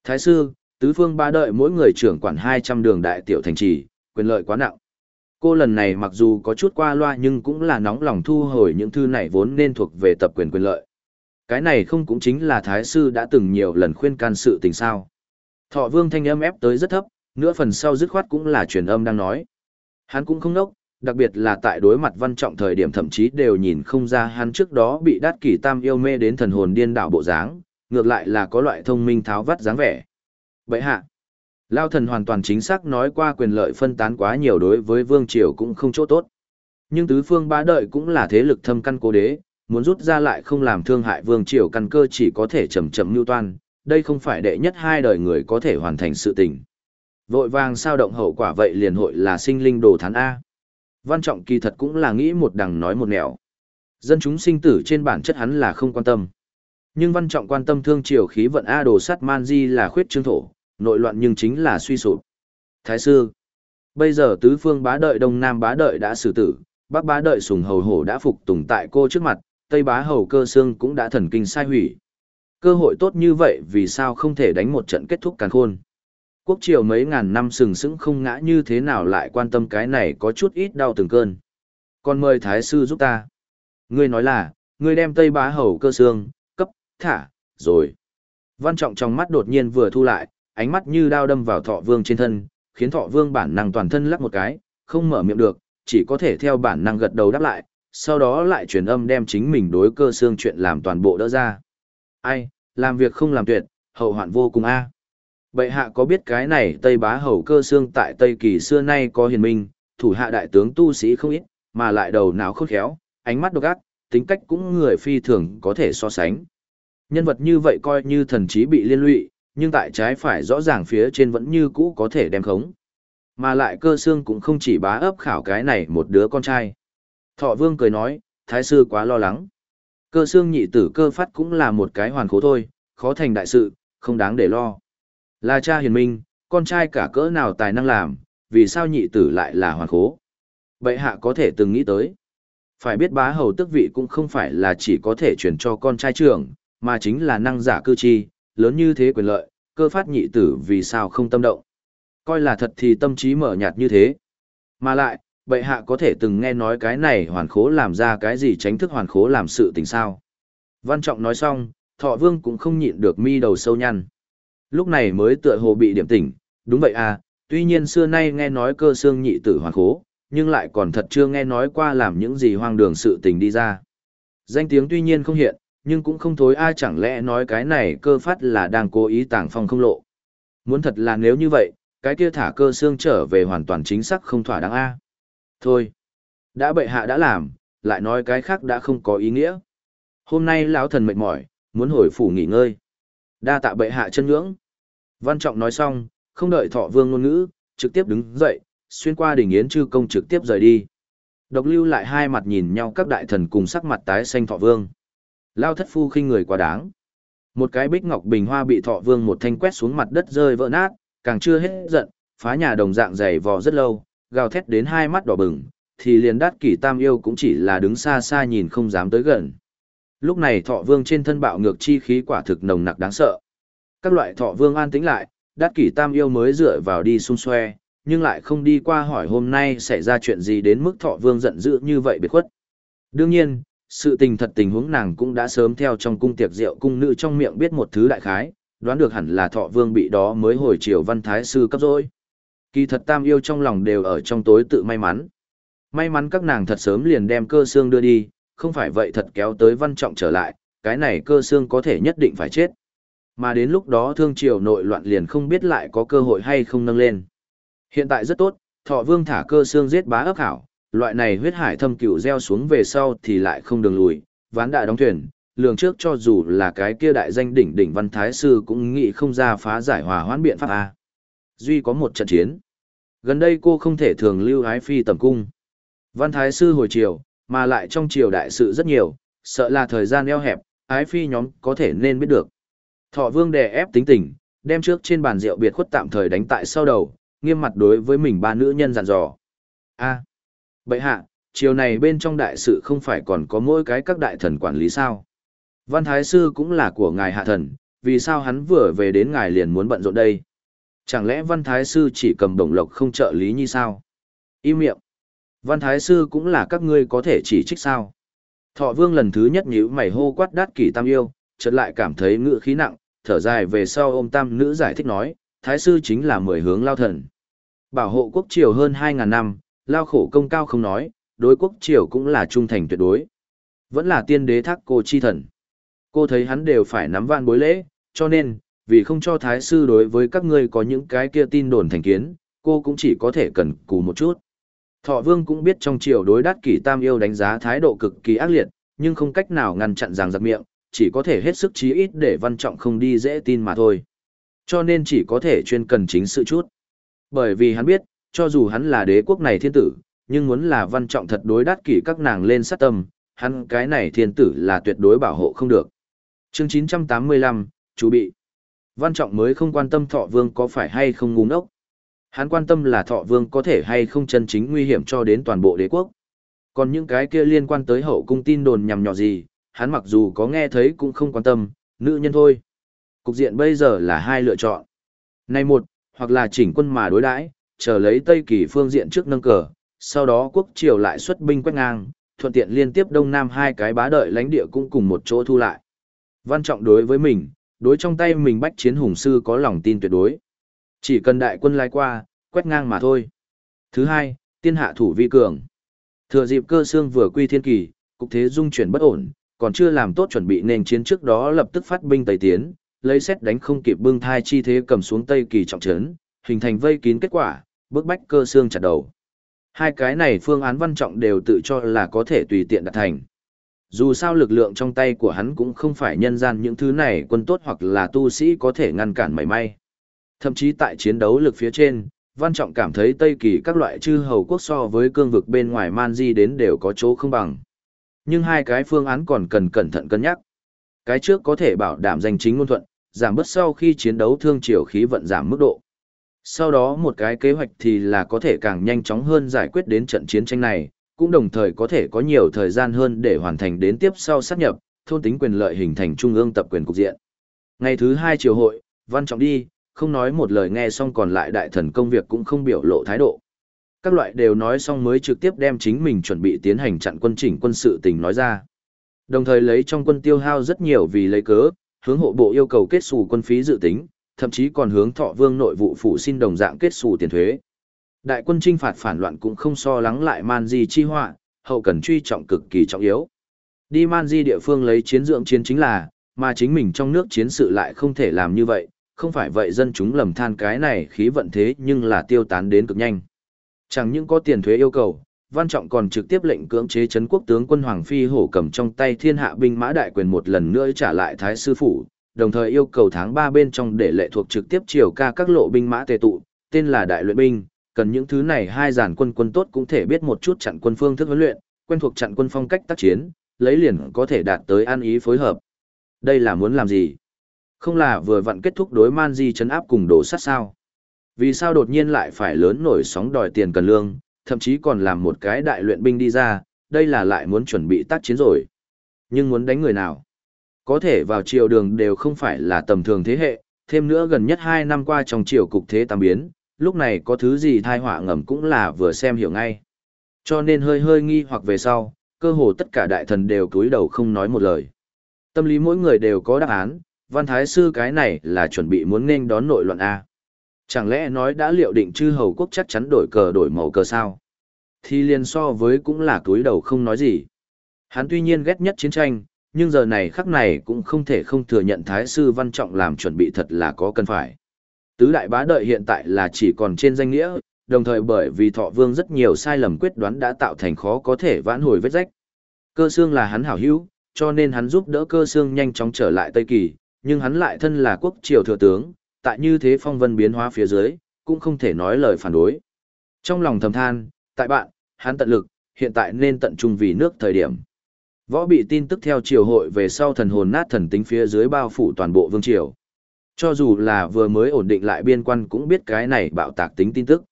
Thái sư, Tứ phương ba đợi mỗi người trưởng quản 200 đường đại tiểu thành trì, quyền lợi quá nặng. Cô lần này mặc dù có chút qua loa nhưng cũng là nóng lòng thu hồi những thư này vốn nên thuộc về tập quyền quyền lợi. Cái này không cũng chính là Thái Sư đã từng nhiều lần khuyên can sự tình sao. Thọ vương thanh âm ép tới rất thấp, nửa phần sau dứt khoát cũng là truyền âm đang nói. Hắn cũng không nốc, đặc biệt là tại đối mặt văn trọng thời điểm thậm chí đều nhìn không ra hắn trước đó bị đát kỷ tam yêu mê đến thần hồn điên đảo bộ dáng, ngược lại là có loại thông minh tháo vắt dáng vẻ. Bệ hạ, Lao thần hoàn toàn chính xác nói qua quyền lợi phân tán quá nhiều đối với vương triều cũng không chỗ tốt. Nhưng tứ phương bá đợi cũng là thế lực thâm căn cố đế, muốn rút ra lại không làm thương hại vương triều căn cơ chỉ có thể chậm chậm mưu toan, đây không phải đệ nhất hai đời người có thể hoàn thành sự tình. Vội vàng sao động hậu quả vậy liền hội là sinh linh đồ thán A. Văn trọng kỳ thật cũng là nghĩ một đằng nói một nẻo. Dân chúng sinh tử trên bản chất hắn là không quan tâm. Nhưng văn trọng quan tâm thương triều khí vận A đồ sắt man di là khuyết trương thổ, nội loạn nhưng chính là suy sụp. Thái sư, bây giờ tứ phương bá đợi đông nam bá đợi đã xử tử, bắc bá đợi sùng hầu hổ đã phục tùng tại cô trước mặt, tây bá hầu cơ xương cũng đã thần kinh sai hủy. Cơ hội tốt như vậy vì sao không thể đánh một trận kết thúc càn khôn. Quốc triều mấy ngàn năm sừng sững không ngã như thế nào lại quan tâm cái này có chút ít đau từng cơn. Còn mời Thái sư giúp ta. Ngươi nói là, ngươi đem Tây Bá Hầu cơ xương, cấp, thả, rồi. Văn trọng trong mắt đột nhiên vừa thu lại, ánh mắt như đao đâm vào thọ vương trên thân, khiến thọ vương bản năng toàn thân lắc một cái, không mở miệng được, chỉ có thể theo bản năng gật đầu đáp lại, sau đó lại truyền âm đem chính mình đối cơ xương chuyện làm toàn bộ đỡ ra. Ai, làm việc không làm tuyệt, hậu hoạn vô cùng a. Bệ hạ có biết cái này Tây Bá Hầu cơ xương tại Tây Kỳ xưa nay có hiền minh, thủ hạ đại tướng tu sĩ không ít, mà lại đầu não khôn khéo, ánh mắt độc ác, tính cách cũng người phi thường có thể so sánh. Nhân vật như vậy coi như thần trí bị liên lụy, nhưng tại trái phải rõ ràng phía trên vẫn như cũ có thể đem khống. Mà lại cơ xương cũng không chỉ bá ấp khảo cái này một đứa con trai. Thọ vương cười nói, thái sư quá lo lắng. Cơ xương nhị tử cơ phát cũng là một cái hoàn khố thôi, khó thành đại sự, không đáng để lo. Là cha hiền minh, con trai cả cỡ nào tài năng làm, vì sao nhị tử lại là hoàn khố. Bệ hạ có thể từng nghĩ tới. Phải biết bá hầu tước vị cũng không phải là chỉ có thể chuyển cho con trai trưởng, mà chính là năng giả cư chi, lớn như thế quyền lợi, cơ phát nhị tử vì sao không tâm động. Coi là thật thì tâm trí mở nhạt như thế. Mà lại, bệ hạ có thể từng nghe nói cái này hoàn khố làm ra cái gì tránh thức hoàn khố làm sự tình sao. Văn Trọng nói xong, thọ vương cũng không nhịn được mi đầu sâu nhăn. Lúc này mới tựa hồ bị điểm tỉnh, đúng vậy à, tuy nhiên xưa nay nghe nói cơ xương nhị tử hoàn khố, nhưng lại còn thật chưa nghe nói qua làm những gì hoang đường sự tình đi ra. Danh tiếng tuy nhiên không hiện, nhưng cũng không thối ai chẳng lẽ nói cái này cơ phát là đang cố ý tàng phong không lộ. Muốn thật là nếu như vậy, cái kia thả cơ xương trở về hoàn toàn chính xác không thỏa đáng A. Thôi, đã bệ hạ đã làm, lại nói cái khác đã không có ý nghĩa. Hôm nay lão thần mệt mỏi, muốn hồi phủ nghỉ ngơi. Đa tạ bệ hạ chân ngưỡng. Văn Trọng nói xong, không đợi thọ vương ngôn ngữ, trực tiếp đứng dậy, xuyên qua đỉnh yến chư công trực tiếp rời đi. Độc lưu lại hai mặt nhìn nhau các đại thần cùng sắc mặt tái xanh thọ vương. Lao thất phu khinh người quá đáng. Một cái bích ngọc bình hoa bị thọ vương một thanh quét xuống mặt đất rơi vỡ nát, càng chưa hết giận, phá nhà đồng dạng dày vò rất lâu, gào thét đến hai mắt đỏ bừng, thì liền đát kỷ tam yêu cũng chỉ là đứng xa xa nhìn không dám tới gần. Lúc này thọ vương trên thân bạo ngược chi khí quả thực nồng nặc đáng sợ. Các loại thọ vương an tĩnh lại, đát kỷ tam yêu mới dựa vào đi xung xoe, nhưng lại không đi qua hỏi hôm nay xảy ra chuyện gì đến mức thọ vương giận dữ như vậy biệt khuất. Đương nhiên, sự tình thật tình huống nàng cũng đã sớm theo trong cung tiệc rượu cung nữ trong miệng biết một thứ đại khái, đoán được hẳn là thọ vương bị đó mới hồi chiều văn thái sư cấp rồi. Kỳ thật tam yêu trong lòng đều ở trong tối tự may mắn. May mắn các nàng thật sớm liền đem cơ xương đưa đi, không phải vậy thật kéo tới văn trọng trở lại, cái này cơ xương có thể nhất định phải chết. Mà đến lúc đó thương triều nội loạn liền không biết lại có cơ hội hay không nâng lên. Hiện tại rất tốt, thọ vương thả cơ xương giết bá ấp hảo, loại này huyết hải thâm cựu gieo xuống về sau thì lại không đường lùi, ván đại đóng thuyền, lường trước cho dù là cái kia đại danh đỉnh đỉnh văn thái sư cũng nghĩ không ra phá giải hòa hoãn biện pháp A. Duy có một trận chiến. Gần đây cô không thể thường lưu ái phi tầm cung. Văn thái sư hồi chiều, mà lại trong triều đại sự rất nhiều, sợ là thời gian eo hẹp, ái phi nhóm có thể nên biết được. Thọ vương đè ép tính tình, đem trước trên bàn rượu biệt khuất tạm thời đánh tại sau đầu, nghiêm mặt đối với mình ba nữ nhân dặn dò. A, bệ hạ, chiều này bên trong đại sự không phải còn có mỗi cái các đại thần quản lý sao? Văn thái sư cũng là của ngài hạ thần, vì sao hắn vừa về đến ngài liền muốn bận rộn đây? Chẳng lẽ văn thái sư chỉ cầm đồng lộc không trợ lý như sao? Im miệng. Văn thái sư cũng là các ngươi có thể chỉ trích sao? Thọ vương lần thứ nhất nhíu mày hô quát đát kỷ tam yêu, chợt lại cảm thấy ngựa khí nặng, thở dài về sau ôm tam nữ giải thích nói, thái sư chính là mười hướng lao thần. Bảo hộ quốc triều hơn 2.000 năm, lao khổ công cao không nói, đối quốc triều cũng là trung thành tuyệt đối. Vẫn là tiên đế thác cô chi thần. Cô thấy hắn đều phải nắm van bối lễ, cho nên, vì không cho thái sư đối với các ngươi có những cái kia tin đồn thành kiến, cô cũng chỉ có thể cần cù một chút. Thọ vương cũng biết trong triều đối đắt kỷ tam yêu đánh giá thái độ cực kỳ ác liệt, nhưng không cách nào ngăn chặn rằng giặc miệng, chỉ có thể hết sức chí ít để văn trọng không đi dễ tin mà thôi. Cho nên chỉ có thể chuyên cần chính sự chút. Bởi vì hắn biết, cho dù hắn là đế quốc này thiên tử, nhưng muốn là văn trọng thật đối đắt kỷ các nàng lên sát tâm, hắn cái này thiên tử là tuyệt đối bảo hộ không được. Chương 985, chú bị. Văn trọng mới không quan tâm thọ vương có phải hay không ngu ngốc. Hắn quan tâm là thọ vương có thể hay không chân chính nguy hiểm cho đến toàn bộ đế quốc. Còn những cái kia liên quan tới hậu cung tin đồn nhằm nhỏ gì, hắn mặc dù có nghe thấy cũng không quan tâm, nữ nhân thôi. Cục diện bây giờ là hai lựa chọn. Này một, hoặc là chỉnh quân mà đối đãi, chờ lấy Tây Kỳ phương diện trước nâng cờ, sau đó quốc triều lại xuất binh quét ngang, thuận tiện liên tiếp Đông Nam hai cái bá đợi lãnh địa cũng cùng một chỗ thu lại. Văn trọng đối với mình, đối trong tay mình bách chiến hùng sư có lòng tin tuyệt đối. Chỉ cần đại quân lai qua, quét ngang mà thôi. Thứ hai, tiên hạ thủ vi cường. Thừa dịp cơ xương vừa quy thiên kỳ, cục thế dung chuyển bất ổn, còn chưa làm tốt chuẩn bị nền chiến trước đó lập tức phát binh tây tiến, lấy xét đánh không kịp bưng thai chi thế cầm xuống tây kỳ trọng trấn, hình thành vây kín kết quả, bước bách cơ xương chặt đầu. Hai cái này phương án văn trọng đều tự cho là có thể tùy tiện đạt thành. Dù sao lực lượng trong tay của hắn cũng không phải nhân gian những thứ này quân tốt hoặc là tu sĩ có thể ngăn cản mảy may. Thậm chí tại chiến đấu lực phía trên, Văn Trọng cảm thấy Tây Kỳ các loại chư hầu quốc so với cương vực bên ngoài Man Di đến đều có chỗ không bằng. Nhưng hai cái phương án còn cần cẩn thận cân nhắc. Cái trước có thể bảo đảm danh chính ngôn thuận, giảm bớt sau khi chiến đấu thương triều khí vận giảm mức độ. Sau đó một cái kế hoạch thì là có thể càng nhanh chóng hơn giải quyết đến trận chiến tranh này, cũng đồng thời có thể có nhiều thời gian hơn để hoàn thành đến tiếp sau sát nhập, thôn tính quyền lợi hình thành trung ương tập quyền cục diện. Ngày thứ hai triều hội, Văn Trọng đi, không nói một lời nghe xong còn lại đại thần công việc cũng không biểu lộ thái độ. Các loại đều nói xong mới trực tiếp đem chính mình chuẩn bị tiến hành chặn quân chỉnh quân sự tình nói ra. Đồng thời lấy trong quân tiêu hao rất nhiều vì lấy cớ, hướng hộ bộ yêu cầu kết xù quân phí dự tính, thậm chí còn hướng thọ vương nội vụ phủ xin đồng dạng kết xù tiền thuế. Đại quân trinh phạt phản loạn cũng không so lắng lại man di chi họa, hậu cần truy trọng cực kỳ trọng yếu. Đi man di địa phương lấy chiến dưỡng chiến chính là, mà chính mình trong nước chiến sự lại không thể làm như vậy, không phải vậy dân chúng lầm than cái này khí vận thế nhưng là tiêu tán đến cực nhanh. Chẳng những có tiền thuế yêu cầu, Văn Trọng còn trực tiếp lệnh cưỡng chế chấn quốc tướng quân Hoàng Phi hổ cầm trong tay thiên hạ binh mã đại quyền một lần nữa trả lại Thái Sư Phủ, đồng thời yêu cầu tháng 3 bên trong để lệ thuộc trực tiếp triều ca các lộ binh mã tề tụ, tên là Đại luyện binh, cần những thứ này hai giản quân quân tốt cũng thể biết một chút chặn quân phương thức huấn luyện, quen thuộc chặn quân phong cách tác chiến, lấy liền có thể đạt tới an ý phối hợp. Đây là muốn làm gì? Không là vừa vặn kết thúc đối man di chấn áp cùng đổ sát sao? Vì sao đột nhiên lại phải lớn nổi sóng đòi tiền cần lương, thậm chí còn làm một cái đại luyện binh đi ra, đây là lại muốn chuẩn bị tác chiến rồi. Nhưng muốn đánh người nào? Có thể vào triều đường đều không phải là tầm thường thế hệ, thêm nữa gần nhất 2 năm qua trong triều cục thế tam biến, lúc này có thứ gì thai họa ngầm cũng là vừa xem hiểu ngay. Cho nên hơi hơi nghi hoặc về sau, cơ hồ tất cả đại thần đều cúi đầu không nói một lời. Tâm lý mỗi người đều có đáp án, văn thái sư cái này là chuẩn bị muốn nên đón nội loạn A. Chẳng lẽ nói đã liệu định chư hầu quốc chắc chắn đổi cờ đổi màu cờ sao? Thì liền so với cũng là cúi đầu không nói gì. Hắn tuy nhiên ghét nhất chiến tranh, nhưng giờ này khắc này cũng không thể không thừa nhận thái sư văn trọng làm chuẩn bị thật là có cần phải. Tứ đại bá đợi hiện tại là chỉ còn trên danh nghĩa, đồng thời bởi vì thọ vương rất nhiều sai lầm quyết đoán đã tạo thành khó có thể vãn hồi vết rách. Cơ xương là hắn hảo hữu, cho nên hắn giúp đỡ cơ xương nhanh chóng trở lại Tây Kỳ, nhưng hắn lại thân là quốc triều thừa tướng, tại như thế phong vân biến hóa phía dưới, cũng không thể nói lời phản đối. Trong lòng thầm than, tại bạn, hắn tận lực, hiện tại nên tận trung vì nước thời điểm. Võ bị tin tức theo triều hội về sau thần hồn nát thần tính phía dưới bao phủ toàn bộ vương triều. Cho dù là vừa mới ổn định lại biên quan cũng biết cái này bạo tạc tính tin tức.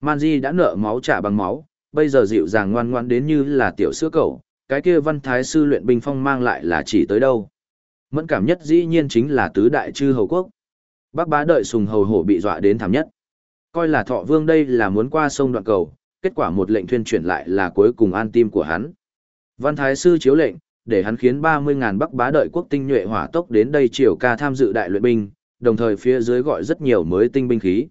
Man Di đã nợ máu trả bằng máu, bây giờ dịu dàng ngoan ngoan đến như là tiểu sữa cậu, cái kia văn thái sư luyện binh phong mang lại là chỉ tới đâu. Mẫn cảm nhất dĩ nhiên chính là tứ đại chư hầu quốc. Bác bá đợi sùng hầu hổ bị dọa đến thảm nhất. Coi là thọ vương đây là muốn qua sông đoạn cầu, kết quả một lệnh thuyên chuyển lại là cuối cùng an tim của hắn. Văn thái sư chiếu lệnh, để hắn khiến 30.000 bắc bá đợi quốc tinh nhuệ hỏa tốc đến đây triều ca tham dự đại luyện binh, đồng thời phía dưới gọi rất nhiều mới tinh binh khí.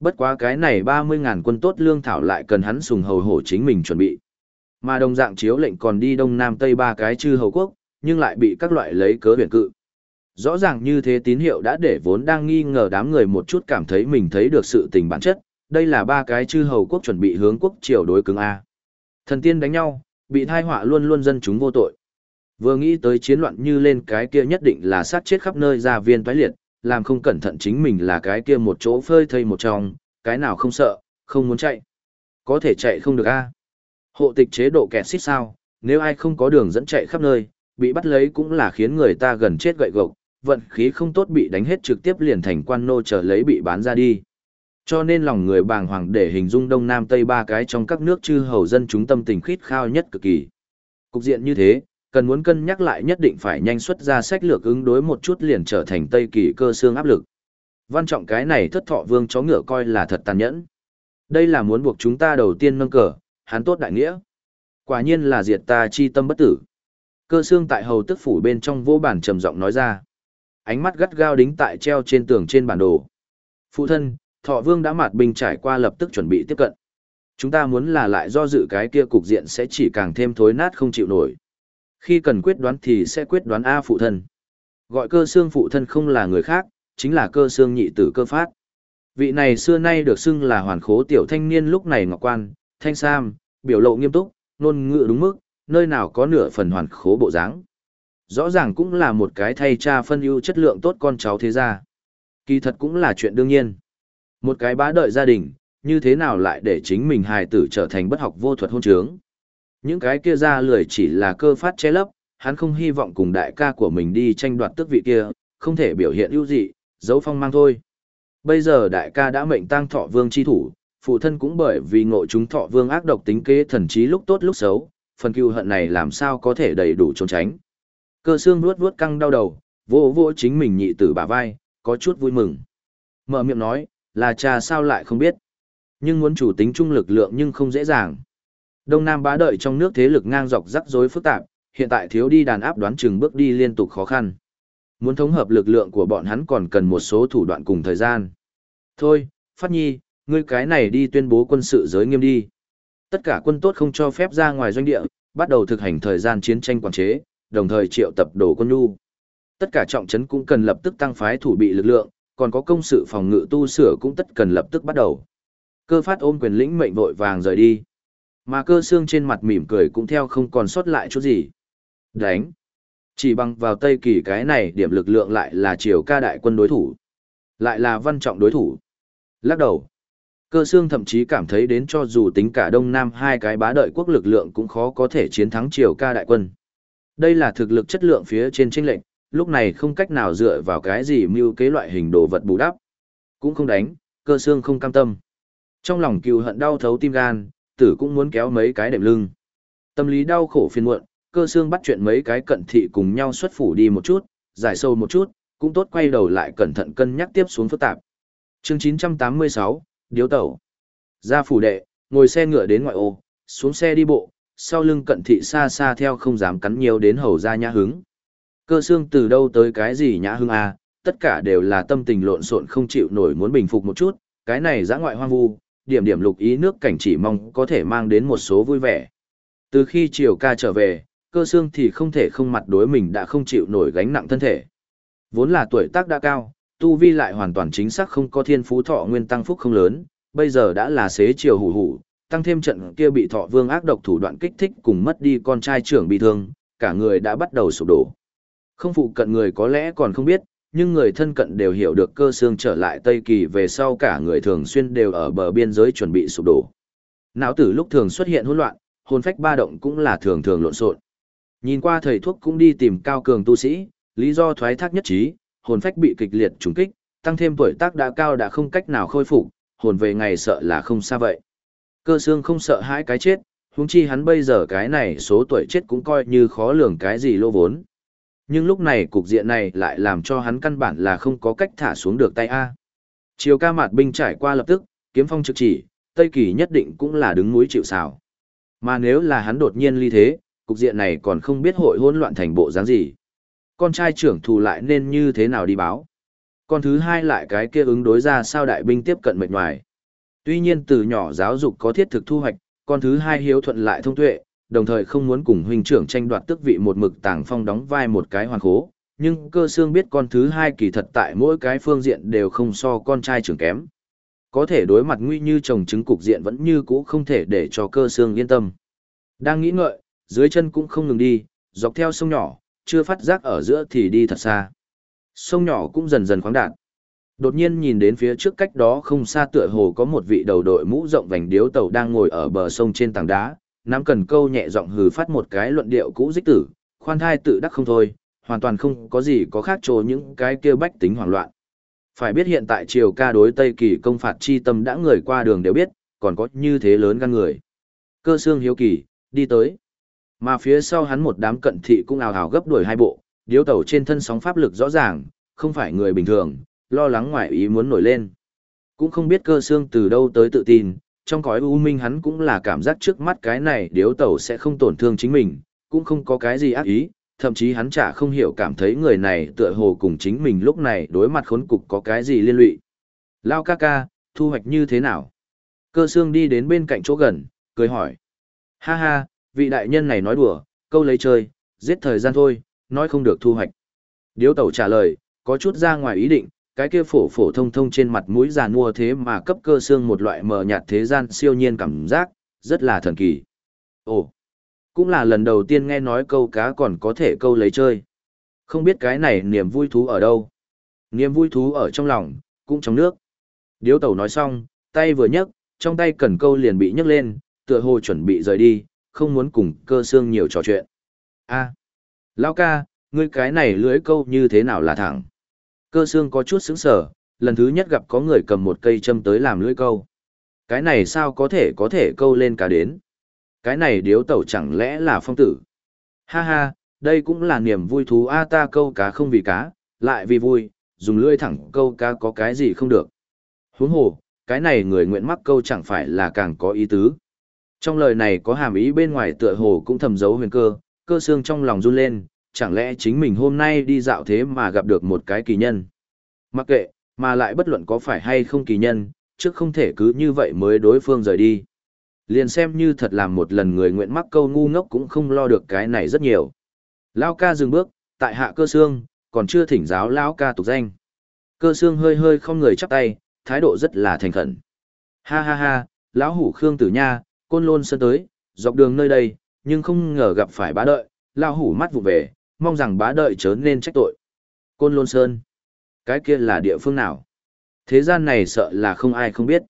Bất quá cái này 30.000 quân tốt lương thảo lại cần hắn sùng hầu hổ chính mình chuẩn bị. Mà đồng dạng chiếu lệnh còn đi đông nam tây ba cái chư hầu quốc, nhưng lại bị các loại lấy cớ huyền cự. Rõ ràng như thế tín hiệu đã để vốn đang nghi ngờ đám người một chút cảm thấy mình thấy được sự tình bản chất, đây là ba cái chư hầu quốc chuẩn bị hướng quốc triều đối cứng A. Thần tiên đánh nhau, bị thai họa luôn luôn dân chúng vô tội. Vừa nghĩ tới chiến loạn như lên cái kia nhất định là sát chết khắp nơi ra viên toái liệt, làm không cẩn thận chính mình là cái kia một chỗ phơi thây một trong, cái nào không sợ, không muốn chạy. Có thể chạy không được a Hộ tịch chế độ kẹt xít sao, nếu ai không có đường dẫn chạy khắp nơi, bị bắt lấy cũng là khiến người ta gần chết gậy gộc, vận khí không tốt bị đánh hết trực tiếp liền thành quan nô chờ lấy bị bán ra đi. Cho nên lòng người bàng hoàng để hình dung Đông Nam Tây ba cái trong các nước chư hầu dân chúng tâm tình khít khao nhất cực kỳ. Cục diện như thế, cần muốn cân nhắc lại nhất định phải nhanh xuất ra sách lược ứng đối một chút liền trở thành Tây kỳ cơ xương áp lực. Văn trọng cái này thất thọ vương chó ngựa coi là thật tàn nhẫn. Đây là muốn buộc chúng ta đầu tiên nâng cờ, hắn tốt đại nghĩa. Quả nhiên là diệt ta chi tâm bất tử. Cơ xương tại hầu tức phủ bên trong vô bản trầm giọng nói ra. Ánh mắt gắt gao đính tại treo trên tường trên bản đồ. Phụ thân, thọ vương đã mạt binh trải qua lập tức chuẩn bị tiếp cận. Chúng ta muốn là lại do dự cái kia cục diện sẽ chỉ càng thêm thối nát không chịu nổi. Khi cần quyết đoán thì sẽ quyết đoán A phụ thân. Gọi cơ xương phụ thân không là người khác, chính là cơ xương nhị tử cơ phát. Vị này xưa nay được xưng là hoàn khố tiểu thanh niên lúc này ngọc quan, thanh sam, biểu lộ nghiêm túc, ngôn ngữ đúng mức, nơi nào có nửa phần hoàn khố bộ dáng. Rõ ràng cũng là một cái thay cha phân ưu chất lượng tốt con cháu thế gia. Kỳ thật cũng là chuyện đương nhiên. Một cái bá đợi gia đình, như thế nào lại để chính mình hài tử trở thành bất học vô thuật hôn trướng. Những cái kia ra lười chỉ là cơ phát che lấp, hắn không hy vọng cùng đại ca của mình đi tranh đoạt tước vị kia, không thể biểu hiện ưu dị, dấu phong mang thôi. Bây giờ đại ca đã mệnh tăng thọ vương chi thủ, phụ thân cũng bởi vì ngộ chúng thọ vương ác độc tính kế thần trí lúc tốt lúc xấu, phần cưu hận này làm sao có thể đầy đủ trốn tránh. Cơ xương vuốt vuốt căng đau đầu, vô vô chính mình nhị tử bả vai, có chút vui mừng. Mở miệng nói, là cha sao lại không biết. Nhưng muốn chủ tính trung lực lượng nhưng không dễ dàng. Đông Nam bá đợi trong nước thế lực ngang dọc rắc rối phức tạp, hiện tại thiếu đi đàn áp đoán chừng bước đi liên tục khó khăn. Muốn thống hợp lực lượng của bọn hắn còn cần một số thủ đoạn cùng thời gian. Thôi, Phát Nhi, ngươi cái này đi tuyên bố quân sự giới nghiêm đi. Tất cả quân tốt không cho phép ra ngoài doanh địa, bắt đầu thực hành thời gian chiến tranh quản chế, đồng thời triệu tập đổ quân nhu. Tất cả trọng trấn cũng cần lập tức tăng phái thủ bị lực lượng, còn có công sự phòng ngự tu sửa cũng tất cần lập tức bắt đầu. Cơ phát ôm quyền lĩnh mệnh vội vàng rời đi. Mà cơ xương trên mặt mỉm cười cũng theo không còn sót lại chút gì. Đánh. Chỉ bằng vào Tây Kỳ cái này điểm lực lượng lại là triều ca đại quân đối thủ. Lại là văn trọng đối thủ. Lắc đầu. Cơ xương thậm chí cảm thấy đến cho dù tính cả Đông Nam hai cái bá đợi quốc lực lượng cũng khó có thể chiến thắng triều ca đại quân. Đây là thực lực chất lượng phía trên tranh lệnh, lúc này không cách nào dựa vào cái gì mưu kế loại hình đồ vật bù đắp. Cũng không đánh, cơ xương không cam tâm. Trong lòng cừu hận đau thấu tim gan, tử cũng muốn kéo mấy cái đệm lưng. Tâm lý đau khổ phiền muộn, cơ xương bắt chuyện mấy cái cận thị cùng nhau xuất phủ đi một chút, giải sâu một chút, cũng tốt quay đầu lại cẩn thận cân nhắc tiếp xuống phức tạp. Chương 986, Điếu Tẩu. Ra phủ đệ, ngồi xe ngựa đến ngoại ô, xuống xe đi bộ, sau lưng cận thị xa xa theo không dám cắn nhiều đến hầu ra nhã hứng. Cơ xương từ đâu tới cái gì nhã hứng à, tất cả đều là tâm tình lộn xộn không chịu nổi muốn bình phục một chút, cái này giã ngoại hoang vu, điểm điểm lục ý nước cảnh chỉ mong có thể mang đến một số vui vẻ. Từ khi chiều ca trở về, cơ xương thì không thể không mặt đối mình đã không chịu nổi gánh nặng thân thể. Vốn là tuổi tác đã cao, tu vi lại hoàn toàn chính xác không có thiên phú thọ nguyên tăng phúc không lớn, bây giờ đã là xế chiều hủ hủ, tăng thêm trận kia bị thọ vương ác độc thủ đoạn kích thích cùng mất đi con trai trưởng bị thương, cả người đã bắt đầu sụp đổ. Không phụ cận người có lẽ còn không biết, nhưng người thân cận đều hiểu được cơ xương trở lại Tây Kỳ về sau cả người thường xuyên đều ở bờ biên giới chuẩn bị sụp đổ. Não tử lúc thường xuất hiện hỗn loạn, hồn phách ba động cũng là thường thường lộn xộn. Nhìn qua thầy thuốc cũng đi tìm cao cường tu sĩ, lý do thoái thác nhất trí, hồn phách bị kịch liệt trùng kích, tăng thêm tuổi tác đã cao đã không cách nào khôi phục, hồn về ngày sợ là không xa vậy. Cơ xương không sợ hãi cái chết, huống chi hắn bây giờ cái này số tuổi chết cũng coi như khó lường cái gì lô vốn. Nhưng lúc này cục diện này lại làm cho hắn căn bản là không có cách thả xuống được tay A. Chiều ca mạt binh trải qua lập tức, kiếm phong trực chỉ, Tây Kỳ nhất định cũng là đứng núi chịu xào. Mà nếu là hắn đột nhiên ly thế, cục diện này còn không biết hội hỗn loạn thành bộ dáng gì. Con trai trưởng thù lại nên như thế nào đi báo. Con thứ hai lại cái kia ứng đối ra sao đại binh tiếp cận mệt ngoài. Tuy nhiên từ nhỏ giáo dục có thiết thực thu hoạch, con thứ hai hiếu thuận lại thông tuệ, đồng thời không muốn cùng huynh trưởng tranh đoạt tước vị một mực tàng phong đóng vai một cái hoàn khố, nhưng cơ xương biết con thứ hai kỳ thật tại mỗi cái phương diện đều không so con trai trưởng kém. Có thể đối mặt nguy như chồng chứng cục diện vẫn như cũ không thể để cho cơ xương yên tâm. Đang nghĩ ngợi, dưới chân cũng không ngừng đi, dọc theo sông nhỏ, chưa phát giác ở giữa thì đi thật xa. Sông nhỏ cũng dần dần khoáng đạt. Đột nhiên nhìn đến phía trước cách đó không xa tựa hồ có một vị đầu đội mũ rộng vành điếu tàu đang ngồi ở bờ sông trên tảng đá, nắm cần câu nhẹ giọng hừ phát một cái luận điệu cũ dích tử, khoan thai tự đắc không thôi, hoàn toàn không có gì có khác chỗ những cái kia bách tính hoảng loạn. Phải biết hiện tại triều ca đối Tây Kỳ công phạt chi tâm đã người qua đường đều biết, còn có như thế lớn gan người. Cơ xương hiếu kỳ, đi tới. Mà phía sau hắn một đám cận thị cũng ào ào gấp đuổi hai bộ, điếu tẩu trên thân sóng pháp lực rõ ràng, không phải người bình thường, lo lắng ngoại ý muốn nổi lên. Cũng không biết cơ xương từ đâu tới tự tin, trong cõi u minh hắn cũng là cảm giác trước mắt cái này điếu tẩu sẽ không tổn thương chính mình, cũng không có cái gì ác ý, thậm chí hắn chả không hiểu cảm thấy người này tựa hồ cùng chính mình lúc này đối mặt khốn cục có cái gì liên lụy. Lao ca ca, thu hoạch như thế nào? Cơ xương đi đến bên cạnh chỗ gần, cười hỏi. Ha ha, vị đại nhân này nói đùa, câu lấy chơi, giết thời gian thôi, nói không được thu hoạch. Điếu tẩu trả lời, có chút ra ngoài ý định, cái kia phổ phổ thông thông trên mặt mũi giàn mua thế mà cấp cơ xương một loại mờ nhạt thế gian siêu nhiên cảm giác, rất là thần kỳ. Ồ, cũng là lần đầu tiên nghe nói câu cá còn có thể câu lấy chơi. Không biết cái này niềm vui thú ở đâu. Niềm vui thú ở trong lòng, cũng trong nước. Điếu tẩu nói xong, tay vừa nhấc, trong tay cần câu liền bị nhấc lên, tựa hồ chuẩn bị rời đi, không muốn cùng cơ xương nhiều trò chuyện. a à, Lao ca, ngươi cái này lưới câu như thế nào là thẳng? Cơ xương có chút sững sở, lần thứ nhất gặp có người cầm một cây châm tới làm lưới câu. Cái này sao có thể có thể câu lên cá đến? Cái này điếu tẩu chẳng lẽ là phong tử? Ha ha, đây cũng là niềm vui thú a ta câu cá không vì cá, lại vì vui, dùng lưỡi thẳng câu cá có cái gì không được. Huống hồ, cái này người nguyện mắc câu chẳng phải là càng có ý tứ. Trong lời này có hàm ý bên ngoài tựa hồ cũng thầm giấu huyền cơ, cơ xương trong lòng run lên, chẳng lẽ chính mình hôm nay đi dạo thế mà gặp được một cái kỳ nhân. Mặc kệ, mà lại bất luận có phải hay không kỳ nhân, trước không thể cứ như vậy mới đối phương rời đi. Liền xem như thật làm một lần người nguyện mắc câu ngu ngốc cũng không lo được cái này rất nhiều. Lao ca dừng bước, tại hạ cơ xương, còn chưa thỉnh giáo lão ca tục danh. Cơ xương hơi hơi không người chắp tay, thái độ rất là thành khẩn. Ha ha ha, lão hủ Khương Tử Nha, côn lôn sơn tới, dọc đường nơi đây, nhưng không ngờ gặp phải bá đợi, lao hủ mắt vụ về, mong rằng bá đợi chớ nên trách tội. Côn lôn sơn, cái kia là địa phương nào? Thế gian này sợ là không ai không biết.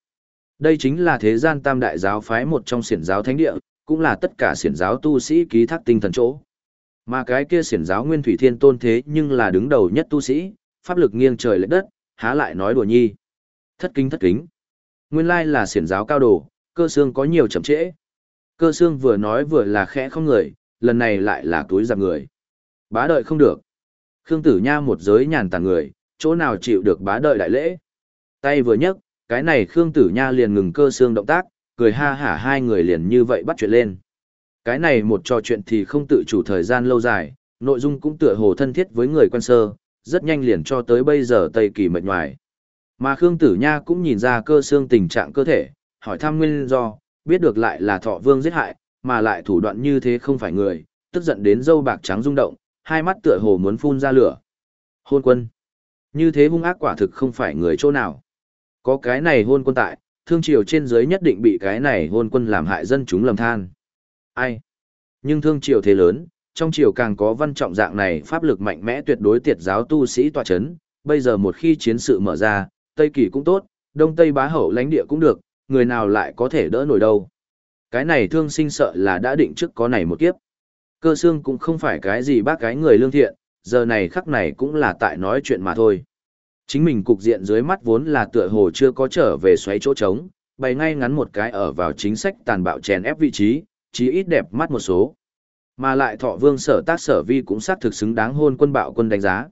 Đây chính là thế gian tam đại giáo phái một trong xiển giáo thánh địa, cũng là tất cả xiển giáo tu sĩ ký thác tinh thần chỗ. Mà cái kia xiển giáo nguyên thủy thiên tôn thế nhưng là đứng đầu nhất tu sĩ, pháp lực nghiêng trời lệch đất, há lại nói đùa nhi. Thất kính thất kính. Nguyên lai là xiển giáo cao đồ, cơ xương có nhiều chậm trễ. Cơ xương vừa nói vừa là khẽ không người, lần này lại là túi giặc người. Bá đợi không được. Khương tử nha một giới nhàn tàn người, chỗ nào chịu được bá đợi đại lễ. Tay vừa nhấc, cái này Khương tử nha liền ngừng cơ xương động tác, cười ha hả hai người liền như vậy bắt chuyện lên. Cái này một trò chuyện thì không tự chủ thời gian lâu dài, nội dung cũng tựa hồ thân thiết với người quen sơ, rất nhanh liền cho tới bây giờ Tây Kỳ mệt ngoài. Mà Khương Tử Nha cũng nhìn ra cơ xương tình trạng cơ thể, hỏi thăm nguyên do, biết được lại là thọ vương giết hại, mà lại thủ đoạn như thế không phải người, tức giận đến dâu bạc trắng rung động, hai mắt tựa hồ muốn phun ra lửa. Hôn quân. Như thế hung ác quả thực không phải người chỗ nào. Có cái này hôn quân tại, thương triều trên dưới nhất định bị cái này hôn quân làm hại dân chúng lầm than. Ai? Nhưng thương triều thế lớn, trong triều càng có văn trọng dạng này pháp lực mạnh mẽ tuyệt đối tiệt giáo tu sĩ tòa chấn, bây giờ một khi chiến sự mở ra, Tây Kỳ cũng tốt, Đông Tây bá hậu lãnh địa cũng được, người nào lại có thể đỡ nổi đâu. Cái này thương sinh sợ là đã định trước có này một kiếp. Cơ xương cũng không phải cái gì bác cái người lương thiện, giờ này khắc này cũng là tại nói chuyện mà thôi. Chính mình cục diện dưới mắt vốn là tựa hồ chưa có trở về xoáy chỗ trống, bày ngay ngắn một cái ở vào chính sách tàn bạo chèn ép vị trí, chí ít đẹp mắt một số. Mà lại thọ vương sở tác sở vi cũng xác thực xứng đáng hôn quân bạo quân đánh giá.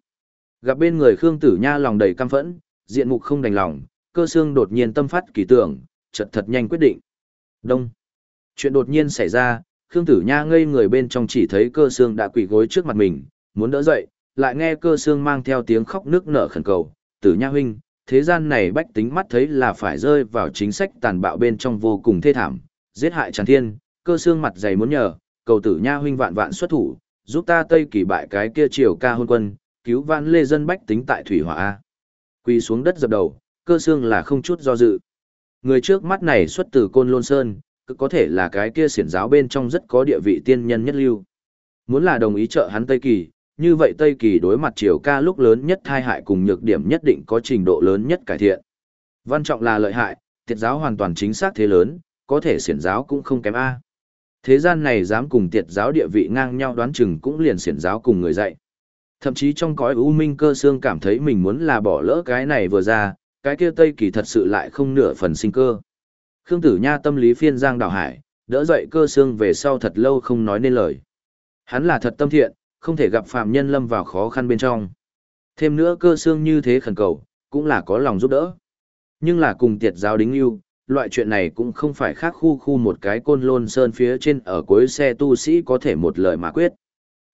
Gặp bên người Khương Tử Nha lòng đầy căm phẫn, diện mục không đành lòng, cơ xương đột nhiên tâm phát kỳ tưởng, chợt thật nhanh quyết định. Đông. Chuyện đột nhiên xảy ra, Khương Tử Nha ngây người bên trong chỉ thấy cơ xương đã quỳ gối trước mặt mình, muốn đỡ dậy, lại nghe cơ xương mang theo tiếng khóc nước nở khẩn cầu, "Tử Nha huynh, thế gian này bách tính mắt thấy là phải rơi vào chính sách tàn bạo bên trong vô cùng thê thảm, giết hại tràn thiên." Cơ xương mặt dày muốn nhờ, cầu Tử Nha huynh vạn vạn xuất thủ, giúp ta Tây Kỳ bại cái kia triều ca hôn quân, cứu vãn lê dân bách tính tại thủy hỏa a. Quỳ xuống đất dập đầu, cơ xương là không chút do dự. Người trước mắt này xuất từ Côn Lôn Sơn, cứ có thể là cái kia xiển giáo bên trong rất có địa vị tiên nhân nhất lưu. Muốn là đồng ý trợ hắn Tây Kỳ, như vậy Tây Kỳ đối mặt triều ca lúc lớn nhất thai hại cùng nhược điểm nhất định có trình độ lớn nhất cải thiện. Văn trọng là lợi hại, tiệt giáo hoàn toàn chính xác thế lớn, có thể xiển giáo cũng không kém A. Thế gian này dám cùng tiệt giáo địa vị ngang nhau đoán chừng cũng liền xiển giáo cùng người dạy. Thậm chí trong cõi u minh cơ xương cảm thấy mình muốn là bỏ lỡ cái này vừa ra, cái kia Tây Kỳ thật sự lại không nửa phần sinh cơ. Khương Tử Nha tâm lý phiên giang đảo hải, đỡ dậy cơ xương về sau thật lâu không nói nên lời. Hắn là thật tâm thiện, không thể gặp phạm nhân lâm vào khó khăn bên trong. Thêm nữa cơ xương như thế khẩn cầu, cũng là có lòng giúp đỡ. Nhưng là cùng tiệt giáo đính yêu, loại chuyện này cũng không phải khác khu khu một cái côn lôn sơn phía trên ở cuối xe tu sĩ có thể một lời mà quyết.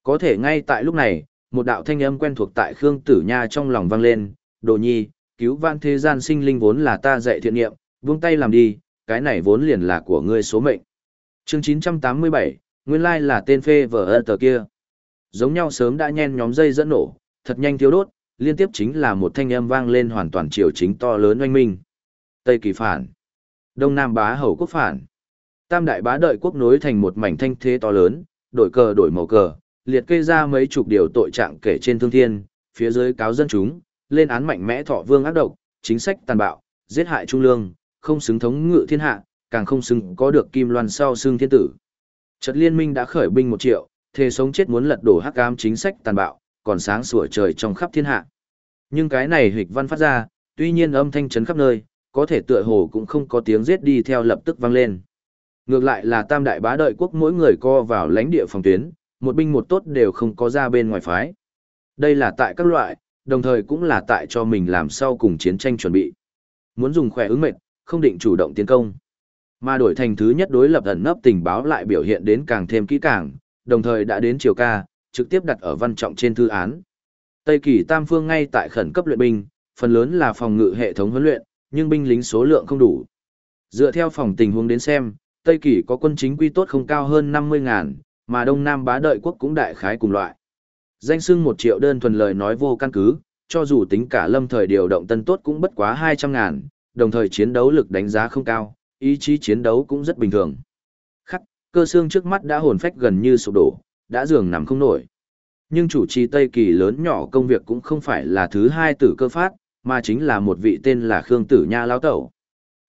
Có thể ngay tại lúc này, một đạo thanh âm quen thuộc tại Khương Tử Nha trong lòng vang lên, đồ nhi, cứu vãn thế gian sinh linh vốn là ta dạy thiện niệm, buông tay làm đi, cái này vốn liền là của ngươi số mệnh. Chương 987, nguyên lai là tên phê vở ơ tờ kia. Giống nhau sớm đã nhen nhóm dây dẫn nổ, thật nhanh thiếu đốt, liên tiếp chính là một thanh âm vang lên hoàn toàn chiều chính to lớn oanh minh. Tây kỳ phản. Đông Nam bá hầu quốc phản. Tam đại bá đợi quốc nối thành một mảnh thanh thế to lớn, đổi cờ đổi màu cờ, liệt kê ra mấy chục điều tội trạng kể trên thương thiên, phía dưới cáo dân chúng, lên án mạnh mẽ thọ vương ác độc, chính sách tàn bạo, giết hại trung lương, không xứng thống ngự thiên hạ, càng không xứng có được kim loan sau xương thiên tử. Trật liên minh đã khởi binh một triệu, thề sống chết muốn lật đổ hắc ám chính sách tàn bạo, còn sáng sủa trời trong khắp thiên hạ. Nhưng cái này hịch văn phát ra, tuy nhiên âm thanh chấn khắp nơi, có thể tựa hồ cũng không có tiếng giết đi theo lập tức vang lên. Ngược lại là tam đại bá đợi quốc mỗi người co vào lãnh địa phòng tuyến, một binh một tốt đều không có ra bên ngoài phái. Đây là tại các loại, đồng thời cũng là tại cho mình làm sau cùng chiến tranh chuẩn bị. Muốn dùng khỏe ứng mệt, không định chủ động tiến công. Mà đổi thành thứ nhất đối lập ẩn nấp tình báo lại biểu hiện đến càng thêm kỹ càng, đồng thời đã đến chiều ca, trực tiếp đặt ở văn trọng trên thư án. Tây Kỳ Tam Phương ngay tại khẩn cấp luyện binh, phần lớn là phòng ngự hệ thống huấn luyện, nhưng binh lính số lượng không đủ. Dựa theo phòng tình huống đến xem, Tây Kỳ có quân chính quy tốt không cao hơn 50.000, mà Đông Nam bá đợi quốc cũng đại khái cùng loại. Danh sưng một triệu đơn thuần lời nói vô căn cứ, cho dù tính cả lâm thời điều động tân tốt cũng bất quá hai trăm ngàn, đồng thời chiến đấu lực đánh giá không cao, ý chí chiến đấu cũng rất bình thường. Khắc, cơ xương trước mắt đã hồn phách gần như sụp đổ, đã giường nằm không nổi. Nhưng chủ trì Tây Kỳ lớn nhỏ công việc cũng không phải là thứ hai tử cơ phát, mà chính là một vị tên là Khương Tử Nha Lão Tẩu.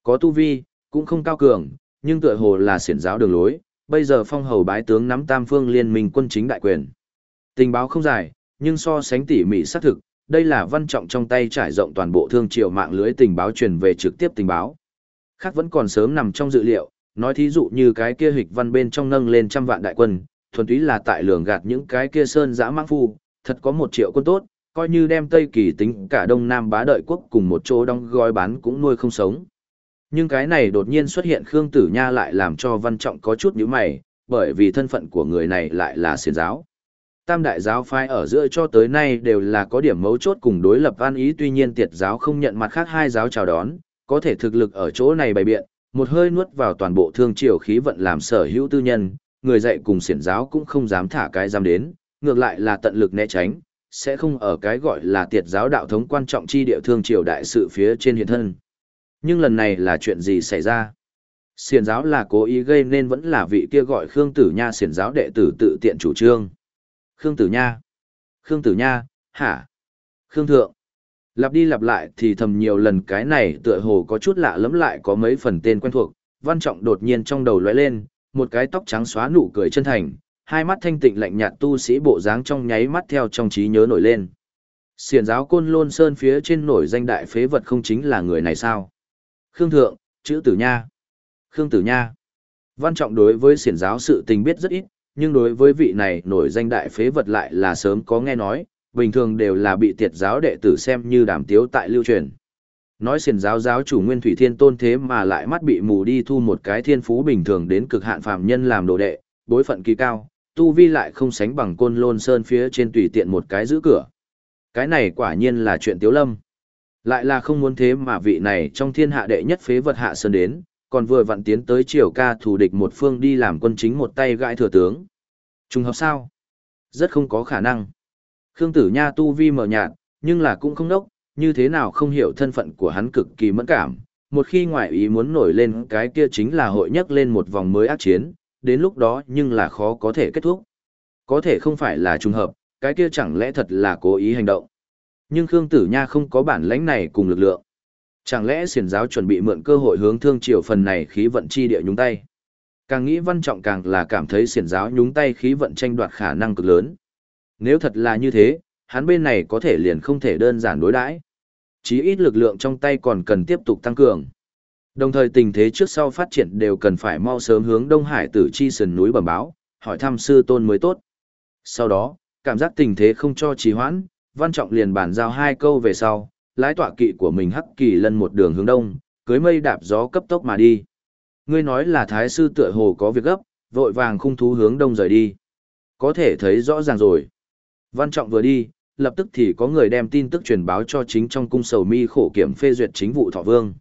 Có tu vi, cũng không cao cường, nhưng tựa hồ là siển giáo đường lối, bây giờ phong hầu bái tướng nắm tam phương liên minh quân chính đại quyền. Tình báo không dài, nhưng so sánh tỉ mỉ xác thực, đây là văn trọng trong tay trải rộng toàn bộ thương triều mạng lưới tình báo truyền về trực tiếp tình báo. Khác vẫn còn sớm nằm trong dự liệu, nói thí dụ như cái kia hịch văn bên trong nâng lên trăm vạn đại quân, thuần túy là tại lường gạt những cái kia sơn dã mang phu, thật có một triệu quân tốt, coi như đem Tây Kỳ tính cả Đông Nam bá đợi quốc cùng một chỗ đóng gói bán cũng nuôi không sống. Nhưng cái này đột nhiên xuất hiện Khương Tử Nha lại làm cho Văn Trọng có chút nhíu mày, bởi vì thân phận của người này lại là xiển giáo. Tam đại giáo phái ở giữa cho tới nay đều là có điểm mấu chốt cùng đối lập an ý tuy nhiên tiệt giáo không nhận mặt khác hai giáo chào đón, có thể thực lực ở chỗ này bày biện, một hơi nuốt vào toàn bộ thương triều khí vận làm sở hữu tư nhân, người dạy cùng xiển giáo cũng không dám thả cái giam đến, ngược lại là tận lực né tránh, sẽ không ở cái gọi là tiệt giáo đạo thống quan trọng chi địa thương triều đại sự phía trên hiện thân. Nhưng lần này là chuyện gì xảy ra? Xiển giáo là cố ý gây nên vẫn là vị kia gọi Khương Tử Nha xiển giáo đệ tử tự tiện chủ trương. Khương Tử Nha. Khương Tử Nha, hả? Khương Thượng. Lặp đi lặp lại thì thầm nhiều lần cái này tựa hồ có chút lạ lẫm lại có mấy phần tên quen thuộc. Văn Trọng đột nhiên trong đầu lóe lên, một cái tóc trắng xóa nụ cười chân thành, hai mắt thanh tịnh lạnh nhạt tu sĩ bộ dáng trong nháy mắt theo trong trí nhớ nổi lên. Xiển giáo côn lôn sơn phía trên nổi danh đại phế vật không chính là người này sao? Khương Thượng, chữ tử nha. Khương Tử Nha. Văn trọng đối với xiển giáo sự tình biết rất ít, nhưng đối với vị này nổi danh đại phế vật lại là sớm có nghe nói, bình thường đều là bị tiệt giáo đệ tử xem như đàm tiếu tại lưu truyền. Nói xiền giáo giáo chủ Nguyên Thủy Thiên tôn thế mà lại mắt bị mù đi thu một cái thiên phú bình thường đến cực hạn phàm nhân làm đồ đệ, bối phận kỳ cao, tu vi lại không sánh bằng côn lôn sơn phía trên tùy tiện một cái giữ cửa. Cái này quả nhiên là chuyện tiếu lâm. Lại là không muốn thế mà vị này trong thiên hạ đệ nhất phế vật hạ sơn đến, còn vừa vặn tiến tới triều ca thủ địch một phương đi làm quân chính một tay gãi thừa tướng. Trùng hợp sao? Rất không có khả năng. Khương Tử Nha tu vi mờ nhạt, nhưng là cũng không đốc, như thế nào không hiểu thân phận của hắn cực kỳ mẫn cảm. Một khi ngoại ý muốn nổi lên cái kia chính là hội nhắc lên một vòng mới ác chiến, đến lúc đó nhưng là khó có thể kết thúc. Có thể không phải là trùng hợp, cái kia chẳng lẽ thật là cố ý hành động. Nhưng Khương Tử Nha không có bản lãnh này cùng lực lượng. Chẳng lẽ xiển giáo chuẩn bị mượn cơ hội hướng thương triều phần này khí vận chi địa nhúng tay? Càng nghĩ văn trọng càng là cảm thấy xiển giáo nhúng tay khí vận tranh đoạt khả năng cực lớn. Nếu thật là như thế, hắn bên này có thể liền không thể đơn giản đối đãi. Chí ít lực lượng trong tay còn cần tiếp tục tăng cường. Đồng thời tình thế trước sau phát triển đều cần phải mau sớm hướng Đông Hải tử chi sườn núi bẩm báo, hỏi thăm sư tôn mới tốt. Sau đó, cảm giác tình thế không cho trì hoãn, Văn Trọng liền bàn giao hai câu về sau, lái tọa kỵ của mình hắc kỳ lân một đường hướng đông, cưới mây đạp gió cấp tốc mà đi. Ngươi nói là thái sư tựa hồ có việc gấp, vội vàng khung thú hướng đông rời đi. Có thể thấy rõ ràng rồi. Văn Trọng vừa đi, lập tức thì có người đem tin tức truyền báo cho chính trong cung sầu mi khổ kiểm phê duyệt chính vụ thọ vương.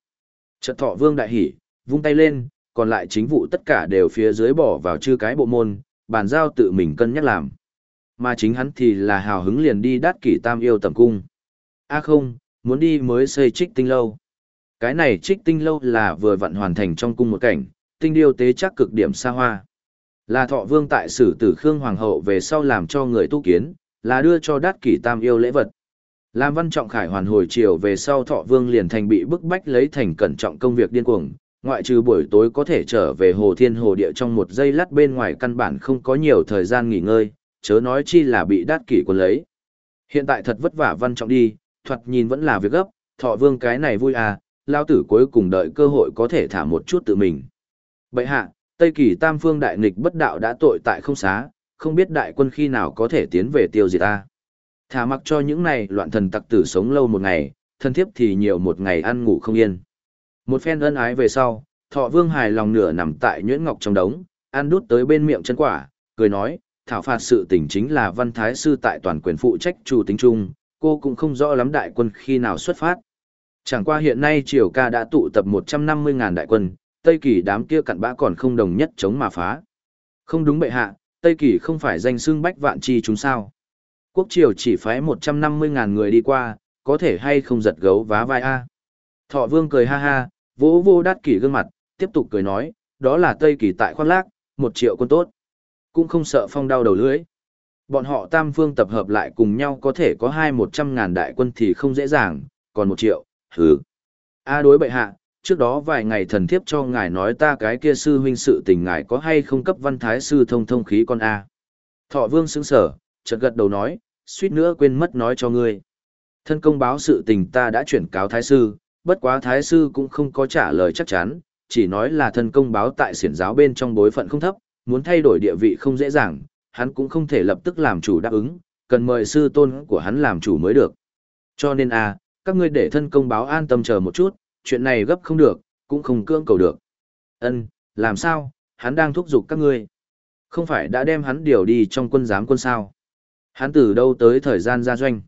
Trận thọ vương đại hỉ, vung tay lên, còn lại chính vụ tất cả đều phía dưới bỏ vào chư cái bộ môn, bàn giao tự mình cân nhắc làm. Mà chính hắn thì là hào hứng liền đi đát kỷ tam yêu tầm cung. a không, muốn đi mới xây trích tinh lâu. Cái này trích tinh lâu là vừa vặn hoàn thành trong cung một cảnh, tinh điêu tế chắc cực điểm xa hoa. Là thọ vương tại sử tử Khương Hoàng hậu về sau làm cho người tu kiến, là đưa cho đát kỷ tam yêu lễ vật. Làm văn trọng khải hoàn hồi chiều về sau thọ vương liền thành bị bức bách lấy thành cẩn trọng công việc điên cuồng, ngoại trừ buổi tối có thể trở về hồ thiên hồ địa trong một giây lát bên ngoài căn bản không có nhiều thời gian nghỉ ngơi, chớ nói chi là bị đát kỷ quân lấy. Hiện tại thật vất vả văn trọng đi, thoạt nhìn vẫn là việc gấp, thọ vương cái này vui à, lao tử cuối cùng đợi cơ hội có thể thả một chút tự mình. Bậy hạ, Tây Kỳ Tam Phương đại nghịch bất đạo đã tội tại không xá, không biết đại quân khi nào có thể tiến về tiêu diệt ta. Thả mặc cho những này loạn thần tặc tử sống lâu một ngày, thân thiếp thì nhiều một ngày ăn ngủ không yên. Một phen ân ái về sau, thọ vương hài lòng nửa nằm tại nhuyễn ngọc trong đống, ăn đút tới bên miệng chân quả, cười nói, thảo phạt sự tình chính là văn thái sư tại toàn quyền phụ trách chủ tính chung, cô cũng không rõ lắm đại quân khi nào xuất phát. Chẳng qua hiện nay triều ca đã tụ tập 150.000 đại quân, Tây Kỳ đám kia cặn bã còn không đồng nhất chống mà phá. Không đúng bệ hạ, Tây Kỳ không phải danh xương bách vạn chi chúng sao. Quốc triều chỉ phái 150.000 người đi qua, có thể hay không giật gấu vá vai a Thọ vương cười ha ha, vỗ vô đát kỷ gương mặt, tiếp tục cười nói, đó là Tây Kỳ tại khoác lác, một triệu quân tốt. Cũng không sợ phong đau đầu lưới. Bọn họ tam phương tập hợp lại cùng nhau có thể có hai một trăm ngàn đại quân thì không dễ dàng, còn một triệu, hứ. A đối bệ hạ, trước đó vài ngày thần thiếp cho ngài nói ta cái kia sư huynh sự tình ngài có hay không cấp văn thái sư thông thông khí con A. Thọ vương sững sở, chợt gật đầu nói, suýt nữa quên mất nói cho ngươi. Thân công báo sự tình ta đã chuyển cáo thái sư, bất quá thái sư cũng không có trả lời chắc chắn, chỉ nói là thân công báo tại siển giáo bên trong bối phận không thấp, muốn thay đổi địa vị không dễ dàng, hắn cũng không thể lập tức làm chủ đáp ứng, cần mời sư tôn của hắn làm chủ mới được. Cho nên a, các ngươi để thân công báo an tâm chờ một chút, chuyện này gấp không được, cũng không cưỡng cầu được. Ân, làm sao, hắn đang thúc giục các ngươi. Không phải đã đem hắn điều đi trong quân giám quân sao. Hắn từ đâu tới thời gian ra doanh.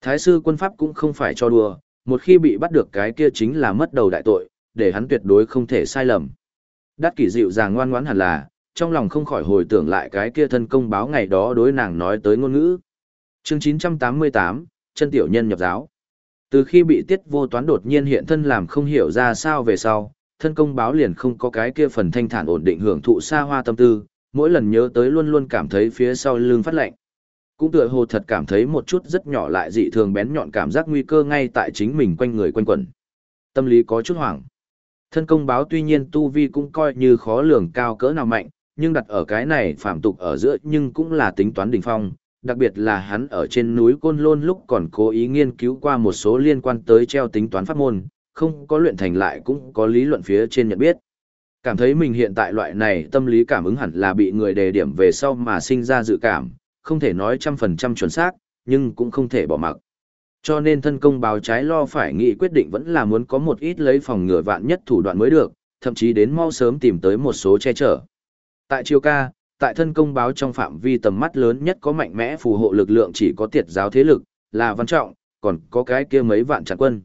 Thái sư quân pháp cũng không phải cho đùa, một khi bị bắt được cái kia chính là mất đầu đại tội, để hắn tuyệt đối không thể sai lầm. Đắc kỷ dịu dàng ngoan ngoãn hẳn là, trong lòng không khỏi hồi tưởng lại cái kia thân công báo ngày đó đối nàng nói tới ngôn ngữ. Chương 988, chân tiểu nhân nhập giáo. Từ khi bị tiết vô toán đột nhiên hiện thân làm không hiểu ra sao về sau, thân công báo liền không có cái kia phần thanh thản ổn định hưởng thụ xa hoa tâm tư, mỗi lần nhớ tới luôn luôn cảm thấy phía sau lưng phát lạnh. Cũng tựa hồ thật cảm thấy một chút rất nhỏ lại dị thường bén nhọn cảm giác nguy cơ ngay tại chính mình quanh người quanh quẩn. Tâm lý có chút hoảng. Thân công báo tuy nhiên tu vi cũng coi như khó lường cao cỡ nào mạnh, nhưng đặt ở cái này phạm tục ở giữa nhưng cũng là tính toán đỉnh phong, đặc biệt là hắn ở trên núi Côn Lôn lúc còn cố ý nghiên cứu qua một số liên quan tới treo tính toán pháp môn, không có luyện thành lại cũng có lý luận phía trên nhận biết. Cảm thấy mình hiện tại loại này tâm lý cảm ứng hẳn là bị người đề điểm về sau mà sinh ra dự cảm, không thể nói trăm phần trăm chuẩn xác, nhưng cũng không thể bỏ mặc. Cho nên thân công báo trái lo phải nghĩ quyết định vẫn là muốn có một ít lấy phòng ngừa vạn nhất thủ đoạn mới được, thậm chí đến mau sớm tìm tới một số che chở. Tại triều ca, tại thân công báo trong phạm vi tầm mắt lớn nhất có mạnh mẽ phù hộ lực lượng chỉ có tiệt giáo thế lực, là văn trọng, còn có cái kia mấy vạn trận quân.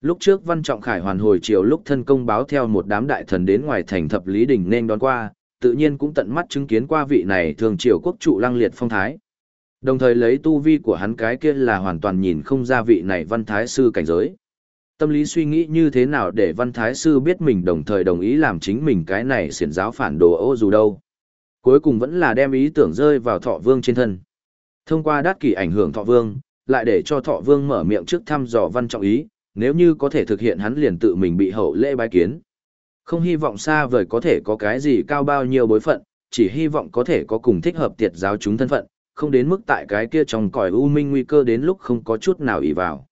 Lúc trước văn trọng khải hoàn hồi chiều lúc thân công báo theo một đám đại thần đến ngoài thành thập lý đỉnh nên đón qua, tự nhiên cũng tận mắt chứng kiến qua vị này thường triều quốc trụ lăng liệt phong thái. Đồng thời lấy tu vi của hắn cái kia là hoàn toàn nhìn không ra vị này văn thái sư cảnh giới. Tâm lý suy nghĩ như thế nào để văn thái sư biết mình đồng thời đồng ý làm chính mình cái này xiển giáo phản đồ ô dù đâu. Cuối cùng vẫn là đem ý tưởng rơi vào thọ vương trên thân. Thông qua đát kỷ ảnh hưởng thọ vương, lại để cho thọ vương mở miệng trước thăm dò văn trọng ý, nếu như có thể thực hiện hắn liền tự mình bị hậu lễ bái kiến. Không hy vọng xa vời có thể có cái gì cao bao nhiêu bối phận, chỉ hy vọng có thể có cùng thích hợp tiệt giáo chúng thân phận, không đến mức tại cái kia trong cõi u minh nguy cơ đến lúc không có chút nào ỷ vào.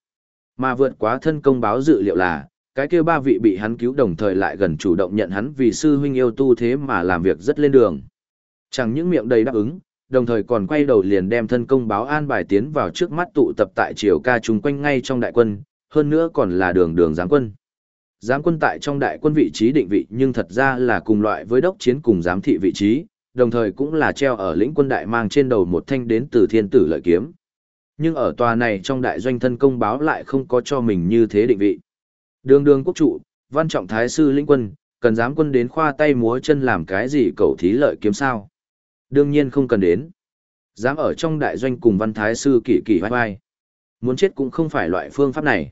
Mà vượt quá thân công báo dự liệu là, cái kia ba vị bị hắn cứu đồng thời lại gần chủ động nhận hắn vì sư huynh yêu tu thế mà làm việc rất lên đường. Chẳng những miệng đầy đáp ứng, đồng thời còn quay đầu liền đem thân công báo an bài tiến vào trước mắt tụ tập tại triều ca chung quanh ngay trong đại quân, hơn nữa còn là đường đường giáng quân. Giám quân tại trong đại quân vị trí định vị nhưng thật ra là cùng loại với đốc chiến cùng giám thị vị trí, đồng thời cũng là treo ở lĩnh quân đại mang trên đầu một thanh đến từ thiên tử lợi kiếm. Nhưng ở tòa này trong đại doanh thân công báo lại không có cho mình như thế định vị. Đường đường quốc trụ, văn trọng thái sư lĩnh quân, cần dám quân đến khoa tay múa chân làm cái gì cầu thí lợi kiếm sao? Đương nhiên không cần đến. Dám ở trong đại doanh cùng văn thái sư kỳ kỳ vai vai. Muốn chết cũng không phải loại phương pháp này.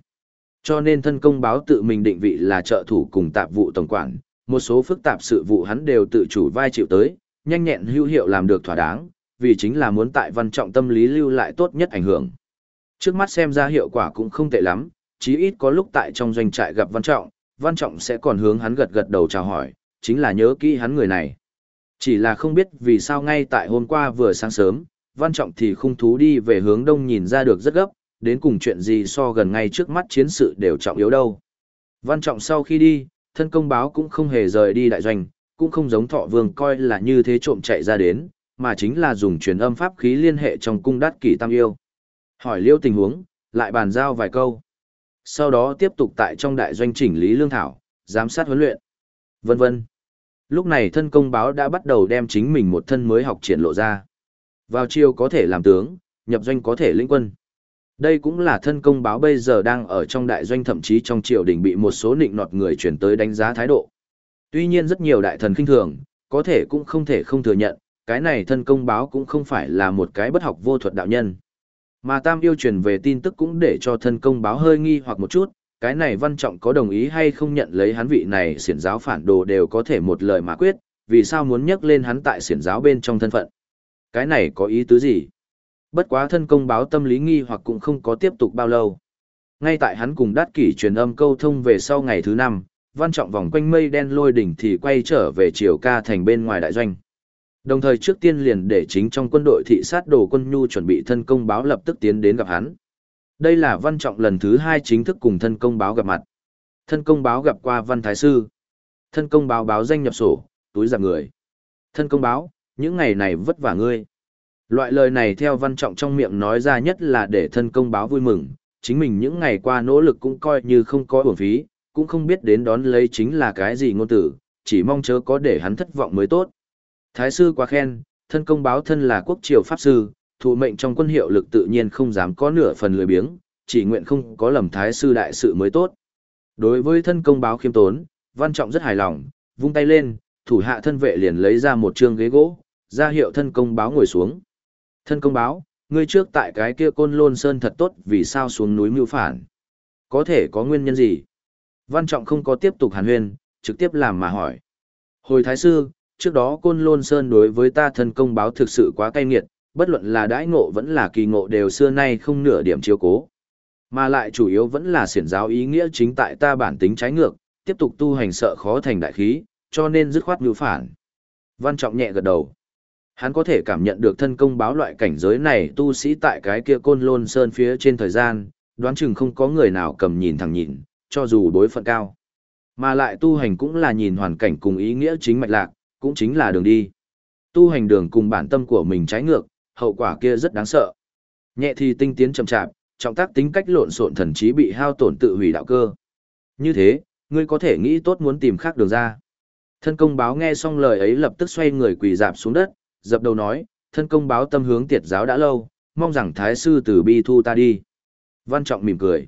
Cho nên thân công báo tự mình định vị là trợ thủ cùng tạp vụ tổng quản, một số phức tạp sự vụ hắn đều tự chủ vai chịu tới, nhanh nhẹn hữu hiệu làm được thỏa đáng, vì chính là muốn tại văn trọng tâm lý lưu lại tốt nhất ảnh hưởng. Trước mắt xem ra hiệu quả cũng không tệ lắm, chí ít có lúc tại trong doanh trại gặp văn trọng, văn trọng sẽ còn hướng hắn gật gật đầu chào hỏi, chính là nhớ kỹ hắn người này. Chỉ là không biết vì sao ngay tại hôm qua vừa sáng sớm, văn trọng thì không thú đi về hướng đông nhìn ra được rất gấp, đến cùng chuyện gì so gần ngay trước mắt chiến sự đều trọng yếu đâu. Văn trọng sau khi đi, thân công báo cũng không hề rời đi đại doanh, cũng không giống thọ vương coi là như thế trộm chạy ra đến, mà chính là dùng truyền âm pháp khí liên hệ trong cung đắt kỷ tam yêu. Hỏi liêu tình huống, lại bàn giao vài câu. Sau đó tiếp tục tại trong đại doanh chỉnh lý lương thảo, giám sát huấn luyện, vân vân. Lúc này thân công báo đã bắt đầu đem chính mình một thân mới học triển lộ ra. Vào chiều có thể làm tướng, nhập doanh có thể lĩnh quân. Đây cũng là thân công báo bây giờ đang ở trong đại doanh thậm chí trong triều đình bị một số nịnh nọt người chuyển tới đánh giá thái độ. Tuy nhiên rất nhiều đại thần kinh thường, có thể cũng không thể không thừa nhận, cái này thân công báo cũng không phải là một cái bất học vô thuật đạo nhân. Mà Tam yêu truyền về tin tức cũng để cho thân công báo hơi nghi hoặc một chút, cái này văn trọng có đồng ý hay không nhận lấy hắn vị này xiển giáo phản đồ đều có thể một lời mà quyết, vì sao muốn nhắc lên hắn tại xiển giáo bên trong thân phận. Cái này có ý tứ gì? Bất quá thân công báo tâm lý nghi hoặc cũng không có tiếp tục bao lâu. Ngay tại hắn cùng đát kỷ truyền âm câu thông về sau ngày thứ năm, văn trọng vòng quanh mây đen lôi đỉnh thì quay trở về triều ca thành bên ngoài đại doanh. Đồng thời trước tiên liền để chính trong quân đội thị sát đồ quân nhu chuẩn bị thân công báo lập tức tiến đến gặp hắn. Đây là văn trọng lần thứ hai chính thức cùng thân công báo gặp mặt. Thân công báo gặp qua văn thái sư. Thân công báo báo danh nhập sổ, túi giảm người. Thân công báo, những ngày này vất vả ngươi. Loại lời này theo văn trọng trong miệng nói ra nhất là để thân công báo vui mừng, chính mình những ngày qua nỗ lực cũng coi như không có uổng phí, cũng không biết đến đón lấy chính là cái gì ngôn tử, chỉ mong chớ có để hắn thất vọng mới tốt. Thái sư quá khen, thân công báo thân là quốc triều pháp sư, thụ mệnh trong quân hiệu lực tự nhiên không dám có nửa phần lười biếng, chỉ nguyện không có lầm thái sư đại sự mới tốt. Đối với thân công báo khiêm tốn, văn trọng rất hài lòng, vung tay lên, thủ hạ thân vệ liền lấy ra một trương ghế gỗ, ra hiệu thân công báo ngồi xuống. Thân công báo, ngươi trước tại cái kia côn lôn sơn thật tốt vì sao xuống núi mưu phản. Có thể có nguyên nhân gì? Văn trọng không có tiếp tục hàn huyên, trực tiếp làm mà hỏi. Hồi thái sư, trước đó côn lôn sơn đối với ta thân công báo thực sự quá cay nghiệt, bất luận là đãi ngộ vẫn là kỳ ngộ đều xưa nay không nửa điểm chiếu cố. Mà lại chủ yếu vẫn là xiển giáo ý nghĩa chính tại ta bản tính trái ngược, tiếp tục tu hành sợ khó thành đại khí, cho nên dứt khoát mưu phản. Văn trọng nhẹ gật đầu. Hắn có thể cảm nhận được thân công báo loại cảnh giới này tu sĩ tại cái kia côn lôn sơn phía trên thời gian, đoán chừng không có người nào cầm nhìn thẳng nhìn, cho dù đối phận cao. Mà lại tu hành cũng là nhìn hoàn cảnh cùng ý nghĩa chính mạch lạc, cũng chính là đường đi. Tu hành đường cùng bản tâm của mình trái ngược, hậu quả kia rất đáng sợ. Nhẹ thì tinh tiến chậm chạp, trọng tác tính cách lộn xộn thần trí bị hao tổn tự hủy đạo cơ. Như thế, ngươi có thể nghĩ tốt muốn tìm khác đường ra. Thân công báo nghe xong lời ấy lập tức xoay người quỳ dạp xuống đất, dập đầu nói, thân công báo tâm hướng tiệt giáo đã lâu, mong rằng thái sư từ bi thu ta đi. Văn trọng mỉm cười.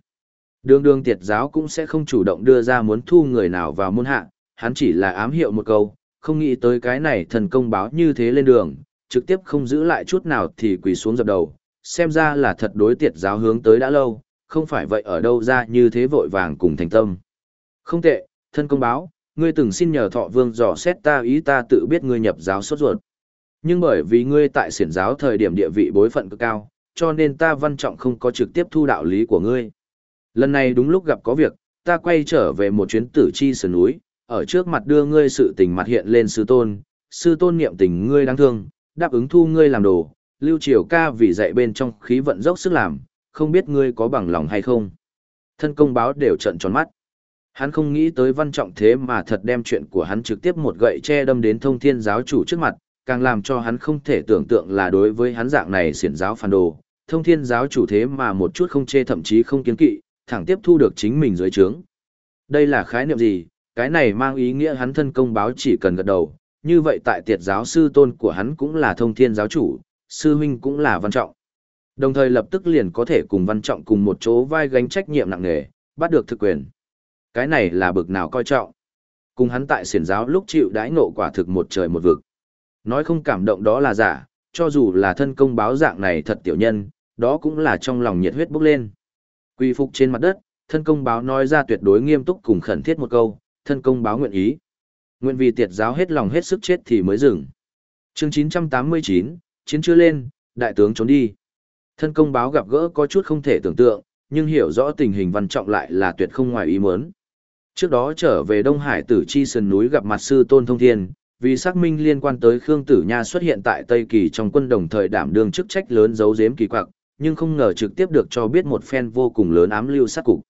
Đường đường tiệt giáo cũng sẽ không chủ động đưa ra muốn thu người nào vào môn hạ, hắn chỉ là ám hiệu một câu, không nghĩ tới cái này thần công báo như thế lên đường, trực tiếp không giữ lại chút nào thì quỳ xuống dập đầu, xem ra là thật đối tiệt giáo hướng tới đã lâu, không phải vậy ở đâu ra như thế vội vàng cùng thành tâm. Không tệ, thân công báo, ngươi từng xin nhờ thọ vương dò xét ta ý ta tự biết ngươi nhập giáo sốt ruột. Nhưng bởi vì ngươi tại siển giáo thời điểm địa vị bối phận cực cao, cho nên ta văn trọng không có trực tiếp thu đạo lý của ngươi. Lần này đúng lúc gặp có việc, ta quay trở về một chuyến tử chi sườn núi, ở trước mặt đưa ngươi sự tình mặt hiện lên sư tôn, sư tôn niệm tình ngươi đáng thương, đáp ứng thu ngươi làm đồ, Lưu Triều ca vì dạy bên trong khí vận dốc sức làm, không biết ngươi có bằng lòng hay không. Thân công báo đều trận tròn mắt. Hắn không nghĩ tới văn trọng thế mà thật đem chuyện của hắn trực tiếp một gậy che đâm đến thông thiên giáo chủ trước mặt, càng làm cho hắn không thể tưởng tượng là đối với hắn dạng này xiển giáo phản đồ, thông thiên giáo chủ thế mà một chút không chê thậm chí không kiến kỵ, thẳng tiếp thu được chính mình dưới trướng. Đây là khái niệm gì? Cái này mang ý nghĩa hắn thân công báo chỉ cần gật đầu, như vậy tại tiệt giáo sư tôn của hắn cũng là thông thiên giáo chủ, sư huynh cũng là văn trọng. Đồng thời lập tức liền có thể cùng văn trọng cùng một chỗ vai gánh trách nhiệm nặng nề, bắt được thực quyền. Cái này là bực nào coi trọng. Cùng hắn tại siển giáo lúc chịu đãi nộ quả thực một trời một vực. Nói không cảm động đó là giả, cho dù là thân công báo dạng này thật tiểu nhân, đó cũng là trong lòng nhiệt huyết bốc lên. Quy phục trên mặt đất, thân công báo nói ra tuyệt đối nghiêm túc cùng khẩn thiết một câu, thân công báo nguyện ý. Nguyện vì tiệt giáo hết lòng hết sức chết thì mới dừng. Chương 989, chiến chưa lên, đại tướng trốn đi. Thân công báo gặp gỡ có chút không thể tưởng tượng, nhưng hiểu rõ tình hình văn trọng lại là tuyệt không ngoài ý muốn. Trước đó trở về Đông Hải tử chi sườn núi gặp mặt sư Tôn Thông Thiên, vì xác minh liên quan tới Khương Tử Nha xuất hiện tại Tây Kỳ trong quân đồng thời đảm đương chức trách lớn giấu giếm kỳ quặc, nhưng không ngờ trực tiếp được cho biết một phen vô cùng lớn ám lưu sát cục.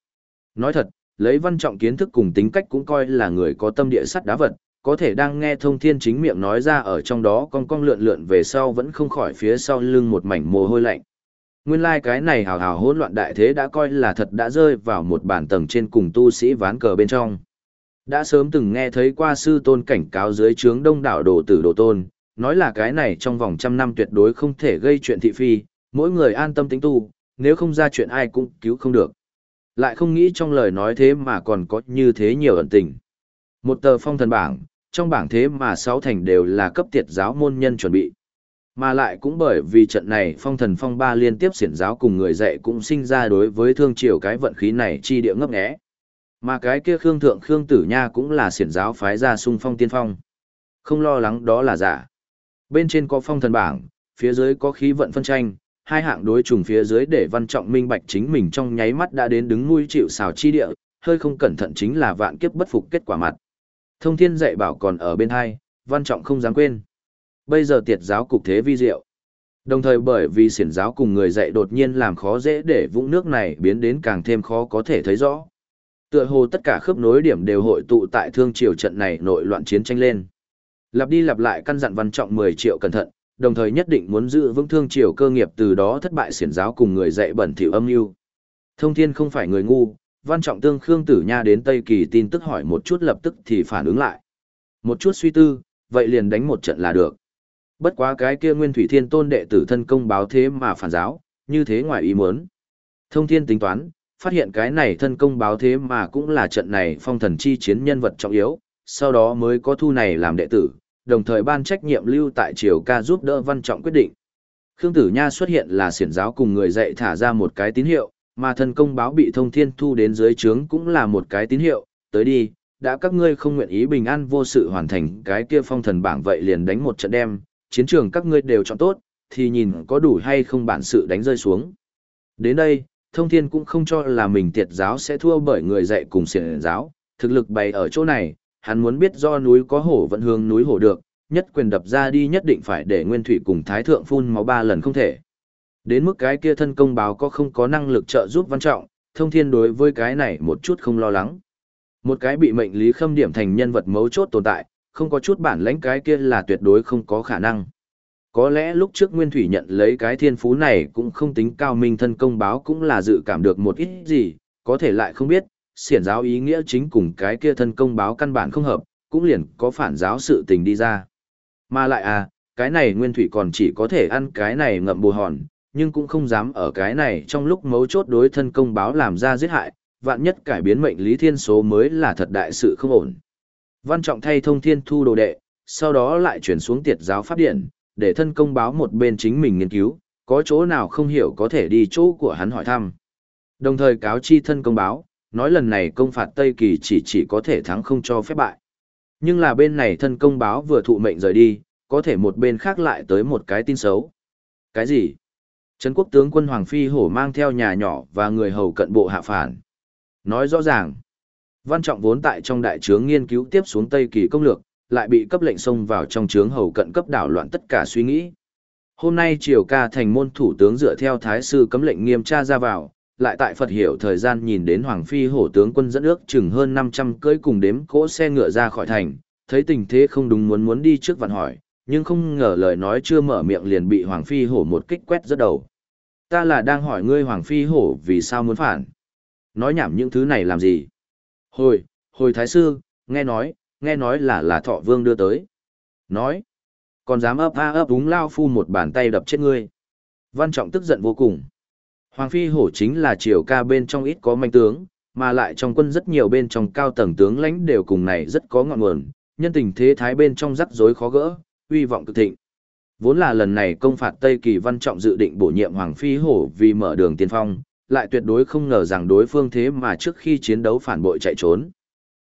Nói thật, lấy văn trọng kiến thức cùng tính cách cũng coi là người có tâm địa sắt đá vật, có thể đang nghe thông thiên chính miệng nói ra ở trong đó con con lượn lượn về sau vẫn không khỏi phía sau lưng một mảnh mồ hôi lạnh. Nguyên lai like cái này hào hào hỗn loạn đại thế đã coi là thật đã rơi vào một bản tầng trên cùng tu sĩ ván cờ bên trong. Đã sớm từng nghe thấy qua sư tôn cảnh cáo dưới trướng đông đảo đồ tử đồ tôn, nói là cái này trong vòng trăm năm tuyệt đối không thể gây chuyện thị phi, mỗi người an tâm tính tu, nếu không ra chuyện ai cũng cứu không được. Lại không nghĩ trong lời nói thế mà còn có như thế nhiều ẩn tình. Một tờ phong thần bảng, trong bảng thế mà sáu thành đều là cấp tiệt giáo môn nhân chuẩn bị. Mà lại cũng bởi vì trận này phong thần phong ba liên tiếp xiển giáo cùng người dạy cũng sinh ra đối với thương triều cái vận khí này chi địa ngấp nghẽ. Mà cái kia Khương Thượng Khương Tử Nha cũng là xiển giáo phái ra sung phong tiên phong. Không lo lắng đó là giả. Bên trên có phong thần bảng, phía dưới có khí vận phân tranh, hai hạng đối trùng phía dưới để văn trọng minh bạch chính mình trong nháy mắt đã đến đứng nuôi chịu xào chi địa, hơi không cẩn thận chính là vạn kiếp bất phục kết quả mặt. Thông thiên dạy bảo còn ở bên hai, văn trọng không dám quên. Bây giờ tiệt giáo cục thế vi diệu. Đồng thời bởi vì xiển giáo cùng người dạy đột nhiên làm khó dễ để vũng nước này biến đến càng thêm khó có thể thấy rõ. Tựa hồ tất cả khớp nối điểm đều hội tụ tại thương triều trận này nội loạn chiến tranh lên. Lặp đi lặp lại căn dặn văn trọng 10 triệu cẩn thận, đồng thời nhất định muốn giữ vững thương triều cơ nghiệp từ đó thất bại xiển giáo cùng người dạy bẩn thỉu âm mưu. Thông Thiên không phải người ngu, văn trọng tương Khương Tử Nha đến Tây Kỳ tin tức hỏi một chút lập tức thì phản ứng lại. Một chút suy tư, vậy liền đánh một trận là được. Bất quá cái kia Nguyên Thủy Thiên Tôn đệ tử thân công báo thế mà phản giáo, như thế ngoài ý muốn. Thông Thiên tính toán, phát hiện cái này thân công báo thế mà cũng là trận này phong thần chi chiến nhân vật trọng yếu, sau đó mới có thu này làm đệ tử, đồng thời ban trách nhiệm lưu tại triều ca giúp đỡ văn trọng quyết định. Khương Tử Nha xuất hiện là xiển giáo cùng người dạy thả ra một cái tín hiệu, mà thân công báo bị thông thiên thu đến dưới trướng cũng là một cái tín hiệu, tới đi, đã các ngươi không nguyện ý bình an vô sự hoàn thành cái kia phong thần bảng vậy liền đánh một trận đem, chiến trường các ngươi đều chọn tốt, thì nhìn có đủ hay không bản sự đánh rơi xuống. Đến đây, thông thiên cũng không cho là mình tiệt giáo sẽ thua bởi người dạy cùng xiển giáo, thực lực bày ở chỗ này, hắn muốn biết do núi có hổ vẫn hướng núi hổ được, nhất quyền đập ra đi nhất định phải để nguyên thủy cùng thái thượng phun máu ba lần không thể. Đến mức cái kia thân công báo có không có năng lực trợ giúp văn trọng, thông thiên đối với cái này một chút không lo lắng. Một cái bị mệnh lý khâm điểm thành nhân vật mấu chốt tồn tại, không có chút bản lãnh cái kia là tuyệt đối không có khả năng. Có lẽ lúc trước Nguyên Thủy nhận lấy cái thiên phú này cũng không tính cao minh thân công báo cũng là dự cảm được một ít gì, có thể lại không biết, xiển giáo ý nghĩa chính cùng cái kia thân công báo căn bản không hợp, cũng liền có phản giáo sự tình đi ra. Mà lại à, cái này Nguyên Thủy còn chỉ có thể ăn cái này ngậm bù hòn, nhưng cũng không dám ở cái này trong lúc mấu chốt đối thân công báo làm ra giết hại, vạn nhất cải biến mệnh lý thiên số mới là thật đại sự không ổn. Văn trọng thay thông thiên thu đồ đệ, sau đó lại chuyển xuống tiệt giáo pháp điện, để thân công báo một bên chính mình nghiên cứu, có chỗ nào không hiểu có thể đi chỗ của hắn hỏi thăm. Đồng thời cáo chi thân công báo, nói lần này công phạt Tây Kỳ chỉ chỉ có thể thắng không cho phép bại. Nhưng là bên này thân công báo vừa thụ mệnh rời đi, có thể một bên khác lại tới một cái tin xấu. Cái gì? Trấn quốc tướng quân Hoàng Phi Hổ mang theo nhà nhỏ và người hầu cận bộ hạ phản. Nói rõ ràng, Văn Trọng vốn tại trong đại trướng nghiên cứu tiếp xuống Tây Kỳ công lược, lại bị cấp lệnh xông vào trong trướng hầu cận cấp đảo loạn tất cả suy nghĩ. Hôm nay triều ca thành môn thủ tướng dựa theo thái sư cấm lệnh nghiêm tra ra vào, lại tại Phật hiểu thời gian nhìn đến Hoàng Phi hổ tướng quân dẫn ước chừng hơn 500 cưỡi cùng đếm cỗ xe ngựa ra khỏi thành, thấy tình thế không đúng muốn muốn đi trước vạn hỏi, nhưng không ngờ lời nói chưa mở miệng liền bị Hoàng Phi hổ một kích quét rất đầu. Ta là đang hỏi ngươi Hoàng Phi hổ vì sao muốn phản. Nói nhảm những thứ này làm gì? Hồi, hồi thái sư, nghe nói, nghe nói là là thọ vương đưa tới. Nói, còn dám ấp a ấp đúng lao phu một bàn tay đập chết ngươi. Văn Trọng tức giận vô cùng. Hoàng Phi Hổ chính là triều ca bên trong ít có manh tướng, mà lại trong quân rất nhiều bên trong cao tầng tướng lãnh đều cùng này rất có ngọn nguồn, nhân tình thế thái bên trong rắc rối khó gỡ, uy vọng cực thịnh. Vốn là lần này công phạt Tây Kỳ Văn Trọng dự định bổ nhiệm Hoàng Phi Hổ vì mở đường tiên phong, lại tuyệt đối không ngờ rằng đối phương thế mà trước khi chiến đấu phản bội chạy trốn.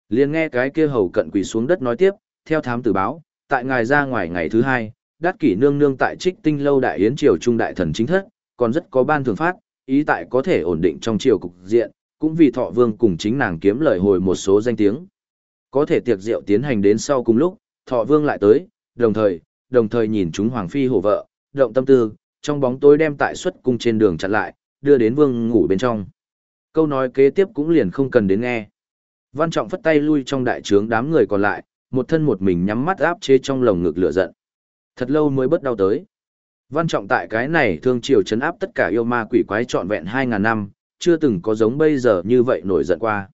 liền nghe cái kia hầu cận quỳ xuống đất nói tiếp, theo thám tử báo, tại ngài ra ngoài ngày thứ hai, đát kỷ nương nương tại trích tinh lâu đại yến triều trung đại thần chính thất, còn rất có ban thường phát, ý tại có thể ổn định trong triều cục diện, cũng vì thọ vương cùng chính nàng kiếm lời hồi một số danh tiếng. Có thể tiệc rượu tiến hành đến sau cùng lúc, thọ vương lại tới, đồng thời, đồng thời nhìn chúng hoàng phi hổ vợ, động tâm tư, trong bóng tối đem tại xuất cung trên đường chặn lại, đưa đến vương ngủ bên trong. Câu nói kế tiếp cũng liền không cần đến nghe. Văn Trọng phất tay lui trong đại trướng đám người còn lại, một thân một mình nhắm mắt áp chế trong lồng ngực lửa giận. Thật lâu mới bớt đau tới. Văn trọng tại cái này thương triều chấn áp tất cả yêu ma quỷ quái trọn vẹn 2.000 năm, chưa từng có giống bây giờ như vậy nổi giận qua.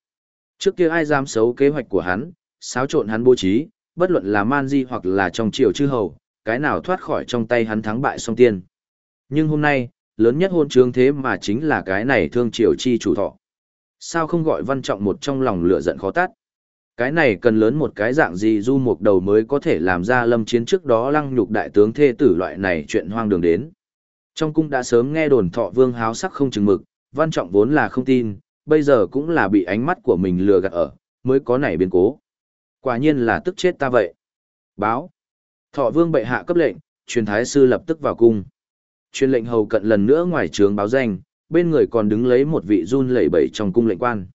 Trước kia ai dám xấu kế hoạch của hắn, xáo trộn hắn bố trí, bất luận là man di hoặc là trong triều chư hầu, cái nào thoát khỏi trong tay hắn thắng bại song tiên. Nhưng hôm nay, lớn nhất hôn trương thế mà chính là cái này thương triều chi chủ thọ. Sao không gọi văn trọng một trong lòng lửa giận khó tắt? Cái này cần lớn một cái dạng gì du mục đầu mới có thể làm ra lâm chiến trước đó lăng nhục đại tướng thê tử loại này chuyện hoang đường đến. Trong cung đã sớm nghe đồn thọ vương háo sắc không chừng mực, văn trọng vốn là không tin, bây giờ cũng là bị ánh mắt của mình lừa gạt ở, mới có nảy biến cố. Quả nhiên là tức chết ta vậy. Báo. Thọ vương bệ hạ cấp lệnh, truyền thái sư lập tức vào cung. Truyền lệnh hầu cận lần nữa ngoài trướng báo danh, bên người còn đứng lấy một vị run lẩy bẩy trong cung lệnh quan.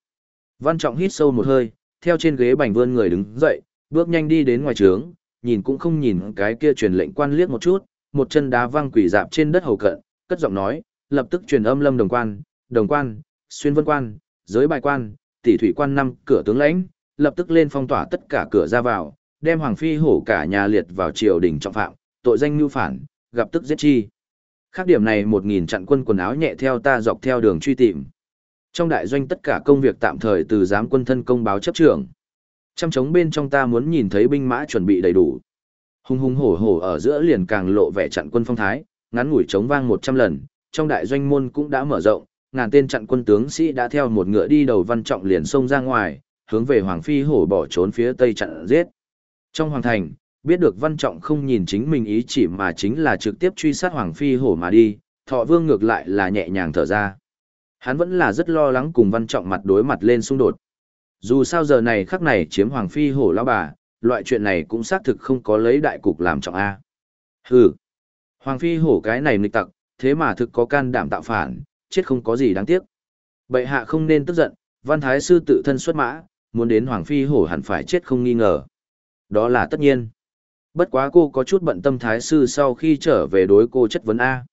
Văn trọng hít sâu một hơi, theo trên ghế bành vươn người đứng dậy, bước nhanh đi đến ngoài trướng, nhìn cũng không nhìn cái kia truyền lệnh quan liếc một chút, một chân đá văng quỷ dạp trên đất hầu cận, cất giọng nói, lập tức truyền âm lâm đồng quan, đồng quan, xuyên vân quan, giới bài quan, tỷ thủy quan năm cửa tướng lãnh, lập tức lên phong tỏa tất cả cửa ra vào, đem hoàng phi hổ cả nhà liệt vào triều đình trọng phạm, tội danh mưu phản, gặp tức giết chi. Khác điểm này một nghìn chặn quân quần áo nhẹ theo ta dọc theo đường truy tìm. Trong đại doanh tất cả công việc tạm thời từ giám quân thân công báo chấp trưởng. Trăm trống bên trong ta muốn nhìn thấy binh mã chuẩn bị đầy đủ. hung hùng hổ hổ ở giữa liền càng lộ vẻ chặn quân phong thái, ngắn ngủi chống vang một trăm lần, trong đại doanh môn cũng đã mở rộng, ngàn tên chặn quân tướng sĩ đã theo một ngựa đi đầu văn trọng liền xông ra ngoài, hướng về Hoàng Phi hổ bỏ trốn phía tây chặn giết. Trong hoàng thành, biết được văn trọng không nhìn chính mình ý chỉ mà chính là trực tiếp truy sát Hoàng Phi hổ mà đi, thọ vương ngược lại là nhẹ nhàng thở ra. Hắn vẫn là rất lo lắng cùng văn trọng mặt đối mặt lên xung đột. Dù sao giờ này khắc này chiếm hoàng phi hổ lão bà, loại chuyện này cũng xác thực không có lấy đại cục làm trọng A. Hừ. Hoàng phi hổ cái này nghịch tặc, thế mà thực có can đảm tạo phản, chết không có gì đáng tiếc. Bệ hạ không nên tức giận, văn thái sư tự thân xuất mã, muốn đến hoàng phi hổ hẳn phải chết không nghi ngờ. Đó là tất nhiên. Bất quá cô có chút bận tâm thái sư sau khi trở về đối cô chất vấn A.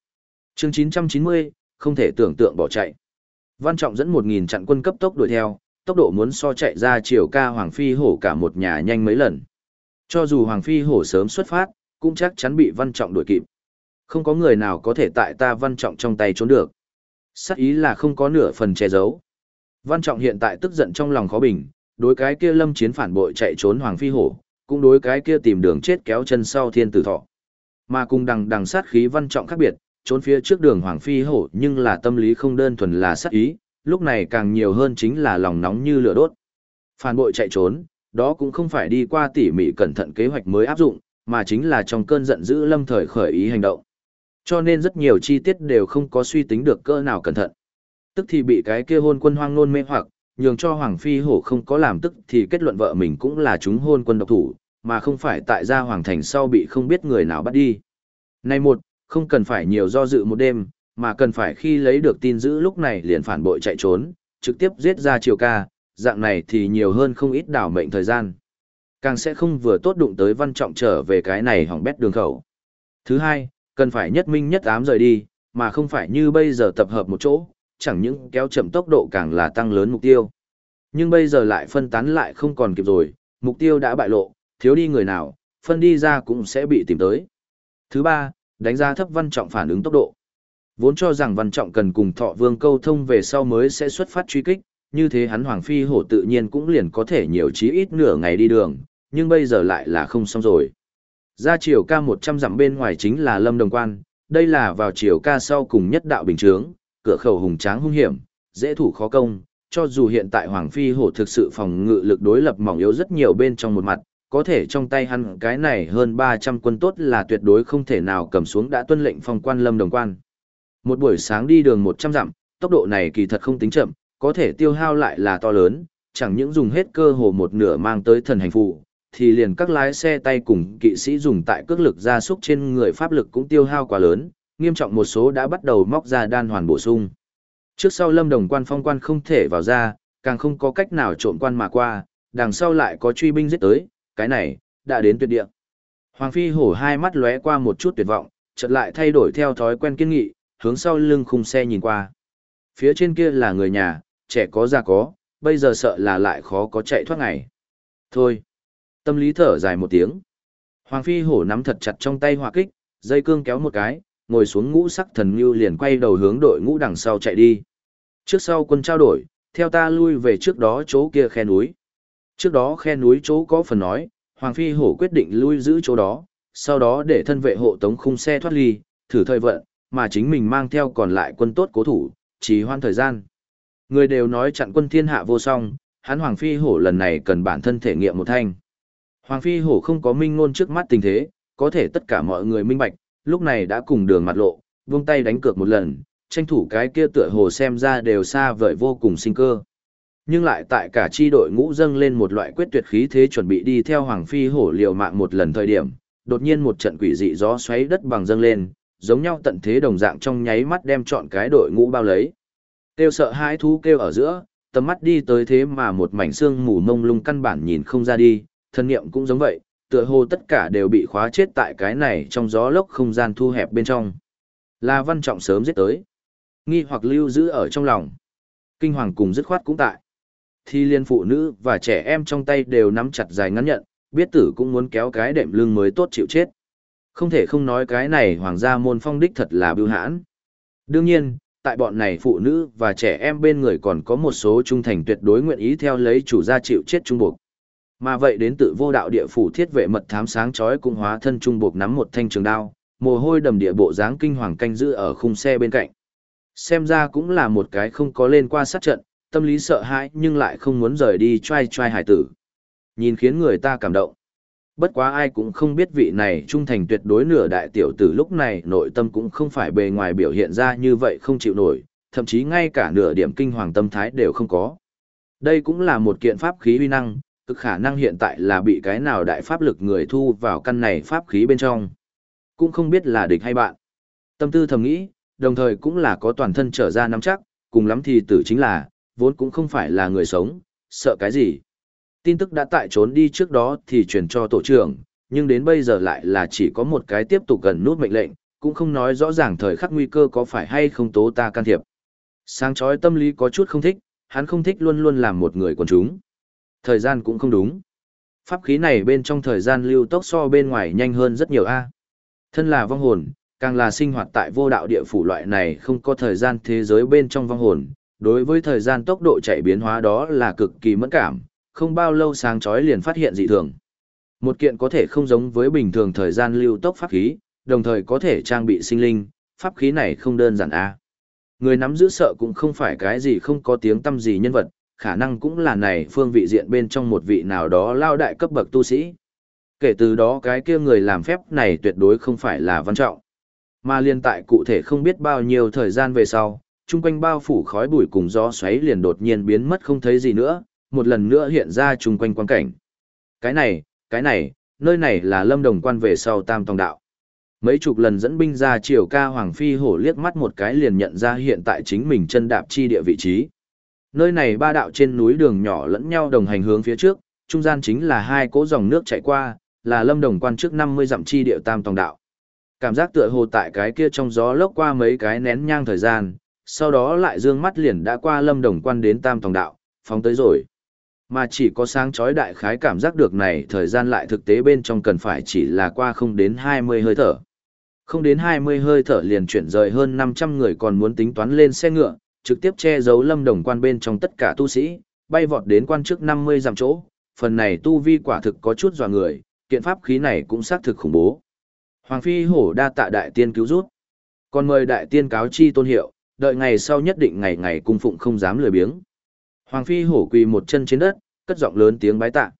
Chương 990, không thể tưởng tượng bỏ chạy. Văn Trọng dẫn 1.000 chặn quân cấp tốc đuổi theo, tốc độ muốn so chạy ra chiều ca Hoàng Phi Hổ cả một nhà nhanh mấy lần. Cho dù Hoàng Phi Hổ sớm xuất phát, cũng chắc chắn bị Văn Trọng đuổi kịp. Không có người nào có thể tại ta Văn Trọng trong tay trốn được. Sắc ý là không có nửa phần che giấu. Văn Trọng hiện tại tức giận trong lòng khó bình, đối cái kia lâm chiến phản bội chạy trốn Hoàng Phi Hổ, cũng đối cái kia tìm đường chết kéo chân sau thiên tử thọ. Mà cùng đằng đằng sát khí Văn Trọng khác biệt, trốn phía trước đường Hoàng Phi hổ nhưng là tâm lý không đơn thuần là sát ý, lúc này càng nhiều hơn chính là lòng nóng như lửa đốt. Phản bội chạy trốn, đó cũng không phải đi qua tỉ mỉ cẩn thận kế hoạch mới áp dụng, mà chính là trong cơn giận dữ lâm thời khởi ý hành động. Cho nên rất nhiều chi tiết đều không có suy tính được cơ nào cẩn thận. Tức thì bị cái kia hôn quân hoang nôn mê hoặc, nhường cho Hoàng Phi hổ không có làm tức thì kết luận vợ mình cũng là chúng hôn quân độc thủ, mà không phải tại gia Hoàng Thành sau bị không biết người nào bắt đi. Này một, không cần phải nhiều do dự một đêm, mà cần phải khi lấy được tin dữ lúc này liền phản bội chạy trốn, trực tiếp giết ra triều ca, dạng này thì nhiều hơn không ít đảo mệnh thời gian. Càng sẽ không vừa tốt đụng tới văn trọng trở về cái này hỏng bét đường khẩu. Thứ hai, cần phải nhất minh nhất ám rời đi, mà không phải như bây giờ tập hợp một chỗ, chẳng những kéo chậm tốc độ càng là tăng lớn mục tiêu. Nhưng bây giờ lại phân tán lại không còn kịp rồi, mục tiêu đã bại lộ, thiếu đi người nào, phân đi ra cũng sẽ bị tìm tới. Thứ ba, đánh giá thấp văn trọng phản ứng tốc độ. Vốn cho rằng văn trọng cần cùng thọ vương câu thông về sau mới sẽ xuất phát truy kích, như thế hắn Hoàng Phi hổ tự nhiên cũng liền có thể nhiều chí ít nửa ngày đi đường, nhưng bây giờ lại là không xong rồi. Ra chiều ca 100 dặm bên ngoài chính là Lâm Đồng Quan, đây là vào chiều ca sau cùng nhất đạo bình trướng, cửa khẩu hùng tráng hung hiểm, dễ thủ khó công, cho dù hiện tại Hoàng Phi hổ thực sự phòng ngự lực đối lập mỏng yếu rất nhiều bên trong một mặt, có thể trong tay hắn cái này hơn 300 quân tốt là tuyệt đối không thể nào cầm xuống đã tuân lệnh phong quan Lâm Đồng Quan. Một buổi sáng đi đường 100 dặm, tốc độ này kỳ thật không tính chậm, có thể tiêu hao lại là to lớn, chẳng những dùng hết cơ hồ một nửa mang tới thần hành phụ, thì liền các lái xe tay cùng kỵ sĩ dùng tại cước lực gia súc trên người pháp lực cũng tiêu hao quá lớn, nghiêm trọng một số đã bắt đầu móc ra đan hoàn bổ sung. Trước sau lâm đồng quan phong quan không thể vào ra, càng không có cách nào trộm quan mà qua, đằng sau lại có truy binh giết tới, cái này, đã đến tuyệt địa. Hoàng Phi hổ hai mắt lóe qua một chút tuyệt vọng, chợt lại thay đổi theo thói quen kiên nghị, hướng sau lưng khung xe nhìn qua. Phía trên kia là người nhà, trẻ có già có, bây giờ sợ là lại khó có chạy thoát ngày. Thôi. Tâm lý thở dài một tiếng. Hoàng Phi hổ nắm thật chặt trong tay hỏa kích, dây cương kéo một cái, ngồi xuống ngũ sắc thần ngưu liền quay đầu hướng đội ngũ đằng sau chạy đi. Trước sau quân trao đổi, theo ta lui về trước đó chỗ kia khe núi. Trước đó khe núi chỗ có phần nói, Hoàng Phi hổ quyết định lui giữ chỗ đó, sau đó để thân vệ hộ tống khung xe thoát ly, thử thời vận, mà chính mình mang theo còn lại quân tốt cố thủ, chỉ hoan thời gian. Người đều nói chặn quân thiên hạ vô song, hắn Hoàng Phi hổ lần này cần bản thân thể nghiệm một thanh. Hoàng Phi hổ không có minh ngôn trước mắt tình thế, có thể tất cả mọi người minh bạch, lúc này đã cùng đường mặt lộ, vung tay đánh cược một lần, tranh thủ cái kia tựa hồ xem ra đều xa vời vô cùng sinh cơ. Nhưng lại tại cả chi đội ngũ dâng lên một loại quyết tuyệt khí thế chuẩn bị đi theo Hoàng Phi hổ liều mạng một lần thời điểm, đột nhiên một trận quỷ dị gió xoáy đất bằng dâng lên, giống nhau tận thế đồng dạng trong nháy mắt đem chọn cái đội ngũ bao lấy. Kêu sợ hãi thú kêu ở giữa, tầm mắt đi tới thế mà một mảnh xương mù mông lung căn bản nhìn không ra đi, thân niệm cũng giống vậy, tựa hồ tất cả đều bị khóa chết tại cái này trong gió lốc không gian thu hẹp bên trong. La Văn Trọng sớm giết tới. Nghi hoặc lưu giữ ở trong lòng. Kinh hoàng cùng dứt khoát cũng tại. Thi liên phụ nữ và trẻ em trong tay đều nắm chặt dài ngắn nhận, biết tử cũng muốn kéo cái đệm lưng mới tốt chịu chết. Không thể không nói cái này hoàng gia môn phong đích thật là bưu hãn. Đương nhiên, tại bọn này phụ nữ và trẻ em bên người còn có một số trung thành tuyệt đối nguyện ý theo lấy chủ gia chịu chết trung buộc. Mà vậy đến tự vô đạo địa phủ thiết vệ mật thám sáng chói cũng hóa thân trung buộc nắm một thanh trường đao, mồ hôi đầm địa bộ dáng kinh hoàng canh giữ ở khung xe bên cạnh. Xem ra cũng là một cái không có lên qua sát trận, tâm lý sợ hãi nhưng lại không muốn rời đi trai trai hải tử. Nhìn khiến người ta cảm động. Bất quá ai cũng không biết vị này trung thành tuyệt đối nửa đại tiểu tử lúc này nội tâm cũng không phải bề ngoài biểu hiện ra như vậy không chịu nổi, thậm chí ngay cả nửa điểm kinh hoàng tâm thái đều không có. Đây cũng là một kiện pháp khí uy năng, cực khả năng hiện tại là bị cái nào đại pháp lực người thu vào căn này pháp khí bên trong. Cũng không biết là địch hay bạn. Tâm tư thầm nghĩ, đồng thời cũng là có toàn thân trở ra nắm chắc, cùng lắm thì tử chính là, vốn cũng không phải là người sống, sợ cái gì. Tin tức đã tại trốn đi trước đó thì truyền cho tổ trưởng, nhưng đến bây giờ lại là chỉ có một cái tiếp tục gần nút mệnh lệnh, cũng không nói rõ ràng thời khắc nguy cơ có phải hay không tố ta can thiệp. Sáng chói tâm lý có chút không thích, hắn không thích luôn luôn làm một người quần chúng. Thời gian cũng không đúng. Pháp khí này bên trong thời gian lưu tốc so bên ngoài nhanh hơn rất nhiều a. Thân là vong hồn, càng là sinh hoạt tại vô đạo địa phủ loại này không có thời gian thế giới bên trong vong hồn, đối với thời gian tốc độ chạy biến hóa đó là cực kỳ mẫn cảm, không bao lâu sáng chói liền phát hiện dị thường. Một kiện có thể không giống với bình thường thời gian lưu tốc pháp khí, đồng thời có thể trang bị sinh linh, pháp khí này không đơn giản a. Người nắm giữ sợ cũng không phải cái gì không có tiếng tâm gì nhân vật, khả năng cũng là này phương vị diện bên trong một vị nào đó lao đại cấp bậc tu sĩ. Kể từ đó cái kia người làm phép này tuyệt đối không phải là văn trọng. Mà liên tại cụ thể không biết bao nhiêu thời gian về sau, chung quanh bao phủ khói bụi cùng gió xoáy liền đột nhiên biến mất không thấy gì nữa, một lần nữa hiện ra chung quanh quan cảnh. Cái này, cái này, nơi này là lâm đồng quan về sau tam tòng đạo. Mấy chục lần dẫn binh ra triều ca Hoàng Phi hổ liếc mắt một cái liền nhận ra hiện tại chính mình chân đạp chi địa vị trí. Nơi này ba đạo trên núi đường nhỏ lẫn nhau đồng hành hướng phía trước, trung gian chính là hai cỗ dòng nước chảy qua, là lâm đồng quan trước 50 dặm chi địa tam tòng đạo. Cảm giác tựa hồ tại cái kia trong gió lốc qua mấy cái nén nhang thời gian, sau đó lại dương mắt liền đã qua lâm đồng quan đến tam tòng đạo, phóng tới rồi. Mà chỉ có sáng chói đại khái cảm giác được này thời gian lại thực tế bên trong cần phải chỉ là qua không đến 20 hơi thở. Không đến 20 hơi thở liền chuyển rời hơn 500 người còn muốn tính toán lên xe ngựa, trực tiếp che giấu lâm đồng quan bên trong tất cả tu sĩ, bay vọt đến quan trước 50 dặm chỗ, phần này tu vi quả thực có chút dọa người, kiện pháp khí này cũng xác thực khủng bố. Hoàng phi hổ đa tạ đại tiên cứu rút. Còn mời đại tiên cáo chi tôn hiệu, đợi ngày sau nhất định ngày ngày cung phụng không dám lười biếng. Hoàng phi hổ quỳ một chân trên đất, cất giọng lớn tiếng bái tạ.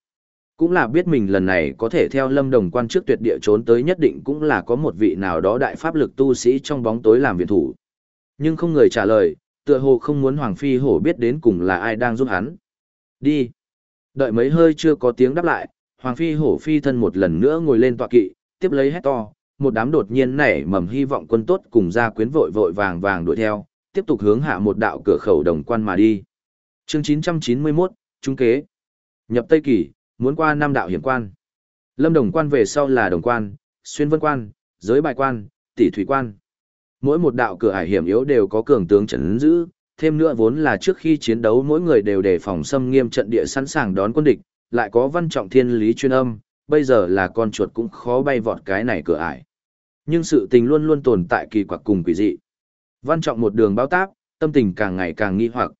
Cũng là biết mình lần này có thể theo lâm đồng quan trước tuyệt địa trốn tới nhất định cũng là có một vị nào đó đại pháp lực tu sĩ trong bóng tối làm viện thủ. Nhưng không người trả lời, tựa hồ không muốn Hoàng phi hổ biết đến cùng là ai đang giúp hắn. Đi. Đợi mấy hơi chưa có tiếng đáp lại, Hoàng phi hổ phi thân một lần nữa ngồi lên tọa kỵ, tiếp lấy hét to, một đám đột nhiên nảy mầm hy vọng quân tốt cùng ra quyến vội vội vàng vàng đuổi theo, tiếp tục hướng hạ một đạo cửa khẩu đồng quan mà đi. Chương 991, Trung kế. Nhập Tây Kỳ, muốn qua năm đạo hiểm quan. Lâm Đồng quan về sau là Đồng quan, Xuyên Vân quan, Giới Bài quan, Tỷ Thủy quan. Mỗi một đạo cửa hải hiểm yếu đều có cường tướng trấn giữ, thêm nữa vốn là trước khi chiến đấu mỗi người đều đề phòng xâm nghiêm trận địa sẵn sàng đón quân địch, lại có văn trọng thiên lý chuyên âm, bây giờ là con chuột cũng khó bay vọt cái này cửa ải. Nhưng sự tình luôn luôn tồn tại kỳ quặc cùng quỷ dị. Văn trọng một đường bao táp, tâm tình càng ngày càng nghi hoặc.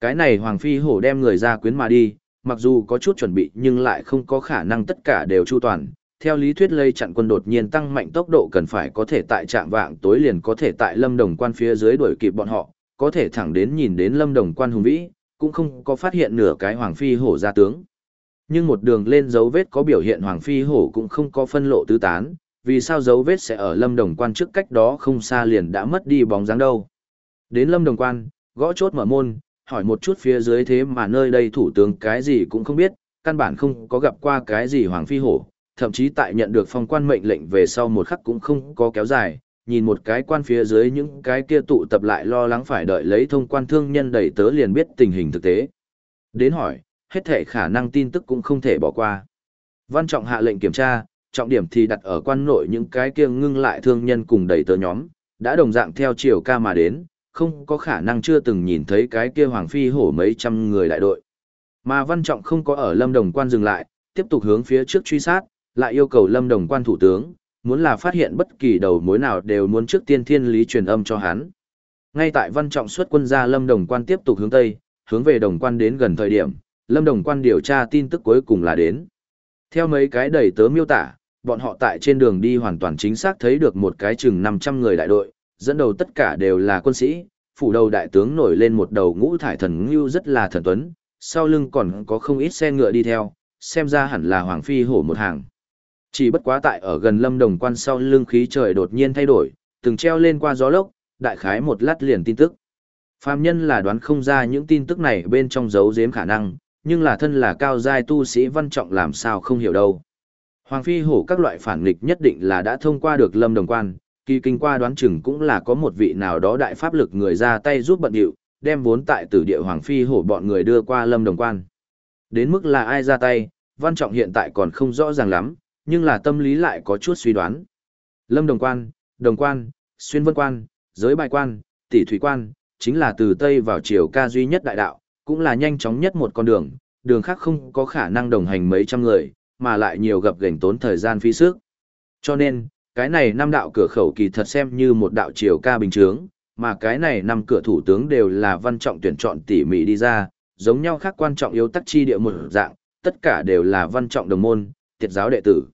Cái này Hoàng Phi Hổ đem người ra quyến mà đi, mặc dù có chút chuẩn bị nhưng lại không có khả năng tất cả đều chu toàn. Theo lý thuyết lây chặn quân đột nhiên tăng mạnh tốc độ cần phải có thể tại trạm vạng tối liền có thể tại lâm đồng quan phía dưới đuổi kịp bọn họ, có thể thẳng đến nhìn đến lâm đồng quan hùng vĩ, cũng không có phát hiện nửa cái Hoàng Phi Hổ ra tướng. Nhưng một đường lên dấu vết có biểu hiện Hoàng Phi Hổ cũng không có phân lộ tứ tán, vì sao dấu vết sẽ ở Lâm Đồng Quan trước cách đó không xa liền đã mất đi bóng dáng đâu. Đến Lâm Đồng Quan, gõ chốt mở môn, hỏi một chút phía dưới thế mà nơi đây thủ tướng cái gì cũng không biết, căn bản không có gặp qua cái gì Hoàng Phi Hổ, thậm chí tại nhận được phong quan mệnh lệnh về sau một khắc cũng không có kéo dài, nhìn một cái quan phía dưới những cái kia tụ tập lại lo lắng phải đợi lấy thông quan thương nhân đẩy tớ liền biết tình hình thực tế. Đến hỏi, hết thể khả năng tin tức cũng không thể bỏ qua. Văn Trọng hạ lệnh kiểm tra, trọng điểm thì đặt ở quan nội những cái kia ngưng lại thương nhân cùng đầy tớ nhóm, đã đồng dạng theo chiều ca mà đến, không có khả năng chưa từng nhìn thấy cái kia hoàng phi hổ mấy trăm người đại đội. Mà Văn Trọng không có ở Lâm Đồng quan dừng lại, tiếp tục hướng phía trước truy sát, lại yêu cầu Lâm Đồng quan thủ tướng, muốn là phát hiện bất kỳ đầu mối nào đều muốn trước tiên thiên lý truyền âm cho hắn. Ngay tại Văn Trọng xuất quân ra Lâm Đồng quan tiếp tục hướng Tây, hướng về Đồng quan đến gần thời điểm, Lâm Đồng quan điều tra tin tức cuối cùng là đến. Theo mấy cái đầy tớ miêu tả, bọn họ tại trên đường đi hoàn toàn chính xác thấy được một cái chừng 500 người đại đội, dẫn đầu tất cả đều là quân sĩ, phủ đầu đại tướng nổi lên một đầu ngũ thải thần ngưu rất là thần tuấn, sau lưng còn có không ít xe ngựa đi theo, xem ra hẳn là Hoàng Phi hổ một hàng. Chỉ bất quá tại ở gần lâm đồng quan sau lưng khí trời đột nhiên thay đổi, từng treo lên qua gió lốc, đại khái một lát liền tin tức. Phạm nhân là đoán không ra những tin tức này bên trong giấu giếm khả năng, nhưng là thân là cao giai tu sĩ văn trọng làm sao không hiểu đâu. Hoàng phi hổ các loại phản nghịch nhất định là đã thông qua được lâm đồng quan, kỳ kinh qua đoán chừng cũng là có một vị nào đó đại pháp lực người ra tay giúp bận điệu, đem vốn tại tử địa Hoàng phi hổ bọn người đưa qua lâm đồng quan. Đến mức là ai ra tay, văn trọng hiện tại còn không rõ ràng lắm, nhưng là tâm lý lại có chút suy đoán. Lâm đồng quan, đồng quan, xuyên vân quan, giới bài quan, tỷ thủy quan, chính là từ Tây vào chiều ca duy nhất đại đạo, cũng là nhanh chóng nhất một con đường, đường khác không có khả năng đồng hành mấy trăm người, mà lại nhiều gặp gành tốn thời gian phi sức. Cho nên, cái này năm đạo cửa khẩu kỳ thật xem như một đạo chiều ca bình chướng, mà cái này năm cửa thủ tướng đều là văn trọng tuyển chọn tỉ mỉ đi ra, giống nhau khác quan trọng yếu tắc chi địa một dạng, tất cả đều là văn trọng đồng môn, tiệt giáo đệ tử.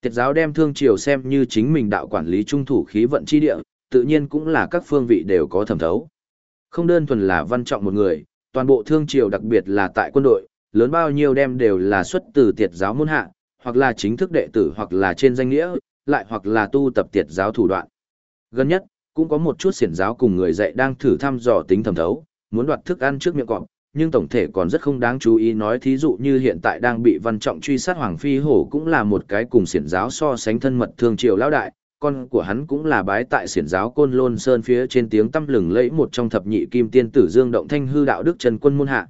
Tiệt giáo đem thương triều xem như chính mình đạo quản lý trung thủ khí vận chi địa, tự nhiên cũng là các phương vị đều có thẩm thấu. Không đơn thuần là văn trọng một người, toàn bộ thương triều đặc biệt là tại quân đội, lớn bao nhiêu đem đều là xuất từ tiệt giáo môn hạ, hoặc là chính thức đệ tử hoặc là trên danh nghĩa, lại hoặc là tu tập tiệt giáo thủ đoạn. Gần nhất, cũng có một chút xiển giáo cùng người dạy đang thử thăm dò tính thẩm thấu, muốn đoạt thức ăn trước miệng cọp, nhưng tổng thể còn rất không đáng chú ý nói thí dụ như hiện tại đang bị văn trọng truy sát Hoàng Phi Hổ cũng là một cái cùng xiển giáo so sánh thân mật thương triều lão đại, con của hắn cũng là bái tại xiển giáo côn lôn sơn phía trên tiếng tăm lừng lẫy một trong thập nhị kim tiên tử dương động thanh hư đạo đức trần quân môn hạ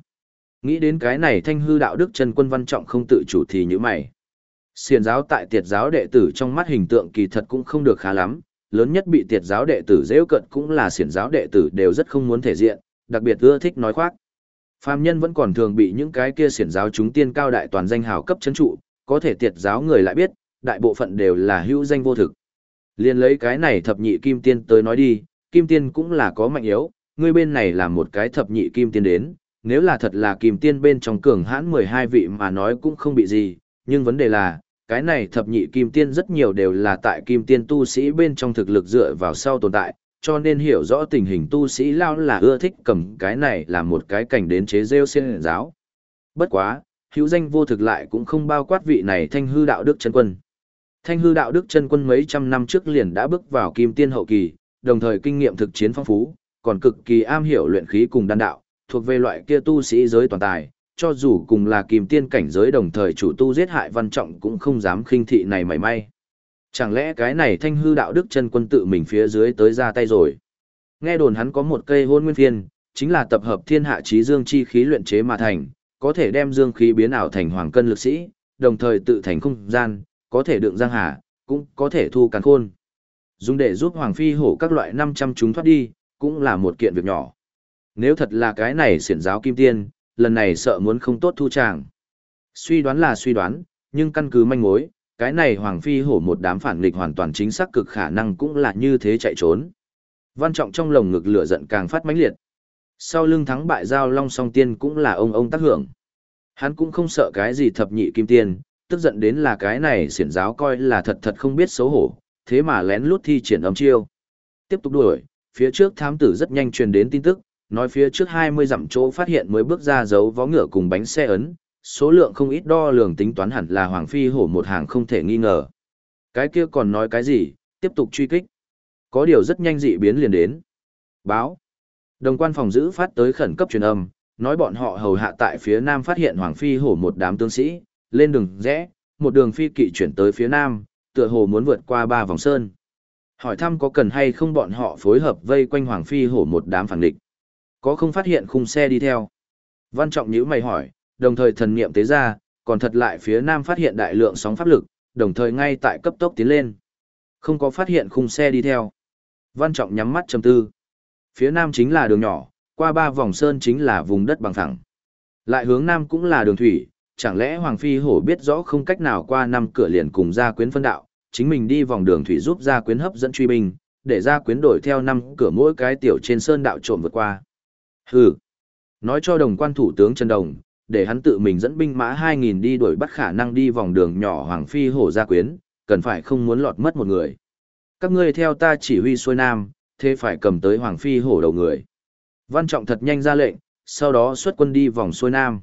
nghĩ đến cái này thanh hư đạo đức trần quân văn trọng không tự chủ thì như mày Xiền giáo tại tiệt giáo đệ tử trong mắt hình tượng kỳ thật cũng không được khá lắm, lớn nhất bị tiệt giáo đệ tử dễ cận cũng là xiển giáo đệ tử đều rất không muốn thể diện, đặc biệt ưa thích nói khoác. Phàm nhân vẫn còn thường bị những cái kia xiển giáo chúng tiên cao đại toàn danh hào cấp chấn trụ, có thể tiệt giáo người lại biết, đại bộ phận đều là hữu danh vô thực. Liên lấy cái này thập nhị kim tiên tới nói đi, kim tiên cũng là có mạnh yếu, ngươi bên này là một cái thập nhị kim tiên đến, nếu là thật là kim tiên bên trong cường hãn 12 vị mà nói cũng không bị gì, nhưng vấn đề là, cái này thập nhị kim tiên rất nhiều đều là tại kim tiên tu sĩ bên trong thực lực dựa vào sau tồn tại, cho nên hiểu rõ tình hình tu sĩ lao là ưa thích cầm cái này là một cái cảnh đến chế rêu xin giáo. Bất quá, hữu danh vô thực lại cũng không bao quát vị này thanh hư đạo đức chân quân. Thanh hư đạo đức chân quân mấy trăm năm trước liền đã bước vào kim tiên hậu kỳ, đồng thời kinh nghiệm thực chiến phong phú, còn cực kỳ am hiểu luyện khí cùng đan đạo, thuộc về loại kia tu sĩ giới toàn tài, cho dù cùng là kìm tiên cảnh giới đồng thời chủ tu giết hại văn trọng cũng không dám khinh thị này mảy may. Chẳng lẽ cái này thanh hư đạo đức chân quân tự mình phía dưới tới ra tay rồi? Nghe đồn hắn có một cây hôn nguyên phiên, chính là tập hợp thiên hạ trí dương chi khí luyện chế mà thành, có thể đem dương khí biến ảo thành hoàng cân lực sĩ, đồng thời tự thành không gian, có thể đựng giang hà, cũng có thể thu càn khôn. Dùng để giúp hoàng phi hổ các loại 500 chúng thoát đi, cũng là một kiện việc nhỏ. Nếu thật là cái này siển giáo kim tiên, lần này sợ muốn không tốt thu tràng. Suy đoán là suy đoán, nhưng căn cứ manh mối, cái này Hoàng Phi hổ một đám phản nghịch hoàn toàn chính xác cực khả năng cũng là như thế chạy trốn. Văn trọng trong lồng ngực lửa giận càng phát mãnh liệt. Sau lưng thắng bại giao long song tiên cũng là ông ông tác hưởng. Hắn cũng không sợ cái gì thập nhị kim tiên, tức giận đến là cái này siển giáo coi là thật thật không biết xấu hổ, thế mà lén lút thi triển âm chiêu. Tiếp tục đuổi, phía trước thám tử rất nhanh truyền đến tin tức, nói phía trước 20 dặm chỗ phát hiện mới bước ra dấu vó ngựa cùng bánh xe ấn, số lượng không ít đo lường tính toán hẳn là Hoàng Phi hổ một hàng không thể nghi ngờ. Cái kia còn nói cái gì, tiếp tục truy kích. Có điều rất nhanh dị biến liền đến. Báo. Đồng quan phòng giữ phát tới khẩn cấp truyền âm, nói bọn họ hầu hạ tại phía nam phát hiện Hoàng Phi hổ một đám tướng sĩ, lên đường rẽ, một đường phi kỵ chuyển tới phía nam, tựa hồ muốn vượt qua ba vòng sơn. Hỏi thăm có cần hay không bọn họ phối hợp vây quanh Hoàng Phi hổ một đám phản địch. Có không phát hiện khung xe đi theo? Văn Trọng nhíu mày hỏi, đồng thời thần niệm tế ra, còn thật lại phía nam phát hiện đại lượng sóng pháp lực, đồng thời ngay tại cấp tốc tiến lên. Không có phát hiện khung xe đi theo. Văn Trọng nhắm mắt trầm tư. Phía nam chính là đường nhỏ, qua ba vòng sơn chính là vùng đất bằng phẳng. Lại hướng nam cũng là đường thủy, chẳng lẽ Hoàng Phi Hổ biết rõ không cách nào qua năm cửa liền cùng gia quyến phân đạo, chính mình đi vòng đường thủy giúp gia quyến hấp dẫn truy binh, để gia quyến đổi theo năm cửa mỗi cái tiểu trên sơn đạo trộm vượt qua. Hừ. Nói cho đồng quan thủ tướng Trần Đồng, để hắn tự mình dẫn binh mã 2.000 đi đuổi bắt khả năng đi vòng đường nhỏ Hoàng Phi hổ gia quyến, cần phải không muốn lọt mất một người. Các ngươi theo ta chỉ huy xuôi nam, thế phải cầm tới Hoàng Phi hổ đầu người. Văn Trọng thật nhanh ra lệnh, sau đó xuất quân đi vòng xuôi nam.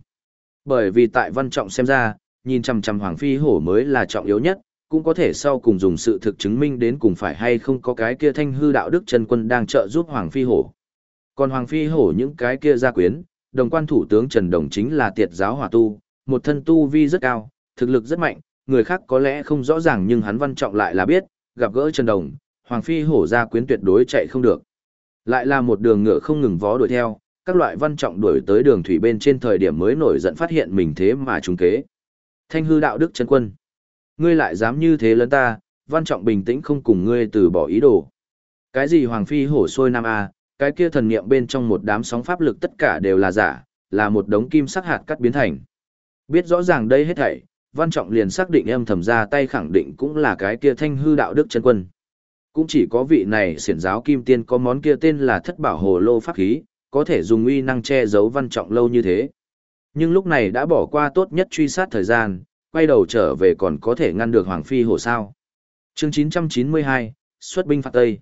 Bởi vì tại Văn Trọng xem ra, nhìn chằm chằm Hoàng Phi hổ mới là trọng yếu nhất, cũng có thể sau cùng dùng sự thực chứng minh đến cùng phải hay không có cái kia thanh hư đạo đức chân quân đang trợ giúp Hoàng Phi hổ. Còn Hoàng Phi hổ những cái kia gia quyến, đồng quan thủ tướng Trần Đồng chính là tiệt giáo hỏa tu, một thân tu vi rất cao, thực lực rất mạnh, người khác có lẽ không rõ ràng nhưng hắn văn trọng lại là biết, gặp gỡ Trần Đồng, Hoàng Phi hổ gia quyến tuyệt đối chạy không được. Lại là một đường ngựa không ngừng vó đuổi theo, các loại văn trọng đuổi tới đường thủy bên trên thời điểm mới nổi giận phát hiện mình thế mà trúng kế. Thanh hư đạo đức chân quân. Ngươi lại dám như thế lớn ta, văn trọng bình tĩnh không cùng ngươi từ bỏ ý đồ. Cái gì Hoàng Phi hổ sôi Nam A, cái kia thần niệm bên trong một đám sóng pháp lực tất cả đều là giả, là một đống kim sắc hạt cắt biến thành. Biết rõ ràng đây hết thảy, Văn Trọng liền xác định em thầm ra tay khẳng định cũng là cái kia thanh hư đạo đức chân quân. Cũng chỉ có vị này xiển giáo kim tiên có món kia tên là thất bảo hồ lô pháp khí, có thể dùng uy năng che giấu Văn Trọng lâu như thế. Nhưng lúc này đã bỏ qua tốt nhất truy sát thời gian, quay đầu trở về còn có thể ngăn được Hoàng Phi hồ sao. Chương 992, xuất binh phạt Tây.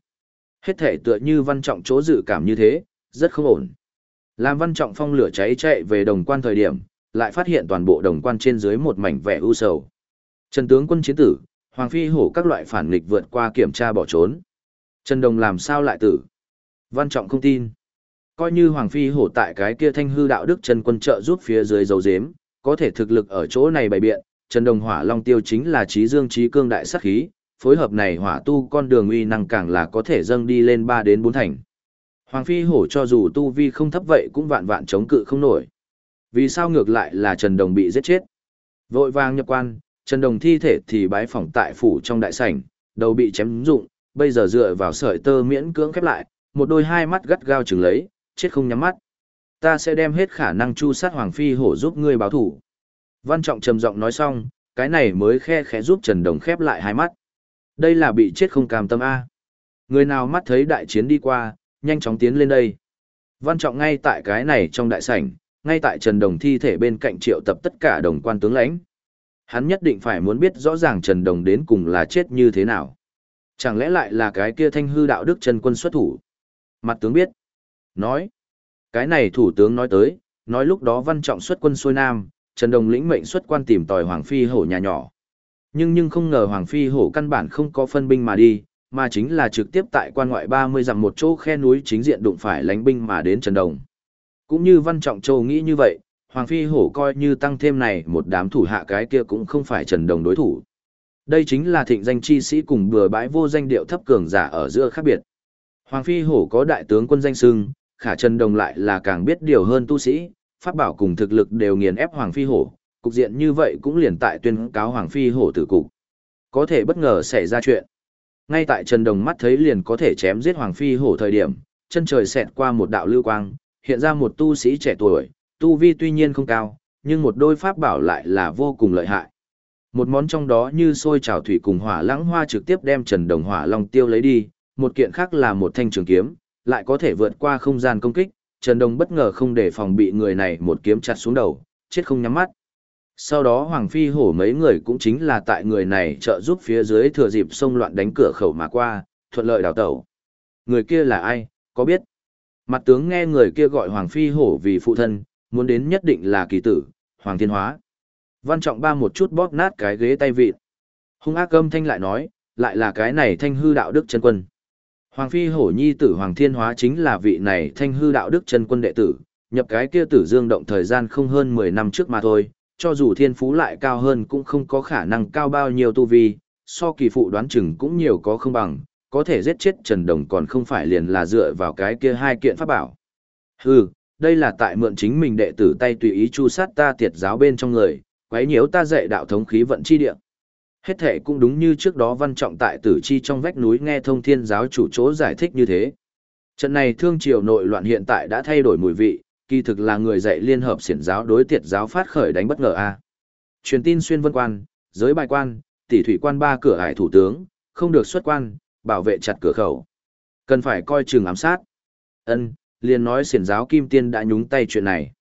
Hết thể tựa như văn trọng chỗ dự cảm như thế, rất không ổn. Làm văn trọng phong lửa cháy chạy về đồng quan thời điểm, lại phát hiện toàn bộ đồng quan trên dưới một mảnh vẻ u sầu. Trần tướng quân chiến tử, Hoàng Phi hổ các loại phản nghịch vượt qua kiểm tra bỏ trốn. Trần Đồng làm sao lại tử? Văn trọng không tin. Coi như Hoàng Phi hổ tại cái kia thanh hư đạo đức Trần quân trợ giúp phía dưới dấu dếm, có thể thực lực ở chỗ này bày biện, Trần Đồng hỏa long tiêu chính là trí dương trí cương đại sát khí, phối hợp này hỏa tu con đường uy năng càng là có thể dâng đi lên 3 đến 4 thành. Hoàng phi hổ cho dù tu vi không thấp vậy cũng vạn vạn chống cự không nổi. Vì sao ngược lại là Trần Đồng bị giết chết? Vội vàng nhập quan, Trần Đồng thi thể thì bái phỏng tại phủ trong đại sảnh, đầu bị chém rụng, bây giờ dựa vào sợi tơ miễn cưỡng khép lại, một đôi hai mắt gắt gao chừng lấy, chết không nhắm mắt. Ta sẽ đem hết khả năng chu sát Hoàng Phi hổ giúp ngươi báo thủ. Văn Trọng trầm giọng nói xong, cái này mới khe khẽ giúp Trần Đồng khép lại hai mắt. Đây là bị chết không cam tâm A. Người nào mắt thấy đại chiến đi qua, nhanh chóng tiến lên đây. Văn Trọng ngay tại cái này trong đại sảnh, ngay tại Trần Đồng thi thể bên cạnh triệu tập tất cả đồng quan tướng lãnh. Hắn nhất định phải muốn biết rõ ràng Trần Đồng đến cùng là chết như thế nào. Chẳng lẽ lại là cái kia thanh hư đạo đức Trần quân xuất thủ? Mặt tướng biết. Nói. Cái này thủ tướng nói tới, nói lúc đó văn trọng xuất quân xuôi nam, Trần Đồng lĩnh mệnh xuất quan tìm tòi Hoàng Phi hổ nhà nhỏ. Nhưng nhưng không ngờ Hoàng Phi hổ căn bản không có phân binh mà đi, mà chính là trực tiếp tại quan ngoại 30 dặm một chỗ khe núi chính diện đụng phải lánh binh mà đến Trần Đồng. Cũng như Văn Trọng Châu nghĩ như vậy, Hoàng Phi hổ coi như tăng thêm này một đám thủ hạ cái kia cũng không phải Trần Đồng đối thủ. Đây chính là thịnh danh chi sĩ cùng bừa bãi vô danh điệu thấp cường giả ở giữa khác biệt. Hoàng Phi hổ có đại tướng quân danh sưng, khả Trần Đồng lại là càng biết điều hơn tu sĩ, pháp bảo cùng thực lực đều nghiền ép Hoàng Phi hổ, cục diện như vậy cũng liền tại tuyên cáo Hoàng Phi hổ tử cục. Có thể bất ngờ xảy ra chuyện. Ngay tại Trần Đồng mắt thấy liền có thể chém giết Hoàng Phi hổ thời điểm, chân trời xẹt qua một đạo lưu quang, hiện ra một tu sĩ trẻ tuổi, tu vi tuy nhiên không cao, nhưng một đôi pháp bảo lại là vô cùng lợi hại. Một món trong đó như sôi trào thủy cùng hỏa lãng hoa trực tiếp đem Trần Đồng Hỏa Long tiêu lấy đi, một kiện khác là một thanh trường kiếm, lại có thể vượt qua không gian công kích, Trần Đồng bất ngờ không để phòng bị người này một kiếm chặt xuống đầu, chết không nhắm mắt. Sau đó Hoàng Phi hổ mấy người cũng chính là tại người này trợ giúp phía dưới thừa dịp xông loạn đánh cửa khẩu mà qua, thuận lợi đào tẩu. Người kia là ai, có biết? Mặt tướng nghe người kia gọi Hoàng Phi hổ vì phụ thân, muốn đến nhất định là kỳ tử, Hoàng Thiên Hóa. Văn Trọng ba một chút bóp nát cái ghế tay vịt. Hung ác âm thanh lại nói, lại là cái này thanh hư đạo đức chân quân. Hoàng Phi hổ nhi tử Hoàng Thiên Hóa chính là vị này thanh hư đạo đức chân quân đệ tử, nhập cái kia tử dương động thời gian không hơn 10 năm trước mà thôi, cho dù thiên phú lại cao hơn cũng không có khả năng cao bao nhiêu tu vi, so kỳ phụ đoán chừng cũng nhiều có không bằng, có thể giết chết Trần Đồng còn không phải liền là dựa vào cái kia hai kiện pháp bảo. Hừ, đây là tại mượn chính mình đệ tử tay tùy ý chu sát ta tiệt giáo bên trong người, quấy nhiễu ta dạy đạo thống khí vận chi địa. Hết thể cũng đúng như trước đó văn trọng tại tử chi trong vách núi nghe thông thiên giáo chủ chỗ giải thích như thế. Trận này thương triều nội loạn hiện tại đã thay đổi mùi vị, kỳ thực là người dạy liên hợp xiển giáo đối tiệt giáo phát khởi đánh bất ngờ a. Truyền tin xuyên vân quan, giới bài quan, tỷ thủy quan ba cửa hải thủ tướng, không được xuất quan, bảo vệ chặt cửa khẩu. Cần phải coi chừng ám sát. Ân, liền nói xiển giáo kim tiên đã nhúng tay chuyện này.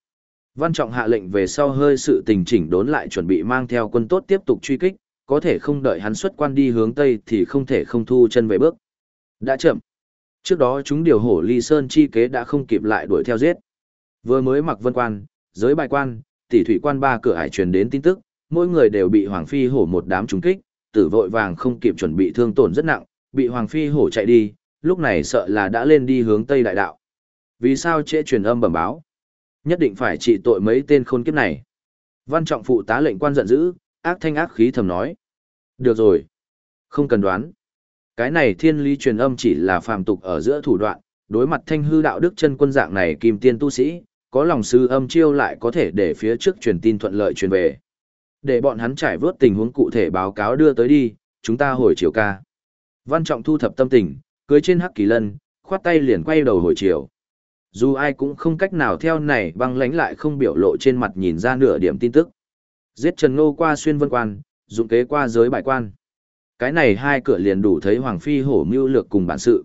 Văn trọng hạ lệnh về sau hơi sự tình chỉnh đốn lại chuẩn bị mang theo quân tốt tiếp tục truy kích, có thể không đợi hắn xuất quan đi hướng Tây thì không thể không thu chân về bước. Đã chậm. Trước đó chúng điều hổ ly sơn chi kế đã không kịp lại đuổi theo giết. Vừa mới mặc vân quan, giới bài quan, tỷ thủy quan ba cửa hải truyền đến tin tức, mỗi người đều bị Hoàng Phi hổ một đám trúng kích, tử vội vàng không kịp chuẩn bị thương tổn rất nặng, bị Hoàng Phi hổ chạy đi, lúc này sợ là đã lên đi hướng Tây Đại Đạo. Vì sao trễ truyền âm bẩm báo? Nhất định phải trị tội mấy tên khôn kiếp này. Văn trọng phụ tá lệnh quan giận dữ, ác thanh ác khí thầm nói. Được rồi. Không cần đoán. Cái này thiên lý truyền âm chỉ là phàm tục ở giữa thủ đoạn, đối mặt thanh hư đạo đức chân quân dạng này kim tiên tu sĩ, có lòng sư âm chiêu lại có thể để phía trước truyền tin thuận lợi truyền về. Để bọn hắn trải vớt tình huống cụ thể báo cáo đưa tới đi, chúng ta hồi chiều ca. Văn trọng thu thập tâm tình, cưới trên hắc kỳ lân, khoát tay liền quay đầu hồi chiều. Dù ai cũng không cách nào theo này băng lánh lại không biểu lộ trên mặt nhìn ra nửa điểm tin tức. Giết Trần Ngô qua xuyên vân quan, dụng kế qua giới bại quan. Cái này hai cửa liền đủ thấy Hoàng Phi hổ mưu lược cùng bản sự.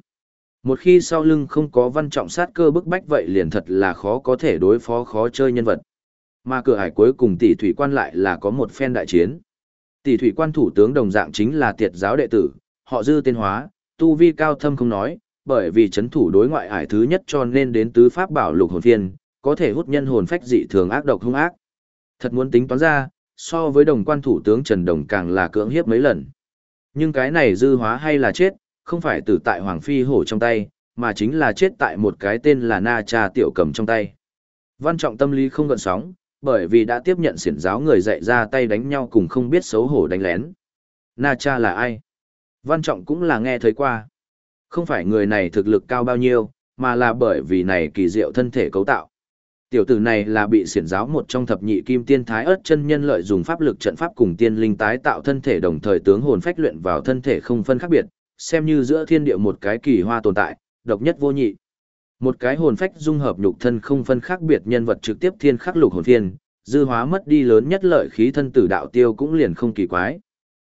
Một khi sau lưng không có văn trọng sát cơ bức bách vậy liền thật là khó có thể đối phó khó chơi nhân vật. Mà cửa hải cuối cùng tỷ thủy quan lại là có một phen đại chiến. Tỷ thủy quan thủ tướng đồng dạng chính là tiệt giáo đệ tử, họ dư tên hóa, tu vi cao thâm không nói, bởi vì chấn thủ đối ngoại ải thứ nhất cho nên đến tứ pháp bảo lục hồn phiên, có thể hút nhân hồn phách dị thường ác độc hung ác. Thật muốn tính toán ra, so với đồng quan thủ tướng Trần Đồng càng là cưỡng hiếp mấy lần. Nhưng cái này dư hóa hay là chết, không phải tử tại Hoàng Phi hổ trong tay, mà chính là chết tại một cái tên là Na Cha Tiểu Cầm trong tay. Văn trọng tâm lý không gợn sóng, bởi vì đã tiếp nhận xiển giáo người dạy ra tay đánh nhau cùng không biết xấu hổ đánh lén. Na Cha là ai? Văn trọng cũng là nghe thấy qua. Không phải người này thực lực cao bao nhiêu, mà là bởi vì này kỳ diệu thân thể cấu tạo. Tiểu tử này là bị xiển giáo một trong thập nhị kim tiên thái ớt chân nhân lợi dùng pháp lực trận pháp cùng tiên linh tái tạo thân thể đồng thời tướng hồn phách luyện vào thân thể không phân khác biệt, xem như giữa thiên địa một cái kỳ hoa tồn tại, độc nhất vô nhị. Một cái hồn phách dung hợp nhục thân không phân khác biệt nhân vật trực tiếp thiên khắc lục hồn phiên, dư hóa mất đi lớn nhất lợi khí thân tử đạo tiêu cũng liền không kỳ quái.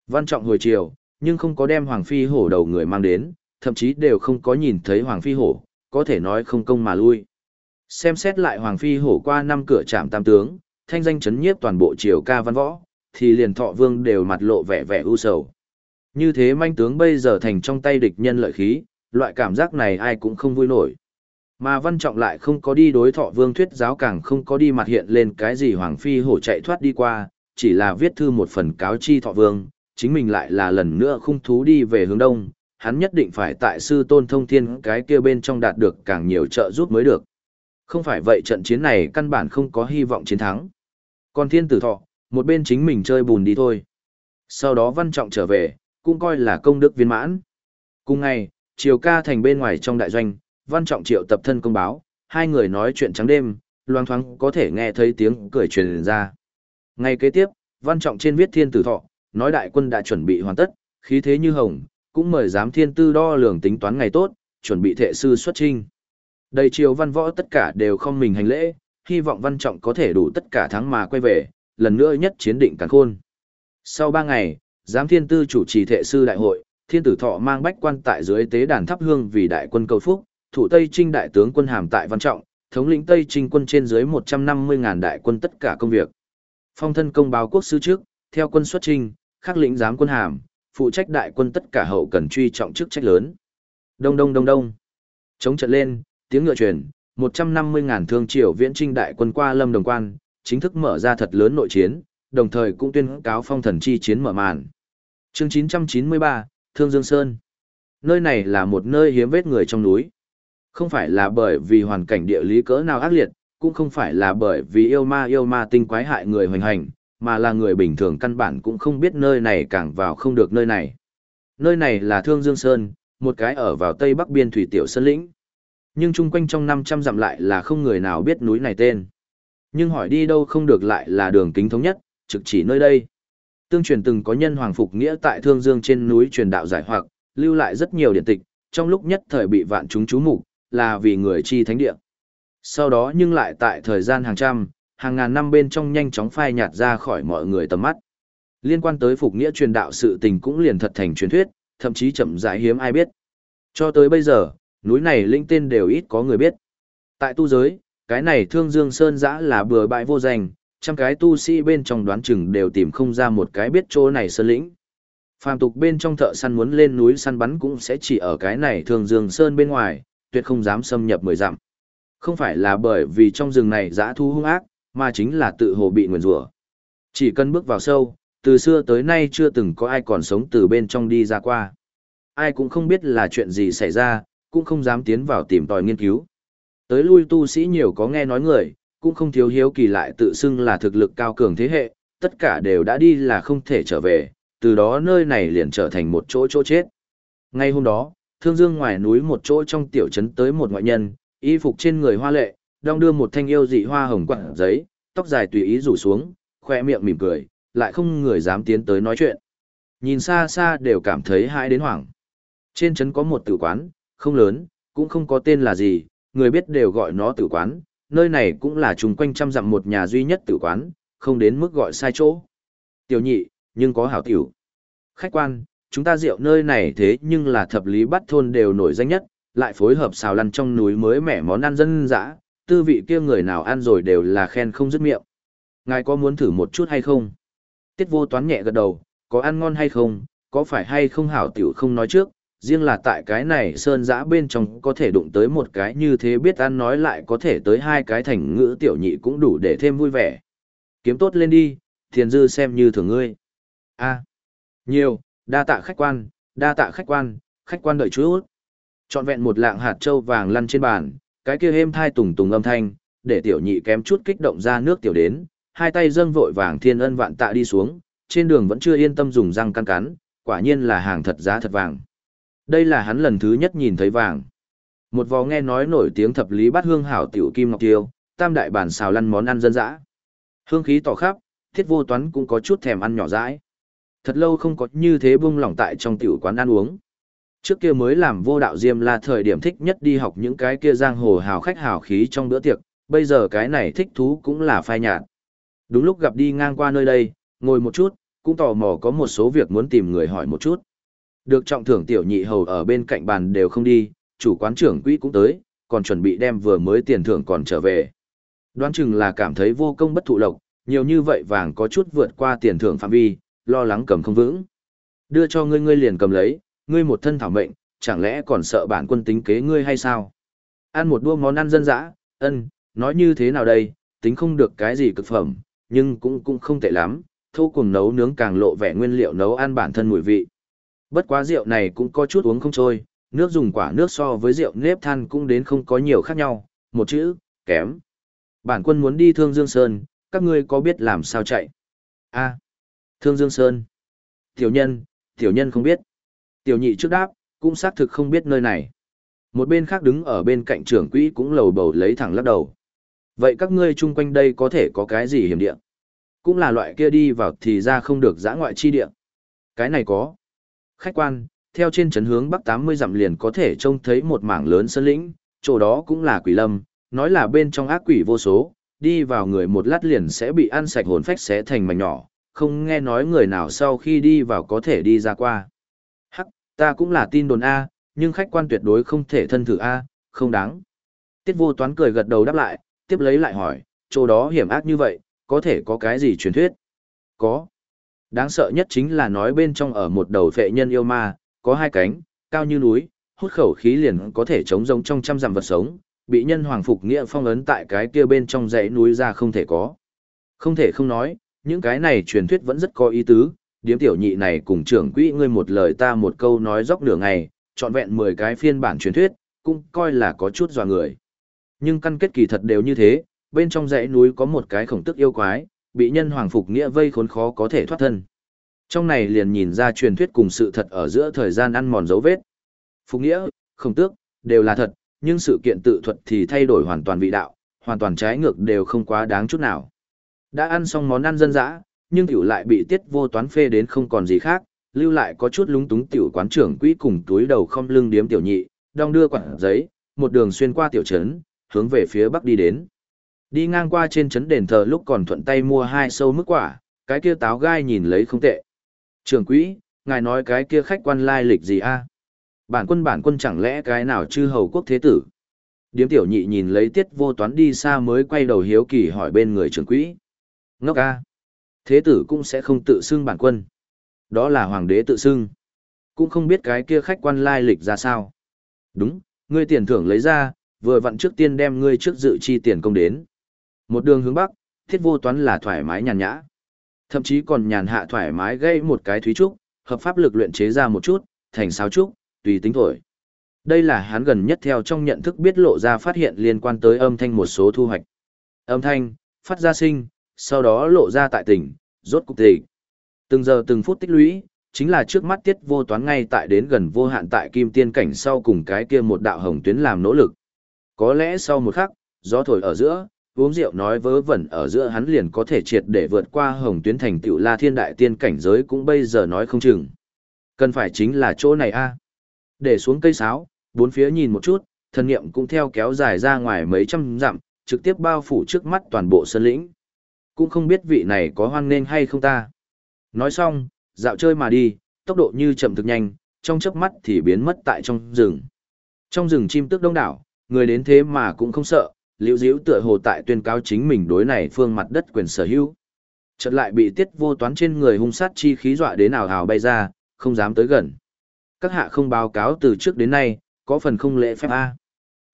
Văn trọng hồi chiều, nhưng không có đem Hoàng Phi hổ đầu người mang đến, thậm chí đều không có nhìn thấy Hoàng Phi hổ, có thể nói không công mà lui. Xem xét lại Hoàng Phi hổ qua năm cửa trạm tam tướng, thanh danh chấn nhiếp toàn bộ triều ca văn võ, thì liền thọ vương đều mặt lộ vẻ vẻ u sầu. Như thế manh tướng bây giờ thành trong tay địch nhân lợi khí, loại cảm giác này ai cũng không vui nổi. Mà văn trọng lại không có đi đối thọ vương thuyết giáo càng không có đi mặt hiện lên cái gì Hoàng Phi hổ chạy thoát đi qua, chỉ là viết thư một phần cáo chi thọ vương, chính mình lại là lần nữa khung thú đi về hướng đông, hắn nhất định phải tại sư tôn thông thiên cái kia bên trong đạt được càng nhiều trợ giúp mới được. Không phải vậy trận chiến này căn bản không có hy vọng chiến thắng. Còn thiên tử thọ, một bên chính mình chơi bùn đi thôi. Sau đó văn trọng trở về, cũng coi là công đức viên mãn. Cùng ngày, triều ca thành bên ngoài trong đại doanh, văn trọng triệu tập thân công báo, hai người nói chuyện trắng đêm, loang thoáng có thể nghe thấy tiếng cười truyền ra. Ngày kế tiếp, văn trọng trên viết thiên tử thọ, nói đại quân đã chuẩn bị hoàn tất, khí thế như hồng, cũng mời giám thiên tư đo lường tính toán ngày tốt, chuẩn bị thệ sư xuất trinh. Đầy triều văn võ tất cả đều không mình hành lễ, hy vọng văn trọng có thể đủ tất cả thắng mà quay về, lần nữa nhất chiến định càn khôn. Sau ba ngày, giám thiên tư chủ trì thệ sư đại hội, thiên tử thọ mang bách quan tại dưới tế đàn thắp hương vì đại quân cầu phúc, thủ Tây Trinh đại tướng quân hàm tại văn trọng, thống lĩnh Tây Trinh quân trên dưới 150.000 đại quân tất cả công việc. Phong thân công báo quốc sư trước, theo quân xuất trinh, khắc lĩnh giám quân hàm, phụ trách đại quân tất cả hậu cần truy trọng chức trách lớn. Đông đông đông đông. Chống trận lên, tiếng ngựa truyền, 150.000 thương triều viễn trinh đại quân qua lâm đồng quan, chính thức mở ra thật lớn nội chiến, đồng thời cũng tuyên cáo phong thần chi chiến mở màn. Chương 993, Thương Dương Sơn. Nơi này là một nơi hiếm vết người trong núi. Không phải là bởi vì hoàn cảnh địa lý cỡ nào ác liệt, cũng không phải là bởi vì yêu ma yêu ma tinh quái hại người hoành hành, mà là người bình thường căn bản cũng không biết nơi này càng vào không được nơi này. Nơi này là Thương Dương Sơn, một cái ở vào tây bắc biên thủy tiểu sơn lĩnh. Nhưng chung quanh trong 500 dặm lại là không người nào biết núi này tên. Nhưng hỏi đi đâu không được lại là đường kính thống nhất, trực chỉ nơi đây. Tương truyền từng có nhân hoàng phục nghĩa tại Thương Dương trên núi truyền đạo giải hoặc, lưu lại rất nhiều điện tịch, trong lúc nhất thời bị vạn chúng chú mục, là vì người chi thánh địa. Sau đó nhưng lại tại thời gian hàng trăm, hàng ngàn năm bên trong nhanh chóng phai nhạt ra khỏi mọi người tầm mắt. Liên quan tới phục nghĩa truyền đạo sự tình cũng liền thật thành truyền thuyết, thậm chí chậm rãi hiếm ai biết. Cho tới bây giờ, núi này linh tên đều ít có người biết. Tại tu giới, cái này thương dương sơn giã là bừa bãi vô danh, trăm cái tu sĩ bên trong đoán chừng đều tìm không ra một cái biết chỗ này sơn lĩnh. Phàm tục bên trong thợ săn muốn lên núi săn bắn cũng sẽ chỉ ở cái này thường dương sơn bên ngoài, tuyệt không dám xâm nhập mười dặm. Không phải là bởi vì trong rừng này dã thu hung ác, mà chính là tự hồ bị nguyền rủa. Chỉ cần bước vào sâu, từ xưa tới nay chưa từng có ai còn sống từ bên trong đi ra qua. Ai cũng không biết là chuyện gì xảy ra, cũng không dám tiến vào tìm tòi nghiên cứu. Tới lui tu sĩ nhiều có nghe nói người, cũng không thiếu hiếu kỳ lại tự xưng là thực lực cao cường thế hệ, tất cả đều đã đi là không thể trở về, từ đó nơi này liền trở thành một chỗ chỗ chết. Ngay hôm đó, thương dương ngoài núi một chỗ trong tiểu trấn tới một ngoại nhân, y phục trên người hoa lệ, đong đưa một thanh yêu dị hoa hồng quặng giấy, tóc dài tùy ý rủ xuống, khoe miệng mỉm cười, lại không người dám tiến tới nói chuyện. Nhìn xa xa đều cảm thấy hãi đến hoảng. Trên trấn có một tử quán, không lớn, cũng không có tên là gì, người biết đều gọi nó tử quán, nơi này cũng là chung quanh trăm dặm một nhà duy nhất tử quán, không đến mức gọi sai chỗ. Tiểu nhị, nhưng có hảo tiểu. Khách quan, chúng ta rượu nơi này thế nhưng là thập lý bắt thôn đều nổi danh nhất, lại phối hợp xào lăn trong núi mới mẻ món ăn dân dã, tư vị kia người nào ăn rồi đều là khen không dứt miệng. Ngài có muốn thử một chút hay không? Tiết vô toán nhẹ gật đầu, có ăn ngon hay không, có phải hay không hảo tiểu không nói trước, riêng là tại cái này sơn giã bên trong có thể đụng tới một cái như thế biết ăn nói lại có thể tới hai cái thành ngữ tiểu nhị cũng đủ để thêm vui vẻ. Kiếm tốt lên đi, thiền dư xem như thưởng ngươi. a nhiều, đa tạ khách quan, đa tạ khách quan, khách quan đợi chút. Chọn vẹn một lạng hạt châu vàng lăn trên bàn, cái kia êm thai tùng tùng âm thanh, để tiểu nhị kém chút kích động ra nước tiểu đến, hai tay dâng vội vàng thiên ân vạn tạ đi xuống, trên đường vẫn chưa yên tâm dùng răng căn cắn, quả nhiên là hàng thật giá thật vàng. Đây là hắn lần thứ nhất nhìn thấy vàng. Một vò nghe nói nổi tiếng thập lý bát hương hảo tiểu kim ngọc tiêu, tam đại bản xào lăn món ăn dân dã. Hương khí tỏ khắp, thiết vô toán cũng có chút thèm ăn nhỏ dãi. Thật lâu không có như thế buông lỏng tại trong tiểu quán ăn uống. Trước kia mới làm vô đạo diêm là thời điểm thích nhất đi học những cái kia giang hồ hào khách hào khí trong bữa tiệc, bây giờ cái này thích thú cũng là phai nhạt. Đúng lúc gặp đi ngang qua nơi đây, ngồi một chút, cũng tò mò có một số việc muốn tìm người hỏi một chút. Được trọng thưởng tiểu nhị hầu ở bên cạnh bàn đều không đi, chủ quán trưởng quỹ cũng tới, còn chuẩn bị đem vừa mới tiền thưởng còn trở về. Đoán chừng là cảm thấy vô công bất thụ lộc, nhiều như vậy vàng có chút vượt qua tiền thưởng phạm vi, lo lắng cầm không vững. Đưa cho ngươi ngươi liền cầm lấy, ngươi một thân thảo mệnh, chẳng lẽ còn sợ bản quân tính kế ngươi hay sao? Ăn một đua món ăn dân dã, ân, nói như thế nào đây, tính không được cái gì cực phẩm, nhưng cũng cũng không tệ lắm, thô cùng nấu nướng càng lộ vẻ nguyên liệu nấu ăn bản thân mùi vị. Bất quá rượu này cũng có chút uống không trôi, nước dùng quả nước so với rượu nếp than cũng đến không có nhiều khác nhau, một chữ, kém. Bản quân muốn đi Thương Dương Sơn, các ngươi có biết làm sao chạy? A. Thương Dương Sơn. Tiểu nhân, tiểu nhân không biết. Tiểu nhị trước đáp, cũng xác thực không biết nơi này. Một bên khác đứng ở bên cạnh trưởng quỹ cũng lầu bầu lấy thẳng lắc đầu. Vậy các ngươi chung quanh đây có thể có cái gì hiểm địa? Cũng là loại kia đi vào thì ra không được giã ngoại chi địa. Cái này có. Khách quan, theo trên chấn hướng bắc 80 dặm liền có thể trông thấy một mảng lớn sơn lĩnh, chỗ đó cũng là quỷ lâm, nói là bên trong ác quỷ vô số, đi vào người một lát liền sẽ bị ăn sạch hồn phách xé thành mảnh nhỏ, không nghe nói người nào sau khi đi vào có thể đi ra qua. Hắc, ta cũng là tin đồn A, nhưng khách quan tuyệt đối không thể thân thử A, không đáng. Tiết vô toán cười gật đầu đáp lại, tiếp lấy lại hỏi, chỗ đó hiểm ác như vậy, có thể có cái gì truyền thuyết? Có. Đáng sợ nhất chính là nói bên trong ở một đầu vệ nhân yêu ma, có hai cánh, cao như núi, hút khẩu khí liền có thể chống giống trong trăm dặm vật sống, bị nhân hoàng phục nghĩa phong ấn tại cái kia bên trong dãy núi ra không thể có. Không thể không nói, những cái này truyền thuyết vẫn rất có ý tứ, điếm tiểu nhị này cùng trưởng quỹ ngươi một lời ta một câu nói dốc nửa ngày, trọn vẹn 10 cái phiên bản truyền thuyết, cũng coi là có chút dò người. Nhưng căn kết kỳ thật đều như thế, bên trong dãy núi có một cái khổng tức yêu quái, bị nhân hoàng phục nghĩa vây khốn khó có thể thoát thân. Trong này liền nhìn ra truyền thuyết cùng sự thật ở giữa thời gian ăn mòn dấu vết. Phục nghĩa, khổng tước, đều là thật, nhưng sự kiện tự thuật thì thay đổi hoàn toàn vị đạo, hoàn toàn trái ngược đều không quá đáng chút nào. Đã ăn xong món ăn dân dã, nhưng tiểu lại bị tiết vô toán phê đến không còn gì khác, lưu lại có chút lúng túng tiểu quán trưởng quỹ cùng túi đầu không lưng điếm tiểu nhị, đong đưa quảng giấy, một đường xuyên qua tiểu trấn, hướng về phía bắc đi đến. Đi ngang qua trên trấn đền thờ lúc còn thuận tay mua hai sâu mức quả, cái kia táo gai nhìn lấy không tệ. Trưởng quỹ, ngài nói cái kia khách quan lai lịch gì a? Bản quân bản quân chẳng lẽ cái nào chư hầu quốc thế tử? Điếm tiểu nhị nhìn lấy tiết vô toán đi xa mới quay đầu hiếu kỳ hỏi bên người trưởng quỹ. Ngốc a, Thế tử cũng sẽ không tự xưng bản quân. Đó là hoàng đế tự xưng. Cũng không biết cái kia khách quan lai lịch ra sao. Đúng, ngươi tiền thưởng lấy ra, vừa vặn trước tiên đem ngươi trước dự chi tiền công đến. Một đường hướng bắc, thiết vô toán là thoải mái nhàn nhã. Thậm chí còn nhàn hạ thoải mái gây một cái thúy trúc, hợp pháp lực luyện chế ra một chút, thành sáo trúc, tùy tính thổi. Đây là hắn gần nhất theo trong nhận thức biết lộ ra phát hiện liên quan tới âm thanh một số thu hoạch. Âm thanh, phát ra sinh, sau đó lộ ra tại tỉnh, rốt cục tịch. Từng giờ từng phút tích lũy, chính là trước mắt tiết vô toán ngay tại đến gần vô hạn tại kim tiên cảnh sau cùng cái kia một đạo hồng tuyến làm nỗ lực. Có lẽ sau một khắc, gió thổi ở giữa, uống rượu nói vớ vẩn ở giữa hắn liền có thể triệt để vượt qua hồng tuyến thành tựu la thiên đại tiên cảnh giới cũng bây giờ nói không chừng. Cần phải chính là chỗ này a Để xuống cây sáo, bốn phía nhìn một chút, thần niệm cũng theo kéo dài ra ngoài mấy trăm dặm, trực tiếp bao phủ trước mắt toàn bộ sân lĩnh. Cũng không biết vị này có hoan nên hay không ta. Nói xong, dạo chơi mà đi, tốc độ như chậm thực nhanh, trong chớp mắt thì biến mất tại trong rừng. Trong rừng chim tức đông đảo, người đến thế mà cũng không sợ, liễu diễu tựa hồ tại tuyên cáo chính mình đối này phương mặt đất quyền sở hữu. Chợt lại bị tiết vô toán trên người hung sát chi khí dọa đến nào hào bay ra, không dám tới gần. Các hạ không báo cáo từ trước đến nay, có phần không lễ phép A.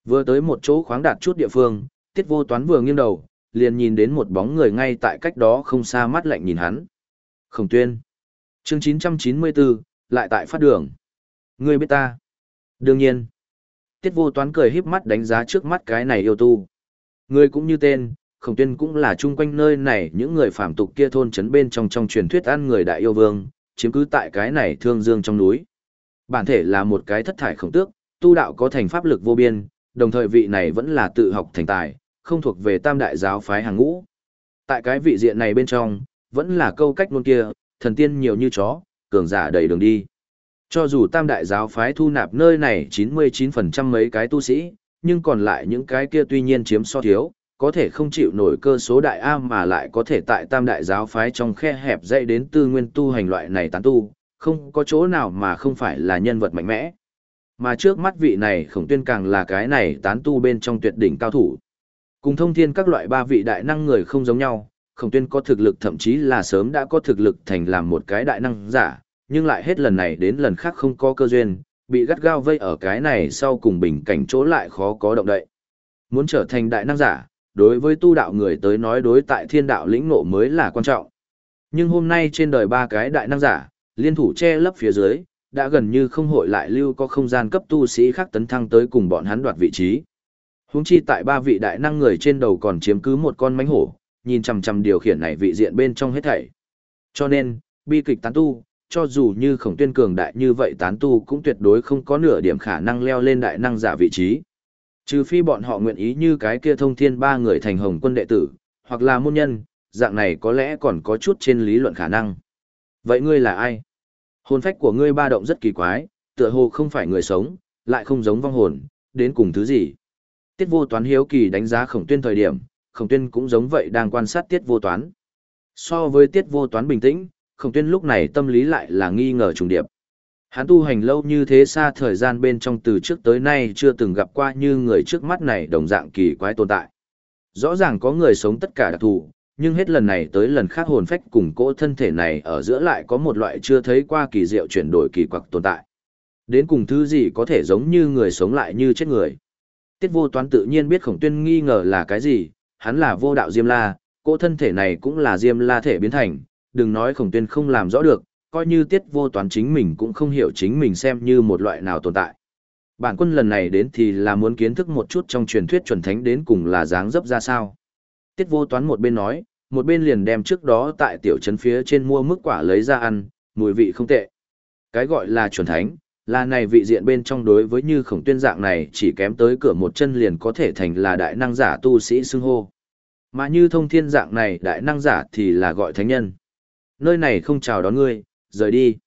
Vừa tới một chỗ khoáng đạt chút địa phương, tiết vô toán vừa nghiêng đầu, liền nhìn đến một bóng người ngay tại cách đó không xa mắt lạnh nhìn hắn. Khổng tuyên. Chương 994, lại tại phát đường. Ngươi biết ta. Đương nhiên. Tiết vô toán cười híp mắt đánh giá trước mắt cái này yêu tu. Ngươi cũng như tên, khổng tuyên cũng là chung quanh nơi này những người phạm tục kia thôn trấn bên trong trong truyền thuyết ăn người đại yêu vương, chiếm cứ tại cái này thương dương trong núi. Bản thể là một cái thất thải khổng tước, tu đạo có thành pháp lực vô biên, đồng thời vị này vẫn là tự học thành tài, không thuộc về tam đại giáo phái hàng ngũ. Tại cái vị diện này bên trong, vẫn là câu cách ngôn kia, thần tiên nhiều như chó, cường giả đầy đường đi. Cho dù tam đại giáo phái thu nạp nơi này 99% mấy cái tu sĩ, nhưng còn lại những cái kia tuy nhiên chiếm so thiếu, có thể không chịu nổi cơ số đại A mà lại có thể tại tam đại giáo phái trong khe hẹp dậy đến tư nguyên tu hành loại này tán tu, không có chỗ nào mà không phải là nhân vật mạnh mẽ. Mà trước mắt vị này khổng tuyên càng là cái này tán tu bên trong tuyệt đỉnh cao thủ. Cùng thông thiên các loại ba vị đại năng người không giống nhau, khổng tuyên có thực lực thậm chí là sớm đã có thực lực thành làm một cái đại năng giả, nhưng lại hết lần này đến lần khác không có cơ duyên, bị gắt gao vây ở cái này sau cùng bình cảnh chỗ lại khó có động đậy. Muốn trở thành đại năng giả, đối với tu đạo người tới nói đối tại thiên đạo lĩnh ngộ mới là quan trọng. Nhưng hôm nay trên đời ba cái đại năng giả, liên thủ che lấp phía dưới, đã gần như không hội lại lưu có không gian cấp tu sĩ khác tấn thăng tới cùng bọn hắn đoạt vị trí. Huống chi tại ba vị đại năng người trên đầu còn chiếm cứ một con mánh hổ, nhìn chằm chằm điều khiển này vị diện bên trong hết thảy. Cho nên, bi kịch tán tu, cho dù như khổng tuyên cường đại như vậy tán tu cũng tuyệt đối không có nửa điểm khả năng leo lên đại năng giả vị trí. Trừ phi bọn họ nguyện ý như cái kia thông thiên ba người thành hồng quân đệ tử, hoặc là môn nhân, dạng này có lẽ còn có chút trên lý luận khả năng. Vậy ngươi là ai? Hồn phách của ngươi ba động rất kỳ quái, tựa hồ không phải người sống, lại không giống vong hồn, đến cùng thứ gì? Tiết vô toán hiếu kỳ đánh giá khổng tuyên thời điểm, khổng tuyên cũng giống vậy đang quan sát tiết vô toán. So với tiết vô toán bình tĩnh, khổng tuyên lúc này tâm lý lại là nghi ngờ trùng điệp. Hắn tu hành lâu như thế xa thời gian bên trong từ trước tới nay chưa từng gặp qua như người trước mắt này đồng dạng kỳ quái tồn tại. Rõ ràng có người sống tất cả đặc thù, nhưng hết lần này tới lần khác hồn phách cùng cỗ thân thể này ở giữa lại có một loại chưa thấy qua kỳ diệu chuyển đổi kỳ quặc tồn tại. Đến cùng thứ gì có thể giống như người sống lại như chết người. Tiết vô toán tự nhiên biết khổng tuyên nghi ngờ là cái gì, hắn là vô đạo Diêm La, cỗ thân thể này cũng là Diêm La thể biến thành, đừng nói khổng tuyên không làm rõ được, coi như tiết vô toán chính mình cũng không hiểu chính mình xem như một loại nào tồn tại. Bản quân lần này đến thì là muốn kiến thức một chút trong truyền thuyết chuẩn thánh đến cùng là dáng dấp ra sao. Tiết vô toán một bên nói, một bên liền đem trước đó tại tiểu trấn phía trên mua mức quả lấy ra ăn, mùi vị không tệ. Cái gọi là chuẩn thánh, là này vị diện bên trong đối với như khổng tuyên dạng này chỉ kém tới cửa một chân liền có thể thành là đại năng giả tu sĩ xưng hô. Mà như thông thiên dạng này đại năng giả thì là gọi thánh nhân. Nơi này không chào đón ngươi, rời đi.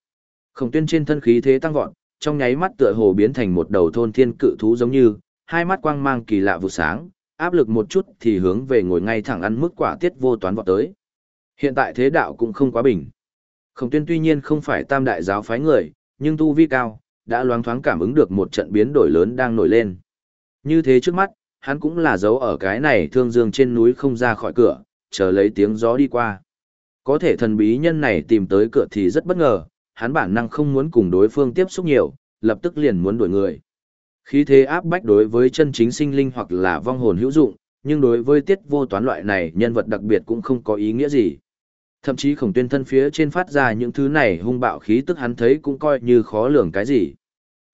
Khổng tuyên trên thân khí thế tăng vọt, trong nháy mắt tựa hồ biến thành một đầu thôn thiên cự thú giống như, hai mắt quang mang kỳ lạ vụ sáng, áp lực một chút thì hướng về ngồi ngay thẳng ăn mức quả tiết vô toán vọt tới. Hiện tại thế đạo cũng không quá bình. Khổng tuyên tuy nhiên không phải tam đại giáo phái người, nhưng tu vi cao, đã loáng thoáng cảm ứng được một trận biến đổi lớn đang nổi lên. Như thế trước mắt, hắn cũng là dấu ở cái này thương dương trên núi không ra khỏi cửa, chờ lấy tiếng gió đi qua. Có thể thần bí nhân này tìm tới cửa thì rất bất ngờ, hắn bản năng không muốn cùng đối phương tiếp xúc nhiều, lập tức liền muốn đuổi người. Khí thế áp bách đối với chân chính sinh linh hoặc là vong hồn hữu dụng, nhưng đối với tiết vô toán loại này nhân vật đặc biệt cũng không có ý nghĩa gì. Thậm chí khổng tuyên thân phía trên phát ra những thứ này hung bạo khí tức hắn thấy cũng coi như khó lường cái gì.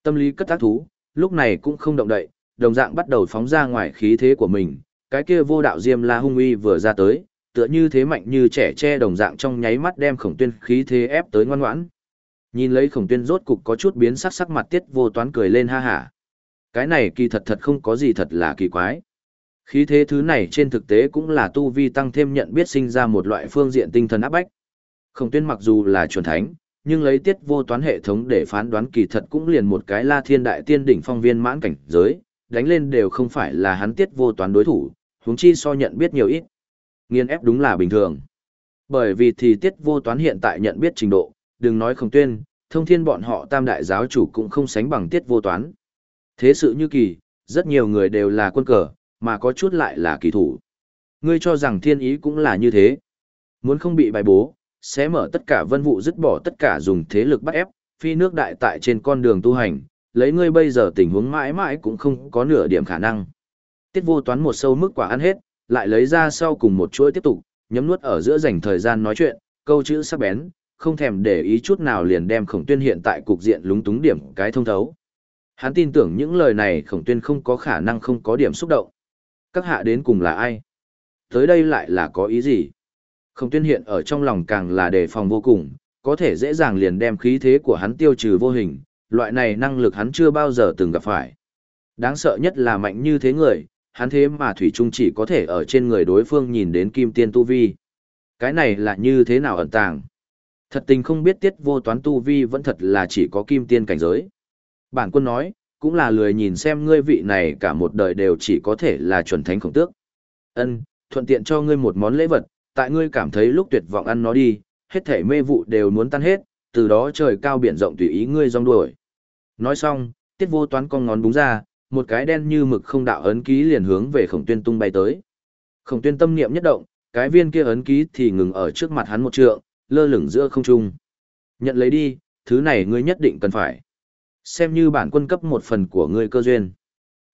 Tâm lý cất tác thú, lúc này cũng không động đậy, đồng dạng bắt đầu phóng ra ngoài khí thế của mình, cái kia vô đạo diêm la hung uy vừa ra tới, tựa như thế mạnh như trẻ tre đồng dạng trong nháy mắt đem khổng tuyên khí thế ép tới ngoan ngoãn. Nhìn lấy khổng tuyên rốt cục có chút biến sắc sắc mặt tiết vô toán cười lên ha hả. Cái này kỳ thật thật không có gì thật là kỳ quái. Khí thế thứ này trên thực tế cũng là tu vi tăng thêm nhận biết sinh ra một loại phương diện tinh thần áp bách. Khổng tuyên mặc dù là chuẩn thánh, nhưng lấy tiết vô toán hệ thống để phán đoán kỳ thật cũng liền một cái la thiên đại tiên đỉnh phong viên mãn cảnh giới, đánh lên đều không phải là hắn tiết vô toán đối thủ, huống chi so nhận biết nhiều ít. Nghiên ép đúng là bình thường. Bởi vì thì tiết vô toán hiện tại nhận biết trình độ, đừng nói không tuyên, thông thiên bọn họ tam đại giáo chủ cũng không sánh bằng tiết vô toán. Thế sự như kỳ, rất nhiều người đều là quân cờ, mà có chút lại là kỳ thủ. Ngươi cho rằng thiên ý cũng là như thế. Muốn không bị bài bố, sẽ mở tất cả vân vụ dứt bỏ tất cả dùng thế lực bắt ép, phi nước đại tại trên con đường tu hành, lấy ngươi bây giờ tình huống mãi mãi cũng không có nửa điểm khả năng. Tiết vô toán một sâu mức quả ăn hết, lại lấy ra sau cùng một chuỗi tiếp tục, nhấm nuốt ở giữa dành thời gian nói chuyện, câu chữ sắc bén, không thèm để ý chút nào liền đem khổng tuyên hiện tại cục diện lúng túng điểm cái thông thấu. Hắn tin tưởng những lời này khổng tuyên không có khả năng không có điểm xúc động. Các hạ đến cùng là ai? Tới đây lại là có ý gì? Khổng tuyên hiện ở trong lòng càng là đề phòng vô cùng, có thể dễ dàng liền đem khí thế của hắn tiêu trừ vô hình, loại này năng lực hắn chưa bao giờ từng gặp phải. Đáng sợ nhất là mạnh như thế người, hắn thế mà thủy trung chỉ có thể ở trên người đối phương nhìn đến kim tiên tu vi. Cái này là như thế nào ẩn tàng? Thật tình không biết tiết vô toán tu vi vẫn thật là chỉ có kim tiên cảnh giới. Bản quân nói, cũng là lười nhìn xem ngươi vị này cả một đời đều chỉ có thể là chuẩn thánh khổng tước. Ân, thuận tiện cho ngươi một món lễ vật, tại ngươi cảm thấy lúc tuyệt vọng ăn nó đi, hết thể mê vụ đều muốn tan hết, từ đó trời cao biển rộng tùy ý ngươi rong đuổi. Nói xong, tiết vô toán con ngón búng ra, một cái đen như mực không đạo ấn ký liền hướng về khổng tuyên tung bay tới. Khổng tuyên tâm niệm nhất động, cái viên kia ấn ký thì ngừng ở trước mặt hắn một trượng, lơ lửng giữa không trung. Nhận lấy đi, thứ này ngươi nhất định cần phải. Xem như bản quân cấp một phần của ngươi cơ duyên.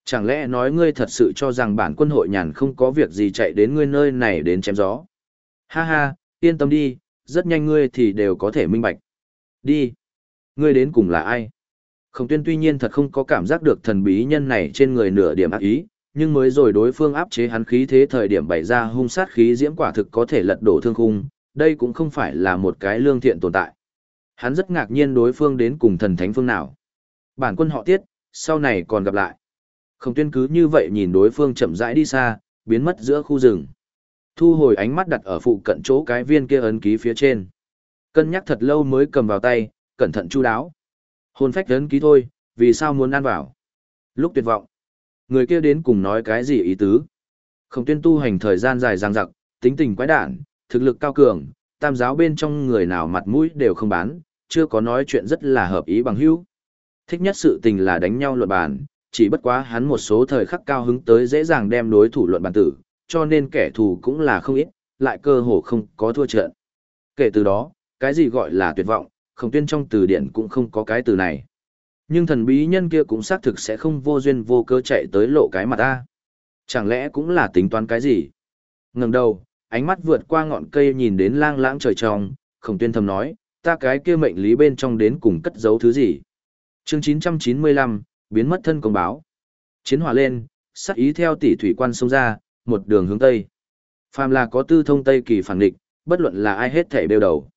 Chẳng lẽ nói ngươi thật sự cho rằng bản quân hội nhàn không có việc gì chạy đến ngươi nơi này đến chém gió. Ha ha, yên tâm đi, rất nhanh ngươi thì đều có thể minh bạch. Đi. Ngươi đến cùng là ai? Khổng tuyên tuy nhiên thật không có cảm giác được thần bí nhân này trên người nửa điểm ác ý, nhưng mới rồi đối phương áp chế hắn khí thế thời điểm bày ra hung sát khí diễm quả thực có thể lật đổ thương khung, đây cũng không phải là một cái lương thiện tồn tại. Hắn rất ngạc nhiên đối phương đến cùng thần thánh phương nào. Bản quân họ tiết, sau này còn gặp lại. Khổng tuyên cứ như vậy nhìn đối phương chậm rãi đi xa, biến mất giữa khu rừng. Thu hồi ánh mắt đặt ở phụ cận chỗ cái viên kia ấn ký phía trên. Cân nhắc thật lâu mới cầm vào tay, cẩn thận chu đáo. Hồn phách lớn ký thôi, vì sao muốn ăn vào? Lúc tuyệt vọng, người kia đến cùng nói cái gì ý tứ? Khổng tuyên tu hành thời gian dài dằng dặc, tính tình quái đản, thực lực cao cường, tam giáo bên trong người nào mặt mũi đều không bán, chưa có nói chuyện rất là hợp ý bằng hữu. Thích nhất sự tình là đánh nhau luận bàn, chỉ bất quá hắn một số thời khắc cao hứng tới dễ dàng đem đối thủ luận bàn tử, cho nên kẻ thù cũng là không ít, lại cơ hồ không có thua trận. Kể từ đó, cái gì gọi là tuyệt vọng, khổng tuyên trong từ điển cũng không có cái từ này. Nhưng thần bí nhân kia cũng xác thực sẽ không vô duyên vô cơ chạy tới lộ cái mặt ta. Chẳng lẽ cũng là tính toán cái gì? Ngừng đầu, ánh mắt vượt qua ngọn cây nhìn đến lang lãng trời trong, khổng tuyên thầm nói, ta cái kia mệnh lý bên trong đến cùng cất giấu thứ gì? chương 995, biến mất thân công báo. Chiến hỏa lên, sắc ý theo tỷ thủy quan sông ra, một đường hướng tây. Phàm là có tư thông tây kỳ phản địch, bất luận là ai hết thể đều đầu.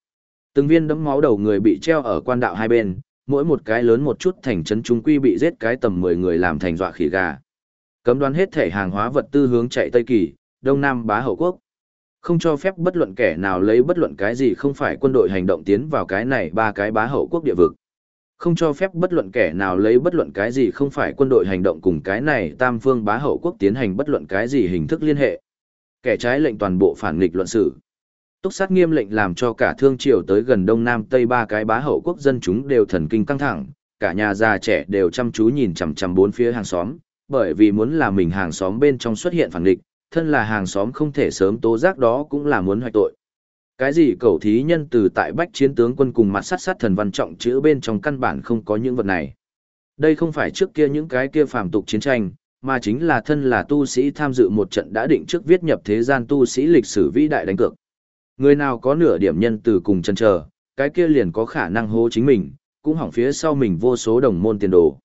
Từng viên đấm máu đầu người bị treo ở quan đạo hai bên, mỗi một cái lớn một chút thành trấn trung quy bị giết cái tầm 10 người làm thành dọa khỉ gà. Cấm đoán hết thể hàng hóa vật tư hướng chạy Tây Kỳ, Đông Nam bá hậu quốc. Không cho phép bất luận kẻ nào lấy bất luận cái gì không phải quân đội hành động tiến vào cái này ba cái bá hậu quốc địa vực. Không cho phép bất luận kẻ nào lấy bất luận cái gì không phải quân đội hành động cùng cái này tam phương bá hậu quốc tiến hành bất luận cái gì hình thức liên hệ. Kẻ trái lệnh toàn bộ phản nghịch luận xử. Túc sát nghiêm lệnh làm cho cả thương triều tới gần đông nam tây ba cái bá hậu quốc dân chúng đều thần kinh căng thẳng, cả nhà già trẻ đều chăm chú nhìn chằm chằm bốn phía hàng xóm, bởi vì muốn là mình hàng xóm bên trong xuất hiện phản địch, thân là hàng xóm không thể sớm tố giác đó cũng là muốn hoạch tội. Cái gì cầu thí nhân từ tại bách chiến tướng quân cùng mặt sát sát thần văn trọng chữ bên trong căn bản không có những vật này. Đây không phải trước kia những cái kia phàm tục chiến tranh, mà chính là thân là tu sĩ tham dự một trận đã định trước viết nhập thế gian tu sĩ lịch sử vĩ đại đánh cược. Người nào có nửa điểm nhân từ cùng chân chờ, cái kia liền có khả năng hô chính mình, cũng hỏng phía sau mình vô số đồng môn tiền đồ.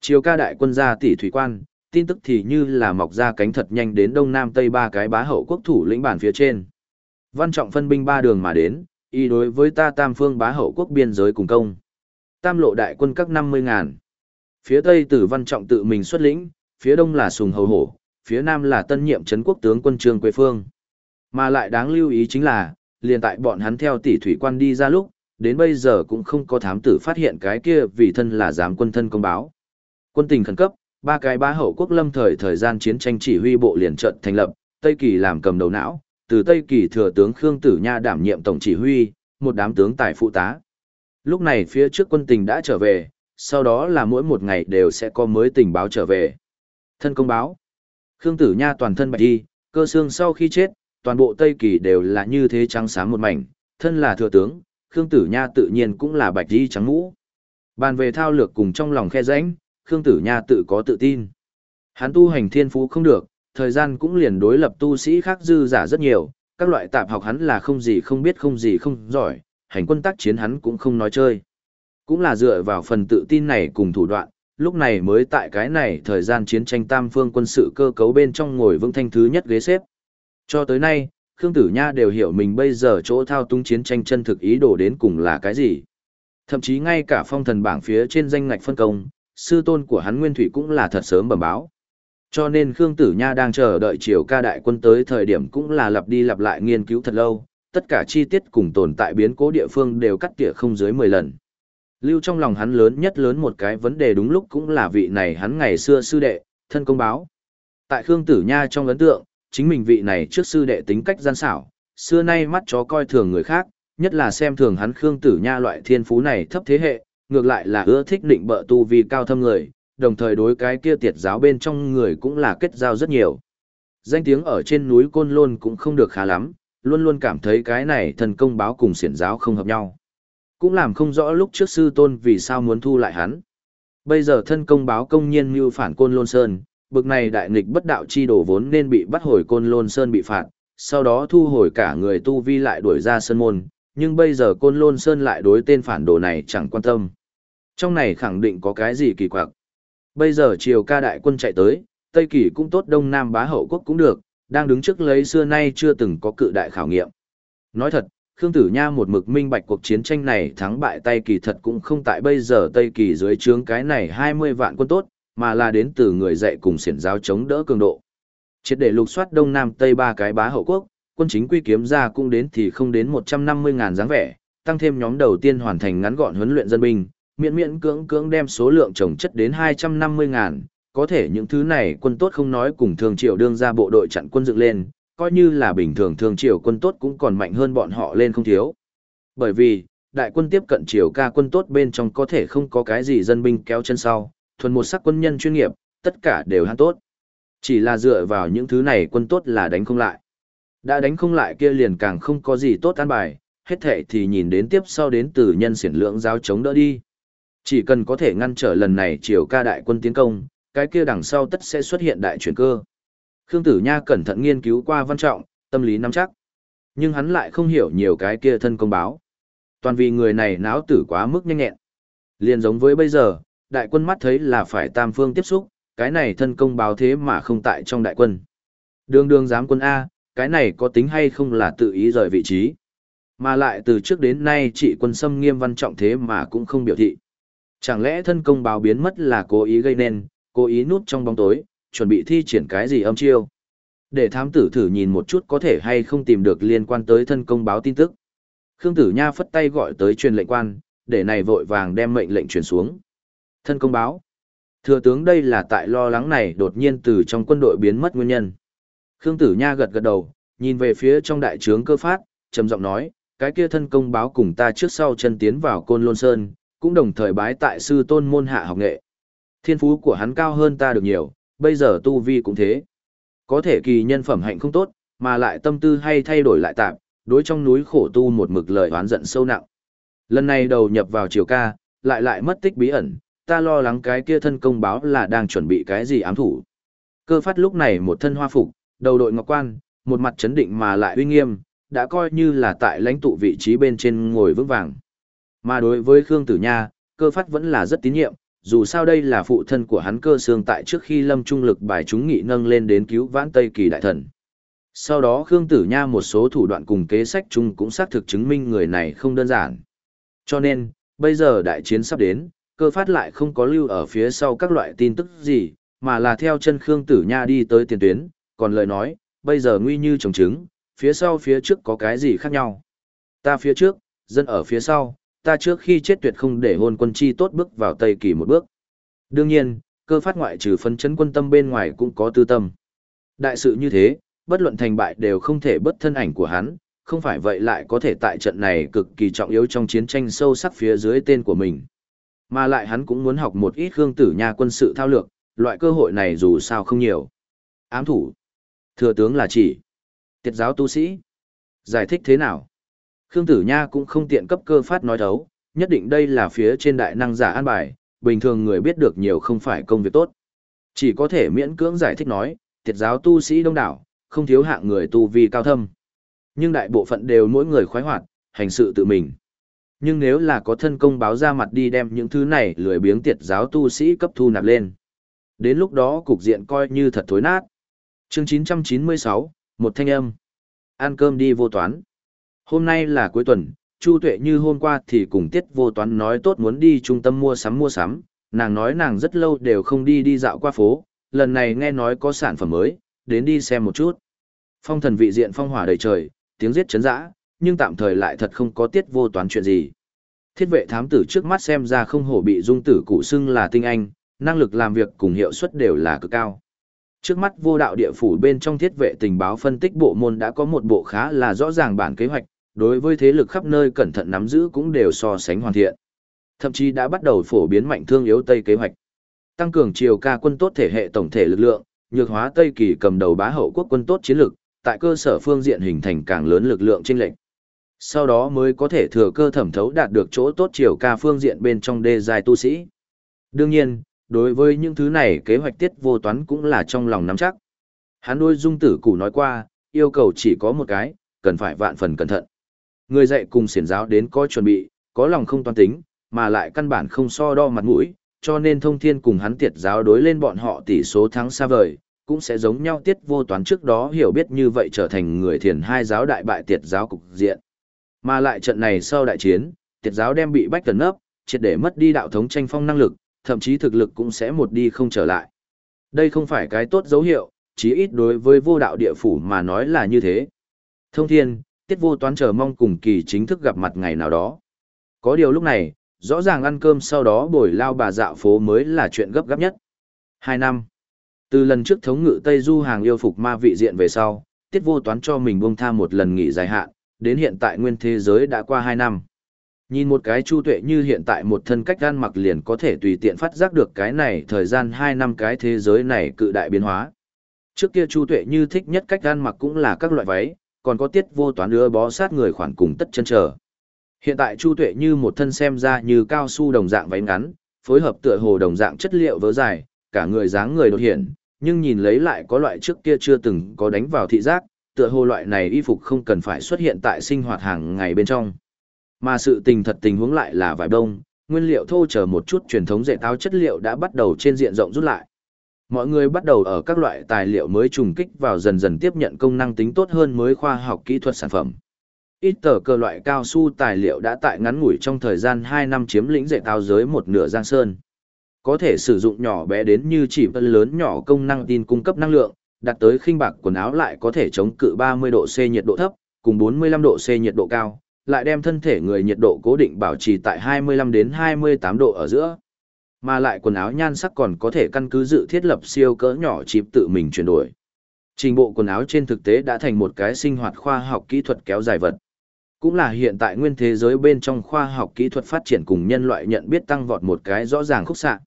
Chiều ca đại quân gia tỷ thủy quan, tin tức thì như là mọc ra cánh thật nhanh đến đông nam tây ba cái bá hậu quốc thủ lĩnh bản phía trên. Văn trọng phân binh ba đường mà đến, y đối với ta tam phương bá hậu quốc biên giới cùng công. Tam lộ đại quân các năm mươi ngàn. Phía tây tử văn trọng tự mình xuất lĩnh, phía đông là sùng hầu hổ, phía nam là tân nhiệm trấn quốc tướng quân trương quế phương. Mà lại đáng lưu ý chính là, liền tại bọn hắn theo tỷ thủy quan đi ra lúc, đến bây giờ cũng không có thám tử phát hiện cái kia vì thân là giám quân thân công báo. Quân tình khẩn cấp, ba cái ba hậu quốc lâm thời thời gian chiến tranh chỉ huy bộ liền trận thành lập, Tây Kỳ làm cầm đầu não, từ Tây Kỳ thừa tướng Khương Tử Nha đảm nhiệm tổng chỉ huy, một đám tướng tài phụ tá. Lúc này phía trước quân tình đã trở về, sau đó là mỗi một ngày đều sẽ có mới tình báo trở về. Thân công báo. Khương Tử Nha toàn thân bạch đi, cơ xương sau khi chết, toàn bộ Tây Kỳ đều là như thế trắng sáng một mảnh, thân là thừa tướng, Khương Tử Nha tự nhiên cũng là bạch đi trắng mũ. Bàn về thao lược cùng trong lòng khe rãnh, Khương Tử Nha tự có tự tin. Hắn tu hành thiên phú không được, thời gian cũng liền đối lập tu sĩ khác dư giả rất nhiều, các loại tạp học hắn là không gì không biết không gì không giỏi, hành quân tác chiến hắn cũng không nói chơi. Cũng là dựa vào phần tự tin này cùng thủ đoạn, lúc này mới tại cái này thời gian chiến tranh tam phương quân sự cơ cấu bên trong ngồi vững thanh thứ nhất ghế xếp. Cho tới nay, Khương Tử Nha đều hiểu mình bây giờ chỗ thao túng chiến tranh chân thực ý đồ đến cùng là cái gì. Thậm chí ngay cả phong thần bảng phía trên danh ngạch phân công, sư tôn của hắn Nguyên Thủy cũng là thật sớm bẩm báo. Cho nên Khương Tử Nha đang chờ đợi triều ca đại quân tới thời điểm cũng là lặp đi lặp lại nghiên cứu thật lâu, tất cả chi tiết cùng tồn tại biến cố địa phương đều cắt tỉa không dưới 10 lần. Lưu trong lòng hắn lớn nhất lớn một cái vấn đề đúng lúc cũng là vị này hắn ngày xưa sư đệ, thân công báo. Tại Khương Tử Nha trong ấn tượng, chính mình vị này trước sư đệ tính cách gian xảo, xưa nay mắt chó coi thường người khác, nhất là xem thường hắn Khương Tử Nha loại thiên phú này thấp thế hệ, ngược lại là ưa thích định bợ tu vì cao thâm người, đồng thời đối cái kia tiệt giáo bên trong người cũng là kết giao rất nhiều. Danh tiếng ở trên núi Côn Lôn cũng không được khá lắm, luôn luôn cảm thấy cái này thần công báo cùng xiển giáo không hợp nhau. Cũng làm không rõ lúc trước sư tôn vì sao muốn thu lại hắn. Bây giờ thân công báo công nhiên như phản Côn Lôn Sơn, bực này đại nghịch bất đạo chi đổ vốn nên bị bắt hồi Côn Lôn Sơn bị phạt, sau đó thu hồi cả người tu vi lại đuổi ra sơn môn, nhưng bây giờ Côn Lôn Sơn lại đối tên phản đồ này chẳng quan tâm. Trong này khẳng định có cái gì kỳ quặc. Bây giờ triều ca đại quân chạy tới, Tây Kỳ cũng tốt Đông Nam bá hậu quốc cũng được, đang đứng trước lấy xưa nay chưa từng có cự đại khảo nghiệm. Nói thật, Khương Tử Nha một mực minh bạch cuộc chiến tranh này thắng bại Tây Kỳ thật cũng không tại bây giờ Tây Kỳ dưới trướng cái này 20 vạn quân tốt, mà là đến từ người dạy cùng xiển giáo chống đỡ cường độ. Triệt để lục soát Đông Nam Tây ba cái bá hậu quốc, quân chính quy kiếm ra cũng đến thì không đến 150 ngàn dáng vẻ, tăng thêm nhóm đầu tiên hoàn thành ngắn gọn huấn luyện dân binh, miễn miễn cưỡng cưỡng đem số lượng trồng chất đến 250 ngàn, có thể những thứ này quân tốt không nói cùng thường triều đương ra bộ đội chặn quân dựng lên, coi như là bình thường thường triều quân tốt cũng còn mạnh hơn bọn họ lên không thiếu. Bởi vì, đại quân tiếp cận triều ca quân tốt bên trong có thể không có cái gì dân binh kéo chân sau, thuần một sắc quân nhân chuyên nghiệp, tất cả đều hắn tốt. Chỉ là dựa vào những thứ này quân tốt là đánh không lại. Đã đánh không lại kia liền càng không có gì tốt an bài, hết thệ thì nhìn đến tiếp sau đến từ nhân siển lượng giáo chống đỡ đi. Chỉ cần có thể ngăn trở lần này triều ca đại quân tiến công, cái kia đằng sau tất sẽ xuất hiện đại chuyển cơ. Khương Tử Nha cẩn thận nghiên cứu qua văn trọng, tâm lý nắm chắc. Nhưng hắn lại không hiểu nhiều cái kia thân công báo. Toàn vì người này náo tử quá mức nhanh nhẹn. Liên giống với bây giờ, đại quân mắt thấy là phải tam phương tiếp xúc, cái này thân công báo thế mà không tại trong đại quân. Đường đường giám quân A, cái này có tính hay không là tự ý rời vị trí. Mà lại từ trước đến nay chỉ quân xâm nghiêm văn trọng thế mà cũng không biểu thị. Chẳng lẽ thân công báo biến mất là cố ý gây nên, cố ý nút trong bóng tối, chuẩn bị thi triển cái gì âm chiêu. Để thám tử thử nhìn một chút có thể hay không tìm được liên quan tới thân công báo tin tức. Khương Tử Nha phất tay gọi tới truyền lệnh quan, để này vội vàng đem mệnh lệnh truyền xuống. Thân công báo. Thừa tướng đây là tại lo lắng này đột nhiên từ trong quân đội biến mất nguyên nhân. Khương Tử Nha gật gật đầu, nhìn về phía trong đại trướng cơ phát, trầm giọng nói, cái kia thân công báo cùng ta trước sau chân tiến vào Côn Lôn Sơn, cũng đồng thời bái tại sư tôn môn hạ học nghệ. Thiên phú của hắn cao hơn ta được nhiều, bây giờ tu vi cũng thế. Có thể kỳ nhân phẩm hạnh không tốt, mà lại tâm tư hay thay đổi lại tạm, đối trong núi khổ tu một mực lời oán giận sâu nặng. Lần này đầu nhập vào triều ca, lại lại mất tích bí ẩn, ta lo lắng cái kia thân công báo là đang chuẩn bị cái gì ám thủ. Cơ phát lúc này một thân hoa phục, đầu đội ngọc quan, một mặt chấn định mà lại uy nghiêm, đã coi như là tại lãnh tụ vị trí bên trên ngồi vững vàng. Mà đối với Khương Tử Nha, cơ phát vẫn là rất tín nhiệm, dù sao đây là phụ thân của hắn cơ xương tại trước khi lâm trung lực bài chúng nghị nâng lên đến cứu vãn Tây Kỳ đại thần. Sau đó Khương Tử Nha một số thủ đoạn cùng kế sách chung cũng xác thực chứng minh người này không đơn giản. Cho nên, bây giờ đại chiến sắp đến, cơ phát lại không có lưu ở phía sau các loại tin tức gì, mà là theo chân Khương Tử Nha đi tới tiền tuyến, còn lời nói, bây giờ nguy như trồng trứng, phía sau phía trước có cái gì khác nhau. Ta phía trước, dân ở phía sau, ta trước khi chết tuyệt không để hôn quân chi tốt bước vào Tây Kỳ một bước. Đương nhiên, cơ phát ngoại trừ phân chấn quân tâm bên ngoài cũng có tư tâm. Đại sự như thế, bất luận thành bại đều không thể bất thân ảnh của hắn, không phải vậy lại có thể tại trận này cực kỳ trọng yếu trong chiến tranh sâu sắc phía dưới tên của mình. Mà lại hắn cũng muốn học một ít hương tử nha quân sự thao lược, loại cơ hội này dù sao không nhiều. Ám thủ. Thừa tướng là chỉ. Tiệt giáo tu sĩ. Giải thích thế nào? Khương Tử Nha cũng không tiện cấp cơ phát nói thấu, nhất định đây là phía trên đại năng giả an bài, bình thường người biết được nhiều không phải công việc tốt. Chỉ có thể miễn cưỡng giải thích nói, tiệt giáo tu sĩ đông đảo, không thiếu hạng người tu vi cao thâm. Nhưng đại bộ phận đều mỗi người khoái hoạt, hành sự tự mình. Nhưng nếu là có thân công báo ra mặt đi đem những thứ này lười biếng tiệt giáo tu sĩ cấp thu nạp lên. Đến lúc đó cục diện coi như thật thối nát. Chương 996, một thanh âm. Ăn cơm đi vô toán. Hôm nay là cuối tuần, Chu Tuệ như hôm qua thì cùng Tiết Vô Toán nói tốt muốn đi trung tâm mua sắm mua sắm, nàng nói nàng rất lâu đều không đi đi dạo qua phố, lần này nghe nói có sản phẩm mới, đến đi xem một chút. Phong thần vị diện phong hỏa đầy trời, tiếng giết chấn dã, nhưng tạm thời lại thật không có tiết vô toán chuyện gì. Thiết vệ thám tử trước mắt xem ra không hổ bị dung tử cụ xưng là tinh anh, năng lực làm việc cùng hiệu suất đều là cực cao. Trước mắt vô đạo địa phủ bên trong thiết vệ tình báo phân tích bộ môn đã có một bộ khá là rõ ràng bản kế hoạch, đối với thế lực khắp nơi cẩn thận nắm giữ cũng đều so sánh hoàn thiện. Thậm chí đã bắt đầu phổ biến mạnh thương yếu Tây kế hoạch. Tăng cường chiều ca quân tốt thể hệ tổng thể lực lượng, nhược hóa Tây kỳ cầm đầu bá hậu quốc quân tốt chiến lực, tại cơ sở phương diện hình thành càng lớn lực lượng chênh lệch. Sau đó mới có thể thừa cơ thẩm thấu đạt được chỗ tốt chiều ca phương diện bên trong đê dài tu sĩ. Đương nhiên, đối với những thứ này kế hoạch tiết vô toán cũng là trong lòng nắm chắc. Hắn đôi dung tử cụ nói qua, yêu cầu chỉ có một cái, cần phải vạn phần cẩn thận. Người dạy cùng xiển giáo đến có chuẩn bị, có lòng không toan tính, mà lại căn bản không so đo mặt mũi, cho nên thông thiên cùng hắn tiệt giáo đối lên bọn họ tỷ số thắng xa vời, cũng sẽ giống nhau tiết vô toán trước đó hiểu biết như vậy trở thành người thiền hai giáo đại bại tiệt giáo cục diện. Mà lại trận này sau đại chiến, tiệt giáo đem bị bách tần nấp, triệt để mất đi đạo thống tranh phong năng lực, thậm chí thực lực cũng sẽ một đi không trở lại. Đây không phải cái tốt dấu hiệu, chí ít đối với vô đạo địa phủ mà nói là như thế. Thông thiên, tiết vô toán chờ mong cùng kỳ chính thức gặp mặt ngày nào đó. Có điều lúc này, rõ ràng ăn cơm sau đó bồi lao bà dạo phố mới là chuyện gấp gáp nhất. Hai năm. Từ lần trước thống ngự Tây Du hàng yêu phục ma vị diện về sau, tiết vô toán cho mình buông tha một lần nghỉ dài hạn, đến hiện tại nguyên thế giới đã qua hai năm. Nhìn một cái chu tuệ như hiện tại một thân cách gan mặc liền có thể tùy tiện phát giác được cái này thời gian hai năm cái thế giới này cự đại biến hóa. Trước kia chu tuệ như thích nhất cách gan mặc cũng là các loại váy, còn có tiết vô toán đưa bó sát người khoản cùng tất chân trở. Hiện tại chu tuệ như một thân xem ra như cao su đồng dạng váy ngắn, phối hợp tựa hồ đồng dạng chất liệu vớ dài, cả người dáng người đột hiện, nhưng nhìn lấy lại có loại trước kia chưa từng có đánh vào thị giác, tựa hồ loại này y phục không cần phải xuất hiện tại sinh hoạt hàng ngày bên trong. Mà sự tình thật tình huống lại là vải đông, nguyên liệu thô chờ một chút truyền thống dệt áo chất liệu đã bắt đầu trên diện rộng rút lại. Mọi người bắt đầu ở các loại tài liệu mới trùng kích vào dần dần tiếp nhận công năng tính tốt hơn mới khoa học kỹ thuật sản phẩm. Ít tờ cơ loại cao su tài liệu đã tại ngắn ngủi trong thời gian 2 năm chiếm lĩnh dệt áo giới một nửa giang sơn. Có thể sử dụng nhỏ bé đến như chỉ phân lớn nhỏ công năng tin cung cấp năng lượng, đặt tới khinh bạc quần áo lại có thể chống cự 30 độ C nhiệt độ thấp, cùng 45 độ C nhiệt độ cao, lại đem thân thể người nhiệt độ cố định bảo trì tại 25 đến 28 độ ở giữa. Mà lại quần áo nhan sắc còn có thể căn cứ dự thiết lập siêu cỡ nhỏ chip tự mình chuyển đổi. Trình bộ quần áo trên thực tế đã thành một cái sinh hoạt khoa học kỹ thuật kéo dài vật. Cũng là hiện tại nguyên thế giới bên trong khoa học kỹ thuật phát triển cùng nhân loại nhận biết tăng vọt một cái rõ ràng khúc xạ.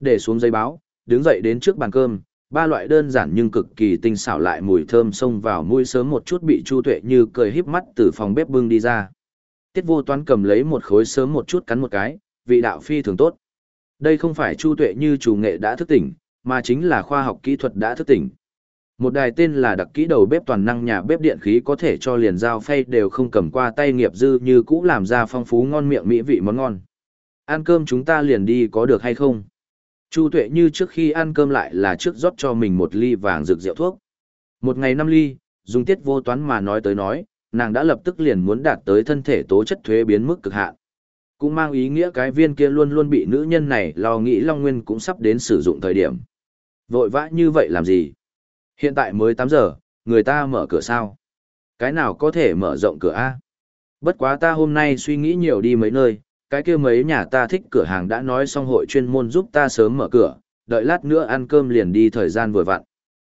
Để xuống giấy báo, đứng dậy đến trước bàn cơm, ba loại đơn giản nhưng cực kỳ tinh xảo lại mùi thơm xông vào mũi sớm một chút bị Chu Tuệ như cười híp mắt từ phòng bếp bưng đi ra. Tiết Vô Toán cầm lấy một khối sớm một chút cắn một cái, vị đạo phi thường tốt. Đây không phải Chu Tuệ như chủ nghệ đã thức tỉnh, mà chính là khoa học kỹ thuật đã thức tỉnh. Một đài tên là đặc kỹ đầu bếp toàn năng nhà bếp điện khí có thể cho liền dao phay đều không cầm qua tay nghiệp dư như cũ làm ra phong phú ngon miệng mỹ vị món ngon. Ăn cơm chúng ta liền đi có được hay không? Chu tuệ như trước khi ăn cơm lại là trước rót cho mình một ly vàng rực rượu thuốc. Một ngày năm ly, dùng tiết vô toán mà nói tới nói, nàng đã lập tức liền muốn đạt tới thân thể tố chất thuế biến mức cực hạn. Cũng mang ý nghĩa cái viên kia luôn luôn bị nữ nhân này lo nghĩ Long Nguyên cũng sắp đến sử dụng thời điểm. Vội vã như vậy làm gì? Hiện tại mới 8 giờ, người ta mở cửa sao? Cái nào có thể mở rộng cửa A? Bất quá ta hôm nay suy nghĩ nhiều đi mấy nơi, cái kia mấy nhà ta thích cửa hàng đã nói xong hội chuyên môn giúp ta sớm mở cửa, đợi lát nữa ăn cơm liền đi thời gian vừa vặn.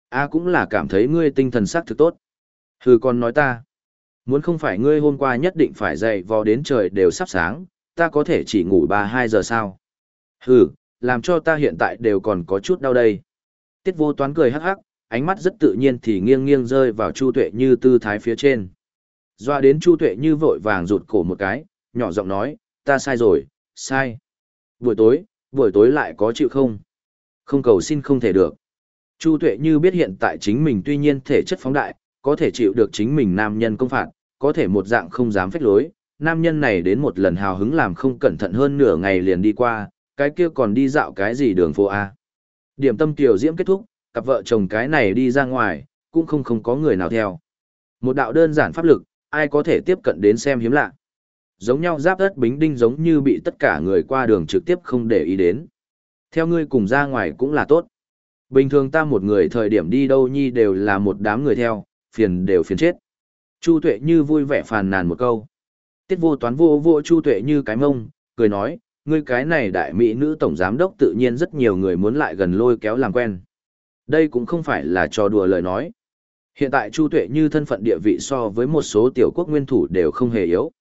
A cũng là cảm thấy ngươi tinh thần sắc thực tốt. Hừ còn nói ta, muốn không phải ngươi hôm qua nhất định phải dậy vò đến trời đều sắp sáng, ta có thể chỉ ngủ 3-2 giờ sao. Hừ, làm cho ta hiện tại đều còn có chút đau đây. Tiết vô toán cười hắc hắc, ánh mắt rất tự nhiên thì nghiêng nghiêng rơi vào Chu Tuệ Như tư thái phía trên. Doa đến Chu Tuệ Như vội vàng rụt cổ một cái, nhỏ giọng nói, ta sai rồi, sai. Buổi tối, buổi tối lại có chịu không? Không cầu xin không thể được. Chu Tuệ Như biết hiện tại chính mình tuy nhiên thể chất phóng đại, có thể chịu được chính mình nam nhân công phạt, có thể một dạng không dám phách lối. Nam nhân này đến một lần hào hứng làm không cẩn thận hơn nửa ngày liền đi qua, cái kia còn đi dạo cái gì đường phố A. Điểm tâm tiểu diễm kết thúc, cặp vợ chồng cái này đi ra ngoài, cũng không không có người nào theo. Một đạo đơn giản pháp lực, ai có thể tiếp cận đến xem hiếm lạ. Giống nhau giáp đất bính đinh giống như bị tất cả người qua đường trực tiếp không để ý đến. Theo ngươi cùng ra ngoài cũng là tốt. Bình thường ta một người thời điểm đi đâu nhi đều là một đám người theo, phiền đều phiền chết. Chu Tuệ như vui vẻ phàn nàn một câu. Tiết vô toán vô vô Chu Tuệ như cái mông, cười nói, ngươi cái này đại mỹ nữ tổng giám đốc tự nhiên rất nhiều người muốn lại gần lôi kéo làm quen. Đây cũng không phải là trò đùa lời nói. Hiện tại Chu Tuệ như thân phận địa vị so với một số tiểu quốc nguyên thủ đều không hề yếu.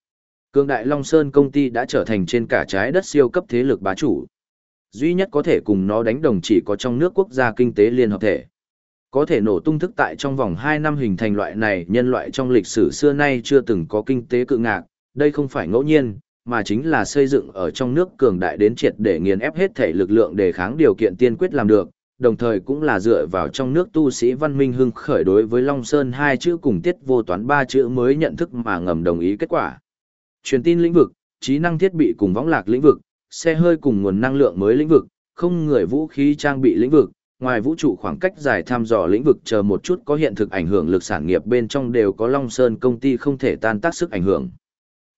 Cương Đại Long Sơn công ty đã trở thành trên cả trái đất siêu cấp thế lực bá chủ. Duy nhất có thể cùng nó đánh đồng chỉ có trong nước quốc gia kinh tế liên hợp thể. Có thể nổ tung thức tại trong vòng 2 năm hình thành loại này nhân loại trong lịch sử xưa nay chưa từng có kinh tế cự ngạc, đây không phải ngẫu nhiên, mà chính là xây dựng ở trong nước cường đại đến triệt để nghiền ép hết thể lực lượng để kháng điều kiện tiên quyết làm được, đồng thời cũng là dựa vào trong nước tu sĩ văn minh hưng khởi đối với Long Sơn hai chữ cùng tiết vô toán ba chữ mới nhận thức mà ngầm đồng ý kết quả. Truyền tin lĩnh vực, trí năng thiết bị cùng võng lạc lĩnh vực, xe hơi cùng nguồn năng lượng mới lĩnh vực, không người vũ khí trang bị lĩnh vực, ngoài vũ trụ khoảng cách dài thăm dò lĩnh vực chờ một chút có hiện thực ảnh hưởng lực sản nghiệp bên trong đều có Long Sơn công ty không thể tan tác sức ảnh hưởng.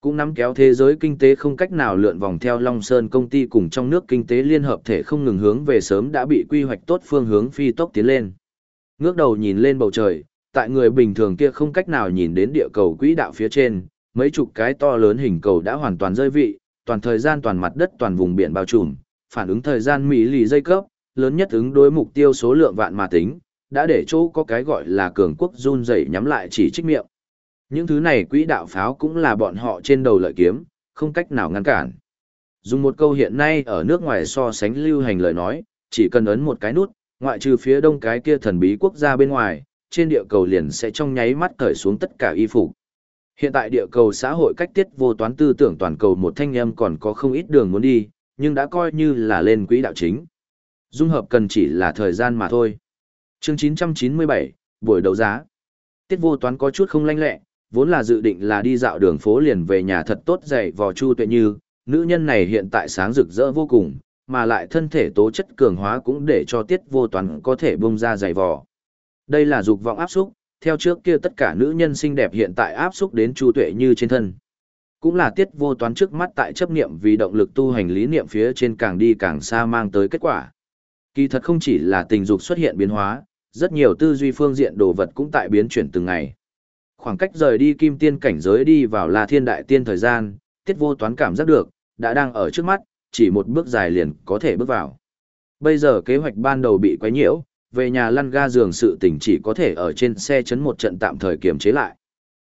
Cũng nắm kéo thế giới kinh tế không cách nào lượn vòng theo Long Sơn công ty cùng trong nước kinh tế liên hợp thể không ngừng hướng về sớm đã bị quy hoạch tốt phương hướng phi tốc tiến lên. Ngước đầu nhìn lên bầu trời, tại người bình thường kia không cách nào nhìn đến địa cầu quỹ đạo phía trên, mấy chục cái to lớn hình cầu đã hoàn toàn rơi vị, toàn thời gian toàn mặt đất toàn vùng biển bao trùm, phản ứng thời gian mỹ lì dây cấp, lớn nhất ứng đối mục tiêu số lượng vạn mà tính, đã để chỗ có cái gọi là cường quốc run rẩy nhắm lại chỉ trích miệng. Những thứ này quỹ đạo pháo cũng là bọn họ trên đầu lợi kiếm, không cách nào ngăn cản. Dùng một câu hiện nay ở nước ngoài so sánh lưu hành lời nói, chỉ cần ấn một cái nút, ngoại trừ phía đông cái kia thần bí quốc gia bên ngoài, trên địa cầu liền sẽ trong nháy mắt cởi xuống tất cả y phục. Hiện tại địa cầu xã hội cách tiết vô toán tư tưởng toàn cầu một thanh âm còn có không ít đường muốn đi, nhưng đã coi như là lên quỹ đạo chính. Dung hợp cần chỉ là thời gian mà thôi. Chương 997, buổi đấu giá. Tiết vô toán có chút không lanh lẹ, vốn là dự định là đi dạo đường phố liền về nhà thật tốt dạy vò Chu Tuệ Như, nữ nhân này hiện tại sáng rực rỡ vô cùng, mà lại thân thể tố chất cường hóa cũng để cho tiết vô toán có thể bung ra dày vò. Đây là dục vọng áp xúc, theo trước kia tất cả nữ nhân xinh đẹp hiện tại áp xúc đến Chu Tuệ Như trên thân. Cũng là tiết vô toán trước mắt tại chấp niệm vì động lực tu hành lý niệm phía trên càng đi càng xa mang tới kết quả. Kỳ thật không chỉ là tình dục xuất hiện biến hóa, rất nhiều tư duy phương diện đồ vật cũng tại biến chuyển từng ngày. Khoảng cách rời đi kim tiên cảnh giới đi vào là thiên đại tiên thời gian, tiết vô toán cảm giác được, đã đang ở trước mắt, chỉ một bước dài liền có thể bước vào. Bây giờ kế hoạch ban đầu bị quấy nhiễu, về nhà lăn ga giường sự tình chỉ có thể ở trên xe chấn một trận tạm thời kiềm chế lại.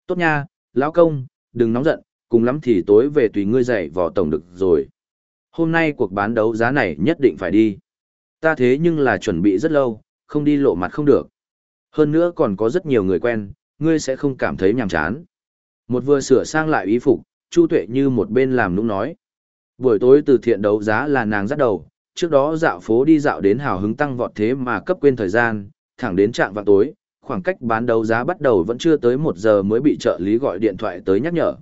Tốt nha, lão công, đừng nóng giận, cùng lắm thì tối về tùy ngươi dạy vò tổng được rồi. Hôm nay cuộc bán đấu giá này nhất định phải đi. Ta thế nhưng là chuẩn bị rất lâu, không đi lộ mặt không được. Hơn nữa còn có rất nhiều người quen, ngươi sẽ không cảm thấy nhàm chán. Một vừa sửa sang lại ý phục, Chu Tuệ như một bên làm nũng nói. Buổi tối từ thiện đấu giá là nàng dắt đầu, trước đó dạo phố đi dạo đến hào hứng tăng vọt thế mà cấp quên thời gian, thẳng đến trạng vào tối, khoảng cách bán đấu giá bắt đầu vẫn chưa tới một giờ mới bị trợ lý gọi điện thoại tới nhắc nhở.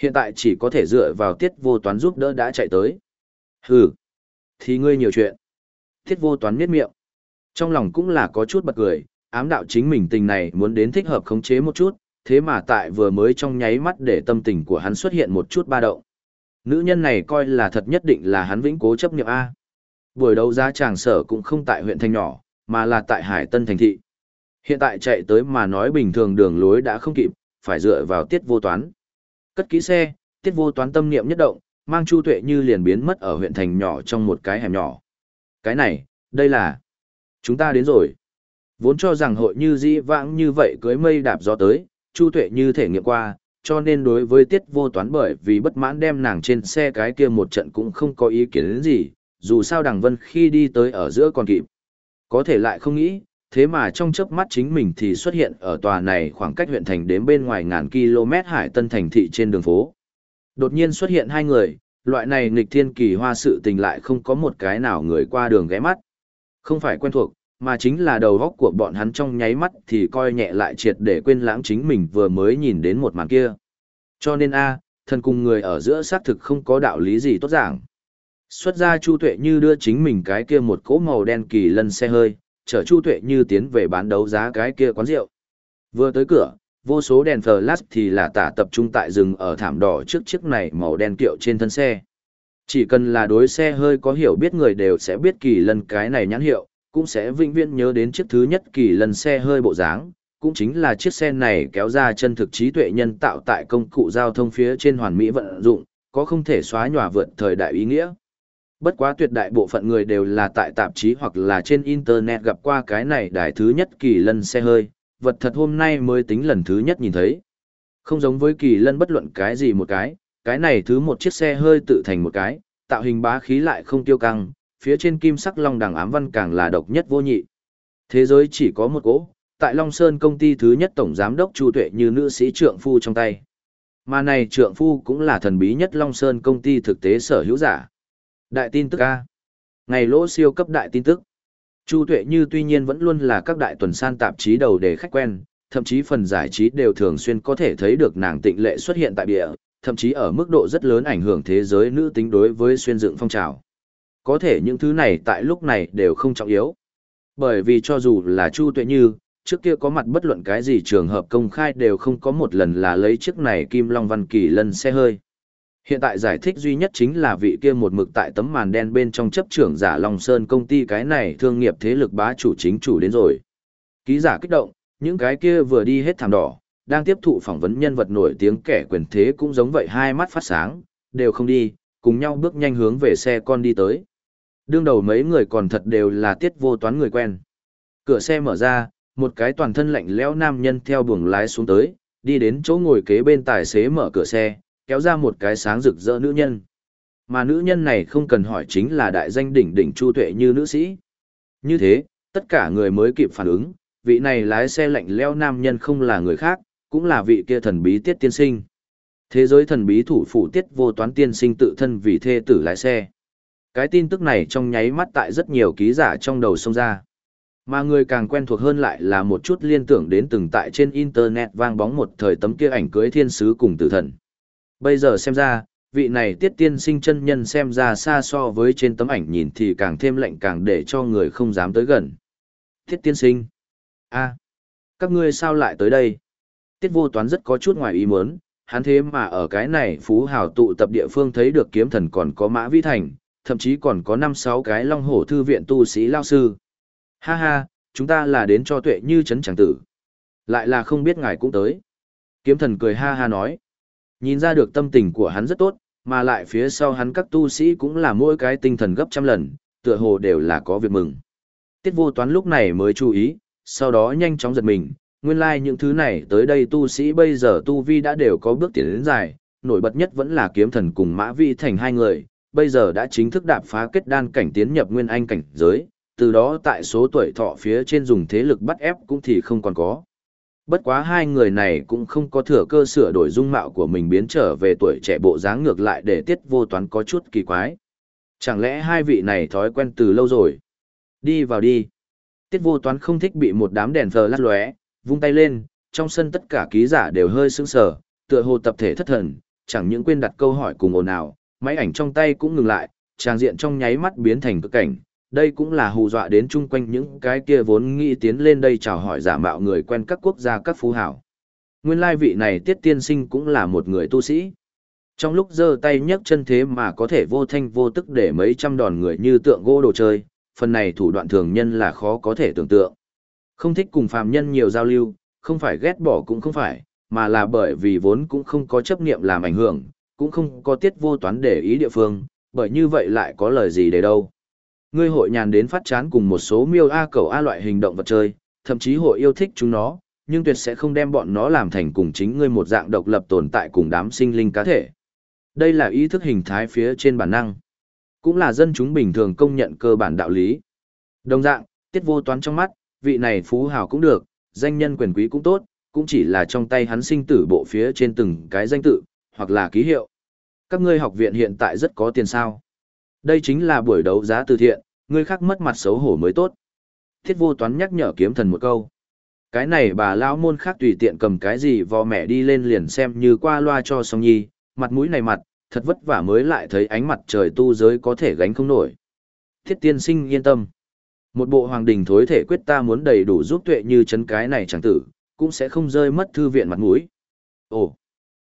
Hiện tại chỉ có thể dựa vào tiết vô toán giúp đỡ đã chạy tới. Hừ, thì ngươi nhiều chuyện. Tiết vô toán miết miệng. Trong lòng cũng là có chút bật cười, ám đạo chính mình tình này muốn đến thích hợp khống chế một chút, thế mà tại vừa mới trong nháy mắt để tâm tình của hắn xuất hiện một chút ba động. Nữ nhân này coi là thật nhất định là hắn vĩnh cố chấp niệm A. Buổi đấu giá tràng sở cũng không tại huyện thành nhỏ, mà là tại Hải Tân thành thị. Hiện tại chạy tới mà nói bình thường đường lối đã không kịp, phải dựa vào tiết vô toán. Cất kỹ xe, tiết vô toán tâm niệm nhất động, mang Chu Tuệ Như liền biến mất ở huyện thành nhỏ trong một cái hẻm nhỏ. Cái này, đây là... Chúng ta đến rồi. Vốn cho rằng hội như dĩ vãng như vậy cưới mây đạp gió tới, Chu Tuệ như thể nghiệm qua, cho nên đối với tiết vô toán bởi vì bất mãn đem nàng trên xe cái kia một trận cũng không có ý kiến đến gì, dù sao đằng vân khi đi tới ở giữa còn kịp. Có thể lại không nghĩ, thế mà trong chớp mắt chính mình thì xuất hiện ở tòa này khoảng cách huyện thành đến bên ngoài ngàn km hải tân thành thị trên đường phố. Đột nhiên xuất hiện hai người, loại này nghịch thiên kỳ hoa sự tình lại không có một cái nào người qua đường ghé mắt. Không phải quen thuộc, mà chính là đầu góc của bọn hắn trong nháy mắt thì coi nhẹ lại triệt để quên lãng chính mình vừa mới nhìn đến một màn kia. Cho nên a, thần cùng người ở giữa xác thực không có đạo lý gì tốt giảng. Xuất ra Chu Tuệ Như đưa chính mình cái kia một cỗ màu đen kỳ lân xe hơi, chở Chu Tuệ Như tiến về bán đấu giá cái kia quán rượu. Vừa tới cửa, vô số đèn flash thì là tả tập trung tại rừng ở thảm đỏ trước chiếc này màu đen kiệu trên thân xe. Chỉ cần là đối xe hơi có hiểu biết người đều sẽ biết kỳ lân cái này nhãn hiệu, cũng sẽ vĩnh viễn nhớ đến chiếc thứ nhất kỳ lân xe hơi bộ dáng, cũng chính là chiếc xe này kéo ra chân thực trí tuệ nhân tạo tại công cụ giao thông phía trên hoàn mỹ vận dụng, có không thể xóa nhòa vượt thời đại ý nghĩa. Bất quá tuyệt đại bộ phận người đều là tại tạp chí hoặc là trên internet gặp qua cái này đài thứ nhất kỳ lân xe hơi, vật thật hôm nay mới tính lần thứ nhất nhìn thấy. Không giống với kỳ lân bất luận cái gì một cái, cái này thứ một chiếc xe hơi tự thành một cái, tạo hình bá khí lại không tiêu căng, phía trên kim sắc long đằng ám văn càng là độc nhất vô nhị. Thế giới chỉ có một cỗ, tại Long Sơn công ty thứ nhất tổng giám đốc Chu Tuệ như nữ sĩ trượng phu trong tay. Mà này trượng phu cũng là thần bí nhất Long Sơn công ty thực tế sở hữu giả. Đại tin tức A. Ngày lỗ siêu cấp đại tin tức. Chu Tuệ Như tuy nhiên vẫn luôn là các đại tuần san tạp chí đầu để khách quen, thậm chí phần giải trí đều thường xuyên có thể thấy được nàng tịnh lệ xuất hiện tại địa, thậm chí ở mức độ rất lớn ảnh hưởng thế giới nữ tính đối với xuyên dựng phong trào. Có thể những thứ này tại lúc này đều không trọng yếu. Bởi vì cho dù là Chu Tuệ Như, trước kia có mặt bất luận cái gì trường hợp công khai đều không có một lần là lấy chiếc này Kim Long Văn Kỳ lân xe hơi. Hiện tại giải thích duy nhất chính là vị kia một mực tại tấm màn đen bên trong chấp trưởng giả Long Sơn công ty cái này thương nghiệp thế lực bá chủ chính chủ đến rồi. Ký giả kích động, những cái kia vừa đi hết thảm đỏ, đang tiếp thụ phỏng vấn nhân vật nổi tiếng kẻ quyền thế cũng giống vậy hai mắt phát sáng, đều không đi, cùng nhau bước nhanh hướng về xe con đi tới. Đương đầu mấy người còn thật đều là tiết vô toán người quen. Cửa xe mở ra, một cái toàn thân lạnh lẽo nam nhân theo buồng lái xuống tới, đi đến chỗ ngồi kế bên tài xế mở cửa xe, kéo ra một cái sáng rực rỡ nữ nhân. Mà nữ nhân này không cần hỏi chính là đại danh đỉnh đỉnh Chu Tuệ như nữ sĩ. Như thế, tất cả người mới kịp phản ứng, vị này lái xe lạnh lẽo nam nhân không là người khác, cũng là vị kia thần bí tiết tiên sinh. Thế giới thần bí thủ phủ tiết vô toán tiên sinh tự thân vì thê tử lái xe. Cái tin tức này trong nháy mắt tại rất nhiều ký giả trong đầu sông ra. Mà người càng quen thuộc hơn lại là một chút liên tưởng đến từng tại trên internet vang bóng một thời tấm kia ảnh cưới thiên sứ cùng tử thần. Bây giờ xem ra, vị này tiết tiên sinh chân nhân xem ra xa so với trên tấm ảnh nhìn thì càng thêm lạnh càng để cho người không dám tới gần. Tiết tiên sinh. a các ngươi sao lại tới đây? Tiết vô toán rất có chút ngoài ý muốn, hắn thế mà ở cái này phú hào tụ tập địa phương thấy được kiếm thần còn có mã vi thành, thậm chí còn có năm sáu cái long hổ thư viện tu sĩ lao sư. Ha ha, chúng ta là đến cho tuệ như chấn chẳng tử. Lại là không biết ngài cũng tới. Kiếm thần cười ha ha nói. Nhìn ra được tâm tình của hắn rất tốt, mà lại phía sau hắn các tu sĩ cũng là mỗi cái tinh thần gấp trăm lần, tựa hồ đều là có việc mừng. Tiết vô toán lúc này mới chú ý, sau đó nhanh chóng giật mình, nguyên lai like những thứ này tới đây tu sĩ bây giờ tu vi đã đều có bước tiến đến dài, nổi bật nhất vẫn là kiếm thần cùng mã vi thành hai người, bây giờ đã chính thức đạp phá kết đan cảnh tiến nhập nguyên anh cảnh giới, từ đó tại số tuổi thọ phía trên dùng thế lực bắt ép cũng thì không còn có. Bất quá hai người này cũng không có thừa cơ sửa đổi dung mạo của mình biến trở về tuổi trẻ bộ dáng ngược lại để tiết vô toán có chút kỳ quái. Chẳng lẽ hai vị này thói quen từ lâu rồi? Đi vào đi. Tiết vô toán không thích bị một đám đèn phờ lát lóe, vung tay lên, trong sân tất cả ký giả đều hơi sững sờ, tựa hồ tập thể thất thần, chẳng những quên đặt câu hỏi cùng ồn ào, máy ảnh trong tay cũng ngừng lại, trang diện trong nháy mắt biến thành cực cảnh, đây cũng là hù dọa đến chung quanh những cái kia vốn nghĩ tiến lên đây chào hỏi giả mạo người quen các quốc gia các phú hảo. Nguyên lai vị này tiết tiên sinh cũng là một người tu sĩ. Trong lúc giơ tay nhấc chân thế mà có thể vô thanh vô tức để mấy trăm đòn người như tượng gỗ đồ chơi, phần này thủ đoạn thường nhân là khó có thể tưởng tượng. Không thích cùng phàm nhân nhiều giao lưu, không phải ghét bỏ cũng không phải, mà là bởi vì vốn cũng không có chấp niệm làm ảnh hưởng, cũng không có tiết vô toán để ý địa phương, bởi như vậy lại có lời gì để đâu. Ngươi hội nhàn đến phát chán cùng một số miêu A cầu A loại hình động vật chơi, thậm chí hội yêu thích chúng nó, nhưng tuyệt sẽ không đem bọn nó làm thành cùng chính ngươi một dạng độc lập tồn tại cùng đám sinh linh cá thể. Đây là ý thức hình thái phía trên bản năng. Cũng là dân chúng bình thường công nhận cơ bản đạo lý. Đồng dạng, tiết vô toán trong mắt, vị này phú hào cũng được, danh nhân quyền quý cũng tốt, cũng chỉ là trong tay hắn sinh tử bộ phía trên từng cái danh tự, hoặc là ký hiệu. Các ngươi học viện hiện tại rất có tiền sao. Đây chính là buổi đấu giá từ thiện, ngươi khác mất mặt xấu hổ mới tốt. Thiết vô toán nhắc nhở kiếm thần một câu. Cái này bà lão môn khác tùy tiện cầm cái gì vò mẹ đi lên liền xem như qua loa cho song nhi, mặt mũi này mặt, thật vất vả mới lại thấy ánh mặt trời tu giới có thể gánh không nổi. Thiết tiên sinh yên tâm. Một bộ hoàng đình thối thể quyết ta muốn đầy đủ giúp tuệ như chấn cái này chẳng tử, cũng sẽ không rơi mất thư viện mặt mũi. Ồ,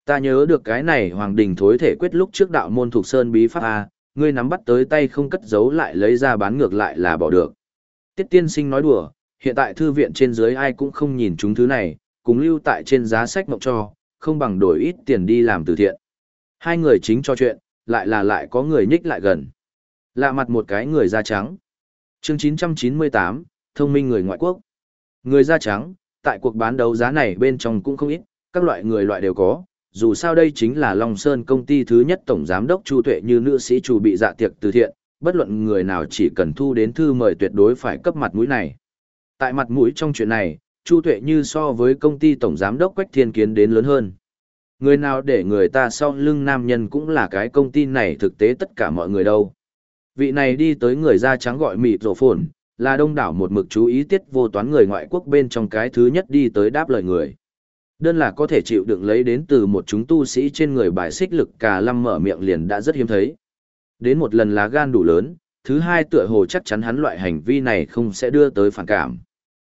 ta nhớ được cái này hoàng đình thối thể quyết lúc trước đạo môn thuộc sơn bí pháp A, ngươi nắm bắt tới tay không cất giấu lại lấy ra bán ngược lại là bỏ được. Tiết tiên sinh nói đùa, hiện tại thư viện trên dưới ai cũng không nhìn chúng thứ này, cùng lưu tại trên giá sách mộng cho, không bằng đổi ít tiền đi làm từ thiện. Hai người chính cho chuyện, lại là lại có người nhích lại gần. Lạ mặt một cái người da trắng. Chương 998, thông minh người ngoại quốc. Người da trắng, tại cuộc bán đấu giá này bên trong cũng không ít, các loại người loại đều có. Dù sao đây chính là Long Sơn công ty thứ nhất tổng giám đốc Chu Tuệ như nữ sĩ chủ bị dạ tiệc từ thiện, bất luận người nào chỉ cần thu đến thư mời tuyệt đối phải cấp mặt mũi này. Tại mặt mũi trong chuyện này, Chu Tuệ như so với công ty tổng giám đốc Quách Thiên Kiến đến lớn hơn. Người nào để người ta sau lưng nam nhân cũng là cái công ty này thực tế tất cả mọi người đâu. Vị này đi tới người da trắng gọi mịt rổ phồn, là đông đảo một mực chú ý tiết vô toán người ngoại quốc bên trong cái thứ nhất đi tới đáp lời người. Đơn là có thể chịu đựng lấy đến từ một chúng tu sĩ trên người bài xích lực cả lâm mở miệng liền đã rất hiếm thấy. Đến một lần lá gan đủ lớn, thứ hai tựa hồ chắc chắn hắn loại hành vi này không sẽ đưa tới phản cảm.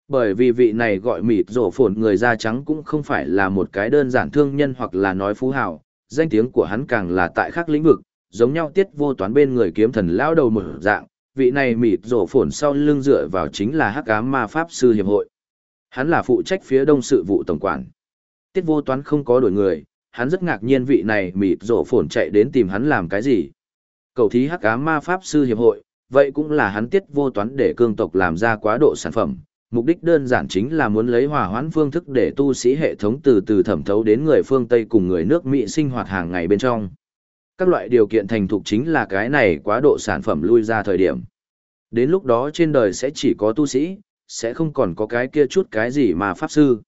Bởi vì vị này gọi mịt rổ phồn người da trắng cũng không phải là một cái đơn giản thương nhân hoặc là nói phú hào, danh tiếng của hắn càng là tại khác lĩnh vực, giống nhau tiết vô toán bên người kiếm thần lao đầu một dạng, vị này mịt rổ phồn sau lưng dựa vào chính là hắc ám ma pháp sư hiệp hội. Hắn là phụ trách phía đông sự vụ tổng quản. Tiết vô toán không có đổi người, hắn rất ngạc nhiên vị này mịt rổ phồn chạy đến tìm hắn làm cái gì. Cầu thí hắc ám ma pháp sư hiệp hội, vậy cũng là hắn tiết vô toán để cương tộc làm ra quá độ sản phẩm. Mục đích đơn giản chính là muốn lấy hòa hoãn phương thức để tu sĩ hệ thống từ từ thẩm thấu đến người phương Tây cùng người nước Mỹ sinh hoạt hàng ngày bên trong các loại điều kiện thành thục chính là cái này quá độ sản phẩm lui ra thời điểm. Đến lúc đó trên đời sẽ chỉ có tu sĩ, sẽ không còn có cái kia chút cái gì mà pháp sư.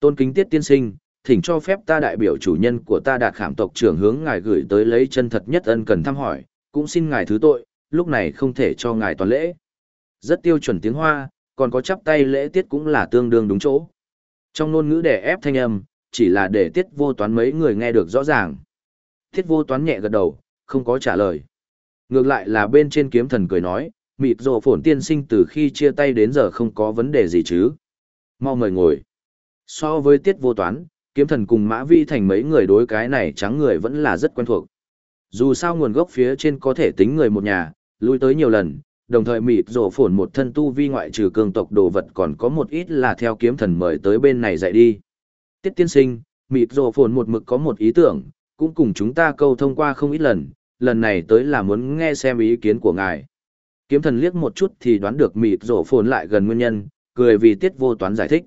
Tôn kính tiết tiên sinh, thỉnh cho phép ta đại biểu chủ nhân của ta đạt khảm tộc trưởng hướng ngài gửi tới lấy chân thật nhất ân cần thăm hỏi, cũng xin ngài thứ tội, lúc này không thể cho ngài toàn lễ. Rất tiêu chuẩn tiếng Hoa, còn có chắp tay lễ tiết cũng là tương đương đúng chỗ. Trong ngôn ngữ để ép thanh âm, chỉ là để tiết vô toán mấy người nghe được rõ ràng. Tiết vô toán nhẹ gật đầu, không có trả lời. Ngược lại là bên trên kiếm thần cười nói, mịt rộ phổn tiên sinh từ khi chia tay đến giờ không có vấn đề gì chứ. Mau mời ngồi. So với tiết vô toán, kiếm thần cùng mã vi thành mấy người đối cái này trắng người vẫn là rất quen thuộc. Dù sao nguồn gốc phía trên có thể tính người một nhà, lui tới nhiều lần, đồng thời mịt rổ phổn một thân tu vi ngoại trừ cường tộc đồ vật còn có một ít là theo kiếm thần mời tới bên này dạy đi. Tiết tiên sinh, mịt rổ phổn một mực có một ý tưởng, cũng cùng chúng ta câu thông qua không ít lần, lần này tới là muốn nghe xem ý kiến của ngài. Kiếm thần liếc một chút thì đoán được mịt rổ phồn lại gần nguyên nhân, cười vì tiết vô toán giải thích.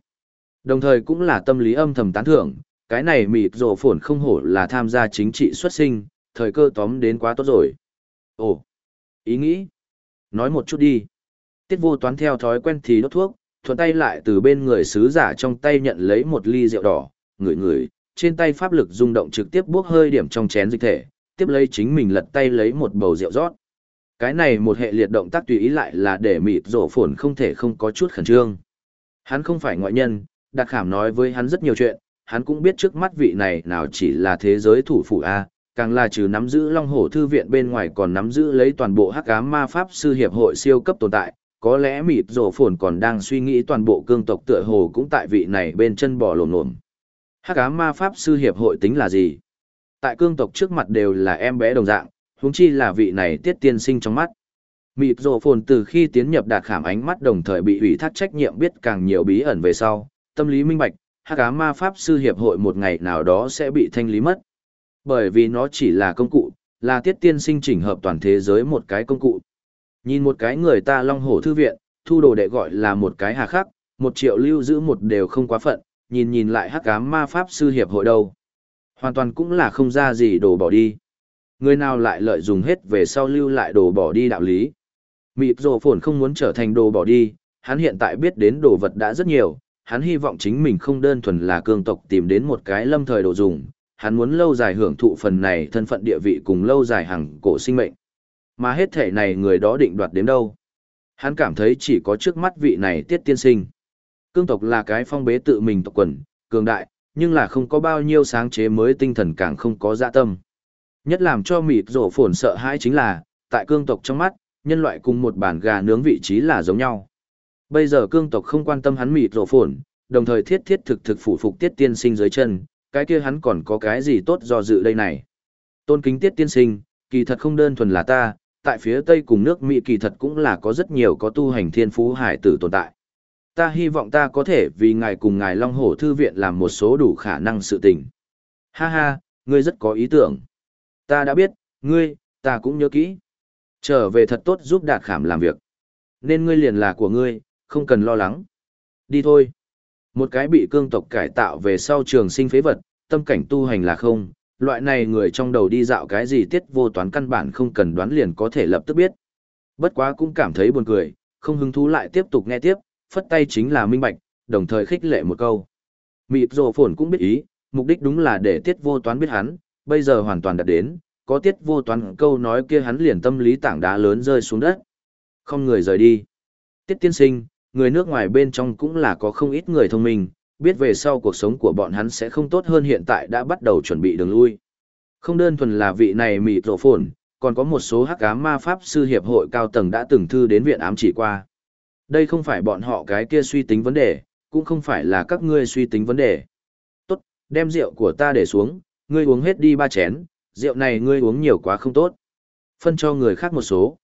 Đồng thời cũng là tâm lý âm thầm tán thưởng, cái này mịt rổ phồn không hổ là tham gia chính trị xuất sinh, thời cơ tóm đến quá tốt rồi. Ồ, ý nghĩ. Nói một chút đi. Tiết vô toán theo thói quen thì đốt thuốc, thuận tay lại từ bên người sứ giả trong tay nhận lấy một ly rượu đỏ, ngửi ngửi, trên tay pháp lực rung động trực tiếp buốc hơi điểm trong chén dịch thể, tiếp lấy chính mình lật tay lấy một bầu rượu rót. Cái này một hệ liệt động tác tùy ý lại là để mịt rổ phồn không thể không có chút khẩn trương. Hắn không phải ngoại nhân, đặc khảm nói với hắn rất nhiều chuyện, hắn cũng biết trước mắt vị này nào chỉ là thế giới thủ phủ A, càng là trừ nắm giữ Long Hổ Thư viện bên ngoài còn nắm giữ lấy toàn bộ hắc ám ma pháp sư hiệp hội siêu cấp tồn tại, có lẽ mịt rổ phồn còn đang suy nghĩ toàn bộ cương tộc tựa hồ cũng tại vị này bên chân bò lồm lồm. Hắc ám ma pháp sư hiệp hội tính là gì? Tại cương tộc trước mặt đều là em bé đồng dạng, huống chi là vị này tiết tiên sinh trong mắt. Mịt rộ phồn từ khi tiến nhập đạt khảm ánh mắt đồng thời bị ủy thác trách nhiệm biết càng nhiều bí ẩn về sau, tâm lý minh bạch, hắc ám ma pháp sư hiệp hội một ngày nào đó sẽ bị thanh lý mất. Bởi vì nó chỉ là công cụ, là tiết tiên sinh chỉnh hợp toàn thế giới một cái công cụ. Nhìn một cái người ta long hổ thư viện, thu đồ đệ gọi là một cái hà khắc, một triệu lưu giữ một đều không quá phận, nhìn nhìn lại hắc ám ma pháp sư hiệp hội đâu. Hoàn toàn cũng là không ra gì đồ bỏ đi. Người nào lại lợi dụng hết về sau lưu lại đồ bỏ đi đạo lý. Mịp rồ phồn không muốn trở thành đồ bỏ đi, hắn hiện tại biết đến đồ vật đã rất nhiều, hắn hy vọng chính mình không đơn thuần là cương tộc tìm đến một cái lâm thời đồ dùng, hắn muốn lâu dài hưởng thụ phần này thân phận địa vị cùng lâu dài hàng cổ sinh mệnh. Mà hết thể này người đó định đoạt đến đâu. Hắn cảm thấy chỉ có trước mắt vị này tiết tiên sinh. Cương tộc là cái phong bế tự mình tộc quần, cường đại, nhưng là không có bao nhiêu sáng chế mới tinh thần càng không có dạ tâm. Nhất làm cho mịt rổ phồn sợ hãi chính là, tại cương tộc trong mắt, nhân loại cùng một bản gà nướng vị trí là giống nhau. Bây giờ cương tộc không quan tâm hắn mịt rổ phồn, đồng thời thiết thiết thực thực phủ phục tiết tiên sinh dưới chân, cái kia hắn còn có cái gì tốt do dự đây này. Tôn kính tiết tiên sinh, kỳ thật không đơn thuần là ta, tại phía Tây cùng nước Mỹ kỳ thật cũng là có rất nhiều có tu hành thiên phú hải tử tồn tại. Ta hy vọng ta có thể vì ngài cùng ngài Long Hổ Thư Viện làm một số đủ khả năng sự tình. Ha ha, ngươi rất có ý tưởng. Ta đã biết, ngươi, ta cũng nhớ kỹ. Trở về thật tốt giúp Đạt Khảm làm việc. Nên ngươi liền là của ngươi, không cần lo lắng. Đi thôi. Một cái bị cương tộc cải tạo về sau trường sinh phế vật, tâm cảnh tu hành là không, loại này người trong đầu đi dạo cái gì tiết vô toán căn bản không cần đoán liền có thể lập tức biết. Bất quá cũng cảm thấy buồn cười, không hứng thú lại tiếp tục nghe tiếp, phất tay chính là minh bạch, đồng thời khích lệ một câu. Mịp rồ phồn cũng biết ý, mục đích đúng là để tiết vô toán biết hắn, bây giờ hoàn toàn đạt đến, có tiết vô toán câu nói kia hắn liền tâm lý tảng đá lớn rơi xuống đất. Không người rời đi. Tiết tiên sinh, người nước ngoài bên trong cũng là có không ít người thông minh, biết về sau cuộc sống của bọn hắn sẽ không tốt hơn hiện tại đã bắt đầu chuẩn bị đường lui. Không đơn thuần là vị này mịt rộ phồn, còn có một số hắc ám ma pháp sư hiệp hội cao tầng đã từng thư đến viện ám chỉ qua. Đây không phải bọn họ cái kia suy tính vấn đề, cũng không phải là các ngươi suy tính vấn đề. Tốt, đem rượu của ta để xuống, ngươi uống hết đi ba chén, rượu này ngươi uống nhiều quá không tốt. Phân cho người khác một số.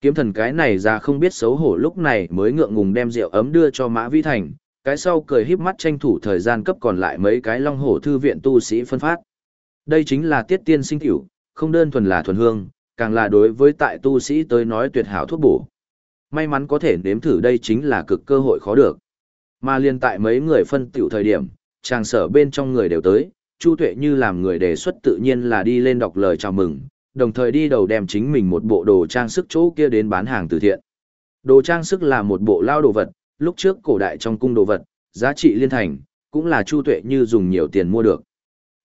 Kiếm thần cái này ra không biết xấu hổ lúc này mới ngượng ngùng đem rượu ấm đưa cho Mã Vi Thành, cái sau cười híp mắt tranh thủ thời gian cấp còn lại mấy cái long hổ thư viện tu sĩ phân phát. Đây chính là tiết tiên sinh tiểu, không đơn thuần là thuần hương, càng là đối với tại tu sĩ tới nói tuyệt hảo thuốc bổ. May mắn có thể nếm thử đây chính là cực cơ hội khó được. Mà liên tại mấy người phân tiểu thời điểm, chàng sở bên trong người đều tới, Chu Tuệ như làm người đề xuất tự nhiên là đi lên đọc lời chào mừng, đồng thời đi đầu đem chính mình một bộ đồ trang sức chỗ kia đến bán hàng từ thiện. Đồ trang sức là một bộ lao đồ vật, lúc trước cổ đại trong cung đồ vật, giá trị liên thành, cũng là Chu Tuệ như dùng nhiều tiền mua được.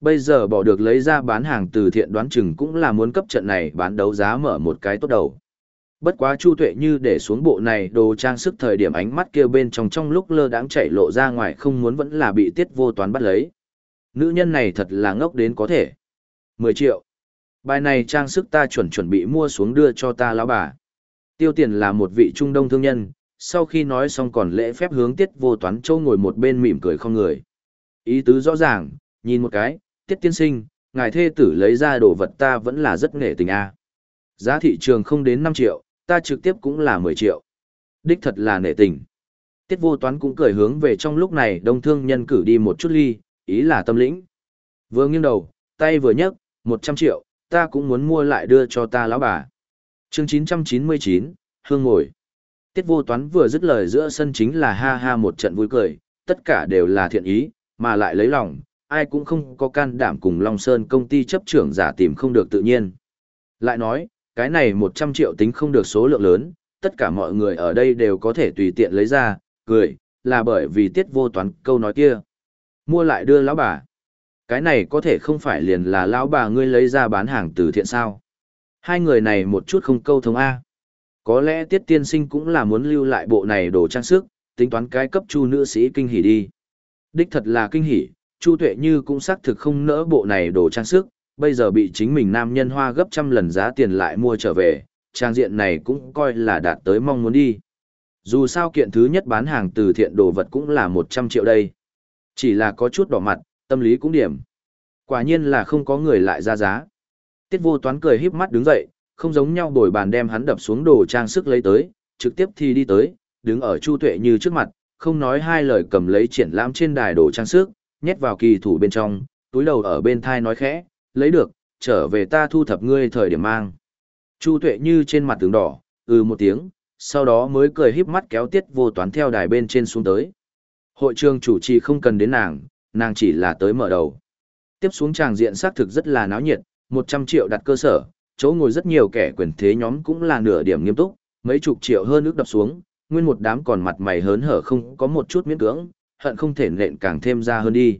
Bây giờ bỏ được lấy ra bán hàng từ thiện đoán chừng cũng là muốn cấp trận này bán đấu giá mở một cái tốt đầu. Bất quá Chu Tuệ như để xuống bộ này đồ trang sức thời điểm ánh mắt kia bên trong trong lúc lơ đãng chạy lộ ra ngoài không muốn vẫn là bị tiết vô toán bắt lấy. Nữ nhân này thật là ngốc đến có thể. 10 triệu. Bài này trang sức ta chuẩn chuẩn bị mua xuống đưa cho ta lão bà. Tiêu tiền là một vị trung đông thương nhân, sau khi nói xong còn lễ phép hướng tiết vô toán châu ngồi một bên mỉm cười không người. Ý tứ rõ ràng, nhìn một cái, tiết tiên sinh, ngài thê tử lấy ra đồ vật ta vẫn là rất nghệ tình a Giá thị trường không đến năm triệu, ta trực tiếp cũng là 10 triệu. Đích thật là nể tình. Tiết vô toán cũng cười hướng về trong lúc này đông thương nhân cử đi một chút ly, ý là tâm lĩnh. Vừa nghiêng đầu, tay vừa nhấc, 100 triệu, ta cũng muốn mua lại đưa cho ta lão bà. chương 999, Hương ngồi. Tiết vô toán vừa dứt lời giữa sân chính là ha ha một trận vui cười, tất cả đều là thiện ý, mà lại lấy lòng, ai cũng không có can đảm cùng Long Sơn công ty chấp trưởng giả tìm không được tự nhiên. Lại nói, cái này 100 triệu tính không được số lượng lớn, tất cả mọi người ở đây đều có thể tùy tiện lấy ra, cười, là bởi vì tiết vô toán câu nói kia. Mua lại đưa lão bà. Cái này có thể không phải liền là lão bà ngươi lấy ra bán hàng từ thiện sao. Hai người này một chút không câu thông A. Có lẽ tiết tiên sinh cũng là muốn lưu lại bộ này đồ trang sức, tính toán cái cấp chu nữ sĩ kinh hỉ đi. Đích thật là kinh hỉ, chu tuệ như cũng xác thực không nỡ bộ này đồ trang sức, bây giờ bị chính mình nam nhân hoa gấp trăm lần giá tiền lại mua trở về, trang diện này cũng coi là đạt tới mong muốn đi. Dù sao kiện thứ nhất bán hàng từ thiện đồ vật cũng là 100 triệu đây. Chỉ là có chút đỏ mặt, tâm lý cũng điểm. Quả nhiên là không có người lại ra giá. Tiết vô toán cười híp mắt đứng dậy, không giống nhau đổi bàn đem hắn đập xuống đồ trang sức lấy tới, trực tiếp thì đi tới, đứng ở Chu Tuệ như trước mặt, không nói hai lời cầm lấy triển lãm trên đài đồ trang sức, nhét vào kỳ thủ bên trong, túi đầu ở bên thai nói khẽ, lấy được, trở về ta thu thập ngươi thời điểm mang. Chu Tuệ như trên mặt tướng đỏ, ừ một tiếng, sau đó mới cười híp mắt kéo tiết vô toán theo đài bên trên xuống tới. Hội trường chủ trì không cần đến nàng, nàng chỉ là tới mở đầu. Tiếp xuống tràng diện xác thực rất là náo nhiệt, 100 triệu đặt cơ sở, chỗ ngồi rất nhiều kẻ quyền thế nhóm cũng là nửa điểm nghiêm túc, mấy chục triệu hơn nước đập xuống, nguyên một đám còn mặt mày hớn hở không có một chút miễn cưỡng, hận không thể nện càng thêm ra hơn đi.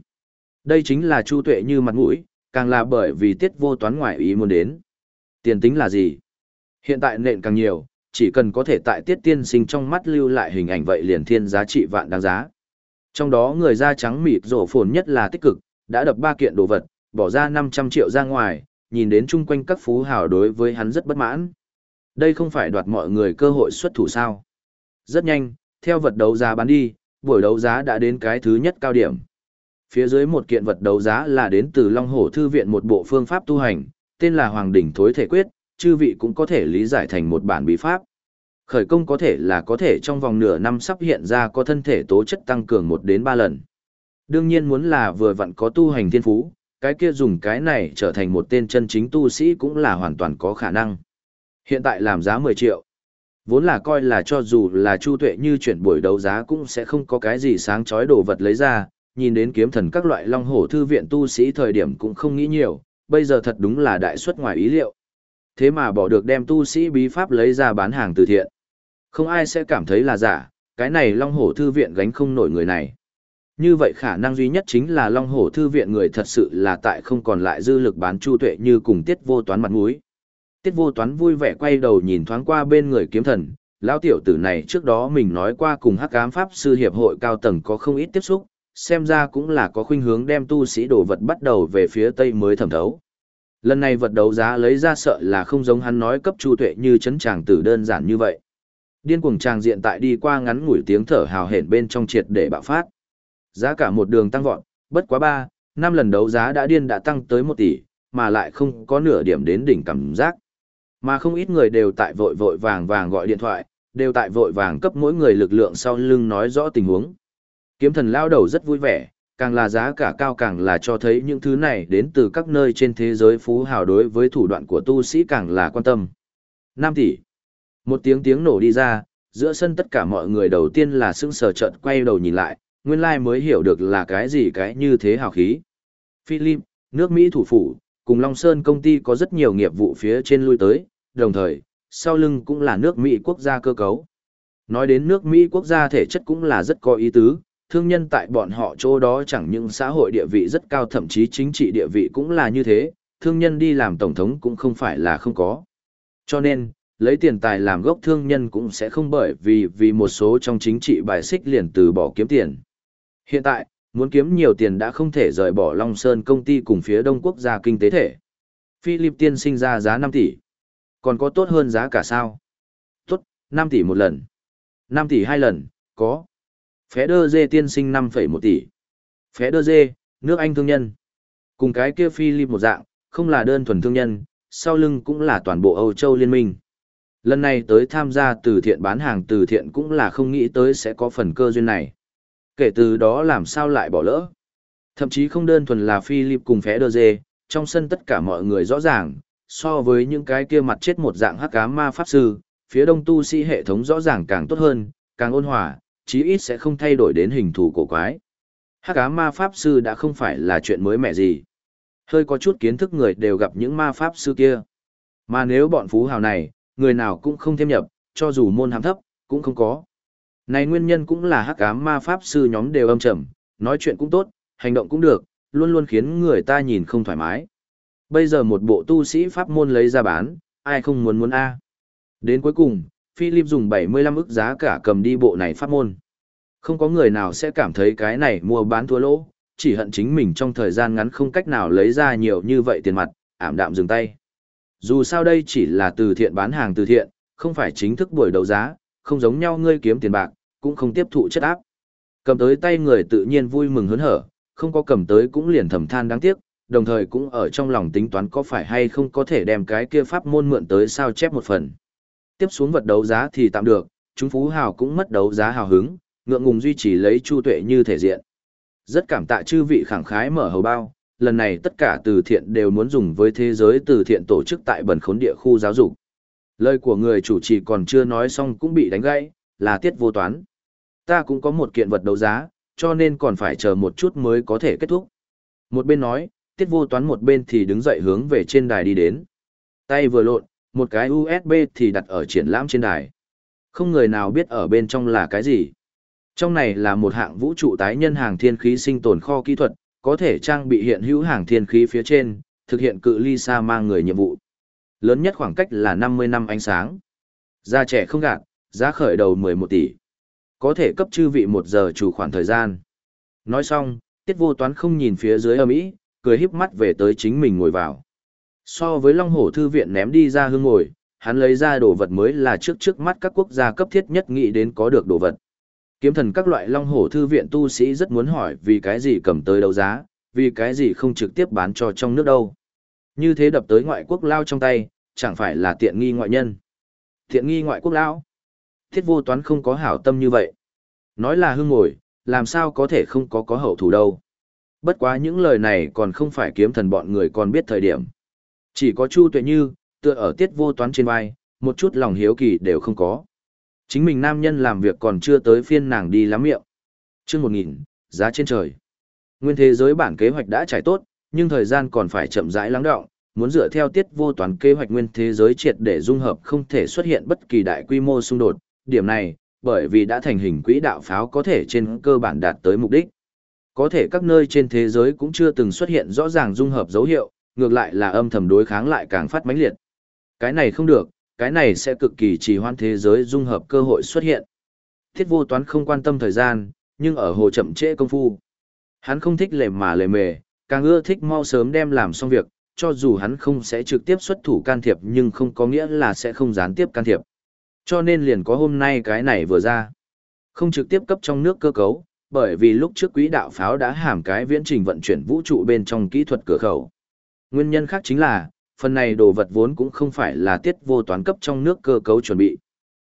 Đây chính là Chu Tuệ như mặt mũi, càng là bởi vì tiết vô toán ngoại ý muốn đến. Tiền tính là gì? Hiện tại nện càng nhiều, chỉ cần có thể tại tiết tiên sinh trong mắt lưu lại hình ảnh vậy liền thiên giá trị vạn đáng giá. Trong đó người da trắng mịt rổ phồn nhất là tích cực, đã đập ba kiện đồ vật, bỏ ra 500 triệu ra ngoài, nhìn đến chung quanh các phú hào đối với hắn rất bất mãn. Đây không phải đoạt mọi người cơ hội xuất thủ sao. Rất nhanh, theo vật đấu giá bán đi, buổi đấu giá đã đến cái thứ nhất cao điểm. Phía dưới một kiện vật đấu giá là đến từ Long Hổ Thư viện một bộ phương pháp tu hành, tên là Hoàng Đỉnh Thối Thể Quyết, chư vị cũng có thể lý giải thành một bản bí pháp. Khởi công có thể là có thể trong vòng nửa năm sắp hiện ra có thân thể tố chất tăng cường 1 đến 3 lần. Đương nhiên muốn là vừa vặn có tu hành thiên phú, cái kia dùng cái này trở thành một tên chân chính tu sĩ cũng là hoàn toàn có khả năng. Hiện tại làm giá 10 triệu. Vốn là coi là cho dù là chu tuệ như chuyển buổi đấu giá cũng sẽ không có cái gì sáng chói đồ vật lấy ra, nhìn đến kiếm thần các loại long hổ thư viện tu sĩ thời điểm cũng không nghĩ nhiều, bây giờ thật đúng là đại suất ngoài ý liệu. Thế mà bỏ được đem tu sĩ bí pháp lấy ra bán hàng từ thiện. Không ai sẽ cảm thấy là giả, cái này long hổ thư viện gánh không nổi người này. Như vậy khả năng duy nhất chính là Long Hổ Thư viện người thật sự là tại không còn lại dư lực bán chu tuệ như cùng tiết vô toán mặt mũi. Tiết vô toán vui vẻ quay đầu nhìn thoáng qua bên người kiếm thần, lão tiểu tử này trước đó mình nói qua cùng hắc ám pháp sư hiệp hội cao tầng có không ít tiếp xúc, xem ra cũng là có khuynh hướng đem tu sĩ đồ vật bắt đầu về phía tây mới thẩm thấu. Lần này vật đấu giá lấy ra sợ là không giống hắn nói cấp chu tuệ như chấn tràng tử đơn giản như vậy. Điên cuồng tràng diện tại đi qua ngắn ngủi tiếng thở hào hển bên trong triệt để bạo phát. Giá cả một đường tăng vọt, bất quá ba, năm lần đấu giá đã điên đã tăng tới một tỷ, mà lại không có nửa điểm đến đỉnh cảm giác. Mà không ít người đều tại vội vội vàng vàng gọi điện thoại, đều tại vội vàng cấp mỗi người lực lượng sau lưng nói rõ tình huống. Kiếm thần lao đầu rất vui vẻ, càng là giá cả cao càng là cho thấy những thứ này đến từ các nơi trên thế giới phú hào đối với thủ đoạn của tu sĩ càng là quan tâm. 5 tỷ. Một tiếng tiếng nổ đi ra, giữa sân tất cả mọi người đầu tiên là sững sờ trợn quay đầu nhìn lại, nguyên lai mới hiểu được là cái gì cái như thế hào khí. Philip, nước Mỹ thủ phủ, cùng Long Sơn công ty có rất nhiều nghiệp vụ phía trên lui tới, đồng thời, sau lưng cũng là nước Mỹ quốc gia cơ cấu. Nói đến nước Mỹ quốc gia thể chất cũng là rất có ý tứ, thương nhân tại bọn họ chỗ đó chẳng những xã hội địa vị rất cao thậm chí chính trị địa vị cũng là như thế, thương nhân đi làm tổng thống cũng không phải là không có. Cho nên, lấy tiền tài làm gốc thương nhân cũng sẽ không bởi vì vì một số trong chính trị bài xích liền từ bỏ kiếm tiền. Hiện tại, muốn kiếm nhiều tiền đã không thể rời bỏ Long Sơn công ty cùng phía Đông Quốc gia kinh tế thể. Philip tiên sinh ra giá 5 tỷ. Còn có tốt hơn giá cả sao? Tốt, 5 tỷ một lần. 5 tỷ hai lần, có. Phé đơ dê tiên sinh 5,1 tỷ. Phé đơ dê, nước Anh thương nhân. Cùng cái kia Philip một dạng, không là đơn thuần thương nhân, sau lưng cũng là toàn bộ Âu Châu Liên minh. Lần này tới tham gia từ thiện bán hàng từ thiện cũng là không nghĩ tới sẽ có phần cơ duyên này kể từ đó làm sao lại bỏ lỡ. Thậm chí không đơn thuần là Philip cùng phé đơ dê, trong sân tất cả mọi người rõ ràng, so với những cái kia mặt chết một dạng hắc ám ma pháp sư, phía đông tu sĩ hệ thống rõ ràng càng tốt hơn, càng ôn hòa, chí ít sẽ không thay đổi đến hình thù cổ quái. Hắc ám ma pháp sư đã không phải là chuyện mới mẻ gì. Hơi có chút kiến thức người đều gặp những ma pháp sư kia. Mà nếu bọn phú hào này, người nào cũng không thêm nhập, cho dù môn hàm thấp, cũng không có. Này nguyên nhân cũng là hắc ám ma pháp sư nhóm đều âm trầm, nói chuyện cũng tốt, hành động cũng được, luôn luôn khiến người ta nhìn không thoải mái. Bây giờ một bộ tu sĩ pháp môn lấy ra bán, ai không muốn muốn A. Đến cuối cùng, Philip dùng 75 ức giá cả cầm đi bộ này pháp môn. Không có người nào sẽ cảm thấy cái này mua bán thua lỗ, chỉ hận chính mình trong thời gian ngắn không cách nào lấy ra nhiều như vậy tiền mặt, ảm đạm dừng tay. Dù sao đây chỉ là từ thiện bán hàng từ thiện, không phải chính thức buổi đấu giá, không giống nhau ngươi kiếm tiền bạc, cũng không tiếp thụ chất áp. Cầm tới tay người tự nhiên vui mừng hớn hở, không có cầm tới cũng liền thầm than đáng tiếc, đồng thời cũng ở trong lòng tính toán có phải hay không có thể đem cái kia pháp môn mượn tới sao chép một phần. Tiếp xuống vật đấu giá thì tạm được, chúng phú hào cũng mất đấu giá hào hứng, ngượng ngùng duy trì lấy chu tuệ như thể diện. Rất cảm tạ chư vị khẳng khái mở hầu bao, lần này tất cả từ thiện đều muốn dùng với thế giới từ thiện tổ chức tại bẩn khốn địa khu giáo dục. Lời của người chủ trì còn chưa nói xong cũng bị đánh gãy, là tiết vô toán. Ta cũng có một kiện vật đấu giá, cho nên còn phải chờ một chút mới có thể kết thúc. Một bên nói, tiết vô toán một bên thì đứng dậy hướng về trên đài đi đến. Tay vừa lộn, một cái USB thì đặt ở triển lãm trên đài. Không người nào biết ở bên trong là cái gì. Trong này là một hạng vũ trụ tái nhân hàng thiên khí sinh tồn kho kỹ thuật, có thể trang bị hiện hữu hàng thiên khí phía trên, thực hiện cự ly xa mang người nhiệm vụ. Lớn nhất khoảng cách là 50 năm ánh sáng. Gia trẻ không gạt, giá khởi đầu 11 tỷ. Có thể cấp chư vị một giờ chủ khoản thời gian. Nói xong, tiết vô toán không nhìn phía dưới âm ý, cười híp mắt về tới chính mình ngồi vào. So với Long Hổ Thư viện ném đi ra hương ngồi, hắn lấy ra đồ vật mới là trước trước mắt các quốc gia cấp thiết nhất nghĩ đến có được đồ vật. Kiếm thần các loại Long Hổ Thư viện tu sĩ rất muốn hỏi vì cái gì cầm tới đấu giá, vì cái gì không trực tiếp bán cho trong nước đâu. Như thế đập tới ngoại quốc lao trong tay, chẳng phải là tiện nghi ngoại nhân. Tiện nghi ngoại quốc lão. Thiết vô toán không có hảo tâm như vậy. Nói là hương ngồi, làm sao có thể không có có hậu thủ đâu. Bất quá những lời này còn không phải kiếm thần bọn người còn biết thời điểm. Chỉ có Chu Tuệ Như, tựa ở tiết vô toán trên vai, một chút lòng hiếu kỳ đều không có. Chính mình nam nhân làm việc còn chưa tới phiên nàng đi lắm miệng. chương một nghìn, giá trên trời. Nguyên thế giới bản kế hoạch đã trải tốt, nhưng thời gian còn phải chậm rãi lắng đọng, muốn dựa theo tiết vô toán kế hoạch nguyên thế giới triệt để dung hợp không thể xuất hiện bất kỳ đại quy mô xung đột. Điểm này, bởi vì đã thành hình quỹ đạo pháo có thể trên cơ bản đạt tới mục đích. Có thể các nơi trên thế giới cũng chưa từng xuất hiện rõ ràng dung hợp dấu hiệu, ngược lại là âm thầm đối kháng lại càng phát mãnh liệt. Cái này không được, cái này sẽ cực kỳ trì hoãn thế giới dung hợp cơ hội xuất hiện. Thiết vô toán không quan tâm thời gian, nhưng ở hồ chậm trễ công phu. Hắn không thích lề mà lề mề, càng ưa thích mau sớm đem làm xong việc, cho dù hắn không sẽ trực tiếp xuất thủ can thiệp nhưng không có nghĩa là sẽ không gián tiếp can thiệp. Cho nên liền có hôm nay cái này vừa ra. Không trực tiếp cấp trong nước cơ cấu, bởi vì lúc trước quỹ đạo pháo đã hàm cái viễn trình vận chuyển vũ trụ bên trong kỹ thuật cửa khẩu. Nguyên nhân khác chính là, phần này đồ vật vốn cũng không phải là tiết vô toán cấp trong nước cơ cấu chuẩn bị.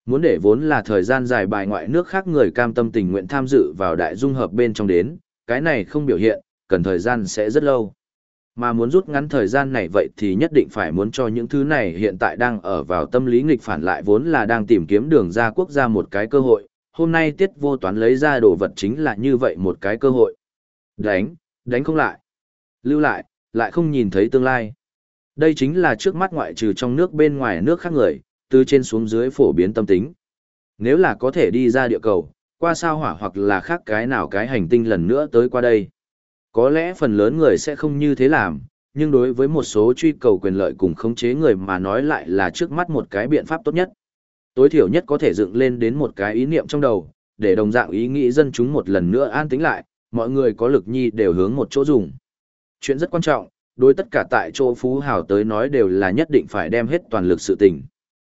Muốn để vốn là thời gian dài bài ngoại nước khác người cam tâm tình nguyện tham dự vào đại dung hợp bên trong đến, cái này không biểu hiện, cần thời gian sẽ rất lâu. Mà muốn rút ngắn thời gian này vậy thì nhất định phải muốn cho những thứ này hiện tại đang ở vào tâm lý nghịch phản lại vốn là đang tìm kiếm đường ra quốc gia một cái cơ hội. Hôm nay tiết vô toán lấy ra đồ vật chính là như vậy một cái cơ hội. Đánh, đánh không lại. Lưu lại, lại không nhìn thấy tương lai. Đây chính là trước mắt ngoại trừ trong nước bên ngoài nước khác người, từ trên xuống dưới phổ biến tâm tính. Nếu là có thể đi ra địa cầu, qua sao hỏa hoặc là khác cái nào cái hành tinh lần nữa tới qua đây. Có lẽ phần lớn người sẽ không như thế làm, nhưng đối với một số truy cầu quyền lợi cùng khống chế người mà nói lại là trước mắt một cái biện pháp tốt nhất. Tối thiểu nhất có thể dựng lên đến một cái ý niệm trong đầu, để đồng dạng ý nghĩ dân chúng một lần nữa an tĩnh lại, mọi người có lực nhi đều hướng một chỗ dùng. Chuyện rất quan trọng, đối tất cả tại chỗ phú hào tới nói đều là nhất định phải đem hết toàn lực sự tình.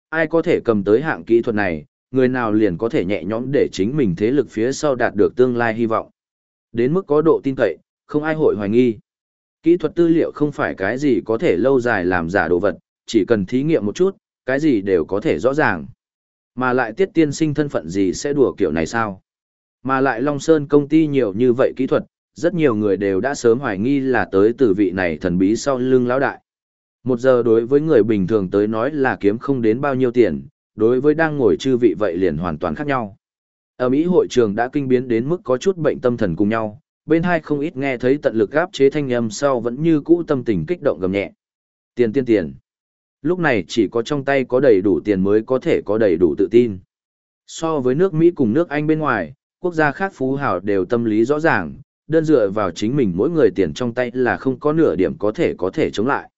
Ai có thể cầm tới hạng kỹ thuật này, người nào liền có thể nhẹ nhõm để chính mình thế lực phía sau đạt được tương lai hy vọng. Đến mức có độ tin cậy, không ai hội hoài nghi. Kỹ thuật tư liệu không phải cái gì có thể lâu dài làm giả đồ vật, chỉ cần thí nghiệm một chút, cái gì đều có thể rõ ràng. Mà lại tiết tiên sinh thân phận gì sẽ đùa kiểu này sao? Mà lại Long Sơn công ty nhiều như vậy kỹ thuật, rất nhiều người đều đã sớm hoài nghi là tới từ vị này thần bí sau lưng lão đại. Một giờ đối với người bình thường tới nói là kiếm không đến bao nhiêu tiền, đối với đang ngồi chư vị vậy liền hoàn toàn khác nhau. Ở Mỹ hội trường đã kinh biến đến mức có chút bệnh tâm thần cùng nhau, bên hai không ít nghe thấy tận lực gáp chế thanh âm sau vẫn như cũ tâm tình kích động gầm nhẹ. Tiền tiền tiền. Lúc này chỉ có trong tay có đầy đủ tiền mới có thể có đầy đủ tự tin. So với nước Mỹ cùng nước Anh bên ngoài, quốc gia khác phú hào đều tâm lý rõ ràng, đơn dựa vào chính mình mỗi người tiền trong tay là không có nửa điểm có thể có thể chống lại.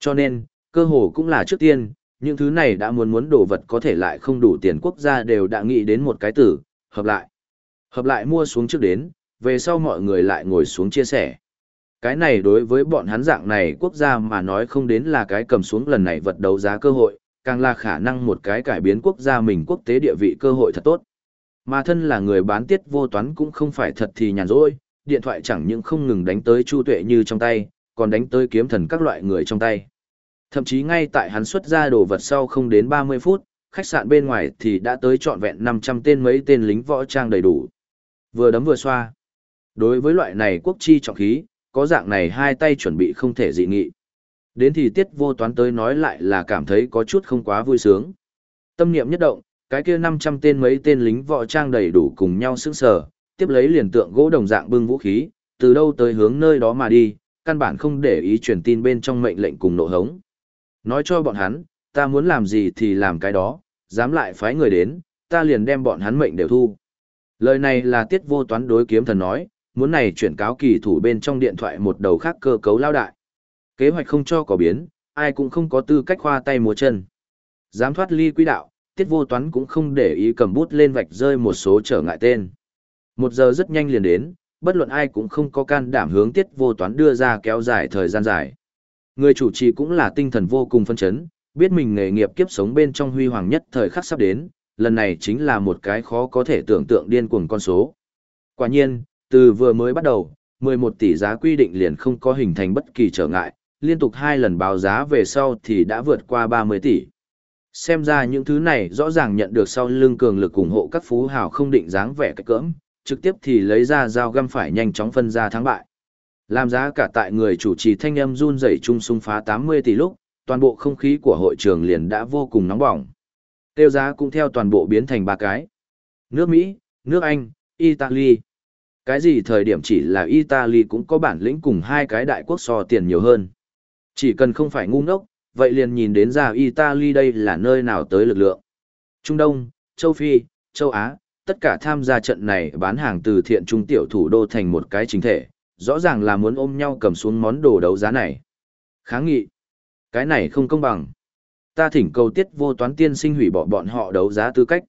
Cho nên, cơ hồ cũng là trước tiên, những thứ này đã muốn muốn đồ vật có thể lại không đủ tiền quốc gia đều đã nghĩ đến một cái từ hợp lại. Hợp lại mua xuống trước đến, về sau mọi người lại ngồi xuống chia sẻ. Cái này đối với bọn hắn dạng này quốc gia mà nói không đến là cái cầm xuống lần này vật đấu giá cơ hội, càng là khả năng một cái cải biến quốc gia mình quốc tế địa vị cơ hội thật tốt. Mà thân là người bán tiết vô toán cũng không phải thật thì nhàn rỗi, điện thoại chẳng những không ngừng đánh tới Chu Tuệ Như trong tay, còn đánh tới kiếm thần các loại người trong tay. Thậm chí ngay tại hắn xuất ra đồ vật sau không đến 30 phút, khách sạn bên ngoài thì đã tới trọn vẹn 500 tên mấy tên lính võ trang đầy đủ. Vừa đấm vừa xoa. Đối với loại này quốc chi trọng khí, có dạng này hai tay chuẩn bị không thể dị nghị. Đến thì tiết vô toán tới nói lại là cảm thấy có chút không quá vui sướng. Tâm niệm nhất động, cái kia 500 tên mấy tên lính võ trang đầy đủ cùng nhau sững sờ, tiếp lấy liền tượng gỗ đồng dạng bưng vũ khí, từ đâu tới hướng nơi đó mà đi, căn bản không để ý truyền tin bên trong mệnh lệnh cùng nộ hống. Nói cho bọn hắn, ta muốn làm gì thì làm cái đó, dám lại phái người đến, ta liền đem bọn hắn mệnh đều thu. Lời này là tiết vô toán đối kiếm thần nói, muốn này chuyển cáo kỳ thủ bên trong điện thoại một đầu khác cơ cấu lao đại. Kế hoạch không cho có biến, ai cũng không có tư cách khoa tay múa chân. Dám thoát ly quỹ đạo, tiết vô toán cũng không để ý cầm bút lên vạch rơi một số trở ngại tên. Một giờ rất nhanh liền đến, bất luận ai cũng không có can đảm hướng tiết vô toán đưa ra kéo dài thời gian dài. Người chủ trì cũng là tinh thần vô cùng phân chấn, biết mình nghề nghiệp kiếp sống bên trong huy hoàng nhất thời khắc sắp đến, lần này chính là một cái khó có thể tưởng tượng điên cuồng con số. Quả nhiên, từ vừa mới bắt đầu, 11 tỷ giá quy định liền không có hình thành bất kỳ trở ngại, liên tục hai lần báo giá về sau thì đã vượt qua 30 tỷ. Xem ra những thứ này rõ ràng nhận được sau lưng cường lực ủng hộ các phú hào không định dáng vẻ cách cỡm, trực tiếp thì lấy ra dao găm phải nhanh chóng phân ra thắng bại. Làm giá cả tại người chủ trì thanh âm run rẩy trung sung phá 80 tỷ lúc, toàn bộ không khí của hội trường liền đã vô cùng nóng bỏng. Tiêu giá cũng theo toàn bộ biến thành ba cái. Nước Mỹ, nước Anh, Italy. Cái gì thời điểm chỉ là Italy cũng có bản lĩnh cùng hai cái đại quốc so tiền nhiều hơn. Chỉ cần không phải ngu ngốc, vậy liền nhìn đến ra Italy đây là nơi nào tới lực lượng. Trung Đông, Châu Phi, Châu Á, tất cả tham gia trận này bán hàng từ thiện trung tiểu thủ đô thành một cái chính thể, rõ ràng là muốn ôm nhau cầm xuống món đồ đấu giá này. Kháng nghị. Cái này không công bằng. Ta thỉnh cầu tiết vô toán tiên sinh hủy bỏ bọn họ đấu giá tư cách.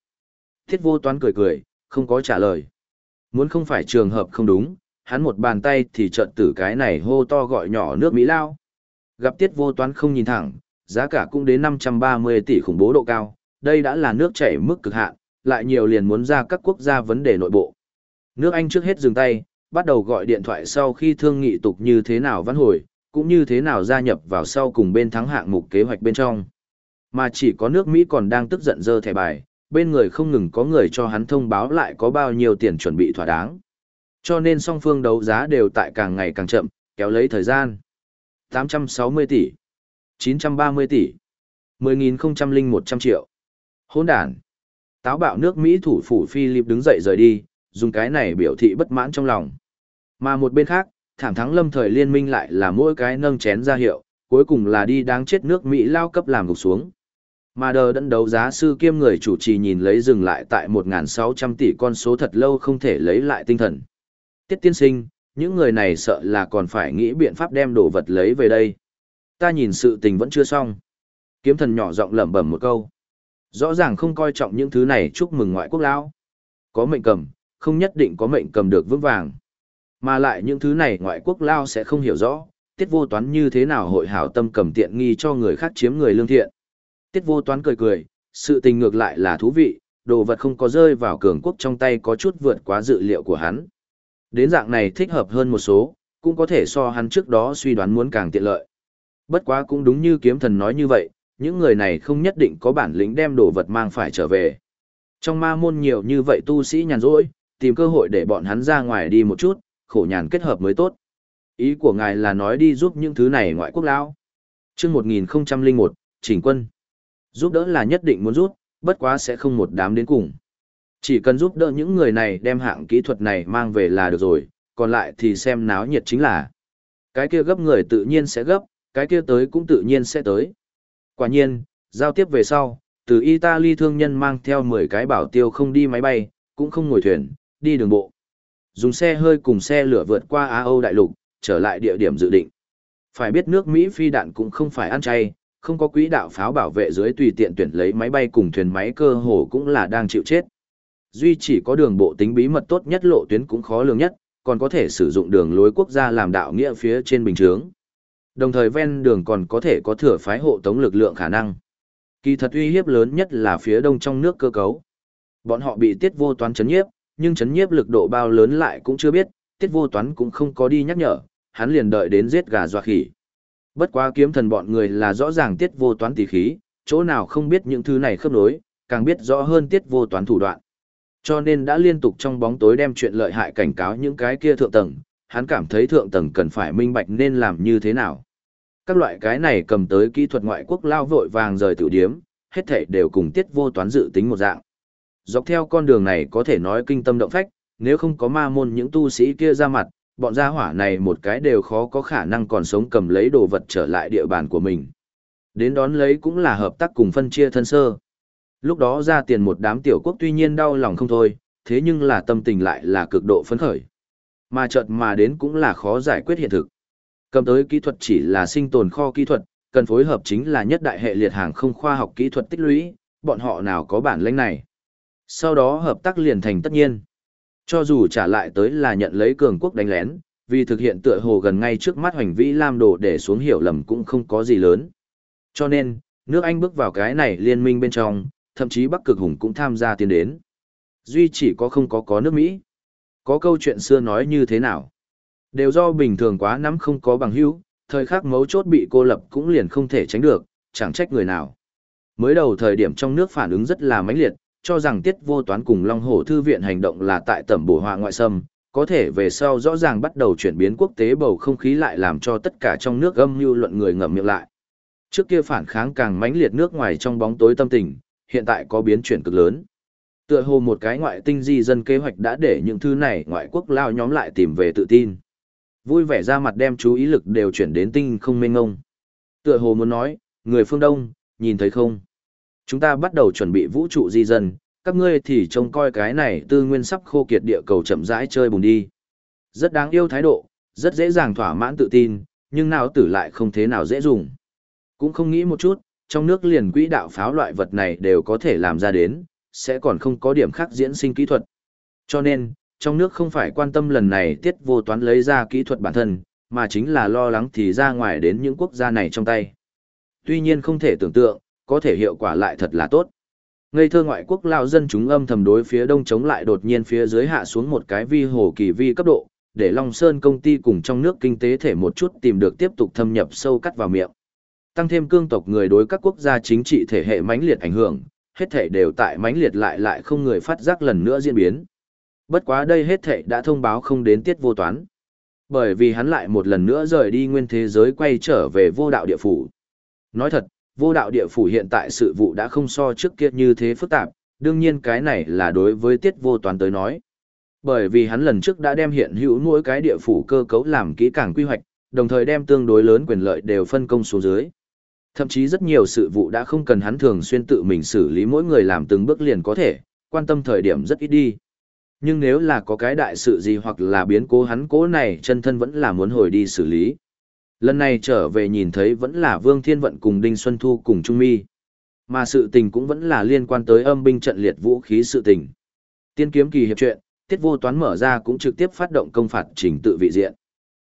Tiết vô toán cười cười, không có trả lời. Muốn không phải trường hợp không đúng, hắn một bàn tay thì trận tử cái này hô to gọi nhỏ nước Mỹ lao. Gặp tiết vô toán không nhìn thẳng, giá cả cũng đến 530 tỷ khủng bố độ cao, đây đã là nước chảy mức cực hạn, lại nhiều liền muốn ra các quốc gia vấn đề nội bộ. Nước Anh trước hết dừng tay, bắt đầu gọi điện thoại sau khi thương nghị tục như thế nào văn hồi, cũng như thế nào gia nhập vào sau cùng bên thắng hạng mục kế hoạch bên trong. Mà chỉ có nước Mỹ còn đang tức giận dơ thẻ bài, bên người không ngừng có người cho hắn thông báo lại có bao nhiêu tiền chuẩn bị thỏa đáng. Cho nên song phương đấu giá đều tại càng ngày càng chậm, kéo lấy thời gian. 860 tỷ, 930 tỷ, 10.001 triệu. Hôn đàn. Táo bạo nước Mỹ thủ phủ Philip đứng dậy rời đi, dùng cái này biểu thị bất mãn trong lòng. Mà một bên khác, thảm thắng lâm thời liên minh lại là mỗi cái nâng chén ra hiệu, cuối cùng là đi đáng chết nước Mỹ lao cấp làm gục xuống. Mà đờ đẫn đấu giá sư kiêm người chủ trì nhìn lấy dừng lại tại 1.600 tỷ con số thật lâu không thể lấy lại tinh thần. Tiết tiên sinh, những người này sợ là còn phải nghĩ biện pháp đem đồ vật lấy về đây. Ta nhìn sự tình vẫn chưa xong. Kiếm thần nhỏ giọng lẩm bẩm một câu. Rõ ràng không coi trọng những thứ này chúc mừng ngoại quốc lão. Có mệnh cầm, không nhất định có mệnh cầm được vững vàng. Mà lại những thứ này ngoại quốc lao sẽ không hiểu rõ, tiết vô toán như thế nào hội hảo tâm cầm tiện nghi cho người khác chiếm người lương thiện. Tiết vô toán cười cười, sự tình ngược lại là thú vị, đồ vật không có rơi vào cường quốc trong tay có chút vượt quá dự liệu của hắn. Đến dạng này thích hợp hơn một số, cũng có thể so hắn trước đó suy đoán muốn càng tiện lợi. Bất quá cũng đúng như kiếm thần nói như vậy, những người này không nhất định có bản lĩnh đem đồ vật mang phải trở về. Trong ma môn nhiều như vậy tu sĩ nhàn rỗi, tìm cơ hội để bọn hắn ra ngoài đi một chút, khổ nhàn kết hợp mới tốt. Ý của ngài là nói đi giúp những thứ này ngoại quốc lão. Chương 1001, Trình Quân. Giúp đỡ là nhất định muốn giúp, bất quá sẽ không một đám đến cùng. Chỉ cần giúp đỡ những người này đem hạng kỹ thuật này mang về là được rồi, còn lại thì xem náo nhiệt chính là. Cái kia gấp người tự nhiên sẽ gấp, cái kia tới cũng tự nhiên sẽ tới. Quả nhiên, giao tiếp về sau, từ Italy thương nhân mang theo 10 cái bảo tiêu không đi máy bay, cũng không ngồi thuyền, đi đường bộ. Dùng xe hơi cùng xe lửa vượt qua Á Âu đại lục, trở lại địa điểm dự định. Phải biết nước Mỹ phi đạn cũng không phải ăn chay, không có quỹ đạo pháo bảo vệ dưới tùy tiện tuyển lấy máy bay cùng thuyền máy cơ hồ cũng là đang chịu chết. Duy chỉ có đường bộ tính bí mật tốt nhất lộ tuyến cũng khó lường nhất, còn có thể sử dụng đường lối quốc gia làm đạo nghĩa phía trên bình chướng. Đồng thời ven đường còn có thể có thừa phái hộ tống lực lượng khả năng. Kỳ thật uy hiếp lớn nhất là phía đông trong nước cơ cấu. Bọn họ bị tiết vô toán chấn nhiếp, nhưng chấn nhiếp lực độ bao lớn lại cũng chưa biết, tiết vô toán cũng không có đi nhắc nhở, hắn liền đợi đến giết gà dọa khỉ. Bất quá kiếm thần bọn người là rõ ràng tiết vô toán tỷ khí, chỗ nào không biết những thứ này khớp nối, càng biết rõ hơn tiết vô toán thủ đoạn. Cho nên đã liên tục trong bóng tối đem chuyện lợi hại cảnh cáo những cái kia thượng tầng, hắn cảm thấy thượng tầng cần phải minh bạch nên làm như thế nào. Các loại cái này cầm tới kỹ thuật ngoại quốc lao vội vàng rời tiểu điếm, hết thảy đều cùng tiết vô toán dự tính một dạng. Dọc theo con đường này có thể nói kinh tâm động phách, nếu không có ma môn những tu sĩ kia ra mặt, bọn gia hỏa này một cái đều khó có khả năng còn sống cầm lấy đồ vật trở lại địa bàn của mình. Đến đón lấy cũng là hợp tác cùng phân chia thân sơ. Lúc đó ra tiền một đám tiểu quốc tuy nhiên đau lòng không thôi, thế nhưng là tâm tình lại là cực độ phấn khởi. Mà chợt mà đến cũng là khó giải quyết hiện thực. Cầm tới kỹ thuật chỉ là sinh tồn kho kỹ thuật, cần phối hợp chính là nhất đại hệ liệt hàng không khoa học kỹ thuật tích lũy, bọn họ nào có bản lĩnh này. Sau đó hợp tác liền thành tất nhiên. Cho dù trả lại tới là nhận lấy cường quốc đánh lén, vì thực hiện tựa hồ gần ngay trước mắt hoành vĩ lam đồ để xuống hiểu lầm cũng không có gì lớn. Cho nên, nước Anh bước vào cái này liên minh bên trong, thậm chí Bắc Cực Hùng cũng tham gia tiến đến. Duy chỉ có không có có nước Mỹ. Có câu chuyện xưa nói như thế nào? Đều do bình thường quá nắm không có bằng hữu, thời khắc mấu chốt bị cô lập cũng liền không thể tránh được, chẳng trách người nào. Mới đầu thời điểm trong nước phản ứng rất là mãnh liệt, cho rằng tiết vô toán cùng Long Hổ Thư viện hành động là tại tẩm bổ họa ngoại xâm, có thể về sau rõ ràng bắt đầu chuyển biến quốc tế bầu không khí lại làm cho tất cả trong nước âm mưu luận người ngậm miệng lại. Trước kia phản kháng càng mãnh liệt nước ngoài trong bóng tối tâm tình, hiện tại có biến chuyển cực lớn. Tựa hồ một cái ngoại tinh di dân kế hoạch đã để những thứ này ngoại quốc lao nhóm lại tìm về tự tin. Vui vẻ ra mặt đem chú ý lực đều chuyển đến tinh không mênh ngông. Tựa hồ muốn nói, người phương Đông, nhìn thấy không? Chúng ta bắt đầu chuẩn bị vũ trụ di dân, các ngươi thì trông coi cái này tư nguyên sắp khô kiệt địa cầu chậm rãi chơi bùng đi. Rất đáng yêu thái độ, rất dễ dàng thỏa mãn tự tin, nhưng nào tử lại không thế nào dễ dùng. Cũng không nghĩ một chút, trong nước liền quỹ đạo pháo loại vật này đều có thể làm ra đến, sẽ còn không có điểm khác diễn sinh kỹ thuật. Cho nên, trong nước không phải quan tâm lần này tiết vô toán lấy ra kỹ thuật bản thân, mà chính là lo lắng thì ra ngoài đến những quốc gia này trong tay. Tuy nhiên không thể tưởng tượng, có thể hiệu quả lại thật là tốt. Ngây thơ ngoại quốc lao dân chúng âm thầm đối phía đông chống lại đột nhiên phía dưới hạ xuống một cái vi hồ kỳ vi cấp độ, để Long Sơn công ty cùng trong nước kinh tế thể một chút tìm được tiếp tục thâm nhập sâu cắt vào miệng. Tăng thêm cương tộc người đối các quốc gia chính trị thể hệ mãnh liệt ảnh hưởng, hết thể đều tại mãnh liệt lại lại không người phát giác lần nữa diễn biến. Bất quá đây hết thể đã thông báo không đến tiết vô toán. Bởi vì hắn lại một lần nữa rời đi nguyên thế giới quay trở về vô đạo địa phủ. Nói thật, vô đạo địa phủ hiện tại sự vụ đã không so trước kia như thế phức tạp, đương nhiên cái này là đối với tiết vô toán tới nói. Bởi vì hắn lần trước đã đem hiện hữu mỗi cái địa phủ cơ cấu làm kỹ càng quy hoạch, đồng thời đem tương đối lớn quyền lợi đều phân công xuống dưới. Thậm chí rất nhiều sự vụ đã không cần hắn thường xuyên tự mình xử lý mỗi người làm từng bước liền có thể, quan tâm thời điểm rất ít đi. Nhưng nếu là có cái đại sự gì hoặc là biến cố hắn cố này chân thân vẫn là muốn hồi đi xử lý. Lần này trở về nhìn thấy vẫn là Vương Thiên Vận cùng Đinh Xuân Thu cùng Trung Mi. Mà sự tình cũng vẫn là liên quan tới âm binh trận liệt vũ khí sự tình. Tiên kiếm kỳ hiệp chuyện, tiết vô toán mở ra cũng trực tiếp phát động công phạt trình tự vị diện.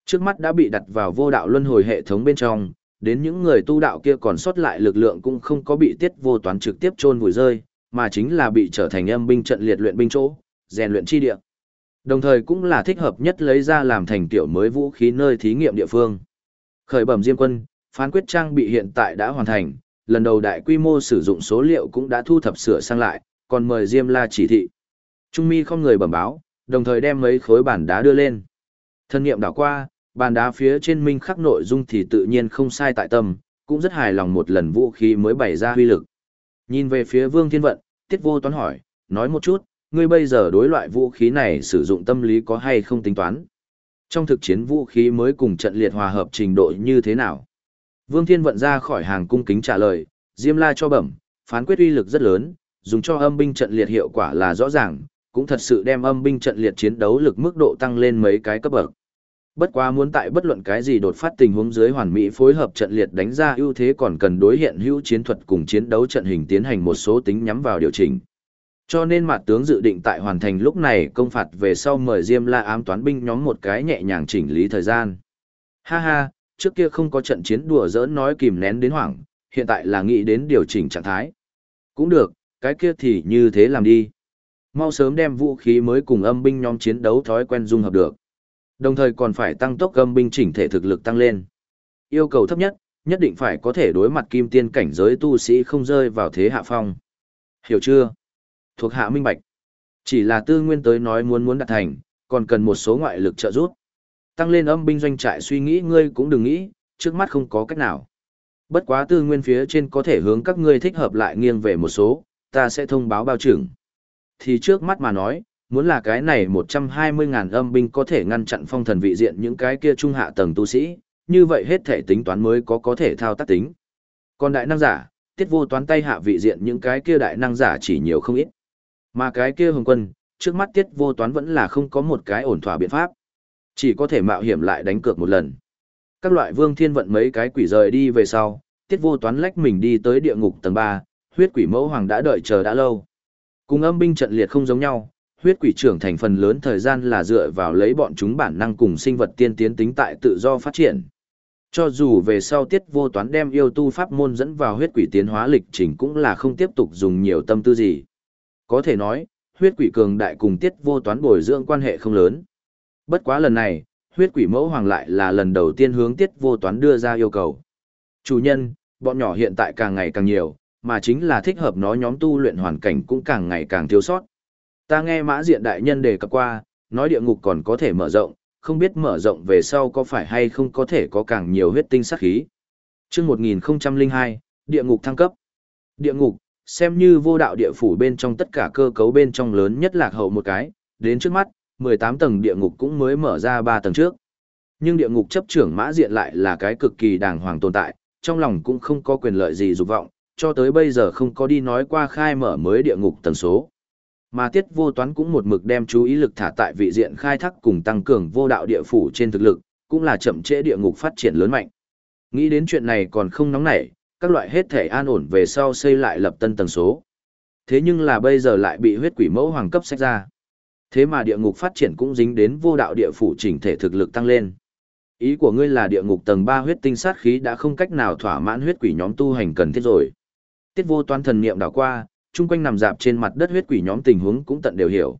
Trước mắt đã bị đặt vào vô đạo luân hồi hệ thống bên trong, đến những người tu đạo kia còn sót lại lực lượng cũng không có bị tiết vô toán trực tiếp chôn vùi rơi, mà chính là bị trở thành âm binh trận liệt luyện binh chỗ, rèn luyện chi địa. Đồng thời cũng là thích hợp nhất lấy ra làm thành tiểu mới vũ khí nơi thí nghiệm địa phương. Khởi bẩm Diêm quân, phán quyết trang bị hiện tại đã hoàn thành, lần đầu đại quy mô sử dụng số liệu cũng đã thu thập sửa sang lại, còn mời Diêm La chỉ thị. Trung mi không người bẩm báo, đồng thời đem mấy khối bản đá đưa lên. Thân nghiệm đảo qua, bàn đá phía trên minh khắc nội dung thì tự nhiên không sai tại tâm, cũng rất hài lòng một lần vũ khí mới bày ra huy lực. Nhìn về phía Vương Thiên Vận, Tiết Vô Toán hỏi, nói một chút, ngươi bây giờ đối loại vũ khí này sử dụng tâm lý có hay không tính toán? Trong thực chiến vũ khí mới cùng trận liệt hòa hợp trình độ như thế nào? Vương Thiên Vận ra khỏi hàng cung kính trả lời, Diêm La cho bẩm, phán quyết uy lực rất lớn, dùng cho âm binh trận liệt hiệu quả là rõ ràng, cũng thật sự đem âm binh trận liệt chiến đấu lực mức độ tăng lên mấy cái cấp bậc. Bất quá muốn tại bất luận cái gì đột phát tình huống dưới hoàn mỹ phối hợp trận liệt đánh ra ưu thế còn cần đối hiện hữu chiến thuật cùng chiến đấu trận hình tiến hành một số tính nhắm vào điều chỉnh. Cho nên mặt tướng dự định tại hoàn thành lúc này công phạt về sau mời Diêm La ám toán binh nhóm một cái nhẹ nhàng chỉnh lý thời gian. Ha ha, trước kia không có trận chiến đùa giỡn nói kìm nén đến hoảng, hiện tại là nghĩ đến điều chỉnh trạng thái. Cũng được, cái kia thì như thế làm đi. Mau sớm đem vũ khí mới cùng âm binh nhóm chiến đấu thói quen dung hợp được. Đồng thời còn phải tăng tốc âm binh chỉnh thể thực lực tăng lên. Yêu cầu thấp nhất, nhất định phải có thể đối mặt kim tiên cảnh giới tu sĩ không rơi vào thế hạ phong. Hiểu chưa? Thuộc hạ minh bạch. Chỉ là tư nguyên tới nói muốn muốn đạt thành, còn cần một số ngoại lực trợ giúp. Tăng lên âm binh doanh trại suy nghĩ ngươi cũng đừng nghĩ, trước mắt không có cách nào. Bất quá tư nguyên phía trên có thể hướng các ngươi thích hợp lại nghiêng về một số, ta sẽ thông báo bao trưởng. Thì trước mắt mà nói, muốn là cái này 120.000 âm binh có thể ngăn chặn phong thần vị diện những cái kia trung hạ tầng tu sĩ, như vậy hết thể tính toán mới có có thể thao tác tính. Còn đại năng giả, tiết vô toán tay hạ vị diện những cái kia đại năng giả chỉ nhiều không ít. Mà cái kia hồng quân, trước mắt tiết vô toán vẫn là không có một cái ổn thỏa biện pháp. Chỉ có thể mạo hiểm lại đánh cược một lần. Các loại vương thiên vận mấy cái quỷ rời đi về sau, tiết vô toán lách mình đi tới địa ngục tầng 3, huyết quỷ mẫu hoàng đã đợi chờ đã lâu. Cùng âm binh trận liệt không giống nhau, huyết quỷ trưởng thành phần lớn thời gian là dựa vào lấy bọn chúng bản năng cùng sinh vật tiên tiến tính tại tự do phát triển. Cho dù về sau tiết vô toán đem yêu tu pháp môn dẫn vào huyết quỷ tiến hóa lịch trình cũng là không tiếp tục dùng nhiều tâm tư gì. Có thể nói, huyết quỷ cường đại cùng tiết vô toán bồi dưỡng quan hệ không lớn. Bất quá lần này, huyết quỷ mẫu hoàng lại là lần đầu tiên hướng tiết vô toán đưa ra yêu cầu. Chủ nhân, bọn nhỏ hiện tại càng ngày càng nhiều, mà chính là thích hợp nó nhóm tu luyện hoàn cảnh cũng càng ngày càng thiếu sót. Ta nghe mã diện đại nhân đề cập qua, nói địa ngục còn có thể mở rộng, không biết mở rộng về sau có phải hay không có thể có càng nhiều huyết tinh sát khí. Chương 1002, địa ngục thăng cấp. Địa ngục, xem như vô đạo địa phủ bên trong tất cả cơ cấu bên trong lớn nhất lạc hậu một cái, đến trước mắt, 18 tầng địa ngục cũng mới mở ra 3 tầng trước. Nhưng địa ngục chấp trưởng mã diện lại là cái cực kỳ đàng hoàng tồn tại, trong lòng cũng không có quyền lợi gì dục vọng, cho tới bây giờ không có đi nói qua khai mở mới địa ngục tầng số. Mà tiết vô toán cũng một mực đem chú ý lực thả tại vị diện khai thác cùng tăng cường vô đạo địa phủ trên thực lực, cũng là chậm trễ địa ngục phát triển lớn mạnh. Nghĩ đến chuyện này còn không nóng nảy, các loại hết thể an ổn về sau xây lại lập tân tầng số. Thế nhưng là bây giờ lại bị huyết quỷ mẫu hoàng cấp sách ra. Thế mà địa ngục phát triển cũng dính đến vô đạo địa phủ chỉnh thể thực lực tăng lên. Ý của ngươi là địa ngục tầng 3 huyết tinh sát khí đã không cách nào thỏa mãn huyết quỷ nhóm tu hành cần thiết rồi. Tiết vô toán thần niệm đảo qua, chung quanh nằm dạp trên mặt đất huyết quỷ nhóm tình huống cũng tận đều hiểu.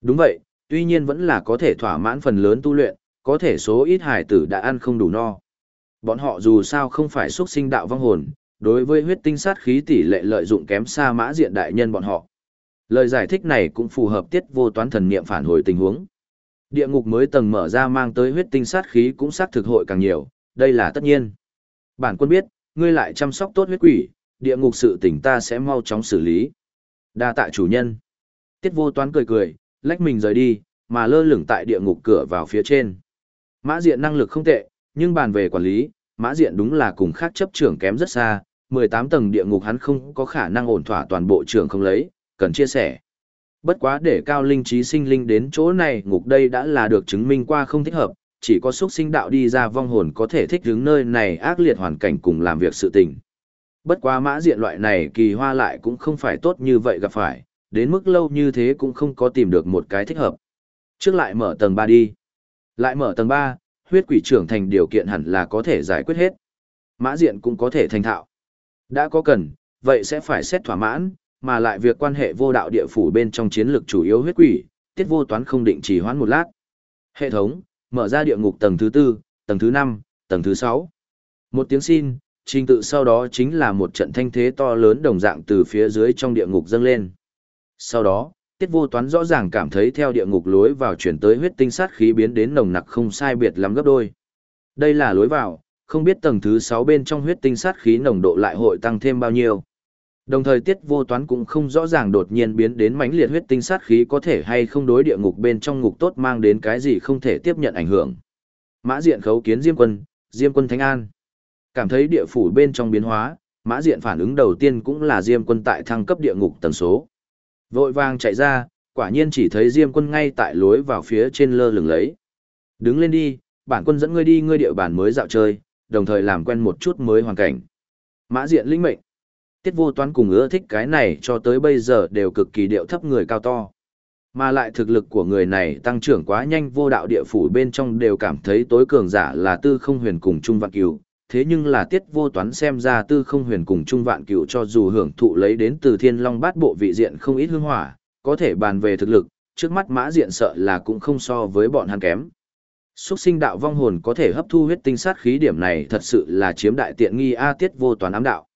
Đúng vậy, tuy nhiên vẫn là có thể thỏa mãn phần lớn tu luyện, có thể số ít hải tử đã ăn không đủ no. Bọn họ dù sao không phải xuất sinh đạo vong hồn, đối với huyết tinh sát khí tỷ lệ lợi dụng kém xa mã diện đại nhân bọn họ. Lời giải thích này cũng phù hợp tiết vô toán thần niệm phản hồi tình huống. Địa ngục mới tầng mở ra mang tới huyết tinh sát khí cũng sát thực hội càng nhiều, đây là tất nhiên. Bản quân biết, ngươi lại chăm sóc tốt huyết quỷ, địa ngục sự tình ta sẽ mau chóng xử lý. Đa tạ chủ nhân. Tiết vô toán cười cười, lách mình rời đi, mà lơ lửng tại địa ngục cửa vào phía trên. Mã diện năng lực không tệ, nhưng bàn về quản lý, mã diện đúng là cùng khác chấp trưởng kém rất xa, 18 tầng địa ngục hắn không có khả năng ổn thỏa toàn bộ trưởng không lấy, cần chia sẻ. Bất quá để cao linh trí sinh linh đến chỗ này ngục đây đã là được chứng minh qua không thích hợp, chỉ có xuất sinh đạo đi ra vong hồn có thể thích hướng nơi này ác liệt hoàn cảnh cùng làm việc sự tình. Bất quá mã diện loại này kỳ hoa lại cũng không phải tốt như vậy gặp phải, đến mức lâu như thế cũng không có tìm được một cái thích hợp. Trước lại mở tầng 3 đi. Lại mở tầng 3, huyết quỷ trưởng thành điều kiện hẳn là có thể giải quyết hết. Mã diện cũng có thể thành thạo. Đã có cần, vậy sẽ phải xét thỏa mãn, mà lại việc quan hệ vô đạo địa phủ bên trong chiến lược chủ yếu huyết quỷ, tiết vô toán không định chỉ hoãn một lát. Hệ thống, mở ra địa ngục tầng thứ tư, tầng thứ năm, tầng thứ sáu. Một tiếng xin, trình tự sau đó chính là một trận thanh thế to lớn đồng dạng từ phía dưới trong địa ngục dâng lên. Sau đó, tiết vô toán rõ ràng cảm thấy theo địa ngục lối vào chuyển tới huyết tinh sát khí biến đến nồng nặc không sai biệt lắm gấp đôi. Đây là lối vào, không biết tầng thứ sáu bên trong huyết tinh sát khí nồng độ lại hội tăng thêm bao nhiêu. Đồng thời tiết vô toán cũng không rõ ràng đột nhiên biến đến mãnh liệt huyết tinh sát khí có thể hay không đối địa ngục bên trong ngục tốt mang đến cái gì không thể tiếp nhận ảnh hưởng. Mã diện khấu kiến Diêm quân, Diêm quân Thánh An. Cảm thấy địa phủ bên trong biến hóa, mã diện phản ứng đầu tiên cũng là Diêm quân tại thăng cấp địa ngục tần số. Vội vàng chạy ra, quả nhiên chỉ thấy Diêm quân ngay tại lối vào phía trên lơ lửng lấy. Đứng lên đi, bản quân dẫn ngươi đi ngươi địa bàn mới dạo chơi, đồng thời làm quen một chút mới hoàn cảnh. Mã diện linh mệnh. Tiết vô toán cùng ưa thích cái này cho tới bây giờ đều cực kỳ điệu thấp người cao to. Mà lại thực lực của người này tăng trưởng quá nhanh vô đạo địa phủ bên trong đều cảm thấy tối cường giả là tư không huyền cùng Trung Văn Cửu. Thế nhưng là tiết vô toán xem ra tư không huyền cùng Trung Vạn cựu cho dù hưởng thụ lấy đến từ thiên long bát bộ vị diện không ít hương hỏa, có thể bàn về thực lực, trước mắt mã diện sợ là cũng không so với bọn hắn kém. Xuất sinh đạo vong hồn có thể hấp thu huyết tinh sát khí điểm này thật sự là chiếm đại tiện nghi A tiết vô toán ám đạo.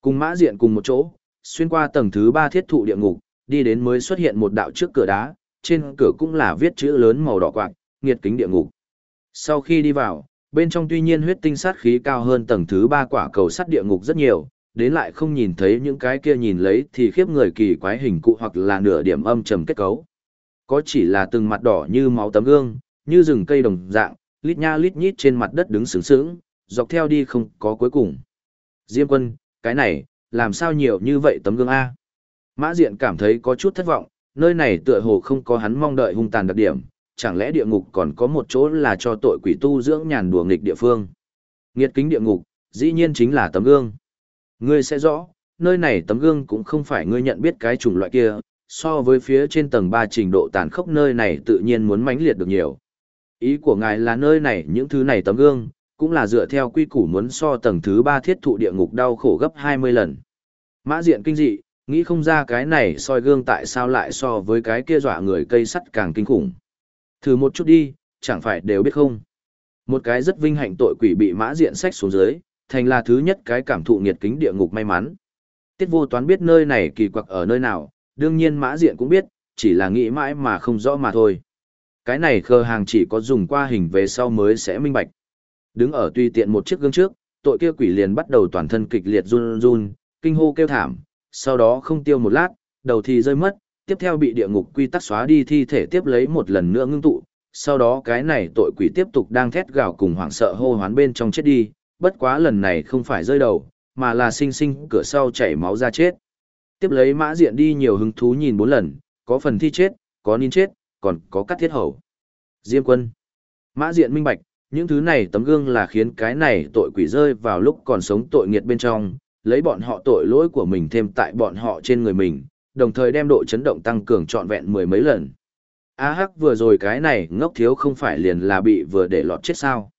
Cùng mã diện cùng một chỗ, xuyên qua tầng thứ ba thiết thụ địa ngục, đi đến mới xuất hiện một đạo trước cửa đá, trên cửa cũng là viết chữ lớn màu đỏ quạng, nghiệt kính địa ngục. Sau khi đi vào, bên trong tuy nhiên huyết tinh sát khí cao hơn tầng thứ ba quả cầu sắt địa ngục rất nhiều, đến lại không nhìn thấy những cái kia nhìn lấy thì khiếp người kỳ quái hình cụ hoặc là nửa điểm âm trầm kết cấu. Có chỉ là từng mặt đỏ như máu tấm gương, như rừng cây đồng dạng, lít nha lít nhít trên mặt đất đứng sướng sướng, dọc theo đi không có cuối cùng. Diêm quân, cái này, làm sao nhiều như vậy tấm gương A. Mã diện cảm thấy có chút thất vọng, nơi này tựa hồ không có hắn mong đợi hung tàn đặc điểm, chẳng lẽ địa ngục còn có một chỗ là cho tội quỷ tu dưỡng nhàn đùa nghịch địa phương. Nghiệt kính địa ngục, dĩ nhiên chính là tấm gương. Ngươi sẽ rõ, nơi này tấm gương cũng không phải ngươi nhận biết cái chủng loại kia, so với phía trên tầng 3 trình độ tàn khốc nơi này tự nhiên muốn mãnh liệt được nhiều. Ý của ngài là nơi này những thứ này tấm gương, cũng là dựa theo quy củ muốn so tầng thứ ba thiết thụ địa ngục đau khổ gấp 20 lần. Mã diện kinh dị, nghĩ không ra cái này soi gương tại sao lại so với cái kia dọa người cây sắt càng kinh khủng. Thử một chút đi, chẳng phải đều biết không. Một cái rất vinh hạnh tội quỷ bị mã diện sách xuống dưới, thành là thứ nhất cái cảm thụ nghiệt kính địa ngục may mắn. Tiết vô toán biết nơi này kỳ quặc ở nơi nào, đương nhiên mã diện cũng biết, chỉ là nghĩ mãi mà không rõ mà thôi. Cái này khờ hàng chỉ có dùng qua hình về sau mới sẽ minh bạch. Đứng ở tùy tiện một chiếc gương trước, tội kia quỷ liền bắt đầu toàn thân kịch liệt run run, kinh hô kêu thảm, sau đó không tiêu một lát, đầu thì rơi mất, tiếp theo bị địa ngục quy tắc xóa đi thi thể tiếp lấy một lần nữa ngưng tụ, sau đó cái này tội quỷ tiếp tục đang thét gào cùng hoảng sợ hô hoán bên trong chết đi, bất quá lần này không phải rơi đầu, mà là sinh sinh cửa sau chảy máu ra chết. Tiếp lấy mã diện đi nhiều hứng thú nhìn bốn lần, có phần thi chết, có nín chết, còn có cắt thiết hầu. Diêm quân. Mã diện minh bạch, những thứ này tấm gương là khiến cái này tội quỷ rơi vào lúc còn sống tội nghiệt bên trong, lấy bọn họ tội lỗi của mình thêm tại bọn họ trên người mình, đồng thời đem độ chấn động tăng cường trọn vẹn mười mấy lần. A hắc vừa rồi cái này ngốc thiếu không phải liền là bị vừa để lọt chết sao.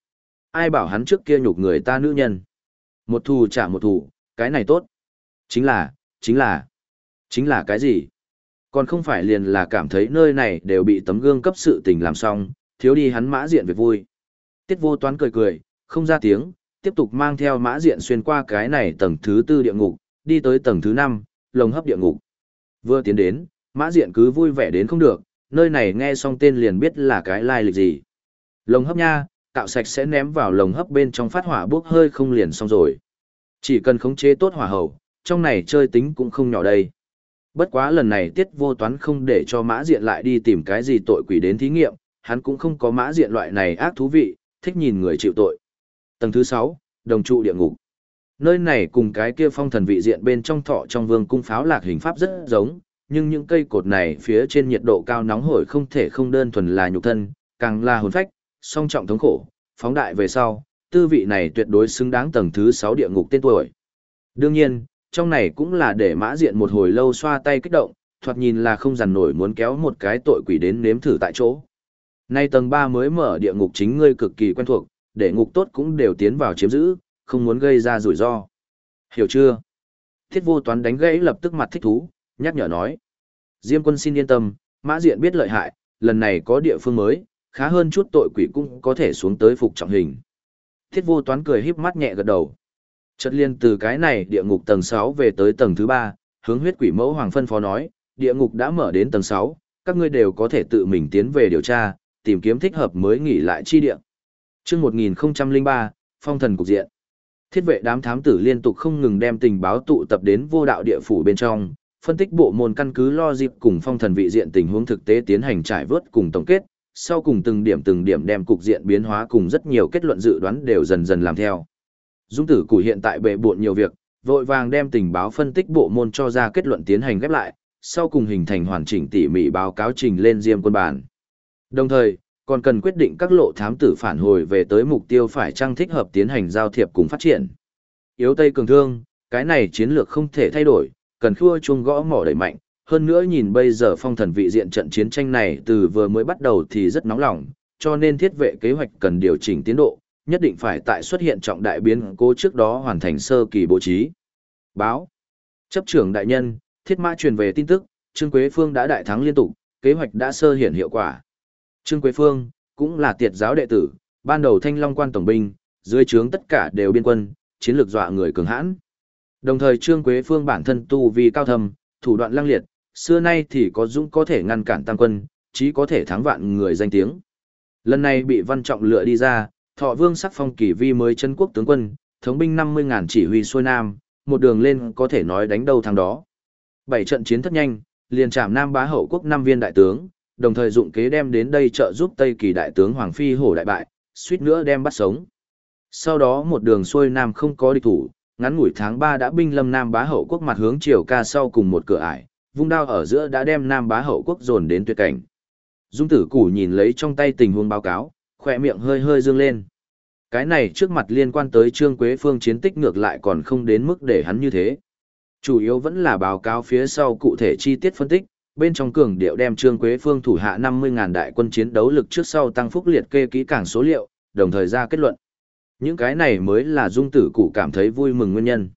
Ai bảo hắn trước kia nhục người ta nữ nhân. Một thù trả một thù, cái này tốt. Chính là, chính là, chính là cái gì? Còn không phải liền là cảm thấy nơi này đều bị tấm gương cấp sự tình làm xong, thiếu đi hắn mã diện về vui. Tiết vô toán cười cười, không ra tiếng, tiếp tục mang theo mã diện xuyên qua cái này tầng thứ tư địa ngục, đi tới tầng thứ năm, lồng hấp địa ngục. Vừa tiến đến, mã diện cứ vui vẻ đến không được, nơi này nghe xong tên liền biết là cái lai lịch gì. Lồng hấp nha, cạo sạch sẽ ném vào lồng hấp bên trong phát hỏa bốc hơi không liền xong rồi. Chỉ cần khống chế tốt hỏa hậu, trong này chơi tính cũng không nhỏ đây. Bất quá lần này tiết vô toán không để cho mã diện lại đi tìm cái gì tội quỷ đến thí nghiệm, hắn cũng không có mã diện loại này ác thú vị, thích nhìn người chịu tội. Tầng thứ 6, đồng trụ địa ngục. Nơi này cùng cái kia phong thần vị diện bên trong thọ trong vương cung pháo lạc hình pháp rất giống, nhưng những cây cột này phía trên nhiệt độ cao nóng hổi không thể không đơn thuần là nhục thân, càng là hồn phách, song trọng thống khổ, phóng đại về sau, tư vị này tuyệt đối xứng đáng tầng thứ 6 địa ngục tên tuổi. Đương nhiên, trong này cũng là để mã diện một hồi lâu xoa tay kích động, thoạt nhìn là không dằn nổi muốn kéo một cái tội quỷ đến nếm thử tại chỗ. Nay tầng 3 mới mở địa ngục chính ngươi cực kỳ quen thuộc, để ngục tốt cũng đều tiến vào chiếm giữ, không muốn gây ra rủi ro. Hiểu chưa? Thiết vô toán đánh gãy lập tức mặt thích thú, nhắc nhở nói. Diêm quân xin yên tâm, mã diện biết lợi hại, lần này có địa phương mới, khá hơn chút tội quỷ cũng có thể xuống tới phục trọng hình. Thiết vô toán cười híp mắt nhẹ gật đầu. Chất liên từ cái này địa ngục tầng 6 về tới tầng thứ 3, hướng huyết quỷ mẫu hoàng phân phó nói, địa ngục đã mở đến tầng 6, các ngươi đều có thể tự mình tiến về điều tra, tìm kiếm thích hợp mới nghỉ lại chi địa. Trước 1003, phong thần cục diện. Thiết vệ đám thám tử liên tục không ngừng đem tình báo tụ tập đến vô đạo địa phủ bên trong, phân tích bộ môn căn cứ lo dịp cùng phong thần vị diện tình huống thực tế tiến hành trải vớt cùng tổng kết, sau cùng từng điểm từng điểm đem cục diện biến hóa cùng rất nhiều kết luận dự đoán đều dần dần làm theo. Dung tử củ hiện tại bệ bộn nhiều việc, vội vàng đem tình báo phân tích bộ môn cho ra kết luận tiến hành ghép lại, sau cùng hình thành hoàn chỉnh tỉ mỉ báo cáo trình lên diêm quân bản. Đồng thời, còn cần quyết định các lộ thám tử phản hồi về tới mục tiêu phải trang thích hợp tiến hành giao thiệp cùng phát triển. Yếu Tây cường thương, cái này chiến lược không thể thay đổi, cần khua chuông gõ mỏ đẩy mạnh. Hơn nữa nhìn bây giờ phong thần vị diện trận chiến tranh này từ vừa mới bắt đầu thì rất nóng lòng, cho nên thiết vệ kế hoạch cần điều chỉnh tiến độ, nhất định phải tại xuất hiện trọng đại biến cố trước đó hoàn thành sơ kỳ bố trí. Báo. Chấp trưởng đại nhân, thiết mã truyền về tin tức, Trương Quế Phương đã đại thắng liên tục, kế hoạch đã sơ hiển hiệu quả. Trương Quế Phương, cũng là tiệt giáo đệ tử, ban đầu thanh long quan tổng binh, dưới trướng tất cả đều biên quân, chiến lược dọa người cường hãn. Đồng thời Trương Quế Phương bản thân tu vì cao thầm, thủ đoạn lăng liệt, xưa nay thì có dũng có thể ngăn cản tăng quân, chí có thể thắng vạn người danh tiếng. Lần này bị văn trọng lựa đi ra, thọ vương sắc phong kỳ vi mới chân quốc tướng quân, thống binh 50.000 chỉ huy xuôi nam, một đường lên có thể nói đánh đầu thằng đó. Bảy trận chiến thất nhanh, liền chạm nam bá hậu quốc năm viên đại tướng, đồng thời dụng kế đem đến đây trợ giúp Tây Kỳ đại tướng Hoàng Phi hổ đại bại, suýt nữa đem bắt sống. Sau đó một đường xuôi nam không có địch thủ, ngắn ngủi tháng 3 đã binh lâm Nam bá hậu quốc mặt hướng triều ca sau cùng một cửa ải, vung đao ở giữa đã đem Nam bá hậu quốc dồn đến tuyệt cảnh. Dung tử củ nhìn lấy trong tay tình huống báo cáo, khỏe miệng hơi hơi dương lên. Cái này trước mặt liên quan tới Trương Quế Phương chiến tích ngược lại còn không đến mức để hắn như thế. Chủ yếu vẫn là báo cáo phía sau cụ thể chi tiết phân tích, bên trong cường điệu đem Trương Quế Phương thủ hạ 50.000 đại quân chiến đấu lực trước sau tăng phúc liệt kê kỹ càng số liệu, đồng thời ra kết luận. Những cái này mới là dung tử cụ cảm thấy vui mừng nguyên nhân.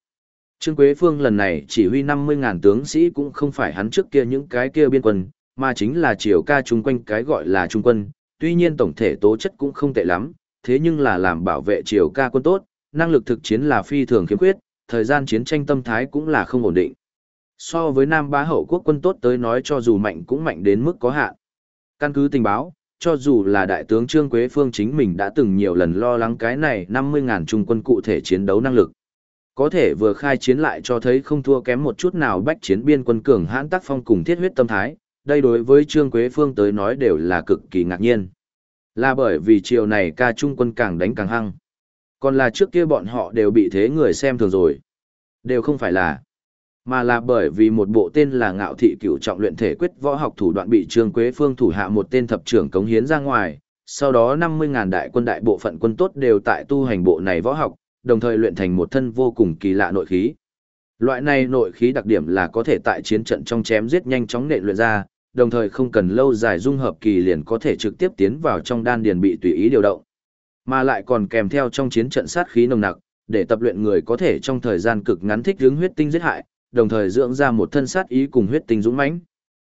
Trương Quế Phương lần này chỉ huy 50.000 tướng sĩ cũng không phải hắn trước kia những cái kia biên quân, mà chính là chiều ca chung quanh cái gọi là trung quân, tuy nhiên tổng thể tố chất cũng không tệ lắm, thế nhưng là làm bảo vệ triều ca quân tốt, năng lực thực chiến là phi thường khiếm khuyết, thời gian chiến tranh tâm thái cũng là không ổn định. So với Nam Bá hậu quốc quân tốt tới nói cho dù mạnh cũng mạnh đến mức có hạn. Căn cứ tình báo, cho dù là đại tướng Trương Quế Phương chính mình đã từng nhiều lần lo lắng cái này 50.000 trung quân cụ thể chiến đấu năng lực. Có thể vừa khai chiến lại cho thấy không thua kém một chút nào bách chiến biên quân cường hãn tác phong cùng thiết huyết tâm thái, đây đối với Trương Quế Phương tới nói đều là cực kỳ ngạc nhiên. Là bởi vì chiều này ca trung quân càng đánh càng hăng. Còn là trước kia bọn họ đều bị thế người xem thường rồi. Đều không phải là mà là bởi vì một bộ tên là ngạo thị cửu trọng luyện thể quyết võ học thủ đoạn bị Trương Quế Phương thủ hạ một tên thập trưởng cống hiến ra ngoài, sau đó 50.000 đại quân đại bộ phận quân tốt đều tại tu hành bộ này võ học, đồng thời luyện thành một thân vô cùng kỳ lạ nội khí. Loại này nội khí đặc điểm là có thể tại chiến trận trong chém giết nhanh chóng nện luyện ra, đồng thời không cần lâu dài dung hợp kỳ liền có thể trực tiếp tiến vào trong đan điền bị tùy ý điều động. Mà lại còn kèm theo trong chiến trận sát khí nồng nặc, để tập luyện người có thể trong thời gian cực ngắn thích hướng huyết tinh giết hại, đồng thời dưỡng ra một thân sát ý cùng huyết tinh dũng mãnh.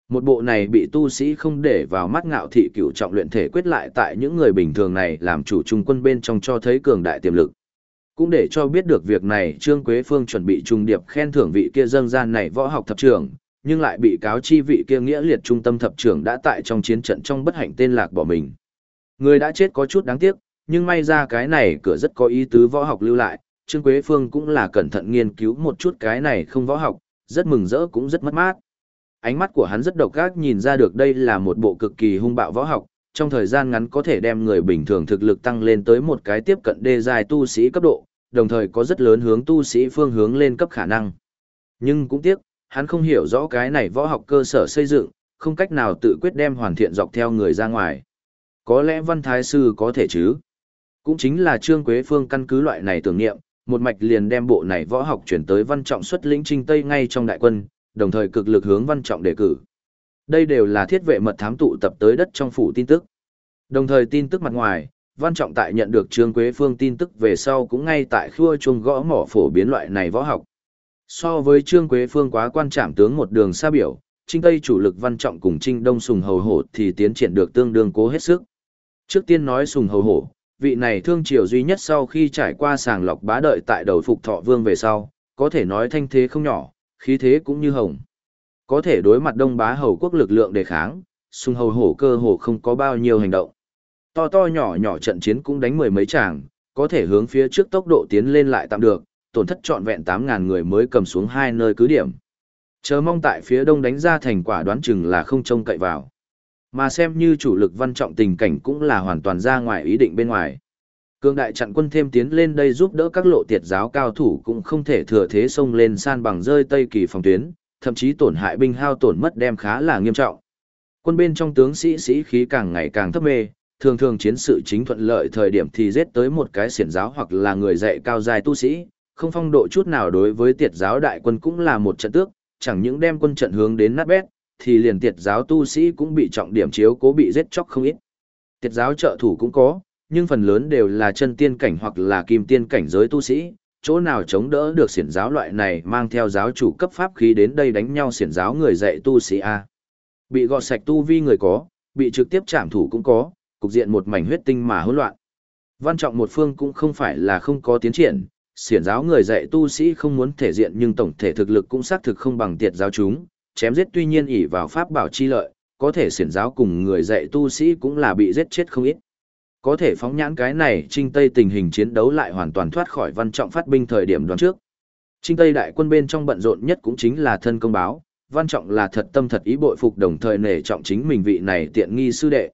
Một bộ này bị tu sĩ không để vào mắt ngạo thị cửu trọng luyện thể quyết lại tại những người bình thường này làm chủ trung quân bên trong cho thấy cường đại tiềm lực. Cũng để cho biết được việc này Trương Quế Phương chuẩn bị trung điệp khen thưởng vị kia dân gian này võ học thập trưởng, nhưng lại bị cáo chi vị kia nghĩa liệt trung tâm thập trưởng đã tại trong chiến trận trong bất hạnh tên lạc bỏ mình. Người đã chết có chút đáng tiếc, nhưng may ra cái này cửa rất có ý tứ võ học lưu lại, Trương Quế Phương cũng là cẩn thận nghiên cứu một chút cái này không võ học, rất mừng rỡ cũng rất mất mát. Ánh mắt của hắn rất độc ác nhìn ra được đây là một bộ cực kỳ hung bạo võ học, trong thời gian ngắn có thể đem người bình thường thực lực tăng lên tới một cái tiếp cận đê dài tu sĩ cấp độ, đồng thời có rất lớn hướng tu sĩ phương hướng lên cấp khả năng. Nhưng cũng tiếc, hắn không hiểu rõ cái này võ học cơ sở xây dựng, không cách nào tự quyết đem hoàn thiện dọc theo người ra ngoài. Có lẽ văn thái sư có thể chứ. Cũng chính là Trương Quế Phương căn cứ loại này tưởng niệm, một mạch liền đem bộ này võ học chuyển tới văn trọng xuất lĩnh trinh Tây ngay trong đại quân, đồng thời cực lực hướng văn trọng đề cử. Đây đều là thiết vệ mật thám tụ tập tới đất trong phủ tin tức. Đồng thời tin tức mặt ngoài, văn trọng tại nhận được Trương Quế Phương tin tức về sau cũng ngay tại khua chuông gõ mỏ phổ biến loại này võ học. So với Trương Quế Phương quá quan trảm tướng một đường xa biểu, Trinh Tây chủ lực văn trọng cùng Trinh Đông Sùng Hầu Hổ thì tiến triển được tương đương cố hết sức. Trước tiên nói Sùng Hầu Hổ, vị này thương triều duy nhất sau khi trải qua sàng lọc bá đợi tại đầu phục thọ vương về sau, có thể nói thanh thế không nhỏ, khí thế cũng như hồng. Có thể đối mặt đông bá hầu quốc lực lượng đề kháng, sung Hầu Hổ cơ hồ không có bao nhiêu hành động. To to nhỏ nhỏ trận chiến cũng đánh mười mấy tràng, có thể hướng phía trước tốc độ tiến lên lại tạm được, tổn thất trọn vẹn 8.000 người mới cầm xuống hai nơi cứ điểm. Chờ mong tại phía đông đánh ra thành quả đoán chừng là không trông cậy vào. Mà xem như chủ lực văn trọng tình cảnh cũng là hoàn toàn ra ngoài ý định bên ngoài. Cương đại chặn quân thêm tiến lên đây giúp đỡ các lộ tiệt giáo cao thủ cũng không thể thừa thế xông lên san bằng rơi Tây Kỳ phòng tuyến, thậm chí tổn hại binh hao tổn mất đem khá là nghiêm trọng. Quân bên trong tướng sĩ sĩ khí càng ngày càng thấp mê, thường thường chiến sự chính thuận lợi thời điểm thì giết tới một cái xiển giáo hoặc là người dạy cao dài tu sĩ, không phong độ chút nào đối với tiệt giáo đại quân cũng là một trận tước, chẳng những đem quân trận hướng đến nát bét, thì liền tiệt giáo tu sĩ cũng bị trọng điểm chiếu cố bị giết chóc không ít. Tiệt giáo trợ thủ cũng có, nhưng phần lớn đều là chân tiên cảnh hoặc là kim tiên cảnh giới tu sĩ, chỗ nào chống đỡ được xiển giáo loại này mang theo giáo chủ cấp pháp khí đến đây đánh nhau xiển giáo người dạy tu sĩ A. Bị gọt sạch tu vi người có, bị trực tiếp chạm thủ cũng có, cục diện một mảnh huyết tinh mà hỗn loạn. Văn trọng một phương cũng không phải là không có tiến triển, xiển giáo người dạy tu sĩ không muốn thể diện nhưng tổng thể thực lực cũng xác thực không bằng tiệt giáo chúng, chém giết tuy nhiên ỷ vào pháp bảo chi lợi, có thể xiển giáo cùng người dạy tu sĩ cũng là bị giết chết không ít. Có thể phóng nhãn cái này, Trinh Tây tình hình chiến đấu lại hoàn toàn thoát khỏi văn trọng phát binh thời điểm đoán trước. Trinh Tây đại quân bên trong bận rộn nhất cũng chính là thân công báo, văn trọng là thật tâm thật ý bội phục đồng thời nể trọng chính mình vị này tiện nghi sư đệ.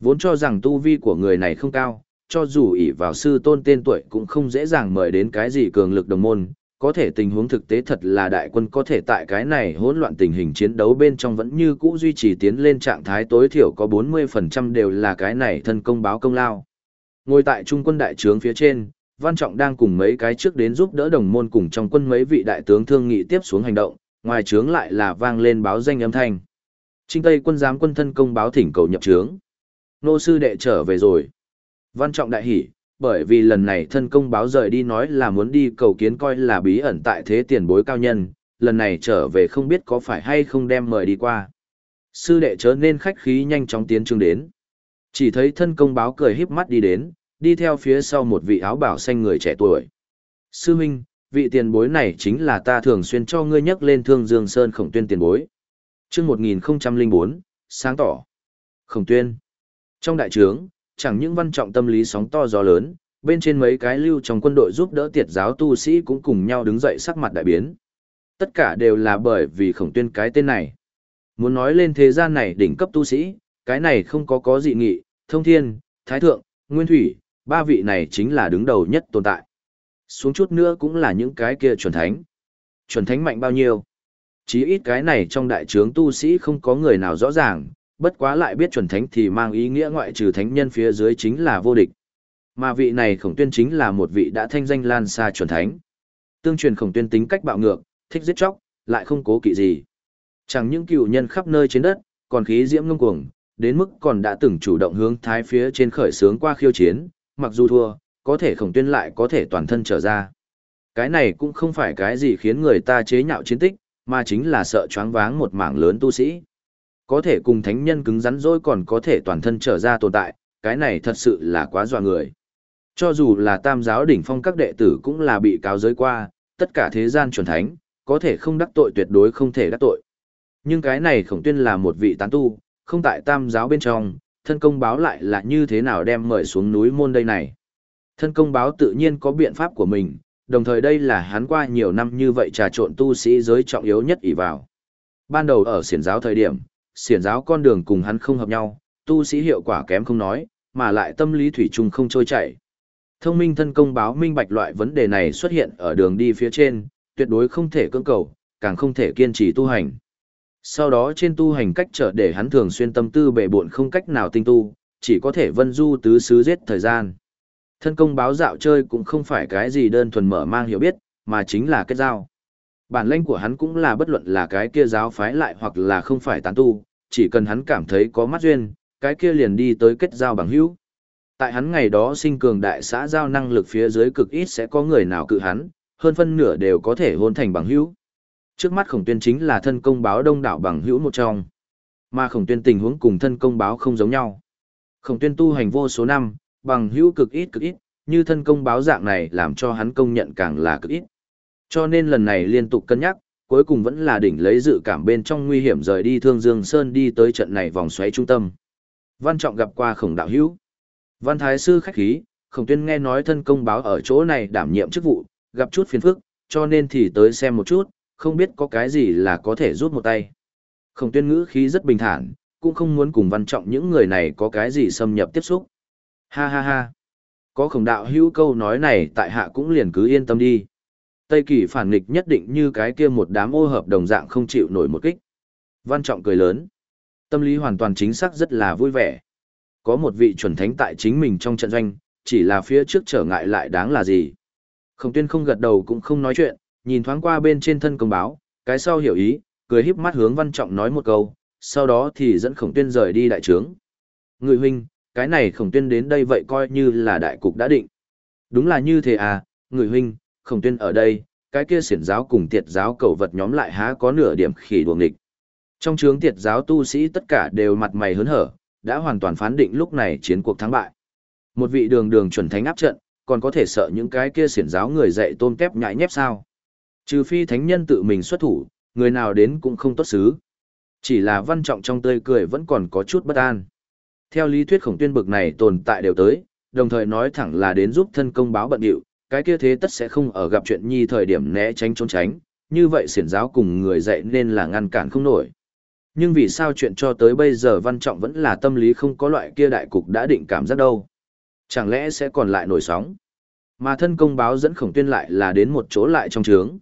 Vốn cho rằng tu vi của người này không cao, cho dù ỷ vào sư tôn tên tuổi cũng không dễ dàng mời đến cái gì cường lực đồng môn, có thể tình huống thực tế thật là đại quân có thể tại cái này hỗn loạn tình hình chiến đấu bên trong vẫn như cũ duy trì tiến lên trạng thái tối thiểu có 40% đều là cái này thân công báo công lao. Ngồi tại trung quân đại trướng phía trên, Văn Trọng đang cùng mấy cái trước đến giúp đỡ đồng môn cùng trong quân mấy vị đại tướng thương nghị tiếp xuống hành động, ngoài trướng lại là vang lên báo danh âm thanh. Trinh Tây quân giám quân thân công báo thỉnh cầu nhập trướng. Nô sư đệ trở về rồi. Văn Trọng đại hỉ, bởi vì lần này thân công báo rời đi nói là muốn đi cầu kiến coi là bí ẩn tại thế tiền bối cao nhân, lần này trở về không biết có phải hay không đem mời đi qua. Sư đệ chớ nên khách khí nhanh chóng tiến trường đến. Chỉ thấy thân công báo cười híp mắt đi đến, đi theo phía sau một vị áo bảo xanh người trẻ tuổi. Sư Minh, vị tiền bối này chính là ta thường xuyên cho ngươi nhắc lên thương dương sơn khổng tuyên tiền bối. chương 1004, sáng tỏ. Khổng tuyên. Trong đại trướng, chẳng những văn trọng tâm lý sóng to gió lớn, bên trên mấy cái lưu trong quân đội giúp đỡ tiệt giáo tu sĩ cũng cùng nhau đứng dậy sắc mặt đại biến. Tất cả đều là bởi vì khổng tuyên cái tên này. Muốn nói lên thế gian này đỉnh cấp tu sĩ, cái này không có có dị nghị, thông thiên, thái thượng, nguyên thủy, ba vị này chính là đứng đầu nhất tồn tại. Xuống chút nữa cũng là những cái kia chuẩn thánh. Chuẩn thánh mạnh bao nhiêu? Chí ít cái này trong đại trướng tu sĩ không có người nào rõ ràng, bất quá lại biết chuẩn thánh thì mang ý nghĩa ngoại trừ thánh nhân phía dưới chính là vô địch. Mà vị này khổng tuyên chính là một vị đã thanh danh lan xa chuẩn thánh. Tương truyền khổng tuyên tính cách bạo ngược, thích giết chóc, lại không cố kỵ gì. Chẳng những cựu nhân khắp nơi trên đất, còn khí diễm ngông cuồng, đến mức còn đã từng chủ động hướng thái phía trên khởi sướng qua khiêu chiến, mặc dù thua, có thể khổng tuyên lại có thể toàn thân trở ra. Cái này cũng không phải cái gì khiến người ta chế nhạo chiến tích, mà chính là sợ choáng váng một mảng lớn tu sĩ. Có thể cùng thánh nhân cứng rắn rồi còn có thể toàn thân trở ra tồn tại, cái này thật sự là quá dọa người. Cho dù là tam giáo đỉnh phong các đệ tử cũng là bị cáo giới qua, tất cả thế gian chuẩn thánh, có thể không đắc tội tuyệt đối không thể đắc tội. Nhưng cái này khổng tuyên là một vị tán tu, không tại tam giáo bên trong, thân công báo lại là như thế nào đem mời xuống núi môn đây này. Thân công báo tự nhiên có biện pháp của mình, đồng thời đây là hắn qua nhiều năm như vậy trà trộn tu sĩ giới trọng yếu nhất ỷ vào. Ban đầu ở xiển giáo thời điểm, xiển giáo con đường cùng hắn không hợp nhau, tu sĩ hiệu quả kém không nói, mà lại tâm lý thủy chung không trôi chảy. Thông minh thân công báo minh bạch loại vấn đề này xuất hiện ở đường đi phía trên, tuyệt đối không thể cưỡng cầu, càng không thể kiên trì tu hành. Sau đó trên tu hành cách trở để hắn thường xuyên tâm tư bệ buộn không cách nào tinh tu, chỉ có thể vân du tứ xứ giết thời gian. Thân công báo dạo chơi cũng không phải cái gì đơn thuần mở mang hiểu biết, mà chính là kết giao. Bản lãnh của hắn cũng là bất luận là cái kia giáo phái lại hoặc là không phải tán tu, chỉ cần hắn cảm thấy có mắt duyên, cái kia liền đi tới kết giao bằng hữu. Tại hắn ngày đó sinh cường đại xã giao năng lực phía dưới cực ít sẽ có người nào cự hắn, hơn phân nửa đều có thể hôn thành bằng hữu. Trước mắt khổng tuyên chính là thân công báo đông đảo bằng hữu một trong. Mà khổng tuyên tình huống cùng thân công báo không giống nhau. Khổng tuyên tu hành vô số năm, bằng hữu cực ít cực ít, như thân công báo dạng này làm cho hắn công nhận càng là cực ít. Cho nên lần này liên tục cân nhắc, cuối cùng vẫn là đỉnh lấy dự cảm bên trong nguy hiểm rời đi Thương Dương Sơn đi tới trận này vòng xoáy trung tâm. Văn Trọng gặp qua khổng đạo hữu. Văn Thái Sư khách khí, khổng tuyên nghe nói thân công báo ở chỗ này đảm nhiệm chức vụ, gặp chút phiền phức, cho nên thì tới xem một chút, không biết có cái gì là có thể rút một tay. Khổng tuyên ngữ khí rất bình thản, cũng không muốn cùng văn trọng những người này có cái gì xâm nhập tiếp xúc. Ha ha ha. Có khổng đạo hữu câu nói này tại hạ cũng liền cứ yên tâm đi. Tây kỳ phản nghịch nhất định như cái kia một đám ô hợp đồng dạng không chịu nổi một kích. Văn trọng cười lớn. Tâm lý hoàn toàn chính xác rất là vui vẻ. Có một vị chuẩn thánh tại chính mình trong trận doanh, chỉ là phía trước trở ngại lại đáng là gì. Khổng tuyên không gật đầu cũng không nói chuyện, nhìn thoáng qua bên trên thân công báo, cái sau hiểu ý, cười híp mắt hướng văn trọng nói một câu, sau đó thì dẫn khổng tuyên rời đi đại trướng. Người huynh, cái này khổng tuyên đến đây vậy coi như là đại cục đã định. Đúng là như thế à, người huynh, khổng tuyên ở đây, cái kia xiển giáo cùng tiệt giáo cầu vật nhóm lại há có nửa điểm khỉ đuồng địch. Trong chướng tiệt giáo tu sĩ tất cả đều mặt mày hớn hở, đã hoàn toàn phán định lúc này chiến cuộc thắng bại. Một vị đường đường chuẩn thánh áp trận, còn có thể sợ những cái kia xiển giáo người dạy tôn kép nhãi nhép sao. Trừ phi thánh nhân tự mình xuất thủ, người nào đến cũng không tốt xứ. Chỉ là văn trọng trong tươi cười vẫn còn có chút bất an. Theo lý thuyết khổng tuyên bực này tồn tại đều tới, đồng thời nói thẳng là đến giúp thân công báo bận điệu, cái kia thế tất sẽ không ở gặp chuyện nhi thời điểm né tránh trốn tránh, như vậy xiển giáo cùng người dạy nên là ngăn cản không nổi. Nhưng vì sao chuyện cho tới bây giờ văn trọng vẫn là tâm lý không có loại kia đại cục đã định cảm giác đâu. Chẳng lẽ sẽ còn lại nổi sóng. Mà thân công báo dẫn khổng tuyên lại là đến một chỗ lại trong trướng.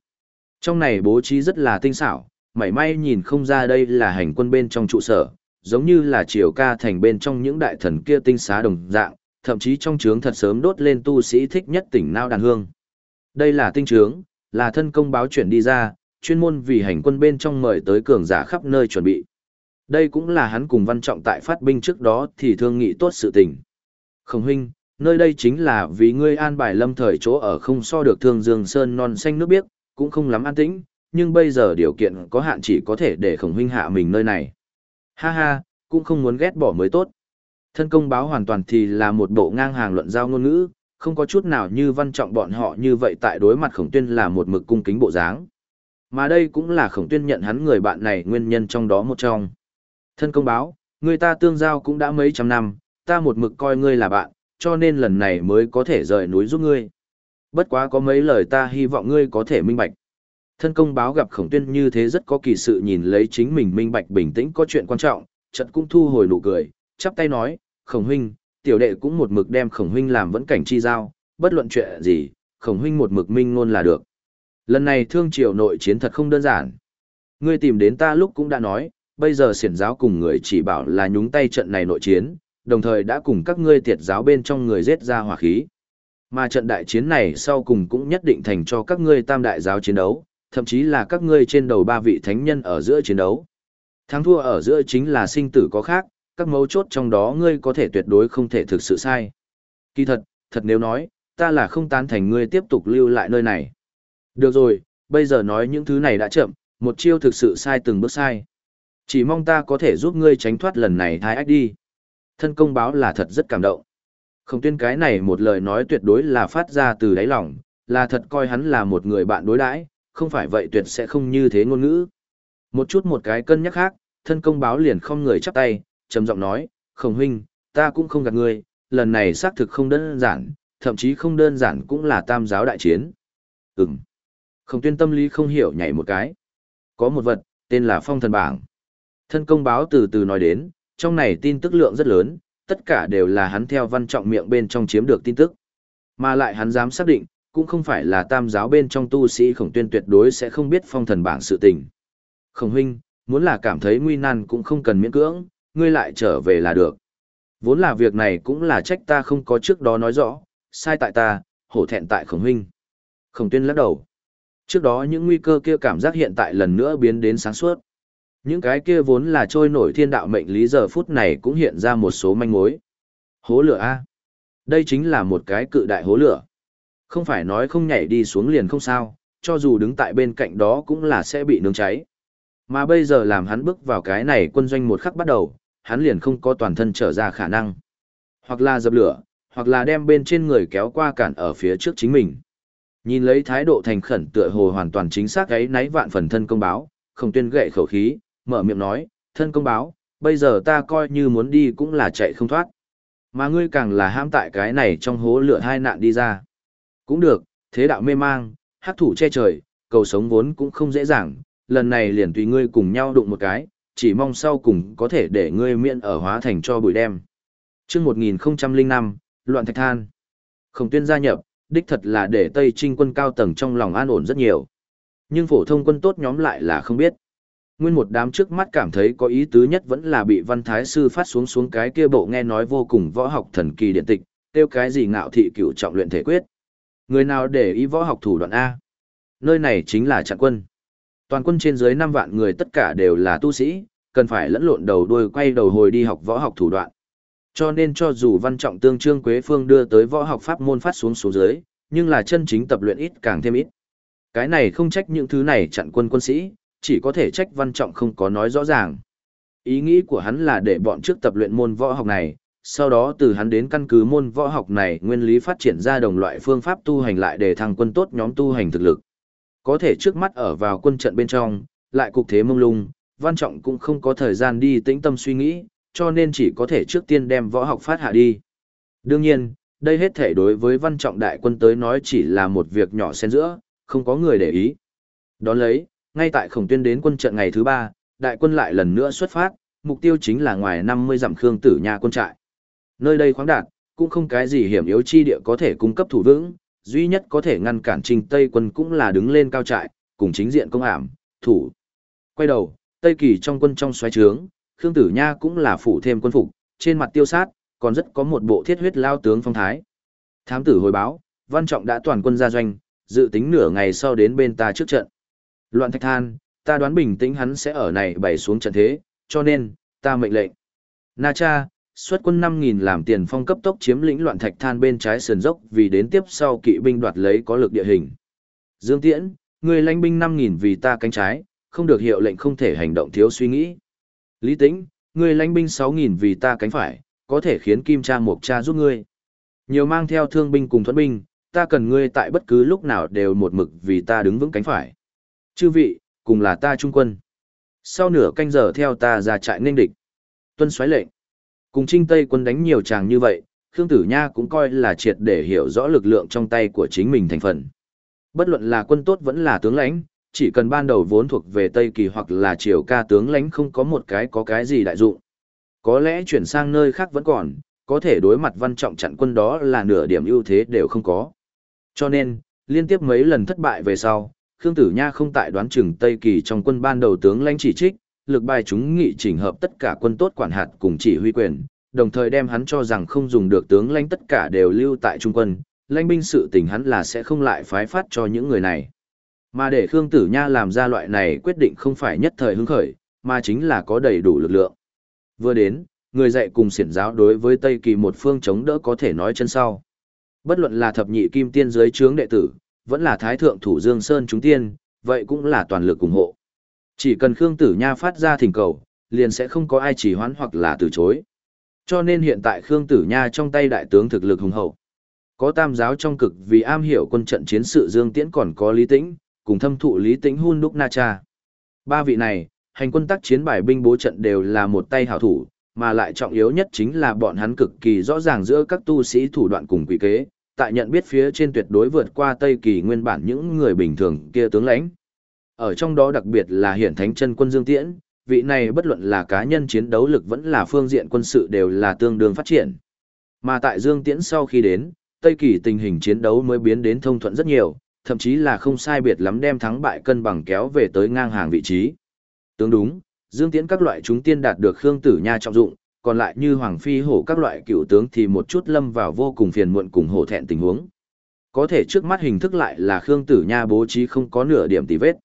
Trong này bố trí rất là tinh xảo, mảy may nhìn không ra đây là hành quân bên trong trụ sở, giống như là triều ca thành bên trong những đại thần kia tinh xá đồng dạng, thậm chí trong trướng thật sớm đốt lên tu sĩ thích nhất tỉnh nao đàn hương. Đây là tinh trướng, là thân công báo chuyển đi ra, chuyên môn vì hành quân bên trong mời tới cường giả khắp nơi chuẩn bị. Đây cũng là hắn cùng văn trọng tại phát binh trước đó thì thương nghị tốt sự tình. Khổng huynh, nơi đây chính là vì ngươi an bài lâm thời chỗ ở không so được thương dương sơn non xanh nước biếc, cũng không lắm an tĩnh, nhưng bây giờ điều kiện có hạn chỉ có thể để khổng huynh hạ mình nơi này. Ha ha, cũng không muốn ghét bỏ mới tốt. Thân công báo hoàn toàn thì là một bộ ngang hàng luận giao ngôn ngữ, không có chút nào như văn trọng bọn họ như vậy tại đối mặt khổng tuyên là một mực cung kính bộ dáng. Mà đây cũng là khổng tuyên nhận hắn người bạn này nguyên nhân trong đó một trong. Thân công báo, người ta tương giao cũng đã mấy trăm năm, ta một mực coi ngươi là bạn, cho nên lần này mới có thể rời núi giúp ngươi. Bất quá có mấy lời ta hy vọng ngươi có thể minh bạch. Thân công báo gặp khổng tuyên như thế rất có kỳ sự nhìn lấy chính mình minh bạch bình tĩnh có chuyện quan trọng, chật cũng thu hồi nụ cười, chắp tay nói, khổng huynh, tiểu đệ cũng một mực đem khổng huynh làm vẫn cảnh chi giao, bất luận chuyện gì, khổng huynh một mực minh ngôn là được. Lần này thương triều nội chiến thật không đơn giản. Ngươi tìm đến ta lúc cũng đã nói, bây giờ siển giáo cùng người chỉ bảo là nhúng tay trận này nội chiến, đồng thời đã cùng các ngươi tiệt giáo bên trong người giết ra hỏa khí. Mà trận đại chiến này sau cùng cũng nhất định thành cho các ngươi tam đại giáo chiến đấu, thậm chí là các ngươi trên đầu ba vị thánh nhân ở giữa chiến đấu. Thắng thua ở giữa chính là sinh tử có khác, các mấu chốt trong đó ngươi có thể tuyệt đối không thể thực sự sai. Kỳ thật, thật nếu nói, ta là không tán thành ngươi tiếp tục lưu lại nơi này. Được rồi, bây giờ nói những thứ này đã chậm, một chiêu thực sự sai từng bước sai. Chỉ mong ta có thể giúp ngươi tránh thoát lần này thái ách đi. Thân công báo là thật rất cảm động. Không tuyên cái này một lời nói tuyệt đối là phát ra từ đáy lòng, là thật coi hắn là một người bạn đối đãi, không phải vậy tuyệt sẽ không như thế ngôn ngữ. Một chút một cái cân nhắc khác, thân công báo liền không người chắp tay, trầm giọng nói, khổng huynh, ta cũng không gạt ngươi, lần này xác thực không đơn giản, thậm chí không đơn giản cũng là tam giáo đại chiến. Ừm. Khổng tuyên tâm lý không hiểu nhảy một cái. Có một vật, tên là phong thần bảng. Thân công báo từ từ nói đến, trong này tin tức lượng rất lớn, tất cả đều là hắn theo văn trọng miệng bên trong chiếm được tin tức. Mà lại hắn dám xác định, cũng không phải là tam giáo bên trong tu sĩ khổng tuyên tuyệt đối sẽ không biết phong thần bảng sự tình. Khổng huynh, muốn là cảm thấy nguy nan cũng không cần miễn cưỡng, ngươi lại trở về là được. Vốn là việc này cũng là trách ta không có trước đó nói rõ, sai tại ta, hổ thẹn tại khổng huynh. Khổng tuyên lắc đầu. Trước đó những nguy cơ kia cảm giác hiện tại lần nữa biến đến sáng suốt. Những cái kia vốn là trôi nổi thiên đạo mệnh lý giờ phút này cũng hiện ra một số manh mối. Hố lửa A. Đây chính là một cái cự đại hố lửa. Không phải nói không nhảy đi xuống liền không sao, cho dù đứng tại bên cạnh đó cũng là sẽ bị nướng cháy. Mà bây giờ làm hắn bước vào cái này quân doanh một khắc bắt đầu, hắn liền không có toàn thân trở ra khả năng. Hoặc là dập lửa, hoặc là đem bên trên người kéo qua cản ở phía trước chính mình. Nhìn lấy thái độ thành khẩn tựa hồ hoàn toàn chính xác ấy náy vạn phần thân công báo, không tuyên gậy khẩu khí, mở miệng nói, thân công báo, bây giờ ta coi như muốn đi cũng là chạy không thoát. Mà ngươi càng là ham tại cái này trong hố lửa hai nạn đi ra. Cũng được, thế đạo mê mang, hắc thủ che trời, cầu sống vốn cũng không dễ dàng, lần này liền tùy ngươi cùng nhau đụng một cái, chỉ mong sau cùng có thể để ngươi miễn ở hóa thành cho bụi đêm. Trước 1005, loạn thạch than. Khổng tuyên gia nhập, đích thật là để Tây Trinh quân cao tầng trong lòng an ổn rất nhiều. Nhưng phổ thông quân tốt nhóm lại là không biết. Nguyên một đám trước mắt cảm thấy có ý tứ nhất vẫn là bị văn thái sư phát xuống xuống cái kia bộ nghe nói vô cùng võ học thần kỳ điện tịch, tiêu cái gì ngạo thị cửu trọng luyện thể quyết. Người nào để ý võ học thủ đoạn A? Nơi này chính là trận quân. Toàn quân trên dưới 5 vạn người tất cả đều là tu sĩ, cần phải lẫn lộn đầu đuôi quay đầu hồi đi học võ học thủ đoạn. Cho nên cho dù văn trọng tương trương Quế Phương đưa tới võ học pháp môn phát xuống xuống dưới, nhưng là chân chính tập luyện ít càng thêm ít. Cái này không trách những thứ này chặn quân quân sĩ, chỉ có thể trách văn trọng không có nói rõ ràng. Ý nghĩ của hắn là để bọn trước tập luyện môn võ học này, sau đó từ hắn đến căn cứ môn võ học này nguyên lý phát triển ra đồng loại phương pháp tu hành lại để thăng quân tốt nhóm tu hành thực lực. Có thể trước mắt ở vào quân trận bên trong, lại cục thế mông lung, văn trọng cũng không có thời gian đi tĩnh tâm suy nghĩ, cho nên chỉ có thể trước tiên đem võ học phát hạ đi. Đương nhiên, đây hết thể đối với văn trọng đại quân tới nói chỉ là một việc nhỏ xen giữa, không có người để ý. Đón lấy, ngay tại khổng tuyên đến quân trận ngày thứ ba, đại quân lại lần nữa xuất phát, mục tiêu chính là ngoài 50 dặm khương tử nhà quân trại. Nơi đây khoáng đạt, cũng không cái gì hiểm yếu chi địa có thể cung cấp thủ vững, duy nhất có thể ngăn cản trình Tây quân cũng là đứng lên cao trại, cùng chính diện công ảm, thủ. Quay đầu, Tây Kỳ trong quân trong xoáy trướng, Khương Tử Nha cũng là phụ thêm quân phục, trên mặt tiêu sát, còn rất có một bộ thiết huyết lao tướng phong thái. Thám tử hồi báo, Văn Trọng đã toàn quân ra doanh, dự tính nửa ngày sau đến bên ta trước trận. Loạn thạch than, ta đoán bình tĩnh hắn sẽ ở này bày xuống trận thế, cho nên, ta mệnh lệnh. Na cha, xuất quân 5.000 làm tiền phong cấp tốc chiếm lĩnh loạn thạch than bên trái sườn dốc vì đến tiếp sau kỵ binh đoạt lấy có lực địa hình. Dương Tiễn, người lãnh binh 5.000 vì ta cánh trái, không được hiệu lệnh không thể hành động thiếu suy nghĩ. Lý Tĩnh, người lãnh binh 6.000 vì ta cánh phải, có thể khiến Kim Cha Mộc Cha giúp ngươi. Nhiều mang theo thương binh cùng thuẫn binh, ta cần ngươi tại bất cứ lúc nào đều một mực vì ta đứng vững cánh phải. Chư vị, cùng là ta trung quân. Sau nửa canh giờ theo ta ra trại nên địch. Tuân xoáy lệnh. Cùng trinh Tây quân đánh nhiều chàng như vậy, Khương Tử Nha cũng coi là triệt để hiểu rõ lực lượng trong tay của chính mình thành phần. Bất luận là quân tốt vẫn là tướng lãnh, chỉ cần ban đầu vốn thuộc về Tây Kỳ hoặc là triều ca tướng lãnh không có một cái có cái gì đại dụng. Có lẽ chuyển sang nơi khác vẫn còn, có thể đối mặt văn trọng chặn quân đó là nửa điểm ưu thế đều không có. Cho nên, liên tiếp mấy lần thất bại về sau, Khương Tử Nha không tại đoán chừng Tây Kỳ trong quân ban đầu tướng lãnh chỉ trích, lực bài chúng nghị chỉnh hợp tất cả quân tốt quản hạt cùng chỉ huy quyền, đồng thời đem hắn cho rằng không dùng được tướng lãnh tất cả đều lưu tại trung quân, lãnh binh sự tình hắn là sẽ không lại phái phát cho những người này. Mà để Khương Tử Nha làm ra loại này quyết định không phải nhất thời hứng khởi, mà chính là có đầy đủ lực lượng. Vừa đến, người dạy cùng siển giáo đối với Tây Kỳ một phương chống đỡ có thể nói chân sau. Bất luận là thập nhị kim tiên giới trướng đệ tử, vẫn là thái thượng thủ Dương Sơn chúng tiên, vậy cũng là toàn lực ủng hộ. Chỉ cần Khương Tử Nha phát ra thỉnh cầu, liền sẽ không có ai chỉ hoãn hoặc là từ chối. Cho nên hiện tại Khương Tử Nha trong tay đại tướng thực lực hùng hậu. Có tam giáo trong cực vì am hiểu quân trận chiến sự Dương Tiễn còn có Lý Tĩnh, cùng thâm thụ Lý Tĩnh Hun Đúc Na Cha. Ba vị này, hành quân tác chiến bài binh bố trận đều là một tay hảo thủ, mà lại trọng yếu nhất chính là bọn hắn cực kỳ rõ ràng giữa các tu sĩ thủ đoạn cùng quỷ kế, tại nhận biết phía trên tuyệt đối vượt qua Tây Kỳ nguyên bản những người bình thường kia tướng lãnh. Ở trong đó đặc biệt là hiển thánh chân quân Dương Tiễn, vị này bất luận là cá nhân chiến đấu lực vẫn là phương diện quân sự đều là tương đương phát triển. Mà tại Dương Tiễn sau khi đến, Tây Kỳ tình hình chiến đấu mới biến đến thông thuận rất nhiều, thậm chí là không sai biệt lắm đem thắng bại cân bằng kéo về tới ngang hàng vị trí. Tương đúng, Dương Tiễn các loại chúng tiên đạt được Khương Tử Nha trọng dụng, còn lại như Hoàng Phi hổ các loại cựu tướng thì một chút lâm vào vô cùng phiền muộn cùng hổ thẹn tình huống. Có thể trước mắt hình thức lại là Khương Tử Nha bố trí không có nửa điểm tì vết.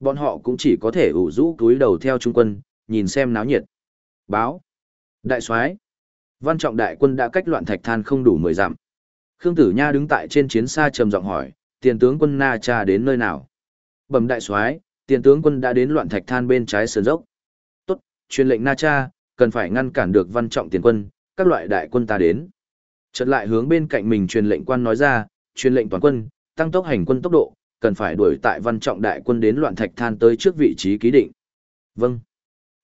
Bọn họ cũng chỉ có thể ủ rũ túi đầu theo trung quân, nhìn xem náo nhiệt. Báo. Đại soái Văn trọng đại quân đã cách loạn thạch than không đủ mười dặm. Khương Tử Nha đứng tại trên chiến xa trầm giọng hỏi, tiền tướng quân Na Cha đến nơi nào? Bẩm đại soái, tiền tướng quân đã đến loạn thạch than bên trái sườn dốc. Tốt, truyền lệnh Na Cha, cần phải ngăn cản được văn trọng tiền quân, các loại đại quân ta đến. Chợt lại hướng bên cạnh mình truyền lệnh quan nói ra, truyền lệnh toàn quân, tăng tốc hành quân tốc độ, cần phải đuổi tại văn trọng đại quân đến loạn thạch than tới trước vị trí ký định. Vâng.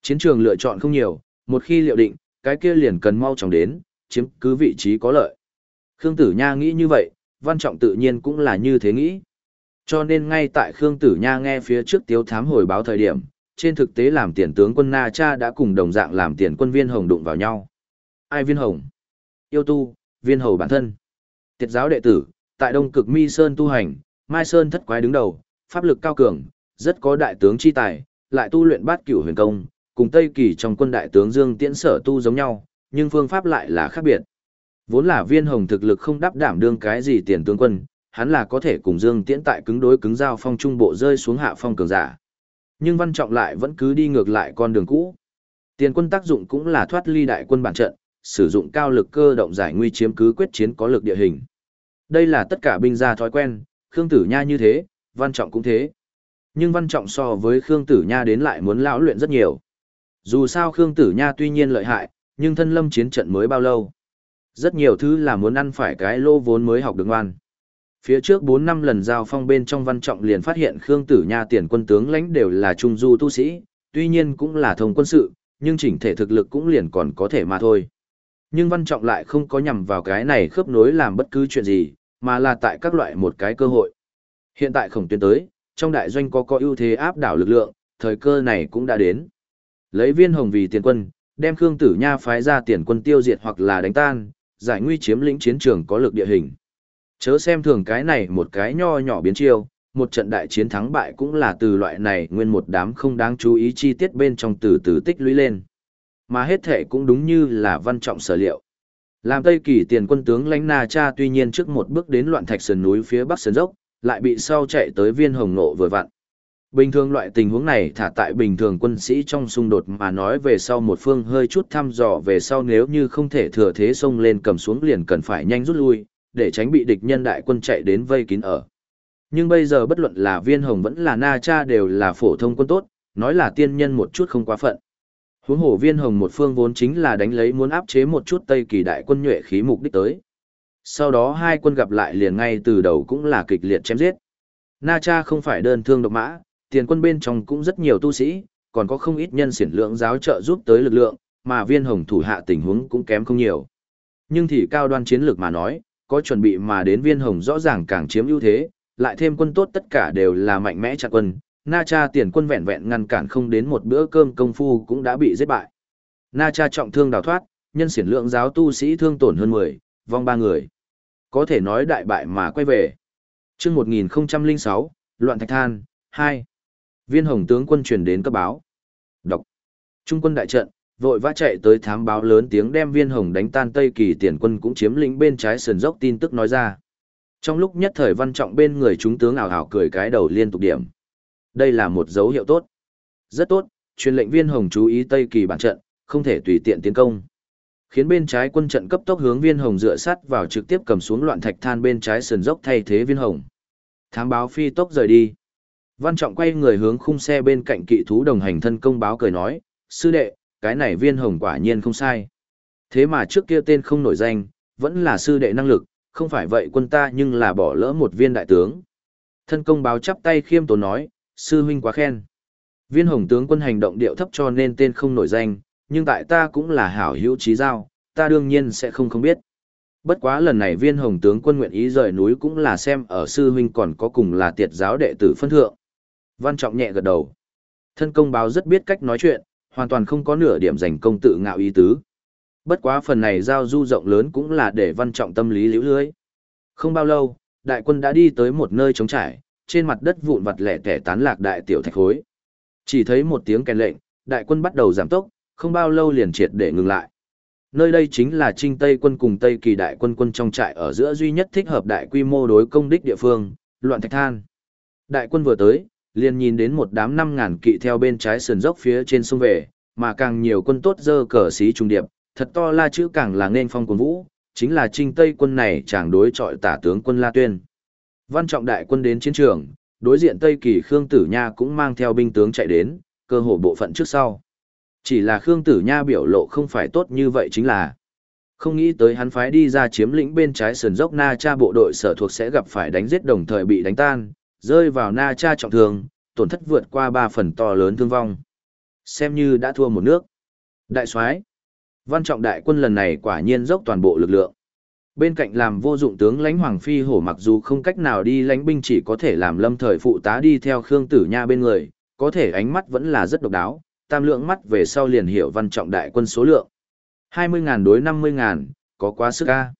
Chiến trường lựa chọn không nhiều, một khi liệu định, cái kia liền cần mau chóng đến, chiếm cứ vị trí có lợi. Khương Tử Nha nghĩ như vậy, văn trọng tự nhiên cũng là như thế nghĩ. Cho nên ngay tại Khương Tử Nha nghe phía trước tiếu thám hồi báo thời điểm, trên thực tế làm tiền tướng quân Na Cha đã cùng đồng dạng làm tiền quân viên hồng đụng vào nhau. Ai viên hồng? Yêu tu, viên hầu bản thân. Tiệt giáo đệ tử, tại Đông Cực Mi Sơn tu hành, Mai Sơn thất quái đứng đầu, pháp lực cao cường, rất có đại tướng chi tài, lại tu luyện bát cửu huyền công, cùng Tây Kỳ trong quân đại tướng Dương Tiễn sở tu giống nhau, nhưng phương pháp lại là khác biệt. Vốn là viên hồng thực lực không đáp đảm đương cái gì tiền tướng quân, hắn là có thể cùng Dương Tiễn tại cứng đối cứng giao phong trung bộ rơi xuống hạ phong cường giả. Nhưng văn trọng lại vẫn cứ đi ngược lại con đường cũ. Tiền quân tác dụng cũng là thoát ly đại quân bản trận, sử dụng cao lực cơ động giải nguy chiếm cứ quyết chiến có lực địa hình. Đây là tất cả binh gia thói quen, Khương Tử Nha như thế, văn trọng cũng thế. Nhưng văn trọng so với Khương Tử Nha đến lại muốn lão luyện rất nhiều. Dù sao Khương Tử Nha tuy nhiên lợi hại, nhưng thân lâm chiến trận mới bao lâu. Rất nhiều thứ là muốn ăn phải cái lô vốn mới học được ngoan. Phía trước 4 năm lần giao phong bên trong văn trọng liền phát hiện Khương Tử Nha tiền quân tướng lãnh đều là trung du tu sĩ, tuy nhiên cũng là thông quân sự, nhưng chỉnh thể thực lực cũng liền còn có thể mà thôi. Nhưng văn trọng lại không có nhằm vào cái này khớp nối làm bất cứ chuyện gì, mà là tại các loại một cái cơ hội. Hiện tại khổng tuyến tới, trong đại doanh có có ưu thế áp đảo lực lượng, thời cơ này cũng đã đến. Lấy viên hồng vì tiền quân, đem Khương Tử Nha phái ra tiền quân tiêu diệt hoặc là đánh tan, giải nguy chiếm lĩnh chiến trường có lực địa hình. Chớ xem thường cái này một cái nho nhỏ biến chiêu, một trận đại chiến thắng bại cũng là từ loại này nguyên một đám không đáng chú ý chi tiết bên trong từ từ tích lũy lên. Mà hết thể cũng đúng như là văn trọng sở liệu. Làm Tây Kỳ tiền quân tướng lãnh Na Cha tuy nhiên trước một bước đến loạn thạch sườn núi phía bắc sườn dốc, lại bị sau chạy tới viên hồng nộ vừa vặn. Bình thường loại tình huống này thả tại bình thường quân sĩ trong xung đột mà nói về sau một phương hơi chút thăm dò về sau nếu như không thể thừa thế xông lên cầm xuống liền cần phải nhanh rút lui, để tránh bị địch nhân đại quân chạy đến vây kín ở. Nhưng bây giờ bất luận là viên hồng vẫn là na cha đều là phổ thông quân tốt, nói là tiên nhân một chút không quá phận. Huống hồ viên hồng một phương vốn chính là đánh lấy muốn áp chế một chút Tây Kỳ đại quân nhuệ khí mục đích tới. Sau đó hai quân gặp lại liền ngay từ đầu cũng là kịch liệt chém giết. Na Cha không phải đơn thương độc mã, tiền quân bên trong cũng rất nhiều tu sĩ, còn có không ít nhân xiển lượng giáo trợ giúp tới lực lượng, mà viên hồng thủ hạ tình huống cũng kém không nhiều. Nhưng thì cao đoan chiến lược mà nói, có chuẩn bị mà đến viên hồng rõ ràng càng chiếm ưu thế, lại thêm quân tốt tất cả đều là mạnh mẽ chặt quân, Na Cha tiền quân vẹn vẹn ngăn cản không đến một bữa cơm công phu cũng đã bị giết bại. Na Cha trọng thương đào thoát, nhân xiển lượng giáo tu sĩ thương tổn hơn 10, vong ba người. Có thể nói đại bại mà quay về. chương 1006, Loạn Thạch Than, 2. Viên hồng tướng quân truyền đến cấp báo. Đọc. Trung quân đại trận, vội vã chạy tới thám báo lớn tiếng đem viên hồng đánh tan Tây Kỳ tiền quân cũng chiếm lĩnh bên trái sườn dốc tin tức nói ra. Trong lúc nhất thời văn trọng bên người chúng tướng ảo ảo cười cái đầu liên tục điểm. Đây là một dấu hiệu tốt. Rất tốt, truyền lệnh viên hồng chú ý Tây Kỳ bản trận, không thể tùy tiện tiến công. Khiến bên trái quân trận cấp tốc hướng viên hồng dựa sát vào trực tiếp cầm xuống loạn thạch than bên trái sườn dốc thay thế viên hồng. Thám báo phi tốc rời đi. Văn Trọng quay người hướng khung xe bên cạnh kỵ thú đồng hành thân công báo cười nói, sư đệ, cái này viên hồng quả nhiên không sai. Thế mà trước kia tên không nổi danh, vẫn là sư đệ năng lực, không phải vậy quân ta nhưng là bỏ lỡ một viên đại tướng. Thân công báo chắp tay khiêm tốn nói, sư huynh quá khen. Viên hồng tướng quân hành động điệu thấp cho nên tên không nổi danh, nhưng tại ta cũng là hảo hữu trí giao, ta đương nhiên sẽ không không biết. Bất quá lần này viên hồng tướng quân nguyện ý rời núi cũng là xem ở sư huynh còn có cùng là tiệt giáo đệ tử phân thượng. Văn trọng nhẹ gật đầu. Thân công báo rất biết cách nói chuyện, hoàn toàn không có nửa điểm giành công tự ngạo ý tứ. Bất quá phần này giao du rộng lớn cũng là để văn trọng tâm lý liễu lưới. Không bao lâu, đại quân đã đi tới một nơi trống trải, trên mặt đất vụn vặt lẻ tẻ tán lạc đại tiểu thạch khối. Chỉ thấy một tiếng kèn lệnh, đại quân bắt đầu giảm tốc, không bao lâu liền triệt để ngừng lại. Nơi đây chính là Trinh Tây quân cùng Tây Kỳ đại quân quân trong trại ở giữa duy nhất thích hợp đại quy mô đối công đích địa phương, loạn thạch than. Đại quân vừa tới, liền nhìn đến một đám năm ngàn kỵ theo bên trái sườn dốc phía trên sông về, mà càng nhiều quân tốt dơ cờ xí trung điệp, thật to la chữ càng là nên phong quân vũ, chính là Trinh Tây quân này chẳng đối chọi tả tướng quân La Tuyên. Văn trọng đại quân đến chiến trường, đối diện Tây Kỳ Khương Tử Nha cũng mang theo binh tướng chạy đến, cơ hồ bộ phận trước sau. Chỉ là Khương Tử Nha biểu lộ không phải tốt như vậy chính là không nghĩ tới hắn phái đi ra chiếm lĩnh bên trái sườn dốc Na Cha bộ đội sở thuộc sẽ gặp phải đánh giết đồng thời bị đánh tan, rơi vào Na Cha trọng thương, tổn thất vượt qua ba phần to lớn thương vong. Xem như đã thua một nước. Đại soái, Văn trọng đại quân lần này quả nhiên dốc toàn bộ lực lượng. Bên cạnh làm vô dụng tướng lãnh Hoàng Phi Hổ mặc dù không cách nào đi lãnh binh chỉ có thể làm lâm thời phụ tá đi theo Khương Tử Nha bên người, có thể ánh mắt vẫn là rất độc đáo, tam lượng mắt về sau liền hiểu văn trọng đại quân số lượng. 20.000 đối 50.000, có quá sức ca.